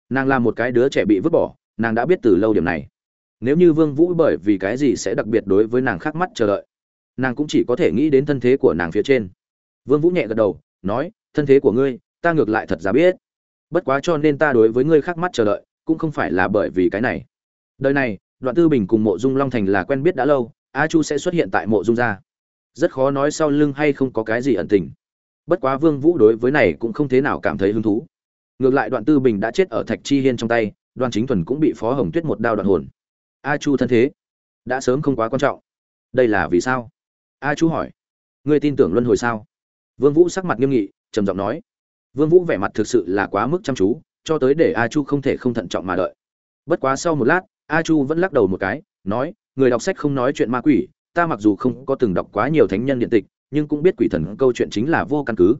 Nàng là một cái đứa trẻ bị vứt bỏ, nàng đã biết từ lâu điểm này. Nếu như vương vũ bởi vì cái gì sẽ đặc biệt đối với nàng khác mắt chờ đợi, nàng cũng chỉ có thể nghĩ đến thân thế của nàng phía trên. Vương vũ nhẹ gật đầu, nói, thân thế của ngươi, ta ngược lại thật ra biết. Bất quá cho nên ta đối với ngươi khác mắt chờ đợi, cũng không phải là bởi vì cái này. Đời này, đoạn tư bình cùng mộ dung long thành là quen biết đã lâu, a chu sẽ xuất hiện tại mộ dung gia. Rất khó nói sau lưng hay không có cái gì ẩn tình bất quá vương vũ đối với này cũng không thế nào cảm thấy hứng thú. Ngược lại đoạn tư bình đã chết ở thạch chi hiên trong tay, đoàn chính thuần cũng bị phó hồng tuyết một đao đoạn hồn. A chu thân thế, đã sớm không quá quan trọng. Đây là vì sao? A chu hỏi. Ngươi tin tưởng luân hồi sao? Vương vũ sắc mặt nghiêm nghị, trầm giọng nói. Vương vũ vẻ mặt thực sự là quá mức chăm chú, cho tới để a chu không thể không thận trọng mà đợi. Bất quá sau một lát, a chu vẫn lắc đầu một cái, nói, người đọc sách không nói chuyện ma quỷ, ta mặc dù không có từng đọc quá nhiều thánh nhân điện tịch nhưng cũng biết quỷ thần câu chuyện chính là vô căn cứ.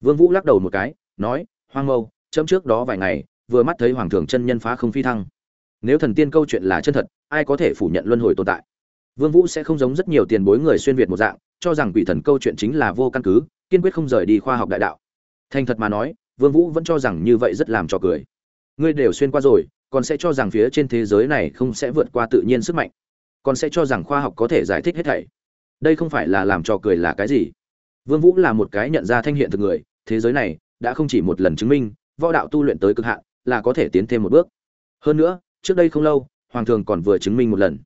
Vương vũ lắc đầu một cái, nói, hoang mâu, chấm trước đó vài ngày, vừa mắt thấy hoàng thượng chân nhân phá không phi thăng. Nếu thần tiên câu chuyện là chân thật, ai có thể phủ nhận luân hồi tồn tại? Vương vũ sẽ không giống rất nhiều tiền bối người xuyên việt một dạng, cho rằng quỷ thần câu chuyện chính là vô căn cứ, kiên quyết không rời đi khoa học đại đạo. Thành thật mà nói, vương vũ vẫn cho rằng như vậy rất làm cho cười. Ngươi đều xuyên qua rồi, còn sẽ cho rằng phía trên thế giới này không sẽ vượt qua tự nhiên sức mạnh. Còn sẽ cho rằng khoa học có thể giải thích hết thảy đây không phải là làm cho cười là cái gì? Vương vũ là một cái nhận ra thanh hiện thực người, thế giới này đã không chỉ một lần chứng minh, võ đạo tu luyện tới cực hạn, là có thể tiến thêm một bước. Hơn nữa, trước đây không lâu, hoàng thường còn vừa chứng minh một lần.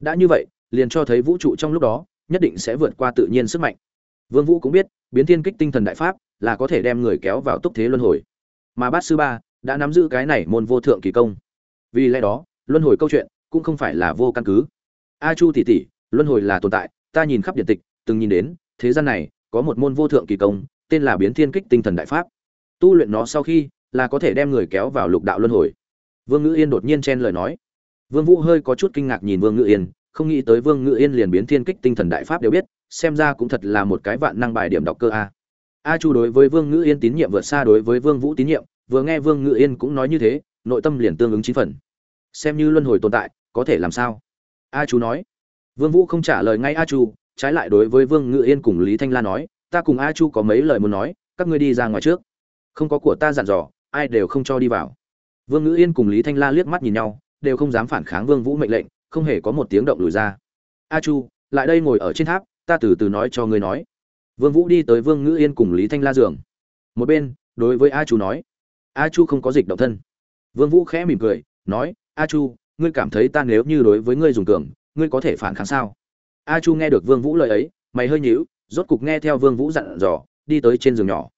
Đã như vậy, liền cho thấy vũ trụ trong lúc đó, nhất định sẽ vượt qua tự nhiên sức mạnh. Vương vũ cũng biết, biến thiên kích tinh thần đại pháp là có thể đem người kéo vào túc thế luân hồi. Mà bát sư ba đã nắm giữ cái này môn vô thượng kỳ công. Vì lẽ đó, luân hồi câu chuyện cũng không phải là vô căn cứ. A chu tỷ tỷ, luân hồi là tồn tại ta nhìn khắp điện tịch, từng nhìn đến, thế gian này, có một môn vô thượng kỳ công, tên là biến thiên kích tinh thần đại pháp. Tu luyện nó sau khi, là có thể đem người kéo vào lục đạo luân hồi. Vương ngữ yên đột nhiên chen lời nói. Vương vũ hơi có chút kinh ngạc nhìn vương ngữ yên, không nghĩ tới vương ngữ yên liền biến thiên kích tinh thần đại pháp đều biết, xem ra cũng thật là một cái vạn năng bài điểm đọc cơ a. A chu đối với vương ngữ yên tín nhiệm vượt xa đối với vương vũ tín nhiệm, vừa nghe vương ngữ yên cũng nói như thế, nội tâm liền tương ứng chín phần. Xem như luân hồi tồn tại, có thể làm sao? A chu nói vương vũ không trả lời ngay a chu, trái lại đối với vương ngữ yên cùng lý thanh la nói, ta cùng a chu có mấy lời muốn nói, các ngươi đi ra ngoài trước. Không có của ta dặn dò, ai đều không cho đi vào. Vương ngữ yên cùng lý thanh la liếc mắt nhìn nhau, đều không dám phản kháng vương vũ mệnh lệnh, không hề có một tiếng động lùi ra. A chu, lại đây ngồi ở trên tháp, ta từ từ nói cho ngươi nói. Vương vũ đi tới vương ngữ yên cùng lý thanh la giường. Một bên, đối với a chu nói, a chu không có dịch động thân. Vương vũ khẽ mỉm cười, nói, a chu, ngươi cảm thấy ta nếu như đối với ngươi dùng cường ngươi có thể phản kháng sao? A chu nghe được vương vũ lời ấy, mày hơi nhíu, rốt cục nghe theo vương vũ dặn dò, đi tới trên giường nhỏ.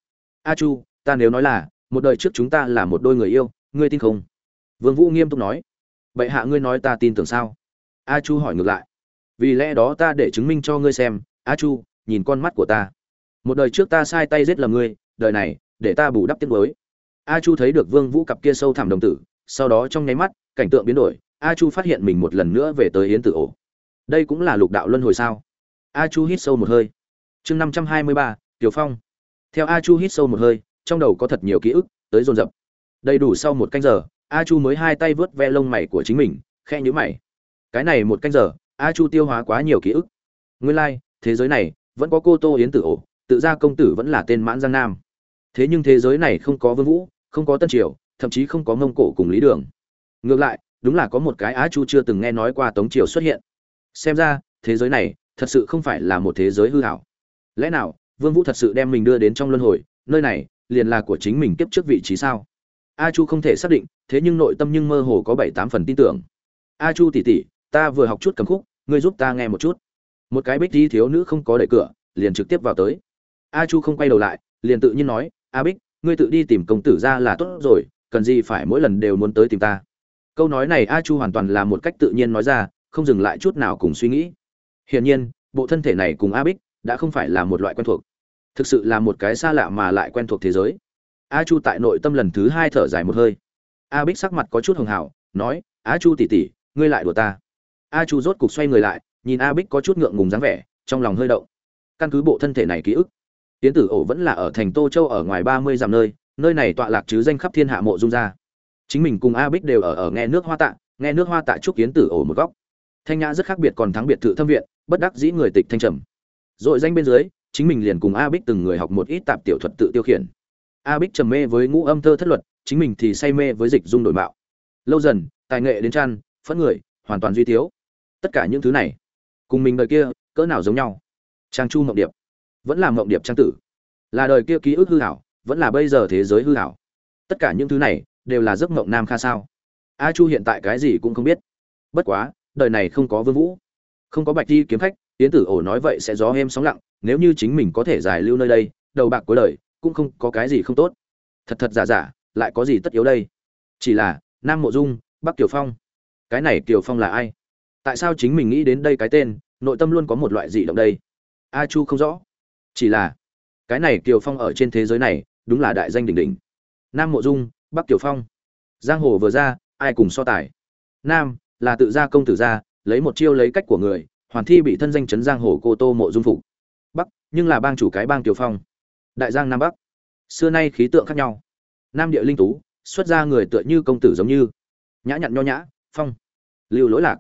A chu, ta nếu nói là, một đời trước chúng ta là một đôi người yêu, ngươi tin không? Vương vũ nghiêm túc nói. Bệ hạ ngươi nói ta tin tưởng sao? A chu hỏi ngược lại. Vì lẽ đó ta để chứng minh cho ngươi xem, a chu, nhìn con mắt của ta. Một đời trước ta sai tay giết lầm ngươi, đời này, để ta bù đắp tiếng mới a chu thấy được vương vũ cặp kia sâu thẳm đồng tử, sau đó trong nháy mắt, cảnh tượng biến đổi a chu phát hiện mình một lần nữa về tới yến tử ổ. Đây cũng là lục đạo luân hồi sao? A chu hít sâu một hơi. Chương năm trăm hai mươi ba tiểu phong. Theo a chu hít sâu một hơi trong đầu có thật nhiều ký ức tới dồn dập. Đầy đủ sau một canh giờ a chu mới hai tay vớt ve lông mày của chính mình khe nhữ mày. Cái này một canh giờ a chu tiêu hóa quá nhiều ký ức. Nguyên lai、like, thế giới này vẫn có cô tô yến tử ổ tự ra công tử vẫn là tên mãn giang nam. Thế nhưng thế giới này không có vương vũ không có tân triều thậm chí không có mông cổ cùng lý đường. Ngược lại đúng là có một cái á chu chưa từng nghe nói qua tống triều xuất hiện. Xem ra, thế giới này thật sự không phải là một thế giới hư hảo. Lẽ nào, vương vũ thật sự đem mình đưa đến trong luân hồi, nơi này liền là của chính mình kiếp trước vị trí sao? A chu không thể xác định, thế nhưng nội tâm nhưng mơ hồ có bảy tám phần tin tưởng. A chu tỷ tỷ ta vừa học chút cầm khúc, ngươi giúp ta nghe một chút. Một cái bích di thiếu nữ không có đẩy cửa, liền trực tiếp vào tới. A chu không quay đầu lại, liền tự nhiên nói, a bích, ngươi tự đi tìm công tử ra là tốt rồi, cần gì phải mỗi lần đều muốn tới tìm ta? Câu nói này a chu hoàn toàn là một cách tự nhiên nói ra, không dừng lại chút nào cùng suy nghĩ. Hiển nhiên, bộ thân thể này cùng a bích đã không phải là một loại quen thuộc. Thực sự là một cái xa lạ mà lại quen thuộc thế giới. A chu tại nội tâm lần thứ hai thở dài một hơi. A bích sắc mặt có chút hường hảo nói, a chu tỉ tỉ ngươi lại đùa ta. A chu rốt cục xoay người lại, nhìn a bích có chút ngượng ngùng dáng vẻ, trong lòng hơi động. Căn cứ bộ thân thể này ký ức tiến tử ổ vẫn là ở thành tô châu ở ngoài ba mươi dặm nơi nơi này tọa lạc chứ danh khắp thiên hạ mộ dung gia chính mình cùng a bích đều ở ở nghe nước hoa tạ, nghe nước hoa tạ trúc kiến tử ổ một góc. Thanh nhã rất khác biệt còn thắng biệt thự thâm viện, bất đắc dĩ người tịch thanh trầm. Dội danh bên dưới, chính mình liền cùng a bích từng người học một ít tạp tiểu thuật tự tiêu khiển. A bích trầm mê với ngũ âm thơ thất luật, chính mình thì say mê với dịch dung đổi mạo. Lâu dần, tài nghệ đến trăn phẫn người, hoàn toàn duy thiếu. Tất cả những thứ này, cùng mình đời kia, cỡ nào giống nhau? Trang chu mộng điệp, vẫn là mộng điệp trang tử. Là đời kia ký ức hư hảo, vẫn là bây giờ thế giới hư hảo. Tất cả những thứ này đều là giấc mộng nam kha sao? A chu hiện tại cái gì cũng không biết. Bất quá, đời này không có vương vũ. Không có bạch thi kiếm khách tiến tử ổ nói vậy sẽ gió êm sóng lặng, nếu như chính mình có thể giải lưu nơi đây, đầu bạc cuối đời, cũng không có cái gì không tốt. Thật thật giả giả, lại có gì tất yếu đây? Chỉ là, nam mộ dung, bắc kiều phong. Cái này kiều phong là ai? Tại sao chính mình nghĩ đến đây cái tên, nội tâm luôn có một loại dị động đây? A chu không rõ. Chỉ là, cái này kiều phong ở trên thế giới này, đúng là đại danh đỉnh đỉnh. Nam mộ dung bắc kiều phong. Giang hồ vừa ra, ai cùng so tài? Nam, là tự gia công tử gia, lấy một chiêu lấy cách của người, hoàn thi bị thân danh chấn giang hồ cô tô mộ dung phục. Bắc, nhưng là bang chủ cái bang kiều phong. Đại giang nam bắc. Xưa nay khí tượng khác nhau. Nam địa linh tú, xuất ra người tựa như công tử giống như. Nhã nhặn nho nhã, phong. Lưu lỗi lạc.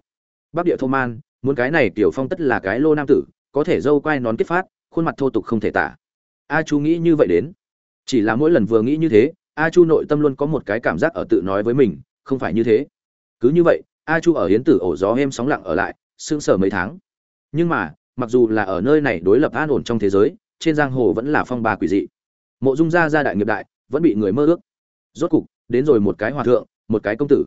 Bắc địa thô man, muốn cái này Tiểu phong tất là cái lô nam tử, có thể dâu quai nón kết phát, khuôn mặt thô tục không thể tả. A chu nghĩ như vậy đến. Chỉ là mỗi lần vừa nghĩ như thế a chu nội tâm luôn có một cái cảm giác ở tự nói với mình, không phải như thế. Cứ như vậy, a chu ở hiến tử ổ gió êm sóng lặng ở lại, sững sờ mấy tháng. Nhưng mà, mặc dù là ở nơi này đối lập an ổn trong thế giới, trên giang hồ vẫn là phong ba quỷ dị. Mộ dung gia gia đại nghiệp đại, vẫn bị người mơ ước. Rốt cục, đến rồi một cái hòa thượng, một cái công tử.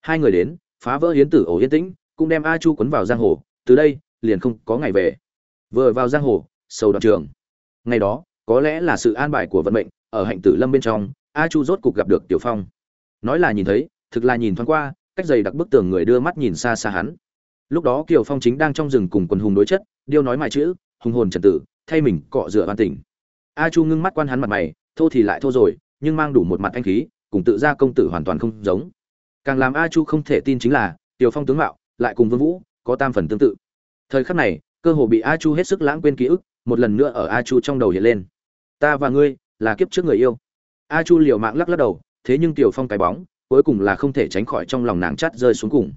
Hai người đến, phá vỡ hiến tử ổ yên tĩnh, cũng đem a chu quấn vào giang hồ, từ đây, liền không có ngày về. Vừa vào giang hồ, sầu đoạn trường. Ngày đó, có lẽ là sự an bài của vận mệnh, ở hạnh tử lâm bên trong a chu rốt cục gặp được tiểu phong. Nói là nhìn thấy, thực là nhìn thoáng qua, cách dày đặc bức tường người đưa mắt nhìn xa xa hắn. Lúc đó kiều phong chính đang trong rừng cùng quần hùng đối chất, điêu nói mãi chữ, hùng hồn trần tử, thay mình cọ rửa an tình. A chu ngưng mắt quan hắn mặt mày, thô thì lại thô rồi, nhưng mang đủ một mặt anh khí, cùng tự ra công tử hoàn toàn không giống. Càng làm a chu không thể tin chính là, tiểu phong tướng mạo, lại cùng vương vũ, có tam phần tương tự. Thời khắc này, cơ hồ bị a chu hết sức lãng quên ký ức, một lần nữa ở a chu trong đầu hiện lên. Ta và ngươi, là kiếp trước người yêu a chu liều mạng lắc lắc đầu, thế nhưng tiểu phong cái bóng, cuối cùng là không thể tránh khỏi trong lòng nàng chắt rơi xuống cùng.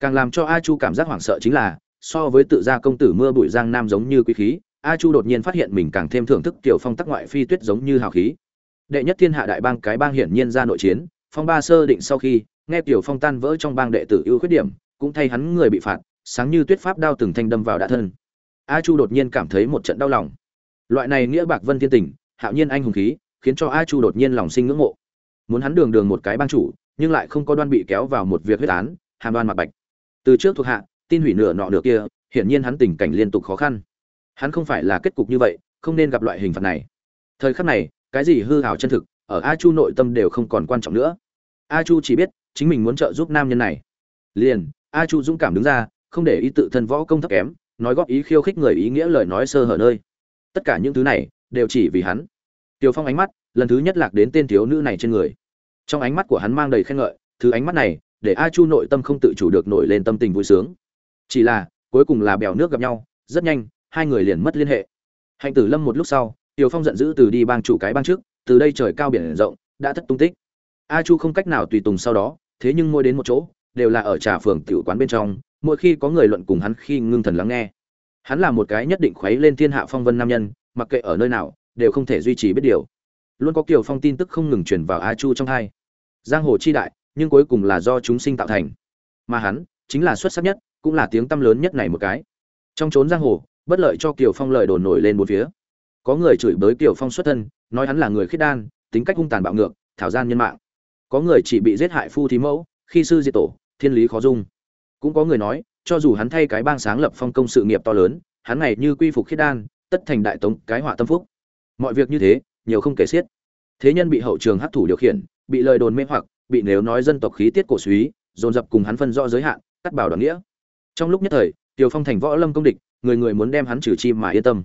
Càng làm cho a chu cảm giác hoảng sợ chính là, so với tự gia công tử mưa bụi giang nam giống như quý khí, a chu đột nhiên phát hiện mình càng thêm thưởng thức tiểu phong tắc ngoại phi tuyết giống như hào khí. Đệ nhất thiên hạ đại bang cái bang hiển nhiên ra nội chiến, phong ba sơ định sau khi, nghe tiểu phong tan vỡ trong bang đệ tử ưu khuyết điểm, cũng thay hắn người bị phạt, sáng như tuyết pháp đao từng thanh đâm vào đã thân. A chu đột nhiên cảm thấy một trận đau lòng. Loại này nghĩa bạc vân thiên tình, hạo nhiên anh hùng khí khiến cho a chu đột nhiên lòng sinh ngưỡng mộ. Muốn hắn đường đường một cái bang chủ, nhưng lại không có đoan bị kéo vào một việc huyết án, hàm đoan mặt bạch. Từ trước thuộc hạ, tin hủy nửa nọ nửa kia, hiển nhiên hắn tình cảnh liên tục khó khăn. Hắn không phải là kết cục như vậy, không nên gặp loại hình phạt này. Thời khắc này, cái gì hư hào chân thực, ở a chu nội tâm đều không còn quan trọng nữa. A chu chỉ biết, chính mình muốn trợ giúp nam nhân này. Liền, a chu dũng cảm đứng ra, không để ý tự thân võ công thấp kém, nói góp ý khiêu khích người ý nghĩa lời nói sơ hở nơi. Tất cả những thứ này, đều chỉ vì hắn. Tiểu phong ánh mắt, lần thứ nhất lạc đến tên thiếu nữ này trên người. Trong ánh mắt của hắn mang đầy khen ngợi, thứ ánh mắt này, để a chu nội tâm không tự chủ được nổi lên tâm tình vui sướng. Chỉ là, cuối cùng là bèo nước gặp nhau, rất nhanh, hai người liền mất liên hệ. Hạnh tử lâm một lúc sau Tiểu phong giận dữ từ đi bang chủ cái bang trước, từ đây trời cao biển rộng, đã thất tung tích. A chu không cách nào tùy tùng sau đó, thế nhưng mỗi đến một chỗ, đều là ở trà phường tiểu quán bên trong, mỗi khi có người luận cùng hắn khi ngưng thần lắng nghe. Hắn là một cái nhất định khuấy lên thiên hạ phong vân nam nhân, mặc kệ ở nơi nào đều không thể duy trì biết điều. Luôn có kiểu phong tin tức không ngừng truyền vào a chu trong hai. Giang hồ chi đại, nhưng cuối cùng là do chúng sinh tạo thành. Mà hắn, chính là xuất sắc nhất, cũng là tiếng tăm lớn nhất này một cái. Trong chốn giang hồ, bất lợi cho kiều phong lời đồn nổi lên bốn phía. Có người chửi bới kiều phong xuất thân, nói hắn là người khiết đan, tính cách hung tàn bạo ngược, thảo gian nhân mạng. Có người chỉ bị giết hại phu thí mẫu, khi sư diệt tổ, thiên lý khó dung. Cũng có người nói, cho dù hắn thay cái bang sáng lập phong công sự nghiệp to lớn, hắn ngày như quy phục khiết đan, tất thành đại tống cái họa tâm phúc mọi việc như thế nhiều không kể xiết thế nhân bị hậu trường hắc thủ điều khiển bị lời đồn mê hoặc bị nếu nói dân tộc khí tiết cổ suý dồn dập cùng hắn phân rõ giới hạn cắt bảo đoàn nghĩa trong lúc nhất thời tiều Phong thành võ lâm công địch, người người muốn đem hắn trừ chi mà yên tâm.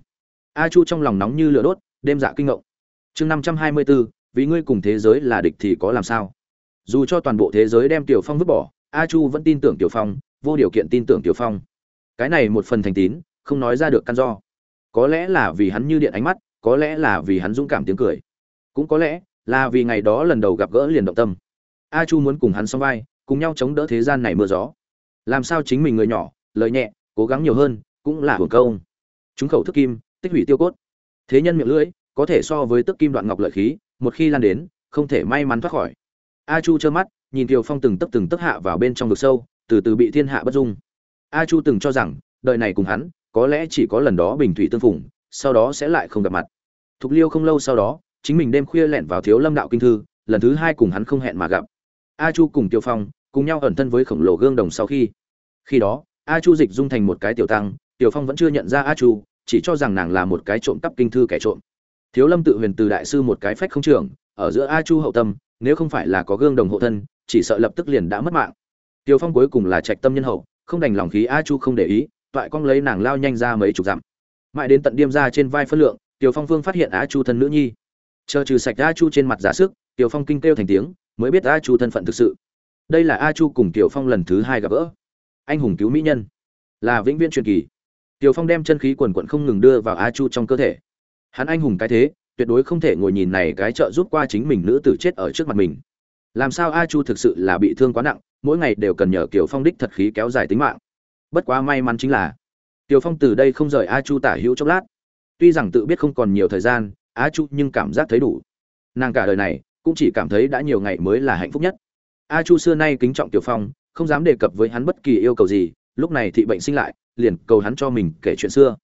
A Chu trong lòng nóng như lửa đốt, đêm dạ kinh ngộng. Chương 524, vì ngươi cùng thế giới là địch thì có làm sao? Dù cho toàn bộ thế giới đem Tiểu Phong vứt bỏ, A Chu vẫn tin tưởng Tiểu Phong, vô điều kiện tin tưởng Tiểu Phong. Cái này một phần thành tín, không nói ra được căn do. Có lẽ là vì hắn như điện ánh mắt, có lẽ là vì hắn dũng cảm tiếng cười, cũng có lẽ là vì ngày đó lần đầu gặp gỡ liền động tâm. A Chu muốn cùng hắn song vai, cùng nhau chống đỡ thế gian này mưa gió. Làm sao chính mình người nhỏ, lời nhẹ, cố gắng nhiều hơn cũng là hưởng công. Chúng khẩu thức kim tích hủy tiêu cốt. Thế nhân miệng lưỡi có thể so với tức kim đoạn ngọc lợi khí một khi lan đến không thể may mắn thoát khỏi. A chu trơ mắt nhìn tiều phong từng tấc từng tấc hạ vào bên trong vực sâu từ từ bị thiên hạ bất dung. A chu từng cho rằng đời này cùng hắn có lẽ chỉ có lần đó bình thủy tương phùng sau đó sẽ lại không gặp mặt. Thục liêu không lâu sau đó, chính mình đêm khuya lẻn vào thiếu lâm đạo kinh thư, lần thứ hai cùng hắn không hẹn mà gặp. A chu cùng tiêu phong cùng nhau ẩn thân với khổng lồ gương đồng sau khi. Khi đó, a chu dịch dung thành một cái tiểu tăng tiểu phong vẫn chưa nhận ra a chu, chỉ cho rằng nàng là một cái trộm cắp kinh thư kẻ trộm. Thiếu lâm tự huyền từ đại sư một cái phách không trưởng ở giữa a chu hậu tâm, nếu không phải là có gương đồng hộ thân, chỉ sợ lập tức liền đã mất mạng. Tiểu phong cuối cùng là trạch tâm nhân hậu, không đành lòng khí a chu không để ý, toại cong lấy nàng lao nhanh ra mấy chục dặm mãi đến tận điêm ra trên vai phân lượng, tiểu phong vương phát hiện a chu thân nữ nhi. Chờ trừ sạch a chu trên mặt giả sức, tiểu phong kinh kêu thành tiếng, mới biết a chu thân phận thực sự. Đây là a chu cùng tiểu phong lần thứ hai gặp gỡ. Anh hùng cứu mỹ nhân. Là vĩnh viễn truyền kỳ. Tiểu phong đem chân khí quần quận không ngừng đưa vào a chu trong cơ thể. Hắn anh hùng cái thế, tuyệt đối không thể ngồi nhìn này cái trợ giúp qua chính mình nữ tử chết ở trước mặt mình. Làm sao a chu thực sự là bị thương quá nặng, mỗi ngày đều cần nhờ kiểu phong đích thật khí kéo dài tính mạng. Bất quá may mắn chính là Tiểu phong từ đây không rời a chu tả hữu chốc lát. Tuy rằng tự biết không còn nhiều thời gian, a chu nhưng cảm giác thấy đủ. Nàng cả đời này cũng chỉ cảm thấy đã nhiều ngày mới là hạnh phúc nhất. A chu xưa nay kính trọng tiểu phong, không dám đề cập với hắn bất kỳ yêu cầu gì, lúc này thị bệnh sinh lại, liền cầu hắn cho mình kể chuyện xưa.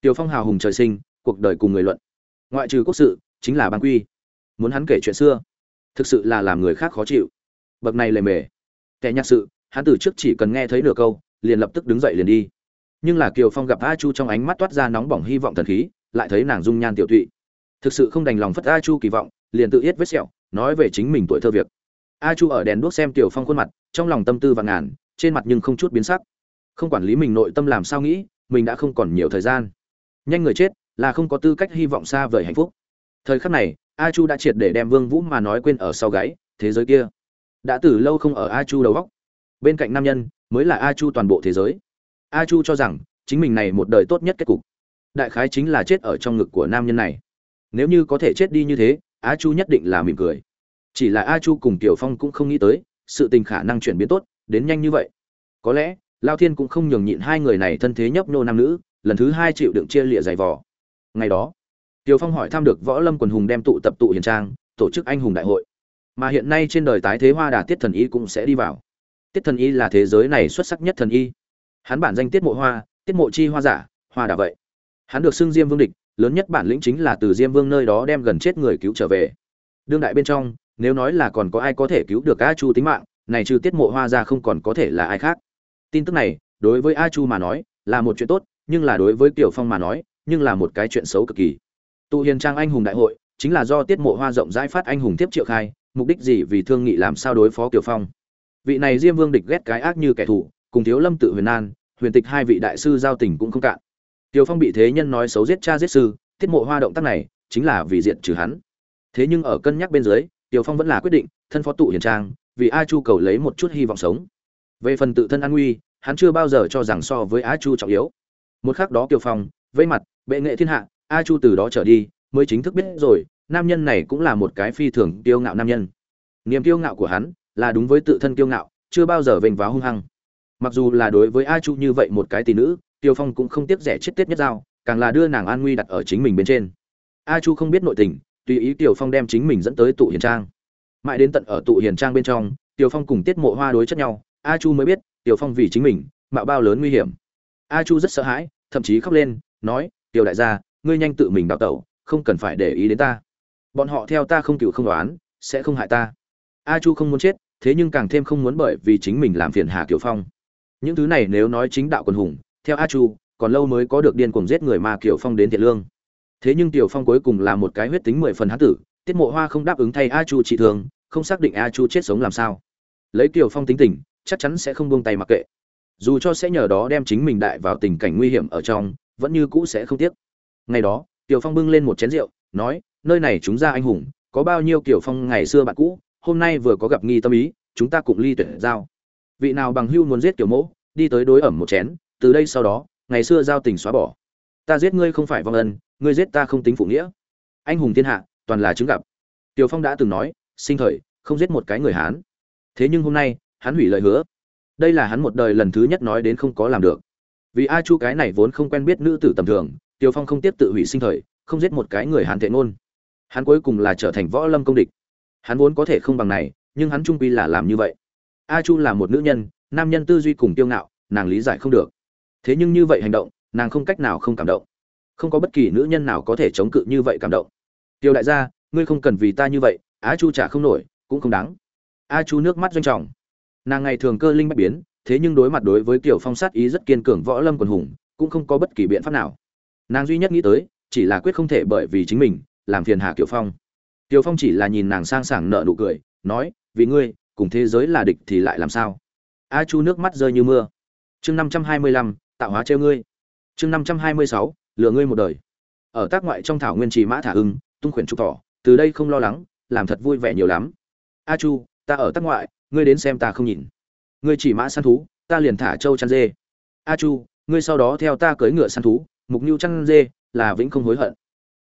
Tiểu phong hào hùng trời sinh, cuộc đời cùng người luận. Ngoại trừ quốc sự, chính là ban quy. Muốn hắn kể chuyện xưa, thực sự là làm người khác khó chịu. Bậc này lề mề. Kẻ nhạc sự, hắn từ trước chỉ cần nghe thấy nửa câu, liền lập tức đứng dậy liền đi nhưng là kiều phong gặp a chu trong ánh mắt toát ra nóng bỏng hy vọng thần khí, lại thấy nàng dung nhan tiểu thụy thực sự không đành lòng phất a chu kỳ vọng, liền tự yết vết sẹo, nói về chính mình tuổi thơ việc. A chu ở đèn đuốc xem tiểu phong khuôn mặt, trong lòng tâm tư và ngàn, trên mặt nhưng không chút biến sắc. Không quản lý mình nội tâm làm sao nghĩ, mình đã không còn nhiều thời gian. Nhanh người chết, là không có tư cách hy vọng xa vời hạnh phúc. Thời khắc này, a chu đã triệt để đem vương vũ mà nói quên ở sau gáy, thế giới kia. Đã từ lâu không ở a chu đầu góc bên cạnh nam nhân, mới là a chu toàn bộ thế giới a chu cho rằng, chính mình này một đời tốt nhất kết cục. Đại khái chính là chết ở trong ngực của nam nhân này. Nếu như có thể chết đi như thế, a chu nhất định là mỉm cười. Chỉ là a chu cùng tiểu phong cũng không nghĩ tới, sự tình khả năng chuyển biến tốt, đến nhanh như vậy. Có lẽ, lao thiên cũng không nhường nhịn hai người này thân thế nhấp nô nam nữ, lần thứ hai chịu đựng chia lịa dày vò. Ngày đó, tiểu phong hỏi thăm được võ lâm quần hùng đem tụ tập tụ hiền trang, tổ chức anh hùng đại hội. Mà hiện nay trên đời tái thế hoa đà tiết thần y cũng sẽ đi vào. Tiết thần y là thế giới này xuất sắc nhất thần y hắn bản danh tiết mộ hoa, tiết mộ chi hoa giả, hoa đà vậy. Hắn được xưng diêm vương địch, lớn nhất bản lĩnh chính là từ diêm vương nơi đó đem gần chết người cứu trở về. Đương đại bên trong, nếu nói là còn có ai có thể cứu được a chu tính mạng, này trừ tiết mộ hoa ra không còn có thể là ai khác. Tin tức này, đối với a chu mà nói, là một chuyện tốt, nhưng là đối với tiểu phong mà nói, nhưng là một cái chuyện xấu cực kỳ. Tụ hiền trang anh hùng đại hội, chính là do tiết mộ hoa rộng rãi phát anh hùng tiếp triệu khai, mục đích gì vì thương nghị làm sao đối phó tiểu phong. Vị này diêm vương địch ghét cái ác như kẻ thù cùng thiếu lâm tự huyền an huyền tịch hai vị đại sư giao tình cũng không cạn tiểu phong bị thế nhân nói xấu giết cha giết sư tiết mộ hoa động tác này chính là vì diện trừ hắn thế nhưng ở cân nhắc bên dưới Tiểu Phong vẫn là quyết định, thân phó tụ hiền trang, vì A Chu cầu lấy một chút hy vọng sống. Về phần tự thân an nguy, hắn chưa bao giờ cho rằng so với A Chu trọng yếu. Một khắc đó Tiểu Phong, vây mặt, bệ nghệ thiên hạ, A Chu từ đó trở đi, mới chính thức biết rồi, nam nhân này cũng là một cái phi thường kiêu ngạo nam nhân. Niềm kiêu ngạo của hắn là đúng với tự thân kiêu ngạo, chưa bao giờ vênh váo hung hăng. Mặc dù là đối với A Chu như vậy một cái tỷ nữ, Tiêu Phong cũng không tiếc rẻ chết tiết nhất dao, càng là đưa nàng an nguy đặt ở chính mình bên trên. A Chu không biết nội tình, tùy ý Tiểu Phong đem chính mình dẫn tới tụ hiền trang. Mãi đến tận ở tụ hiền trang bên trong, Tiểu Phong cùng Tiết Mộ Hoa đối chất nhau, A Chu mới biết, Tiểu Phong vì chính mình, mạo bao lớn nguy hiểm. A Chu rất sợ hãi, thậm chí khóc lên, nói: "Tiểu đại gia, ngươi nhanh tự mình đào tẩu, không cần phải để ý đến ta. Bọn họ theo ta không cựu không đoán, sẽ không hại ta." A Chu không muốn chết, thế nhưng càng thêm không muốn bởi vì chính mình làm phiền Hà Kiều Phong những thứ này nếu nói chính đạo quần hùng theo a chu còn lâu mới có được điên cuồng giết người mà kiểu phong đến thiện lương. Thế nhưng tiểu phong cuối cùng là một cái huyết tính mười phần hán tử tiết mộ hoa không đáp ứng thay a chu trị thường, không xác định a chu chết sống làm sao. Lấy tiểu phong tính tình chắc chắn sẽ không buông tay mặc kệ. Dù cho sẽ nhờ đó đem chính mình đại vào tình cảnh nguy hiểm ở trong vẫn như cũ sẽ không tiếc. Ngày đó tiểu phong bưng lên một chén rượu nói nơi này chúng ra anh hùng có bao nhiêu kiểu phong ngày xưa bạn cũ hôm nay vừa có gặp nghi tâm ý chúng ta cùng ly tuyển giao vị nào bằng hưu muốn giết kiểu mẫu, đi tới đối ẩm một chén, từ đây sau đó, ngày xưa giao tình xóa bỏ. Ta giết ngươi không phải vong ân, ngươi giết ta không tính phụ nghĩa. Anh hùng thiên hạ, toàn là chứng gặp. Tiểu phong đã từng nói, sinh thời, không giết một cái người hán. Thế nhưng hôm nay, hắn hủy lời hứa. Đây là hắn một đời lần thứ nhất nói đến không có làm được. Vì a chu cái này vốn không quen biết nữ tử tầm thường, tiểu phong không tiếp tự hủy sinh thời, không giết một cái người hán tệ ngôn. Hắn cuối cùng là trở thành võ lâm công địch. Hắn vốn có thể không bằng này, nhưng hắn trung quy là làm như vậy a chu là một nữ nhân, nam nhân tư duy cùng tiêu ngạo, nàng lý giải không được. Thế nhưng như vậy hành động, nàng không cách nào không cảm động. Không có bất kỳ nữ nhân nào có thể chống cự như vậy cảm động. Tiêu đại gia, ngươi không cần vì ta như vậy, a chu trả không nổi, cũng không đáng. A chu nước mắt doanh trọng. Nàng ngày thường cơ linh bất biến, thế nhưng đối mặt đối với kiểu phong sát ý rất kiên cường võ lâm quần hùng, cũng không có bất kỳ biện pháp nào. Nàng duy nhất nghĩ tới, chỉ là quyết không thể bởi vì chính mình, làm phiền hà kiều phong. Tiểu phong chỉ là nhìn nàng sang sảng nợ nụ cười, nói, vì ngươi cùng thế giới là địch thì lại làm sao? A chu nước mắt rơi như mưa. Chương năm trăm hai mươi lăm, tạo hóa treo ngươi. Chương năm trăm hai mươi sáu, lừa ngươi một đời. Ở tác ngoại trong thảo nguyên trì mã thả ưng, tung khuyển trục thỏ, từ đây không lo lắng, làm thật vui vẻ nhiều lắm. A chu, ta ở tác ngoại, ngươi đến xem ta không nhìn. Ngươi chỉ mã săn thú, ta liền thả trâu chăn dê. A chu, ngươi sau đó theo ta cưỡi ngựa săn thú, mục nhu chăn dê, là vĩnh không hối hận.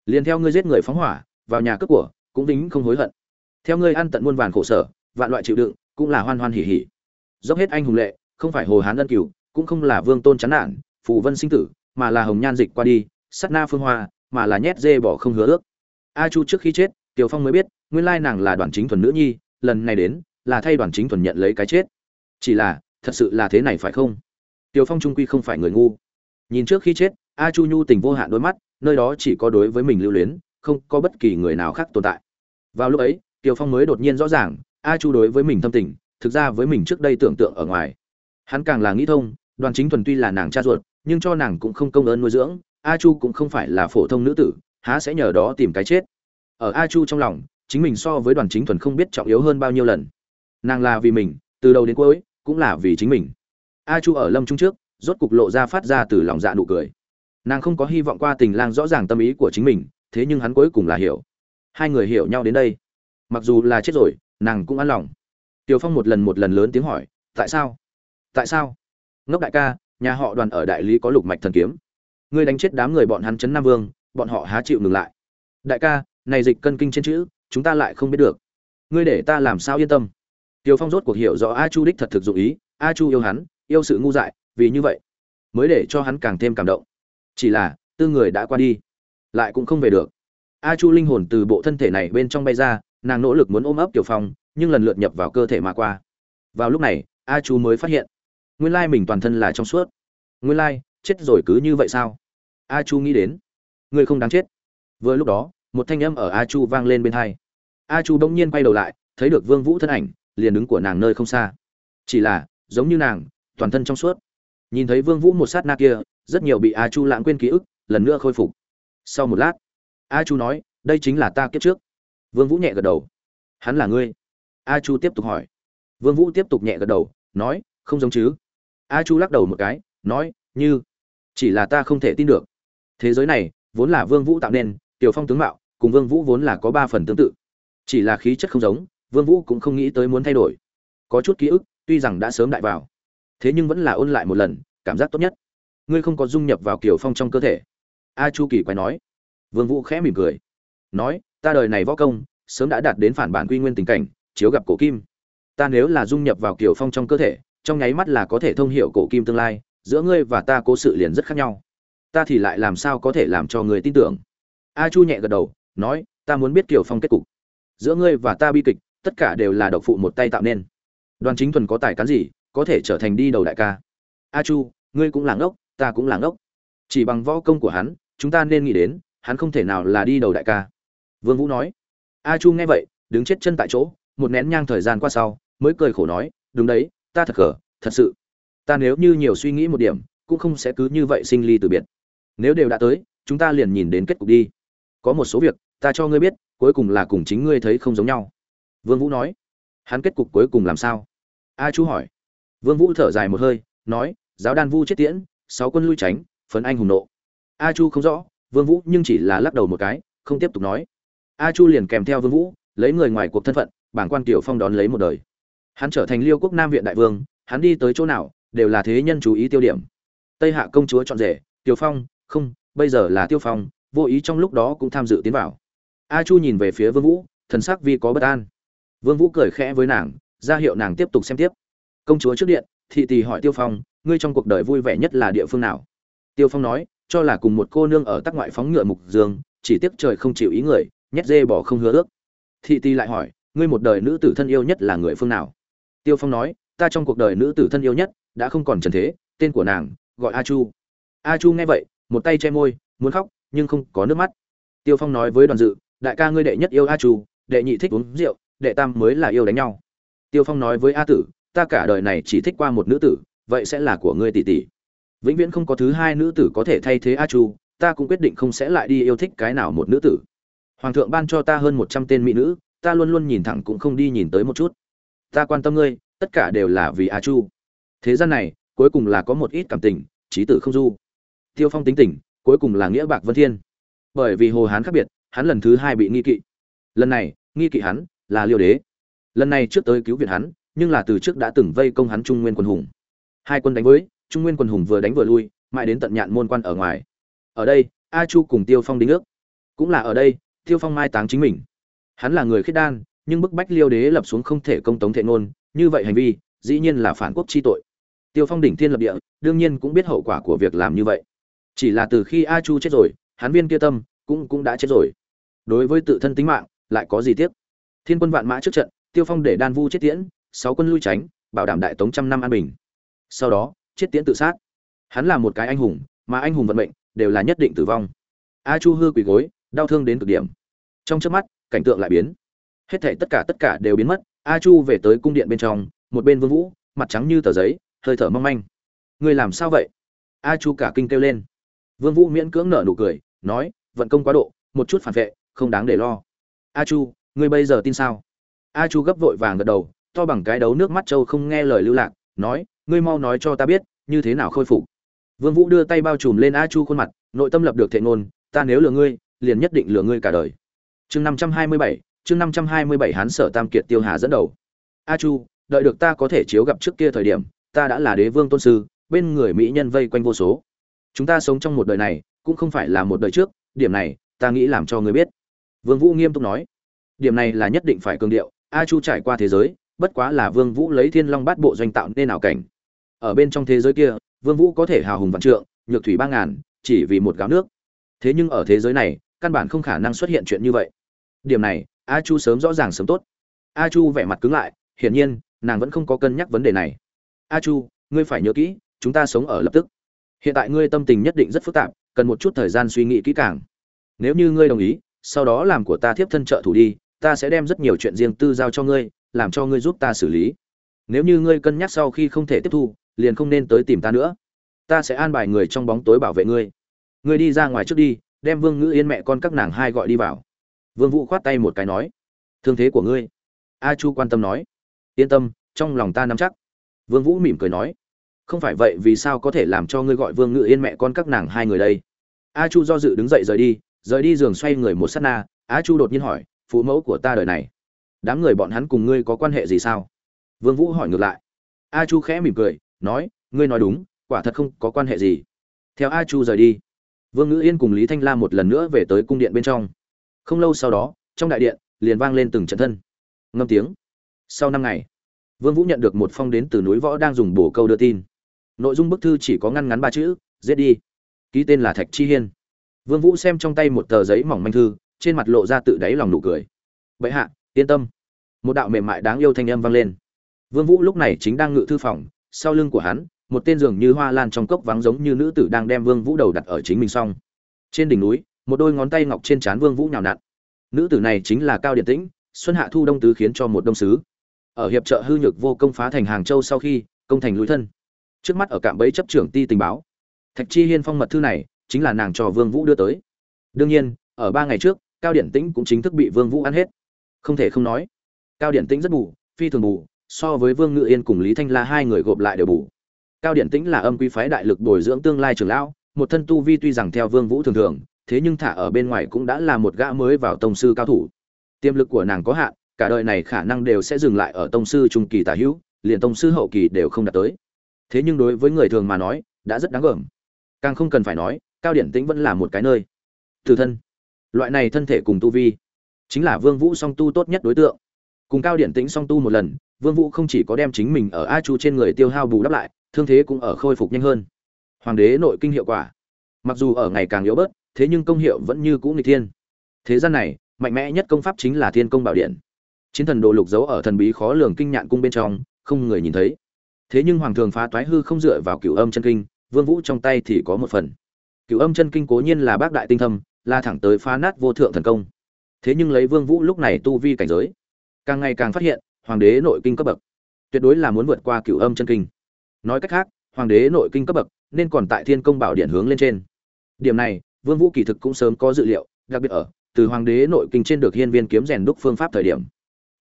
Liền theo ngươi giết người phóng hỏa, vào nhà cướp của, cũng vĩnh không hối hận. Theo ngươi ăn tận muôn vàn khổ sở vạn loại chịu đựng, cũng là hoan hoan hỉ hỉ. Dốc hết anh hùng lệ, không phải hồ hán ân cửu, cũng không là vương tôn chán nản, phù vân sinh tử, mà là hồng nhan dịch qua đi sắt na phương hoa, mà là nhét dê bỏ không hứa ước. A chu trước khi chết, tiểu phong mới biết, nguyên lai nàng là đoàn chính thuần nữ nhi, lần này đến, là thay đoàn chính thuần nhận lấy cái chết. Chỉ là, thật sự là thế này phải không? Tiểu phong trung quy không phải người ngu. Nhìn trước khi chết, a chu nhu tình vô hạn đôi mắt, nơi đó chỉ có đối với mình lưu luyến, không có bất kỳ người nào khác tồn tại. Vào lúc ấy, tiểu phong mới đột nhiên rõ ràng a chu đối với mình thâm tình, thực ra với mình trước đây tưởng tượng ở ngoài. Hắn càng là nghĩ thông, đoàn chính thuần tuy là nàng cha ruột, nhưng cho nàng cũng không công ơn nuôi dưỡng, a chu cũng không phải là phổ thông nữ tử, há sẽ nhờ đó tìm cái chết. Ở a chu trong lòng, chính mình so với đoàn chính thuần không biết trọng yếu hơn bao nhiêu lần. Nàng là vì mình, từ đầu đến cuối, cũng là vì chính mình. A chu ở lâm trung trước, rốt cục lộ ra phát ra từ lòng dạ nụ cười. Nàng không có hy vọng qua tình lang rõ ràng tâm ý của chính mình, thế nhưng hắn cuối cùng là hiểu. Hai người hiểu nhau đến đây. Mặc dù là chết rồi nàng cũng an lòng. Tiều phong một lần một lần lớn tiếng hỏi, tại sao? Tại sao? Ngốc đại ca, nhà họ đoàn ở đại lý có lục mạch thần kiếm. Ngươi đánh chết đám người bọn hắn chấn nam vương, bọn họ há chịu ngừng lại. Đại ca, này dịch cân kinh trên chữ, chúng ta lại không biết được. Ngươi để ta làm sao yên tâm? Tiều phong rốt cuộc hiểu rõ a chu đích thật thực dụng ý, a chu yêu hắn, yêu sự ngu dại, vì như vậy mới để cho hắn càng thêm cảm động. Chỉ là, tư người đã qua đi, lại cũng không về được. A chu linh hồn từ bộ thân thể này bên trong bay ra nàng nỗ lực muốn ôm ấp tiểu phong, nhưng lần lượt nhập vào cơ thể mà qua. Vào lúc này, a chu mới phát hiện, nguyên lai mình toàn thân là trong suốt. Nguyên lai, chết rồi cứ như vậy sao? A chu nghĩ đến, người không đáng chết. Vừa lúc đó, một thanh âm ở a chu vang lên bên hai. A chu bỗng nhiên quay đầu lại, thấy được vương vũ thân ảnh, liền đứng của nàng nơi không xa. Chỉ là, giống như nàng, toàn thân trong suốt. Nhìn thấy vương vũ một sát na kia, rất nhiều bị a chu lãng quên ký ức, lần nữa khôi phục. Sau một lát, a chu nói, đây chính là ta kiếp trước vương vũ nhẹ gật đầu. Hắn là ngươi? A chu tiếp tục hỏi. Vương vũ tiếp tục nhẹ gật đầu, nói, không giống chứ. A chu lắc đầu một cái, nói, như, chỉ là ta không thể tin được. Thế giới này, vốn là vương vũ tạo nên, tiểu phong tướng mạo, cùng vương vũ vốn là có ba phần tương tự. Chỉ là khí chất không giống, vương vũ cũng không nghĩ tới muốn thay đổi. Có chút ký ức, tuy rằng đã sớm đại vào, thế nhưng vẫn là ôn lại một lần, cảm giác tốt nhất. Ngươi không có dung nhập vào kiểu phong trong cơ thể. A chu kỳ quay nói. Vương vũ khẽ mỉm cười, nói ta đời này võ công, sớm đã đạt đến phản bản quy nguyên tình cảnh, chiếu gặp cổ kim. Ta nếu là dung nhập vào kiểu phong trong cơ thể, trong nháy mắt là có thể thông hiểu cổ kim tương lai, giữa ngươi và ta cố sự liền rất khác nhau. Ta thì lại làm sao có thể làm cho người tin tưởng? A chu nhẹ gật đầu, nói, ta muốn biết kiểu phong kết cục. Giữa ngươi và ta bi kịch, tất cả đều là độc phụ một tay tạo nên. Đoàn chính thuần có tài cán gì, có thể trở thành đi đầu đại ca. A chu, ngươi cũng là ngốc, ta cũng là ngốc. Chỉ bằng võ công của hắn, chúng ta nên nghĩ đến, hắn không thể nào là đi đầu đại ca vương vũ nói. A chu nghe vậy, đứng chết chân tại chỗ, một nén nhang thời gian qua sau, mới cười khổ nói, đúng đấy, ta thật gở thật sự. Ta nếu như nhiều suy nghĩ một điểm, cũng không sẽ cứ như vậy sinh ly từ biệt. Nếu đều đã tới, chúng ta liền nhìn đến kết cục đi. Có một số việc, ta cho ngươi biết, cuối cùng là cùng chính ngươi thấy không giống nhau. Vương vũ nói. Hắn kết cục cuối cùng làm sao? A Chu hỏi. Vương vũ thở dài một hơi, nói, giáo đan vu chết tiễn, sáu quân lui tránh, phấn anh hùng nộ. A chu không rõ, vương vũ nhưng chỉ là lắc đầu một cái, không tiếp tục nói a chu liền kèm theo vương vũ, lấy người ngoài cuộc thân phận, bảng quan tiểu phong đón lấy một đời. Hắn trở thành liêu quốc nam viện đại vương, hắn đi tới chỗ nào, đều là thế nhân chú ý tiêu điểm. Tây hạ công chúa chọn rể, tiểu phong, không, bây giờ là tiêu phong, vô ý trong lúc đó cũng tham dự tiến vào. A chu nhìn về phía vương vũ, thần sắc vi có bất an. Vương vũ cười khẽ với nàng, ra hiệu nàng tiếp tục xem tiếp. Công chúa trước điện, thị tỷ hỏi tiêu phong, ngươi trong cuộc đời vui vẻ nhất là địa phương nào? Tiêu phong nói, cho là cùng một cô nương ở tắc ngoại phóng ngựa mục dương, chỉ tiếc trời không chịu ý người nhét dê bỏ không hứa ước. Thị ti lại hỏi, ngươi một đời nữ tử thân yêu nhất là người phương nào? Tiêu phong nói, ta trong cuộc đời nữ tử thân yêu nhất đã không còn trần thế, tên của nàng gọi a chu. A chu nghe vậy, một tay che môi, muốn khóc, nhưng không có nước mắt. Tiêu phong nói với đoàn dự, đại ca ngươi đệ nhất yêu a chu, đệ nhị thích uống rượu, đệ tam mới là yêu đánh nhau. Tiêu phong nói với a tử, ta cả đời này chỉ thích qua một nữ tử, vậy sẽ là của ngươi tỷ tỷ. Vĩnh viễn không có thứ hai nữ tử có thể thay thế a chu, ta cũng quyết định không sẽ lại đi yêu thích cái nào một nữ tử hoàng thượng ban cho ta hơn một trăm tên mỹ nữ, ta luôn luôn nhìn thẳng cũng không đi nhìn tới một chút. Ta quan tâm ngươi, tất cả đều là vì a chu. Thế gian này, cuối cùng là có một ít cảm tình trí tử không du. Tiêu phong tính tình, cuối cùng là nghĩa bạc vân thiên. Bởi vì hồ hán khác biệt, hắn lần thứ hai bị nghi kỵ. Lần này, nghi kỵ hắn là liêu đế. Lần này trước tới cứu viện hắn, nhưng là từ trước đã từng vây công hắn trung nguyên quân hùng. Hai quân đánh với, trung nguyên quân hùng vừa đánh vừa lui, mãi đến tận nhạn môn quan ở ngoài. Ở đây, a chu cùng tiêu phong đính ước. Cũng là ở đây tiêu phong mai táng chính mình. Hắn là người khiết đan, nhưng bức bách liêu đế lập xuống không thể công tống thệ ngôn, như vậy hành vi, dĩ nhiên là phản quốc chi tội. Tiêu phong đỉnh thiên lập địa, đương nhiên cũng biết hậu quả của việc làm như vậy. Chỉ là từ khi a chu chết rồi, hắn viên kia tâm cũng cũng đã chết rồi. Đối với tự thân tính mạng, lại có gì tiếc? Thiên quân vạn mã trước trận, tiêu phong để đan vu chết tiễn, sáu quân lui tránh, bảo đảm đại tống trăm năm an bình. Sau đó, chết tiễn tự sát. Hắn là một cái anh hùng, mà anh hùng vận mệnh đều là nhất định tử vong. A chu hư quỳ gối đau thương đến cực điểm. Trong trước mắt, cảnh tượng lại biến. Hết thảy tất cả tất cả đều biến mất, a chu về tới cung điện bên trong, một bên vương vũ, mặt trắng như tờ giấy, hơi thở mong manh. Người làm sao vậy? A chu cả kinh kêu lên. Vương vũ miễn cưỡng nở nụ cười, nói, vận công quá độ, một chút phản vệ, không đáng để lo. A chu, ngươi bây giờ tin sao? A chu gấp vội vàng gật đầu, to bằng cái đấu nước mắt châu không nghe lời lưu lạc, nói, ngươi mau nói cho ta biết, như thế nào khôi phục. Vương vũ đưa tay bao trùm lên a chu khuôn mặt, nội tâm lập được thệ ngôn, ta nếu lừa ngươi liền nhất định lừa ngươi cả đời. Chương năm trăm hai mươi bảy, chương năm trăm hai mươi bảy hán sở tam kiệt tiêu hà dẫn đầu. A chu, đợi được ta có thể chiếu gặp trước kia thời điểm, ta đã là đế vương tôn sư, bên người mỹ nhân vây quanh vô số. Chúng ta sống trong một đời này, cũng không phải là một đời trước, điểm này, ta nghĩ làm cho ngươi biết. Vương vũ nghiêm túc nói. Điểm này là nhất định phải cường điệu, a chu trải qua thế giới, bất quá là vương vũ lấy thiên long bát bộ doanh tạo nên ảo cảnh. Ở bên trong thế giới kia, vương vũ có thể hào hùng vạn trượng, nhược thủy ba ngàn, chỉ vì một gáo nước. Thế nhưng ở thế giới này căn bản không khả năng xuất hiện chuyện như vậy. Điểm này, a chu sớm rõ ràng sớm tốt. A chu vẻ mặt cứng lại, hiển nhiên, nàng vẫn không có cân nhắc vấn đề này. A chu, ngươi phải nhớ kỹ, chúng ta sống ở lập tức. Hiện tại ngươi tâm tình nhất định rất phức tạp, cần một chút thời gian suy nghĩ kỹ càng. Nếu như ngươi đồng ý, sau đó làm của ta thiếp thân trợ thủ đi, ta sẽ đem rất nhiều chuyện riêng tư giao cho ngươi, làm cho ngươi giúp ta xử lý. Nếu như ngươi cân nhắc sau khi không thể tiếp thu, liền không nên tới tìm ta nữa. Ta sẽ an bài người trong bóng tối bảo vệ ngươi. Ngươi đi ra ngoài trước đi đem vương ngữ yên mẹ con các nàng hai gọi đi vào. Vương vũ khoát tay một cái nói, thương thế của ngươi. A chu quan tâm nói, yên tâm, trong lòng ta nắm chắc. Vương vũ mỉm cười nói, không phải vậy vì sao có thể làm cho ngươi gọi vương ngữ yên mẹ con các nàng hai người đây? A chu do dự đứng dậy rời đi rời đi giường xoay người một sát na, a chu đột nhiên hỏi, phụ mẫu của ta đời này, đám người bọn hắn cùng ngươi có quan hệ gì sao? Vương vũ hỏi ngược lại. A chu khẽ mỉm cười, nói, ngươi nói đúng, quả thật không có quan hệ gì. Theo a chu rời đi vương ngữ yên cùng lý thanh la một lần nữa về tới cung điện bên trong. Không lâu sau đó, trong đại điện, liền vang lên từng trận thân. Ngâm tiếng. Sau năm ngày, vương vũ nhận được một phong đến từ núi võ đang dùng bổ câu đưa tin. Nội dung bức thư chỉ có ngăn ngắn ba chữ, giết đi. Ký tên là thạch chi hiên. Vương vũ xem trong tay một tờ giấy mỏng manh thư, trên mặt lộ ra tự đáy lòng nụ cười. Bệ hạ, yên tâm. Một đạo mềm mại đáng yêu thanh âm vang lên. Vương vũ lúc này chính đang ngự thư phòng, sau lưng của hắn một tên giường như hoa lan trong cốc vắng giống như nữ tử đang đem vương vũ đầu đặt ở chính mình xong. Trên đỉnh núi, một đôi ngón tay ngọc trên trán vương vũ nhào nặn. Nữ tử này chính là cao điện tĩnh, xuân hạ thu đông tứ khiến cho một đông sứ. Ở hiệp trợ hư nhược vô công phá thành hàng châu sau khi, công thành lũi thân. Trước mắt ở cạm bẫy chấp trưởng ti tình báo. Thạch chi hiên phong mật thư này, chính là nàng cho vương vũ đưa tới. Đương nhiên, ở ba ngày trước, cao điện tĩnh cũng chính thức bị vương vũ ăn hết. Không thể không nói, cao điện tĩnh rất bù, phi thường bù, so với vương ngự yên cùng lý thanh la hai người gộp lại đều bù cao điển tĩnh là âm quý phái đại lực bồi dưỡng tương lai trưởng lão, một thân tu vi tuy rằng theo vương vũ thường thường, thế nhưng thả ở bên ngoài cũng đã là một gã mới vào tông sư cao thủ. Tiềm lực của nàng có hạn, cả đời này khả năng đều sẽ dừng lại ở tông sư trung kỳ tả hữu, liền tông sư hậu kỳ đều không đạt tới. Thế nhưng đối với người thường mà nói, đã rất đáng gờm. Càng không cần phải nói, cao điển tĩnh vẫn là một cái nơi. Từ thân. Loại này thân thể cùng tu vi, chính là vương vũ song tu tốt nhất đối tượng. Cùng cao điển tĩnh song tu một lần, vương vũ không chỉ có đem chính mình ở a chu trên người tiêu hao bù đắp lại thương thế cũng ở khôi phục nhanh hơn. Hoàng đế nội kinh hiệu quả. Mặc dù ở ngày càng yếu bớt, thế nhưng công hiệu vẫn như cũ nghịch thiên. Thế gian này, mạnh mẽ nhất công pháp chính là thiên công bảo điện. Chiến thần đồ lục giấu ở thần bí khó lường kinh nhạn cung bên trong, không người nhìn thấy. Thế nhưng hoàng thường phá toái hư không dựa vào cửu âm chân kinh, vương vũ trong tay thì có một phần. Cửu âm chân kinh cố nhiên là bác đại tinh thâm, la thẳng tới phá nát vô thượng thần công. Thế nhưng lấy vương vũ lúc này tu vi cảnh giới, càng ngày càng phát hiện, hoàng đế nội kinh cấp bậc, tuyệt đối là muốn vượt qua cửu âm chân kinh nói cách khác, hoàng đế nội kinh cấp bậc, nên còn tại thiên công bảo điện hướng lên trên. Điểm này, vương vũ kỳ thực cũng sớm có dự liệu, đặc biệt ở, từ hoàng đế nội kinh trên được hiên viên kiếm rèn đúc phương pháp thời điểm.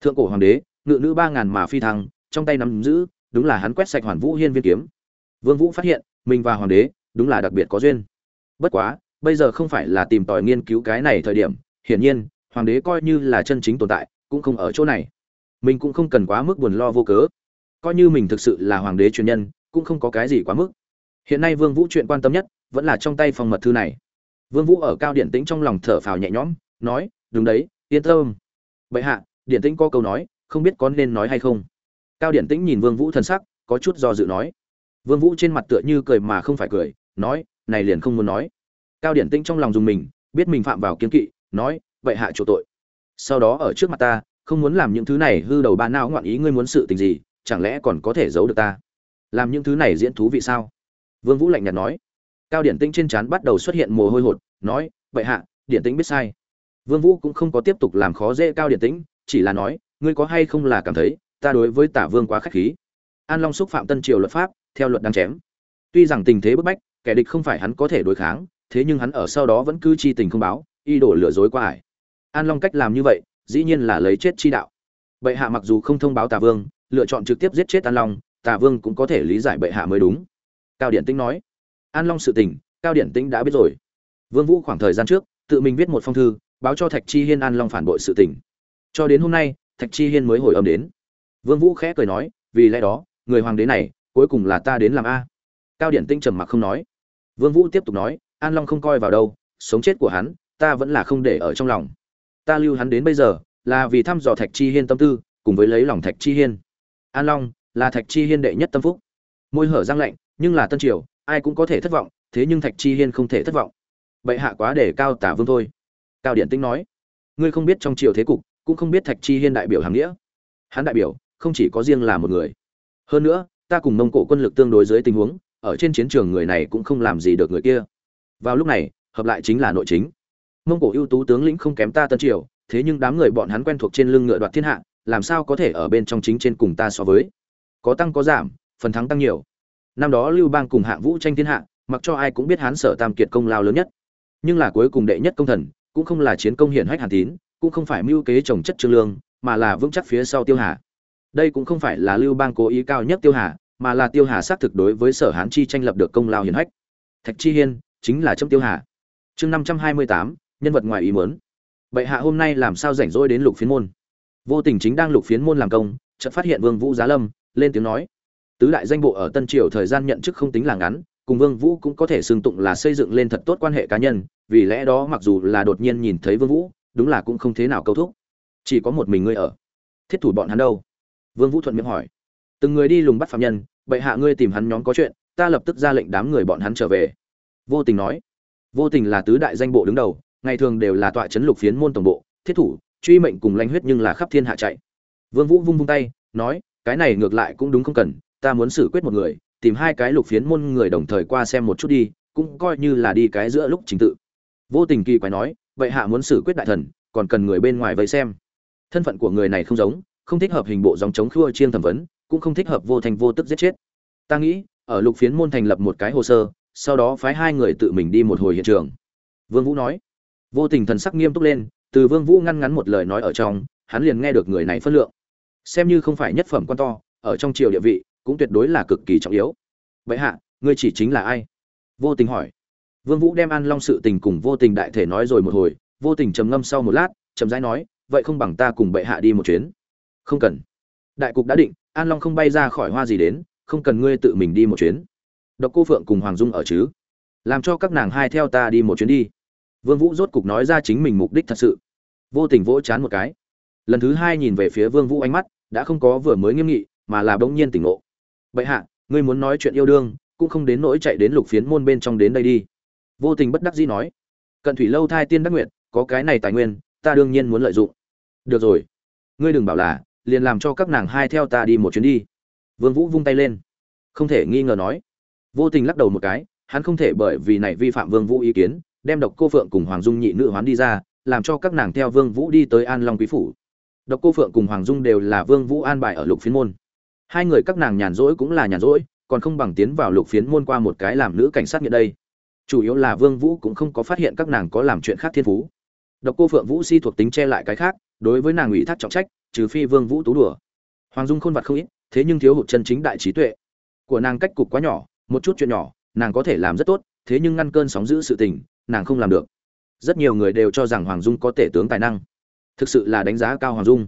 Thượng cổ hoàng đế, ngự nữ ba ngàn mà phi thăng, trong tay nắm giữ, đúng là hắn quét sạch hoàn vũ hiên viên kiếm. Vương vũ phát hiện, mình và hoàng đế, đúng là đặc biệt có duyên. Bất quá, bây giờ không phải là tìm tòi nghiên cứu cái này thời điểm, hiển nhiên, hoàng đế coi như là chân chính tồn tại, cũng không ở chỗ này. Mình cũng không cần quá mức buồn lo vô cớ coi như mình thực sự là hoàng đế truyền nhân, cũng không có cái gì quá mức. Hiện nay vương vũ chuyện quan tâm nhất vẫn là trong tay phòng mật thư này. Vương vũ ở cao điện tĩnh trong lòng thở phào nhẹ nhõm, nói, đúng đấy, yên tâm. Bệ hạ, điện tĩnh có câu nói, không biết có nên nói hay không? Cao điện tĩnh nhìn vương vũ thần sắc, có chút do dự nói. Vương vũ trên mặt tựa như cười mà không phải cười, nói, này liền không muốn nói. Cao điện tĩnh trong lòng dùng mình, biết mình phạm vào kiên kỵ, nói vậy hạ chỗ tội. Sau đó ở trước mặt ta, không muốn làm những thứ này, hư đầu ba não ngoạn ý ngươi muốn sự tình gì chẳng lẽ còn có thể giấu được ta? Làm những thứ này diễn thú vị sao? Vương vũ lạnh nhạt nói. Cao điển tĩnh trên trán bắt đầu xuất hiện mồ hôi hột, nói vậy hạ, điển tĩnh biết sai. Vương vũ cũng không có tiếp tục làm khó dễ cao điển tĩnh, chỉ là nói, ngươi có hay không là cảm thấy, ta đối với tả vương quá khách khí? An long xúc phạm tân triều luật pháp, theo luật đang chém. Tuy rằng tình thế bức bách, kẻ địch không phải hắn có thể đối kháng, thế nhưng hắn ở sau đó vẫn cứ chi tình không báo y đổ lừa dối qua ải. An long cách làm như vậy, dĩ nhiên là lấy chết chi đạo. Bệ hạ mặc dù không thông báo Tả vương lựa chọn trực tiếp giết chết an long, tà vương cũng có thể lý giải bệ hạ mới đúng. Cao điển tĩnh nói, an long sự tình, cao điển tĩnh đã biết rồi. Vương vũ khoảng thời gian trước, tự mình viết một phong thư, báo cho thạch chi hiên an long phản bội sự tình. Cho đến hôm nay, thạch chi hiên mới hồi âm đến. Vương vũ khẽ cười nói, vì lẽ đó, người hoàng đế này, cuối cùng là ta đến làm a. Cao điển tĩnh trầm mặc không nói. Vương vũ tiếp tục nói, an long không coi vào đâu, sống chết của hắn, ta vẫn là không để ở trong lòng. Ta lưu hắn đến bây giờ, là vì thăm dò thạch chi hiên tâm tư, cùng với lấy lòng thạch chi hiên an long là thạch chi hiên đệ nhất tâm phúc. Môi hở răng lạnh, nhưng là tân triều, ai cũng có thể thất vọng, thế nhưng thạch chi hiên không thể thất vọng. Bệ hạ quá để cao tả vương thôi. Cao điện tinh nói, ngươi không biết trong triều thế cục, cũng không biết thạch chi hiên đại biểu hàng nghĩa. Hắn đại biểu, không chỉ có riêng là một người. Hơn nữa, ta cùng mông cổ quân lực tương đối dưới tình huống, ở trên chiến trường người này cũng không làm gì được người kia. Vào lúc này, hợp lại chính là nội chính. Mông cổ ưu tú tướng lĩnh không kém ta tân triều, thế nhưng đám người bọn hắn quen thuộc trên lưng ngựa đoạt thiên hạ làm sao có thể ở bên trong chính trên cùng ta so với? Có tăng có giảm, phần thắng tăng nhiều. Năm đó lưu bang cùng hạng vũ tranh thiên hạ, mặc cho ai cũng biết hán sở tam kiệt công lao lớn nhất. Nhưng là cuối cùng đệ nhất công thần, cũng không là chiến công hiển hách hàn tín, cũng không phải mưu kế trồng chất trương lương, mà là vững chắc phía sau tiêu hà. Đây cũng không phải là lưu bang cố ý cao nhất tiêu hà, mà là tiêu hà xác thực đối với sở hán chi tranh lập được công lao hiển hách. Thạch chi hiên, chính là trong tiêu hà. Chương năm trăm hai mươi tám, nhân vật ngoài ý muốn. Bệ hạ hôm nay làm sao rảnh rỗi đến lục phiến môn? Vô tình chính đang lục phiến môn làm công, chợt phát hiện vương vũ giá lâm, lên tiếng nói. Tứ đại danh bộ ở tân triều thời gian nhận chức không tính là ngắn, cùng vương vũ cũng có thể xương tụng là xây dựng lên thật tốt quan hệ cá nhân, vì lẽ đó mặc dù là đột nhiên nhìn thấy vương vũ, đúng là cũng không thế nào câu thúc. Chỉ có một mình ngươi ở. Thiết thủ bọn hắn đâu? Vương vũ thuận miệng hỏi. Từng người đi lùng bắt phạm nhân, bệ hạ ngươi tìm hắn nhóm có chuyện, ta lập tức ra lệnh đám người bọn hắn trở về. Vô tình nói. Vô tình là tứ đại danh bộ đứng đầu, ngày thường đều là tọa chấn lục phiến môn tổng bộ, thiết thủ truy mệnh cùng lanh huyết nhưng là khắp thiên hạ chạy. Vương vũ vung vung tay, nói, cái này ngược lại cũng đúng không cần, ta muốn xử quyết một người, tìm hai cái lục phiến môn người đồng thời qua xem một chút đi, cũng coi như là đi cái giữa lúc chính tự. Vô tình kỳ quái nói, vậy hạ muốn xử quyết đại thần, còn cần người bên ngoài vây xem. Thân phận của người này không giống, không thích hợp hình bộ dòng chống khua chiên thẩm vấn, cũng không thích hợp vô thành vô tức giết chết. Ta nghĩ, ở lục phiến môn thành lập một cái hồ sơ, sau đó phái hai người tự mình đi một hồi hiện trường. Vương vũ nói. Vô tình thần sắc nghiêm túc lên từ vương vũ ngăn ngắn một lời nói ở trong, hắn liền nghe được người này phân lượng. Xem như không phải nhất phẩm quan to, ở trong triều địa vị, cũng tuyệt đối là cực kỳ trọng yếu. Vậy hạ, ngươi chỉ chính là ai? Vô tình hỏi. Vương vũ đem an long sự tình cùng vô tình đại thể nói rồi một hồi, vô tình trầm ngâm sau một lát trầm rãi nói, vậy không bằng ta cùng bệ hạ đi một chuyến. Không cần. Đại cục đã định, an long không bay ra khỏi hoa gì đến, không cần ngươi tự mình đi một chuyến. Độc cô phượng cùng hoàng dung ở chứ? Làm cho các nàng hai theo ta đi một chuyến đi vương vũ rốt cục nói ra chính mình mục đích thật sự. Vô tình vỗ chán một cái. Lần thứ hai nhìn về phía vương vũ ánh mắt, đã không có vừa mới nghiêm nghị, mà là bỗng nhiên tỉnh ngộ. Bệ hạ, ngươi muốn nói chuyện yêu đương, cũng không đến nỗi chạy đến lục phiến môn bên trong đến đây đi. Vô tình bất đắc dĩ nói. Cận thủy lâu thai tiên đắc nguyện có cái này tài nguyên, ta đương nhiên muốn lợi dụng. Được rồi. Ngươi đừng bảo là, liền làm cho các nàng hai theo ta đi một chuyến đi. Vương vũ vung tay lên. Không thể nghi ngờ nói. Vô tình lắc đầu một cái, hắn không thể bởi vì này vi phạm vương vũ ý kiến đem độc cô phượng cùng hoàng dung nhị nữ hoán đi ra, làm cho các nàng theo vương vũ đi tới an long quý phủ. Độc cô phượng cùng hoàng dung đều là vương vũ an bài ở lục phiến môn. Hai người các nàng nhàn rỗi cũng là nhàn rỗi, còn không bằng tiến vào lục phiến môn qua một cái làm nữ cảnh sát nghĩa đây. Chủ yếu là vương vũ cũng không có phát hiện các nàng có làm chuyện khác thiên phú. Độc cô phượng vũ si thuộc tính che lại cái khác, đối với nàng ủy thác trọng trách, trừ phi vương vũ tú đùa. Hoàng dung khôn vặt không ít, thế nhưng thiếu hụt chân chính đại trí tuệ. Của nàng cách cục quá nhỏ, một chút chuyện nhỏ, nàng có thể làm rất tốt, thế nhưng ngăn cơn sóng giữ sự tình nàng không làm được. Rất nhiều người đều cho rằng hoàng dung có tể tướng tài năng. Thực sự là đánh giá cao hoàng dung.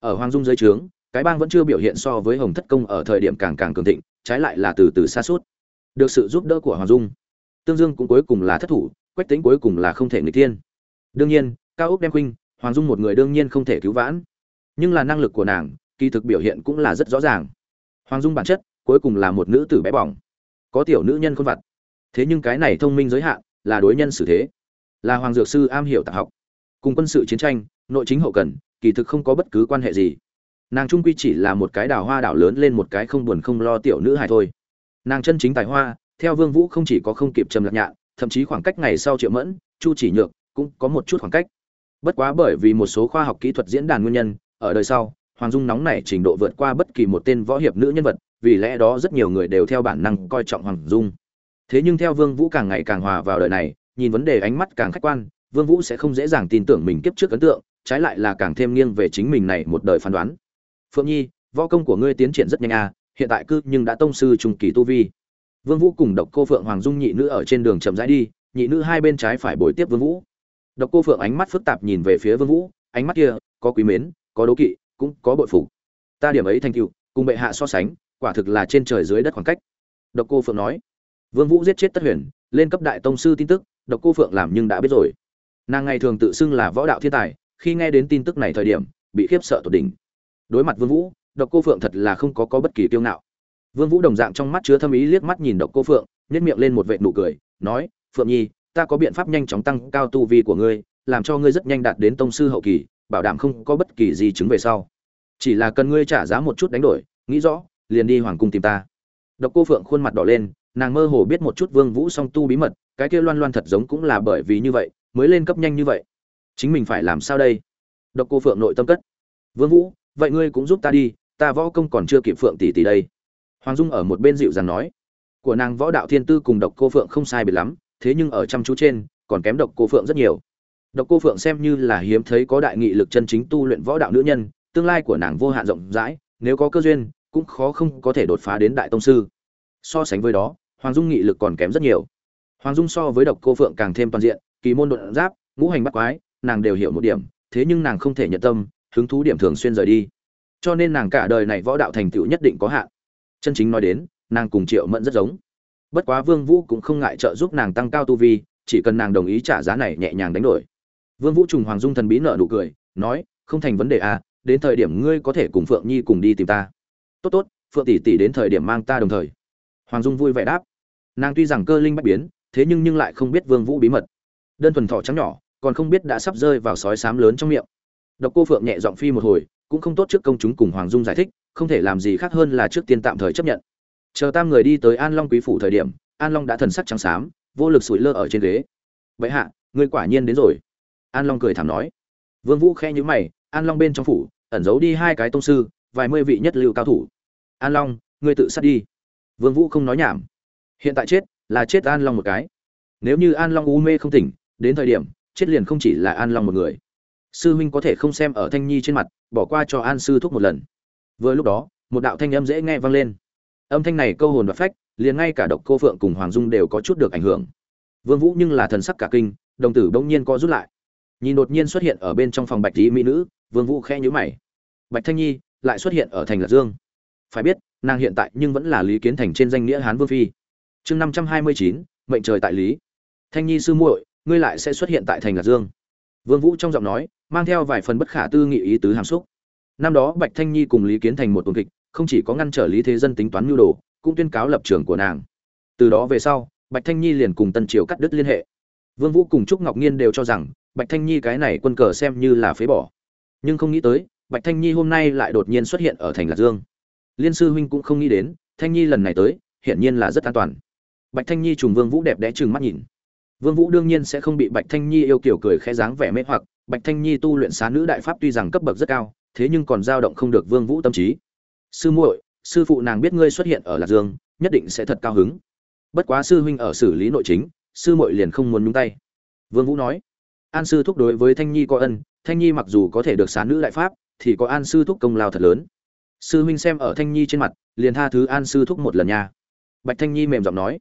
Ở hoàng dung dưới trướng, cái bang vẫn chưa biểu hiện so với hồng thất công ở thời điểm càng càng cường thịnh, trái lại là từ từ xa suốt được sự giúp đỡ của hoàng dung, tương dương cũng cuối cùng là thất thủ, quách tính cuối cùng là không thể người tiên đương nhiên, cao úc đem khuynh, hoàng dung một người đương nhiên không thể cứu vãn. Nhưng là năng lực của nàng, kỳ thực biểu hiện cũng là rất rõ ràng. Hoàng dung bản chất, cuối cùng là một nữ tử bé bỏng. Có tiểu nữ nhân khuôn vặt. Thế nhưng cái này thông minh giới hạn là đối nhân xử thế. Là hoàng dược sư am hiểu tạp học. Cùng quân sự chiến tranh, nội chính hậu cần, kỳ thực không có bất cứ quan hệ gì. Nàng trung quy chỉ là một cái đào hoa đảo lớn lên một cái không buồn không lo tiểu nữ hài thôi. Nàng chân chính tài hoa, theo vương vũ không chỉ có không kịp trầm lạc nhạn thậm chí khoảng cách ngày sau triệu mẫn, chu chỉ nhược cũng có một chút khoảng cách. Bất quá bởi vì một số khoa học kỹ thuật diễn đàn nguyên nhân, ở đời sau, hoàng dung nóng này trình độ vượt qua bất kỳ một tên võ hiệp nữ nhân vật, vì lẽ đó rất nhiều người đều theo bản năng coi trọng hoàng dung thế nhưng theo vương vũ càng ngày càng hòa vào đời này, nhìn vấn đề ánh mắt càng khách quan, vương vũ sẽ không dễ dàng tin tưởng mình kiếp trước ấn tượng, trái lại là càng thêm nghiêng về chính mình này một đời phán đoán. Phượng nhi, võ công của ngươi tiến triển rất nhanh à hiện tại cư nhưng đã tông sư trung kỳ tu vi. Vương vũ cùng độc cô phượng hoàng dung nhị nữ ở trên đường chậm rãi đi, nhị nữ hai bên trái phải bồi tiếp vương vũ. Độc cô phượng ánh mắt phức tạp nhìn về phía vương vũ, ánh mắt kia, có quý mến, có đố kỵ, cũng có bội phục. Ta điểm ấy thành tựu, cùng bệ hạ so sánh, quả thực là trên trời dưới đất khoảng cách. Độc cô phượng nói vương vũ giết chết tất huyền, lên cấp đại tông sư tin tức, độc cô phượng làm nhưng đã biết rồi. Nàng ngày thường tự xưng là võ đạo thiên tài, khi nghe đến tin tức này thời điểm, bị khiếp sợ tột đỉnh. Đối mặt vương vũ, độc cô phượng thật là không có có bất kỳ kiêu ngạo. Vương vũ đồng dạng trong mắt chứa thâm ý liếc mắt nhìn độc cô phượng, nhếch miệng lên một vệt nụ cười, nói, phượng nhi, ta có biện pháp nhanh chóng tăng cao tu vi của ngươi, làm cho ngươi rất nhanh đạt đến tông sư hậu kỳ, bảo đảm không có bất kỳ gì chứng về sau. Chỉ là cần ngươi trả giá một chút đánh đổi, nghĩ rõ, liền đi hoàng cung tìm ta. Độc cô phượng khuôn mặt đỏ lên nàng mơ hồ biết một chút vương vũ song tu bí mật, cái kia loan loan thật giống cũng là bởi vì như vậy, mới lên cấp nhanh như vậy. Chính mình phải làm sao đây? Độc cô phượng nội tâm cất. Vương vũ, vậy ngươi cũng giúp ta đi, ta võ công còn chưa kịp phượng tỷ tỷ đây. Hoàng dung ở một bên dịu dàng nói. Của nàng võ đạo thiên tư cùng độc cô phượng không sai biệt lắm, thế nhưng ở chăm chú trên, còn kém độc cô phượng rất nhiều. Độc cô phượng xem như là hiếm thấy có đại nghị lực chân chính tu luyện võ đạo nữ nhân, tương lai của nàng vô hạn rộng rãi, nếu có cơ duyên, cũng khó không có thể đột phá đến đại tông sư. So sánh với đó hoàng dung nghị lực còn kém rất nhiều. Hoàng dung so với độc cô phượng càng thêm toàn diện, kỳ môn đột giáp, ngũ hành bắt quái, nàng đều hiểu một điểm, thế nhưng nàng không thể nhận tâm, hứng thú điểm thường xuyên rời đi. Cho nên nàng cả đời này võ đạo thành tựu nhất định có hạn. Chân chính nói đến, nàng cùng triệu mẫn rất giống. Bất quá vương vũ cũng không ngại trợ giúp nàng tăng cao tu vi, chỉ cần nàng đồng ý trả giá này nhẹ nhàng đánh đổi. Vương vũ trùng hoàng dung thần bí nở nụ cười, nói, không thành vấn đề à đến thời điểm ngươi có thể cùng phượng nhi cùng đi tìm ta. Tốt tốt, phượng tỷ tỷ đến thời điểm mang ta đồng thời hoàng dung vui vẻ đáp. Nàng tuy rằng cơ linh bách biến, thế nhưng nhưng lại không biết vương vũ bí mật. Đơn thuần thọ trắng nhỏ, còn không biết đã sắp rơi vào sói sám lớn trong miệng. Độc cô phượng nhẹ giọng phi một hồi, cũng không tốt trước công chúng cùng hoàng dung giải thích, không thể làm gì khác hơn là trước tiên tạm thời chấp nhận. Chờ tam người đi tới an long quý phủ thời điểm, an long đã thần sắc trắng xám, vô lực sủi lơ ở trên ghế. Vậy hạ, ngươi quả nhiên đến rồi. An long cười thảm nói. Vương vũ khe nhíu mày, an long bên trong phủ, ẩn giấu đi hai cái tông sư, vài mươi vị nhất lưu cao thủ. An long, ngươi tự sát đi vương vũ không nói nhảm. Hiện tại chết là chết an long một cái. Nếu như an long u mê không tỉnh, đến thời điểm, chết liền không chỉ là an long một người. Sư huynh có thể không xem ở thanh nhi trên mặt, bỏ qua cho an sư thúc một lần. Vừa lúc đó, một đạo thanh âm dễ nghe vang lên. Âm thanh này câu hồn và phách, liền ngay cả độc cô phượng cùng hoàng dung đều có chút được ảnh hưởng. Vương vũ nhưng là thần sắc cả kinh, đồng tử bỗng nhiên co rút lại. Nhìn đột nhiên xuất hiện ở bên trong phòng bạch tí mỹ nữ, vương vũ khẽ nhíu mày. Bạch thanh nhi lại xuất hiện ở thành lạc dương. Phải biết nàng hiện tại nhưng vẫn là lý kiến thành trên danh nghĩa hán vương phi. Chương năm trăm hai mươi chín, mệnh trời tại lý. Thanh nhi sư muội, ngươi lại sẽ xuất hiện tại thành lạc dương. Vương vũ trong giọng nói, mang theo vài phần bất khả tư nghị ý tứ hàm xúc. Năm đó bạch thanh nhi cùng lý kiến thành một tuần kịch, không chỉ có ngăn trở lý thế dân tính toán mưu đồ, cũng tuyên cáo lập trường của nàng. Từ đó về sau, bạch thanh nhi liền cùng tân triều cắt đứt liên hệ. Vương vũ cùng trúc ngọc nhiên đều cho rằng, bạch thanh nhi cái này quân cờ xem như là phế bỏ. Nhưng không nghĩ tới, bạch thanh nhi hôm nay lại đột nhiên xuất hiện ở thành lạc dương liên sư huynh cũng không nghĩ đến, thanh nhi lần này tới, hiển nhiên là rất an toàn. Bạch thanh nhi trùng vương vũ đẹp đẽ trừng mắt nhìn. Vương vũ đương nhiên sẽ không bị bạch thanh nhi yêu kiểu cười khẽ dáng vẻ mê hoặc, bạch thanh nhi tu luyện xá nữ đại pháp tuy rằng cấp bậc rất cao, thế nhưng còn dao động không được vương vũ tâm trí. Sư muội, sư phụ nàng biết ngươi xuất hiện ở lạc dương, nhất định sẽ thật cao hứng. Bất quá sư huynh ở xử lý nội chính, sư muội liền không muốn nhúng tay. Vương vũ nói. An sư thúc đối với thanh nhi có ân, thanh nhi mặc dù có thể được xá nữ đại pháp, thì có an sư thúc công lao thật lớn sư huynh xem ở thanh nhi trên mặt, liền tha thứ an sư thúc một lần nha. Bạch thanh nhi mềm giọng nói.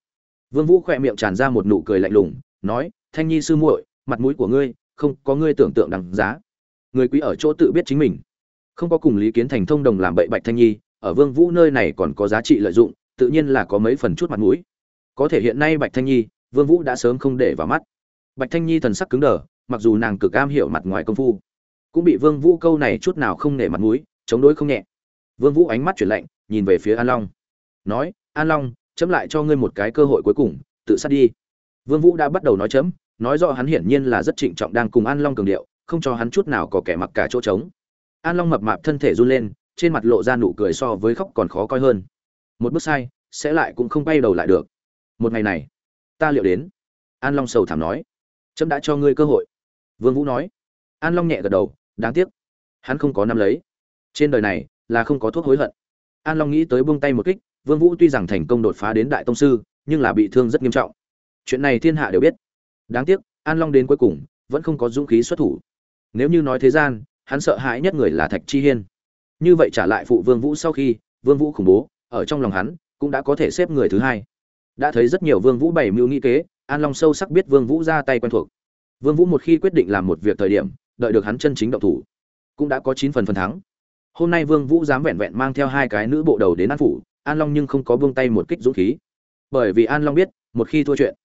Vương vũ khỏe miệng tràn ra một nụ cười lạnh lùng, nói, thanh nhi sư muội, mặt mũi của ngươi, không có ngươi tưởng tượng đằng giá. Người quý ở chỗ tự biết chính mình. Không có cùng lý kiến thành thông đồng làm bậy bạch thanh nhi, ở vương vũ nơi này còn có giá trị lợi dụng, tự nhiên là có mấy phần chút mặt mũi. Có thể hiện nay bạch thanh nhi, vương vũ đã sớm không để vào mắt. Bạch thanh nhi thần sắc cứng đờ, mặc dù nàng cực am hiểu mặt ngoài công phu, cũng bị vương vũ câu này chút nào không nể mặt mũi, chống đối không nhẹ vương vũ ánh mắt chuyển lạnh, nhìn về phía an long. Nói, an long, chấm lại cho ngươi một cái cơ hội cuối cùng, tự sát đi. Vương vũ đã bắt đầu nói chấm, nói rõ hắn hiển nhiên là rất trịnh trọng đang cùng an long cường điệu, không cho hắn chút nào có kẻ mặc cả chỗ trống. An long mập mạp thân thể run lên, trên mặt lộ ra nụ cười so với khóc còn khó coi hơn. Một bước sai, sẽ lại cũng không bay đầu lại được. Một ngày này, ta liệu đến? An long sầu thảm nói. Trẫm đã cho ngươi cơ hội. Vương vũ nói. An long nhẹ gật đầu, đáng tiếc. Hắn không có nắm lấy. Trên đời này là không có thuốc hối hận. An long nghĩ tới buông tay một kích, vương vũ tuy rằng thành công đột phá đến đại tông sư, nhưng là bị thương rất nghiêm trọng. Chuyện này thiên hạ đều biết. Đáng tiếc, an long đến cuối cùng, vẫn không có dũng khí xuất thủ. Nếu như nói thế gian, hắn sợ hãi nhất người là thạch chi hiên. Như vậy trả lại phụ vương vũ sau khi, vương vũ khủng bố, ở trong lòng hắn, cũng đã có thể xếp người thứ hai. Đã thấy rất nhiều vương vũ bày mưu nghĩ kế, an long sâu sắc biết vương vũ ra tay quen thuộc. Vương vũ một khi quyết định làm một việc thời điểm, đợi được hắn chân chính động thủ, cũng đã có chín phần phần thắng hôm nay vương vũ dám vẹn vẹn mang theo hai cái nữ bộ đầu đến an phủ, an long nhưng không có buông tay một kích dũng khí. Bởi vì an long biết, một khi thua chuyện,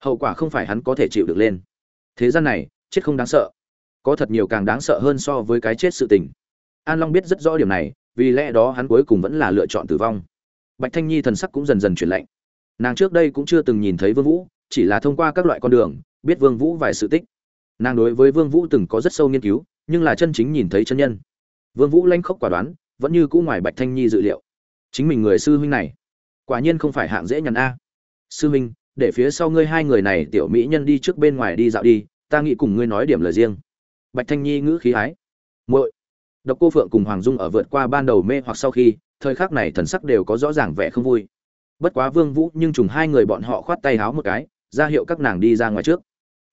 hậu quả không phải hắn có thể chịu được lên. Thế gian này, chết không đáng sợ. Có thật nhiều càng đáng sợ hơn so với cái chết sự tình. An long biết rất rõ điểm này, vì lẽ đó hắn cuối cùng vẫn là lựa chọn tử vong. Bạch thanh nhi thần sắc cũng dần dần chuyển lạnh. Nàng trước đây cũng chưa từng nhìn thấy vương vũ, chỉ là thông qua các loại con đường, biết vương vũ vài sự tích. Nàng đối với vương vũ từng có rất sâu nghiên cứu, nhưng là chân chính nhìn thấy chân nhân vương vũ lanh khốc quả đoán, vẫn như cũ ngoài bạch thanh nhi dự liệu. Chính mình người sư huynh này, quả nhiên không phải hạng dễ nhằn a. Sư huynh, để phía sau ngươi hai người này tiểu mỹ nhân đi trước bên ngoài đi dạo đi, ta nghĩ cùng ngươi nói điểm lời riêng. Bạch thanh nhi ngữ khí hái. Muội. Độc cô phượng cùng hoàng dung ở vượt qua ban đầu mê hoặc sau khi, thời khắc này thần sắc đều có rõ ràng vẻ không vui. Bất quá vương vũ nhưng trùng hai người bọn họ khoát tay háo một cái, ra hiệu các nàng đi ra ngoài trước.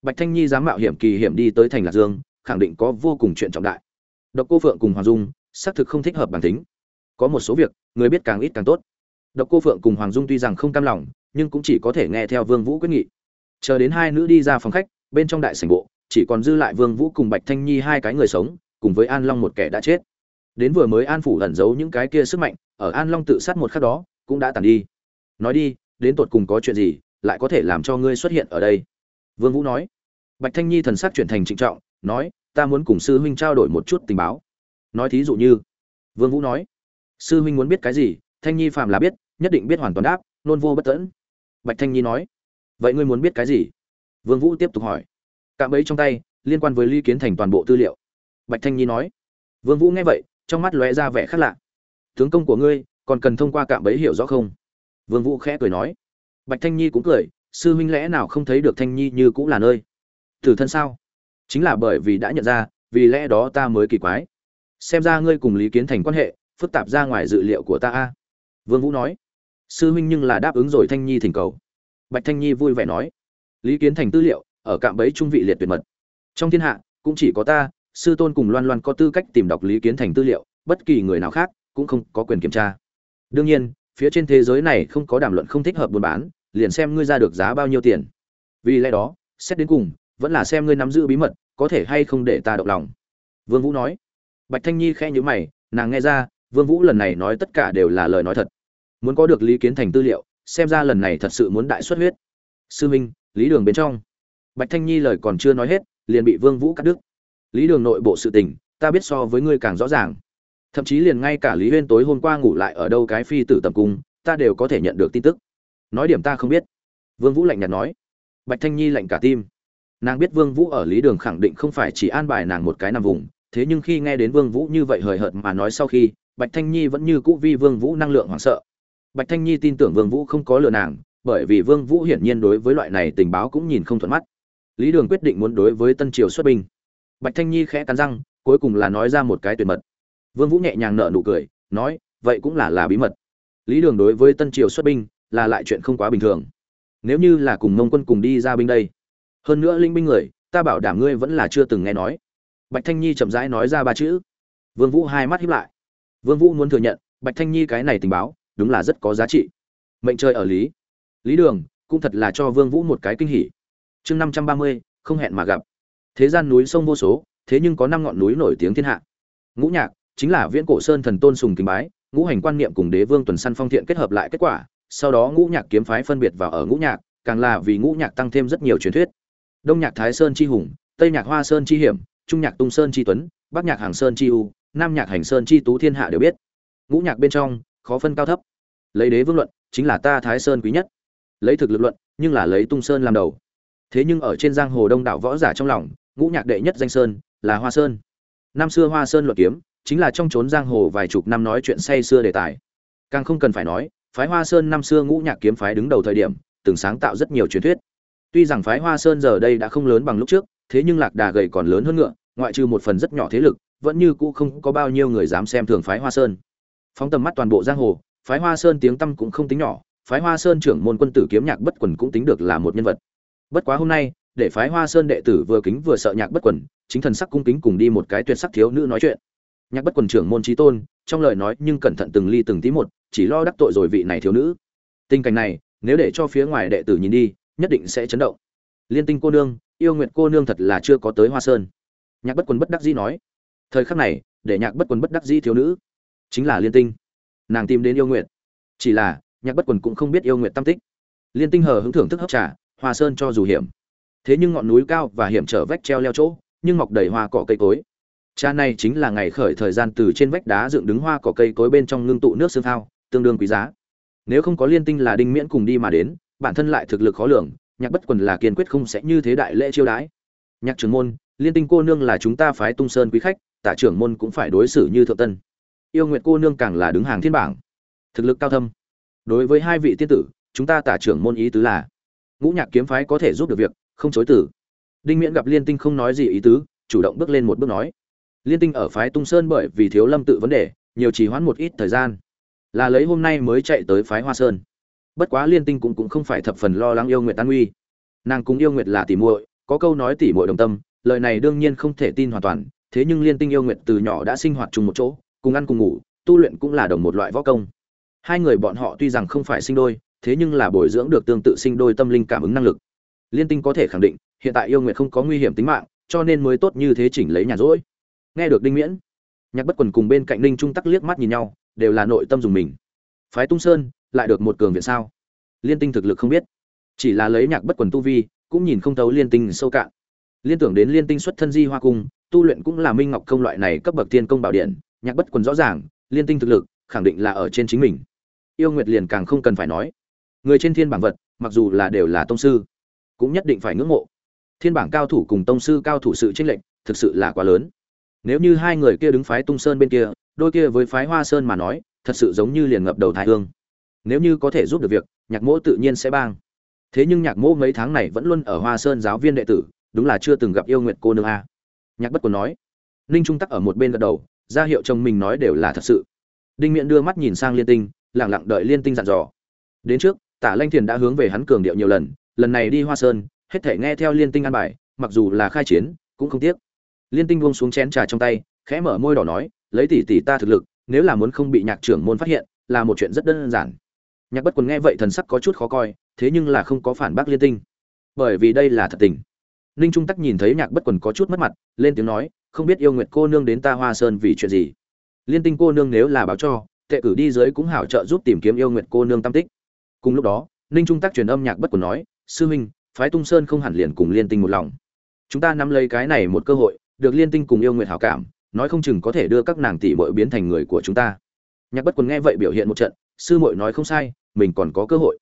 Bạch thanh nhi dám mạo hiểm kỳ hiểm đi tới thành lạc dương, khẳng định có vô cùng chuyện trọng đại độc cô phượng cùng hoàng dung, xác thực không thích hợp bản tính. Có một số việc, người biết càng ít càng tốt. Độc cô phượng cùng hoàng dung tuy rằng không cam lòng, nhưng cũng chỉ có thể nghe theo vương vũ quyết nghị. Chờ đến hai nữ đi ra phòng khách, bên trong đại sảnh bộ, chỉ còn dư lại vương vũ cùng bạch thanh nhi hai cái người sống, cùng với an long một kẻ đã chết. Đến vừa mới an phủ ẩn giấu những cái kia sức mạnh, ở an long tự sát một khắc đó, cũng đã tàn đi. Nói đi, đến tột cùng có chuyện gì, lại có thể làm cho ngươi xuất hiện ở đây? Vương vũ nói. Bạch thanh nhi thần sắc chuyển thành trịnh trọng, nói ta muốn cùng sư huynh trao đổi một chút tình báo. Nói thí dụ như, vương vũ nói, sư huynh muốn biết cái gì, thanh nhi phàm là biết, nhất định biết hoàn toàn đáp, nôn vô bất tẫn. Bạch thanh nhi nói, vậy ngươi muốn biết cái gì? Vương vũ tiếp tục hỏi, cạm bẫy trong tay, liên quan với ly kiến thành toàn bộ tư liệu. Bạch thanh nhi nói, vương vũ nghe vậy, trong mắt lóe ra vẻ khác lạ. Tướng công của ngươi, còn cần thông qua cạm bẫy hiểu rõ không? Vương vũ khẽ cười nói. Bạch thanh nhi cũng cười, sư huynh lẽ nào không thấy được thanh nhi như cũng là nơi? Tử thân sao? Chính là bởi vì đã nhận ra, vì lẽ đó ta mới kỳ quái. Xem ra ngươi cùng lý kiến thành quan hệ, phức tạp ra ngoài dự liệu của ta a. Vương vũ nói. Sư huynh nhưng là đáp ứng rồi thanh nhi thỉnh cầu. Bạch thanh nhi vui vẻ nói. Lý kiến thành tư liệu, ở cạm bẫy trung vị liệt tuyệt mật. Trong thiên hạ, cũng chỉ có ta, sư tôn cùng loan loan có tư cách tìm đọc lý kiến thành tư liệu, bất kỳ người nào khác cũng không có quyền kiểm tra. Đương nhiên, phía trên thế giới này không có đàm luận không thích hợp buôn bán, liền xem ngươi ra được giá bao nhiêu tiền. Vì lẽ đó, xét đến cùng vẫn là xem ngươi nắm giữ bí mật, có thể hay không để ta động lòng. Vương vũ nói. Bạch thanh nhi khẽ nhíu mày, nàng nghe ra, vương vũ lần này nói tất cả đều là lời nói thật. Muốn có được lý kiến thành tư liệu, xem ra lần này thật sự muốn đại xuất huyết. Sư minh, lý đường bên trong. Bạch thanh nhi lời còn chưa nói hết, liền bị vương vũ cắt đứt. Lý đường nội bộ sự tình, ta biết so với ngươi càng rõ ràng. Thậm chí liền ngay cả lý huyên tối hôm qua ngủ lại ở đâu cái phi tử tầm cung ta đều có thể nhận được tin tức. Nói điểm ta không biết. Vương vũ lạnh nhạt nói. Bạch thanh nhi lạnh cả tim nàng biết vương vũ ở lý đường khẳng định không phải chỉ an bài nàng một cái nằm vùng, thế nhưng khi nghe đến vương vũ như vậy hời hợt mà nói sau khi, bạch thanh nhi vẫn như cũ vi vương vũ năng lượng hoảng sợ. Bạch thanh nhi tin tưởng vương vũ không có lừa nàng, bởi vì vương vũ hiển nhiên đối với loại này tình báo cũng nhìn không thuận mắt. Lý đường quyết định muốn đối với tân triều xuất binh. Bạch thanh nhi khẽ cắn răng, cuối cùng là nói ra một cái tuyệt mật. Vương vũ nhẹ nhàng nở nụ cười, nói, vậy cũng là là bí mật. Lý đường đối với tân triều xuất binh là lại chuyện không quá bình thường. Nếu như là cùng mông quân cùng đi ra binh đây hơn nữa linh binh người, ta bảo đảm ngươi vẫn là chưa từng nghe nói. Bạch thanh nhi chậm rãi nói ra ba chữ. Vương vũ hai mắt hiếp lại. Vương vũ muốn thừa nhận, bạch thanh nhi cái này tình báo, đúng là rất có giá trị. Mệnh trời ở lý. Lý đường, cũng thật là cho vương vũ một cái kinh hỉ. Chương năm trăm ba mươi, không hẹn mà gặp. Thế gian núi sông vô số, thế nhưng có năm ngọn núi nổi tiếng thiên hạ. Ngũ nhạc, chính là viễn cổ sơn thần tôn sùng kính bái, ngũ hành quan niệm cùng đế vương tuần săn phong thiện kết hợp lại kết quả, sau đó ngũ nhạc kiếm phái phân biệt vào ở ngũ nhạc, càng là vì ngũ nhạc tăng thêm rất nhiều truyền thuyết đông nhạc thái sơn chi hùng, tây nhạc hoa sơn chi hiểm, trung nhạc tung sơn chi tuấn, bắc nhạc hàng sơn chi u, nam nhạc hành sơn chi tú thiên hạ đều biết. Ngũ nhạc bên trong, khó phân cao thấp. Lấy đế vương luận, chính là ta thái sơn quý nhất. Lấy thực lực luận, nhưng là lấy tung sơn làm đầu. Thế nhưng ở trên giang hồ đông đảo võ giả trong lòng, ngũ nhạc đệ nhất danh sơn là hoa sơn. Năm xưa hoa sơn luận kiếm, chính là trong trốn giang hồ vài chục năm nói chuyện say xưa đề tài. Càng không cần phải nói, phái hoa sơn năm xưa ngũ nhạc kiếm phái đứng đầu thời điểm, từng sáng tạo rất nhiều truyền thuyết tuy rằng phái hoa sơn giờ đây đã không lớn bằng lúc trước, thế nhưng lạc đà gầy còn lớn hơn ngựa, ngoại trừ một phần rất nhỏ thế lực, vẫn như cũ không có bao nhiêu người dám xem thường phái hoa sơn. Phóng tầm mắt toàn bộ giang hồ, phái hoa sơn tiếng tăm cũng không tính nhỏ, phái hoa sơn trưởng môn quân tử kiếm nhạc bất quần cũng tính được là một nhân vật. Bất quá hôm nay, để phái hoa sơn đệ tử vừa kính vừa sợ nhạc bất quần, chính thần sắc cung kính cùng đi một cái tuyệt sắc thiếu nữ nói chuyện. Nhạc bất quần trưởng môn trí tôn, trong lời nói nhưng cẩn thận từng ly từng tí một, chỉ lo đắc tội rồi vị này thiếu nữ. Tình cảnh này, nếu để cho phía ngoài đệ tử nhìn đi nhất định sẽ chấn động. Liên tinh cô nương, yêu nguyện cô nương thật là chưa có tới hoa sơn. Nhạc bất quần bất đắc dĩ nói, thời khắc này, để nhạc bất quần bất đắc dĩ thiếu nữ, chính là liên tinh. Nàng tìm đến yêu nguyện chỉ là, nhạc bất quần cũng không biết yêu nguyện tam tích. Liên tinh hờ hứng thưởng thức hấp trà, hoa sơn cho dù hiểm. Thế nhưng ngọn núi cao và hiểm trở vách treo leo chỗ, nhưng mọc đầy hoa cỏ cây cối. Trà này chính là ngày khởi thời gian từ trên vách đá dựng đứng hoa cỏ cây cối bên trong ngưng tụ nước sương thao tương đương quý giá. Nếu không có liên tinh là đinh miễn cùng đi mà đến bản thân lại thực lực khó lường, nhạc bất quần là kiên quyết không sẽ như thế đại lễ chiêu đãi. Nhạc trưởng môn, liên tinh cô nương là chúng ta phái tung sơn quý khách, tả trưởng môn cũng phải đối xử như thượng tân. Yêu nguyệt cô nương càng là đứng hàng thiên bảng. Thực lực cao thâm. Đối với hai vị tiên tử, chúng ta tả trưởng môn ý tứ là, ngũ nhạc kiếm phái có thể giúp được việc, không chối tử đinh miễn gặp liên tinh không nói gì ý tứ, chủ động bước lên một bước nói. Liên tinh ở phái tung sơn bởi vì thiếu lâm tự vấn đề, nhiều trì hoãn một ít thời gian. Là lấy hôm nay mới chạy tới phái hoa sơn bất quá liên tinh cũng cũng không phải thập phần lo lắng yêu nguyệt an uy nàng cũng yêu nguyệt là tỉ muội, có câu nói tỉ muội đồng tâm, lời này đương nhiên không thể tin hoàn toàn, thế nhưng liên tinh yêu nguyệt từ nhỏ đã sinh hoạt chung một chỗ, cùng ăn cùng ngủ, tu luyện cũng là đồng một loại võ công. Hai người bọn họ tuy rằng không phải sinh đôi, thế nhưng là bồi dưỡng được tương tự sinh đôi tâm linh cảm ứng năng lực. Liên tinh có thể khẳng định, hiện tại yêu nguyệt không có nguy hiểm tính mạng, cho nên mới tốt như thế chỉnh lấy nhà rỗi. Nghe được đinh miễn, nhạc bất quần cùng bên cạnh ninh trung tắc liếc mắt nhìn nhau, đều là nội tâm dùng mình. Phái tung sơn lại được một cường viện sao? Liên tinh thực lực không biết. Chỉ là lấy nhạc bất quần tu vi, cũng nhìn không thấu liên tinh sâu cạn. Liên tưởng đến liên tinh xuất thân di hoa cung, tu luyện cũng là minh ngọc công loại này cấp bậc tiên công bảo điện, nhạc bất quần rõ ràng, liên tinh thực lực, khẳng định là ở trên chính mình. Yêu nguyệt liền càng không cần phải nói. Người trên thiên bảng vật, mặc dù là đều là tông sư, cũng nhất định phải ngưỡng mộ. Thiên bảng cao thủ cùng tông sư cao thủ sự tranh lệch, thực sự là quá lớn. Nếu như hai người kia đứng phái tung sơn bên kia, đôi kia với phái hoa sơn mà nói, thật sự giống như liền ngập đầu thái hương nếu như có thể giúp được việc, nhạc mỗ tự nhiên sẽ bang. Thế nhưng nhạc mỗ mấy tháng này vẫn luôn ở hoa sơn giáo viên đệ tử, đúng là chưa từng gặp yêu nguyện cô nương a. Nhạc bất còn nói. Ninh trung tắc ở một bên gật đầu, ra hiệu chồng mình nói đều là thật sự. Đinh miệng đưa mắt nhìn sang liên tinh lẳng lặng đợi liên tinh dặn dò. Đến trước, tả lanh thiền đã hướng về hắn cường điệu nhiều lần lần này đi hoa sơn, hết thể nghe theo liên tinh an bài, mặc dù là khai chiến, cũng không tiếc. Liên tinh buông xuống chén trà trong tay, khẽ mở môi đỏ nói, lấy tỷ tỷ ta thực lực, nếu là muốn không bị nhạc trưởng môn phát hiện, là một chuyện rất đơn giản nhạc bất quần nghe vậy thần sắc có chút khó coi, thế nhưng là không có phản bác liên tinh. Bởi vì đây là thật tình. Ninh trung tắc nhìn thấy nhạc bất quần có chút mất mặt, lên tiếng nói, không biết yêu nguyệt cô nương đến ta hoa sơn vì chuyện gì? Liên tinh cô nương nếu là báo cho, tệ cử đi dưới cũng hảo trợ giúp tìm kiếm yêu nguyệt cô nương tam tích. Cùng lúc đó, ninh trung tắc truyền âm nhạc bất quần nói, sư huynh, phái tung sơn không hẳn liền cùng liên tinh một lòng. Chúng ta nắm lấy cái này một cơ hội, được liên tinh cùng yêu nguyệt hảo cảm, nói không chừng có thể đưa các nàng tỷ muội biến thành người của chúng ta. Nhạc bất quần nghe vậy biểu hiện một trận sư muội nói không sai, mình còn có cơ hội.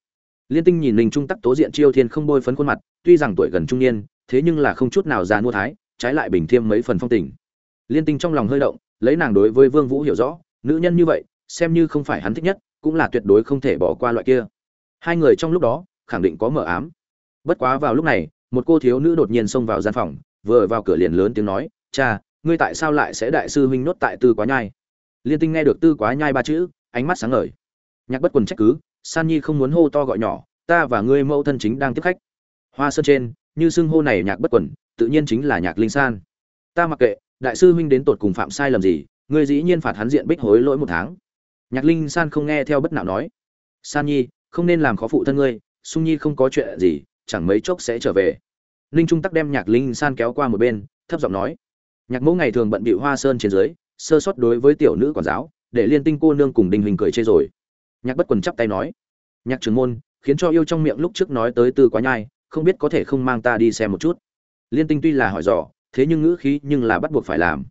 Liên tinh nhìn ninh trung tắc tố diện chiêu thiên không bôi phấn khuôn mặt, tuy rằng tuổi gần trung niên, thế nhưng là không chút nào già nua thái, trái lại bình thiêm mấy phần phong tình. Liên tinh trong lòng hơi động, lấy nàng đối với vương vũ hiểu rõ, nữ nhân như vậy, xem như không phải hắn thích nhất, cũng là tuyệt đối không thể bỏ qua loại kia. Hai người trong lúc đó, khẳng định có mở ám. Bất quá vào lúc này, một cô thiếu nữ đột nhiên xông vào gian phòng, vừa vào cửa liền lớn tiếng nói, cha, ngươi tại sao lại sẽ đại sư huynh nốt tại tư quá nhai? Liên tinh nghe được tư quá nhai ba chữ, ánh mắt sáng ngời nhạc bất quần trách cứ, san nhi không muốn hô to gọi nhỏ, ta và ngươi mẫu thân chính đang tiếp khách. Hoa sơn trên, như xưng hô này nhạc bất quần, tự nhiên chính là nhạc linh san. Ta mặc kệ, đại sư huynh đến tột cùng phạm sai lầm gì, ngươi dĩ nhiên phạt hắn diện bích hối lỗi một tháng. Nhạc linh san không nghe theo bất nào nói. San nhi, không nên làm khó phụ thân ngươi, sung nhi không có chuyện gì, chẳng mấy chốc sẽ trở về. Ninh trung tắc đem nhạc linh san kéo qua một bên, thấp giọng nói. Nhạc mẫu ngày thường bận bị hoa sơn trên dưới, sơ sót đối với tiểu nữ quản giáo, để liên tinh cô nương cùng đình hình cười chê rồi nhạc bất quần chắp tay nói, nhạc trưởng môn, khiến cho yêu trong miệng lúc trước nói tới tư quá nhai, không biết có thể không mang ta đi xem một chút. Liên tinh tuy là hỏi dò, thế nhưng ngữ khí nhưng là bắt buộc phải làm.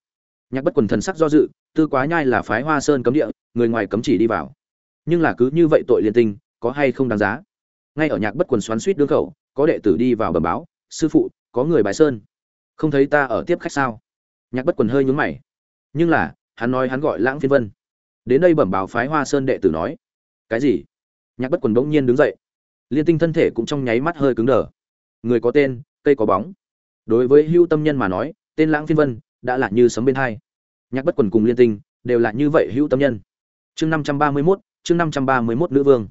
Nhạc bất quần thần sắc do dự, tư quá nhai là phái hoa sơn cấm địa, người ngoài cấm chỉ đi vào. Nhưng là cứ như vậy tội liên tinh, có hay không đáng giá? Ngay ở nhạc bất quần xoắn suýt đương khẩu, có đệ tử đi vào bẩm báo, sư phụ, có người bài sơn. Không thấy ta ở tiếp khách sao? Nhạc bất quần hơi nhúng mày. Nhưng là, hắn nói hắn gọi lãng phiên vân. Đến đây bẩm báo phái hoa sơn đệ tử nói cái gì? Nhạc bất quần bỗng nhiên đứng dậy. Liên tinh thân thể cũng trong nháy mắt hơi cứng đờ. Người có tên, cây có bóng. Đối với hưu tâm nhân mà nói, tên lãng phiên vân đã là như sấm bên hai. Nhạc bất quần cùng liên tinh đều là như vậy hữu tâm nhân. Chương năm trăm ba mươi mốt, chương năm trăm ba mươi mốt nữ vương.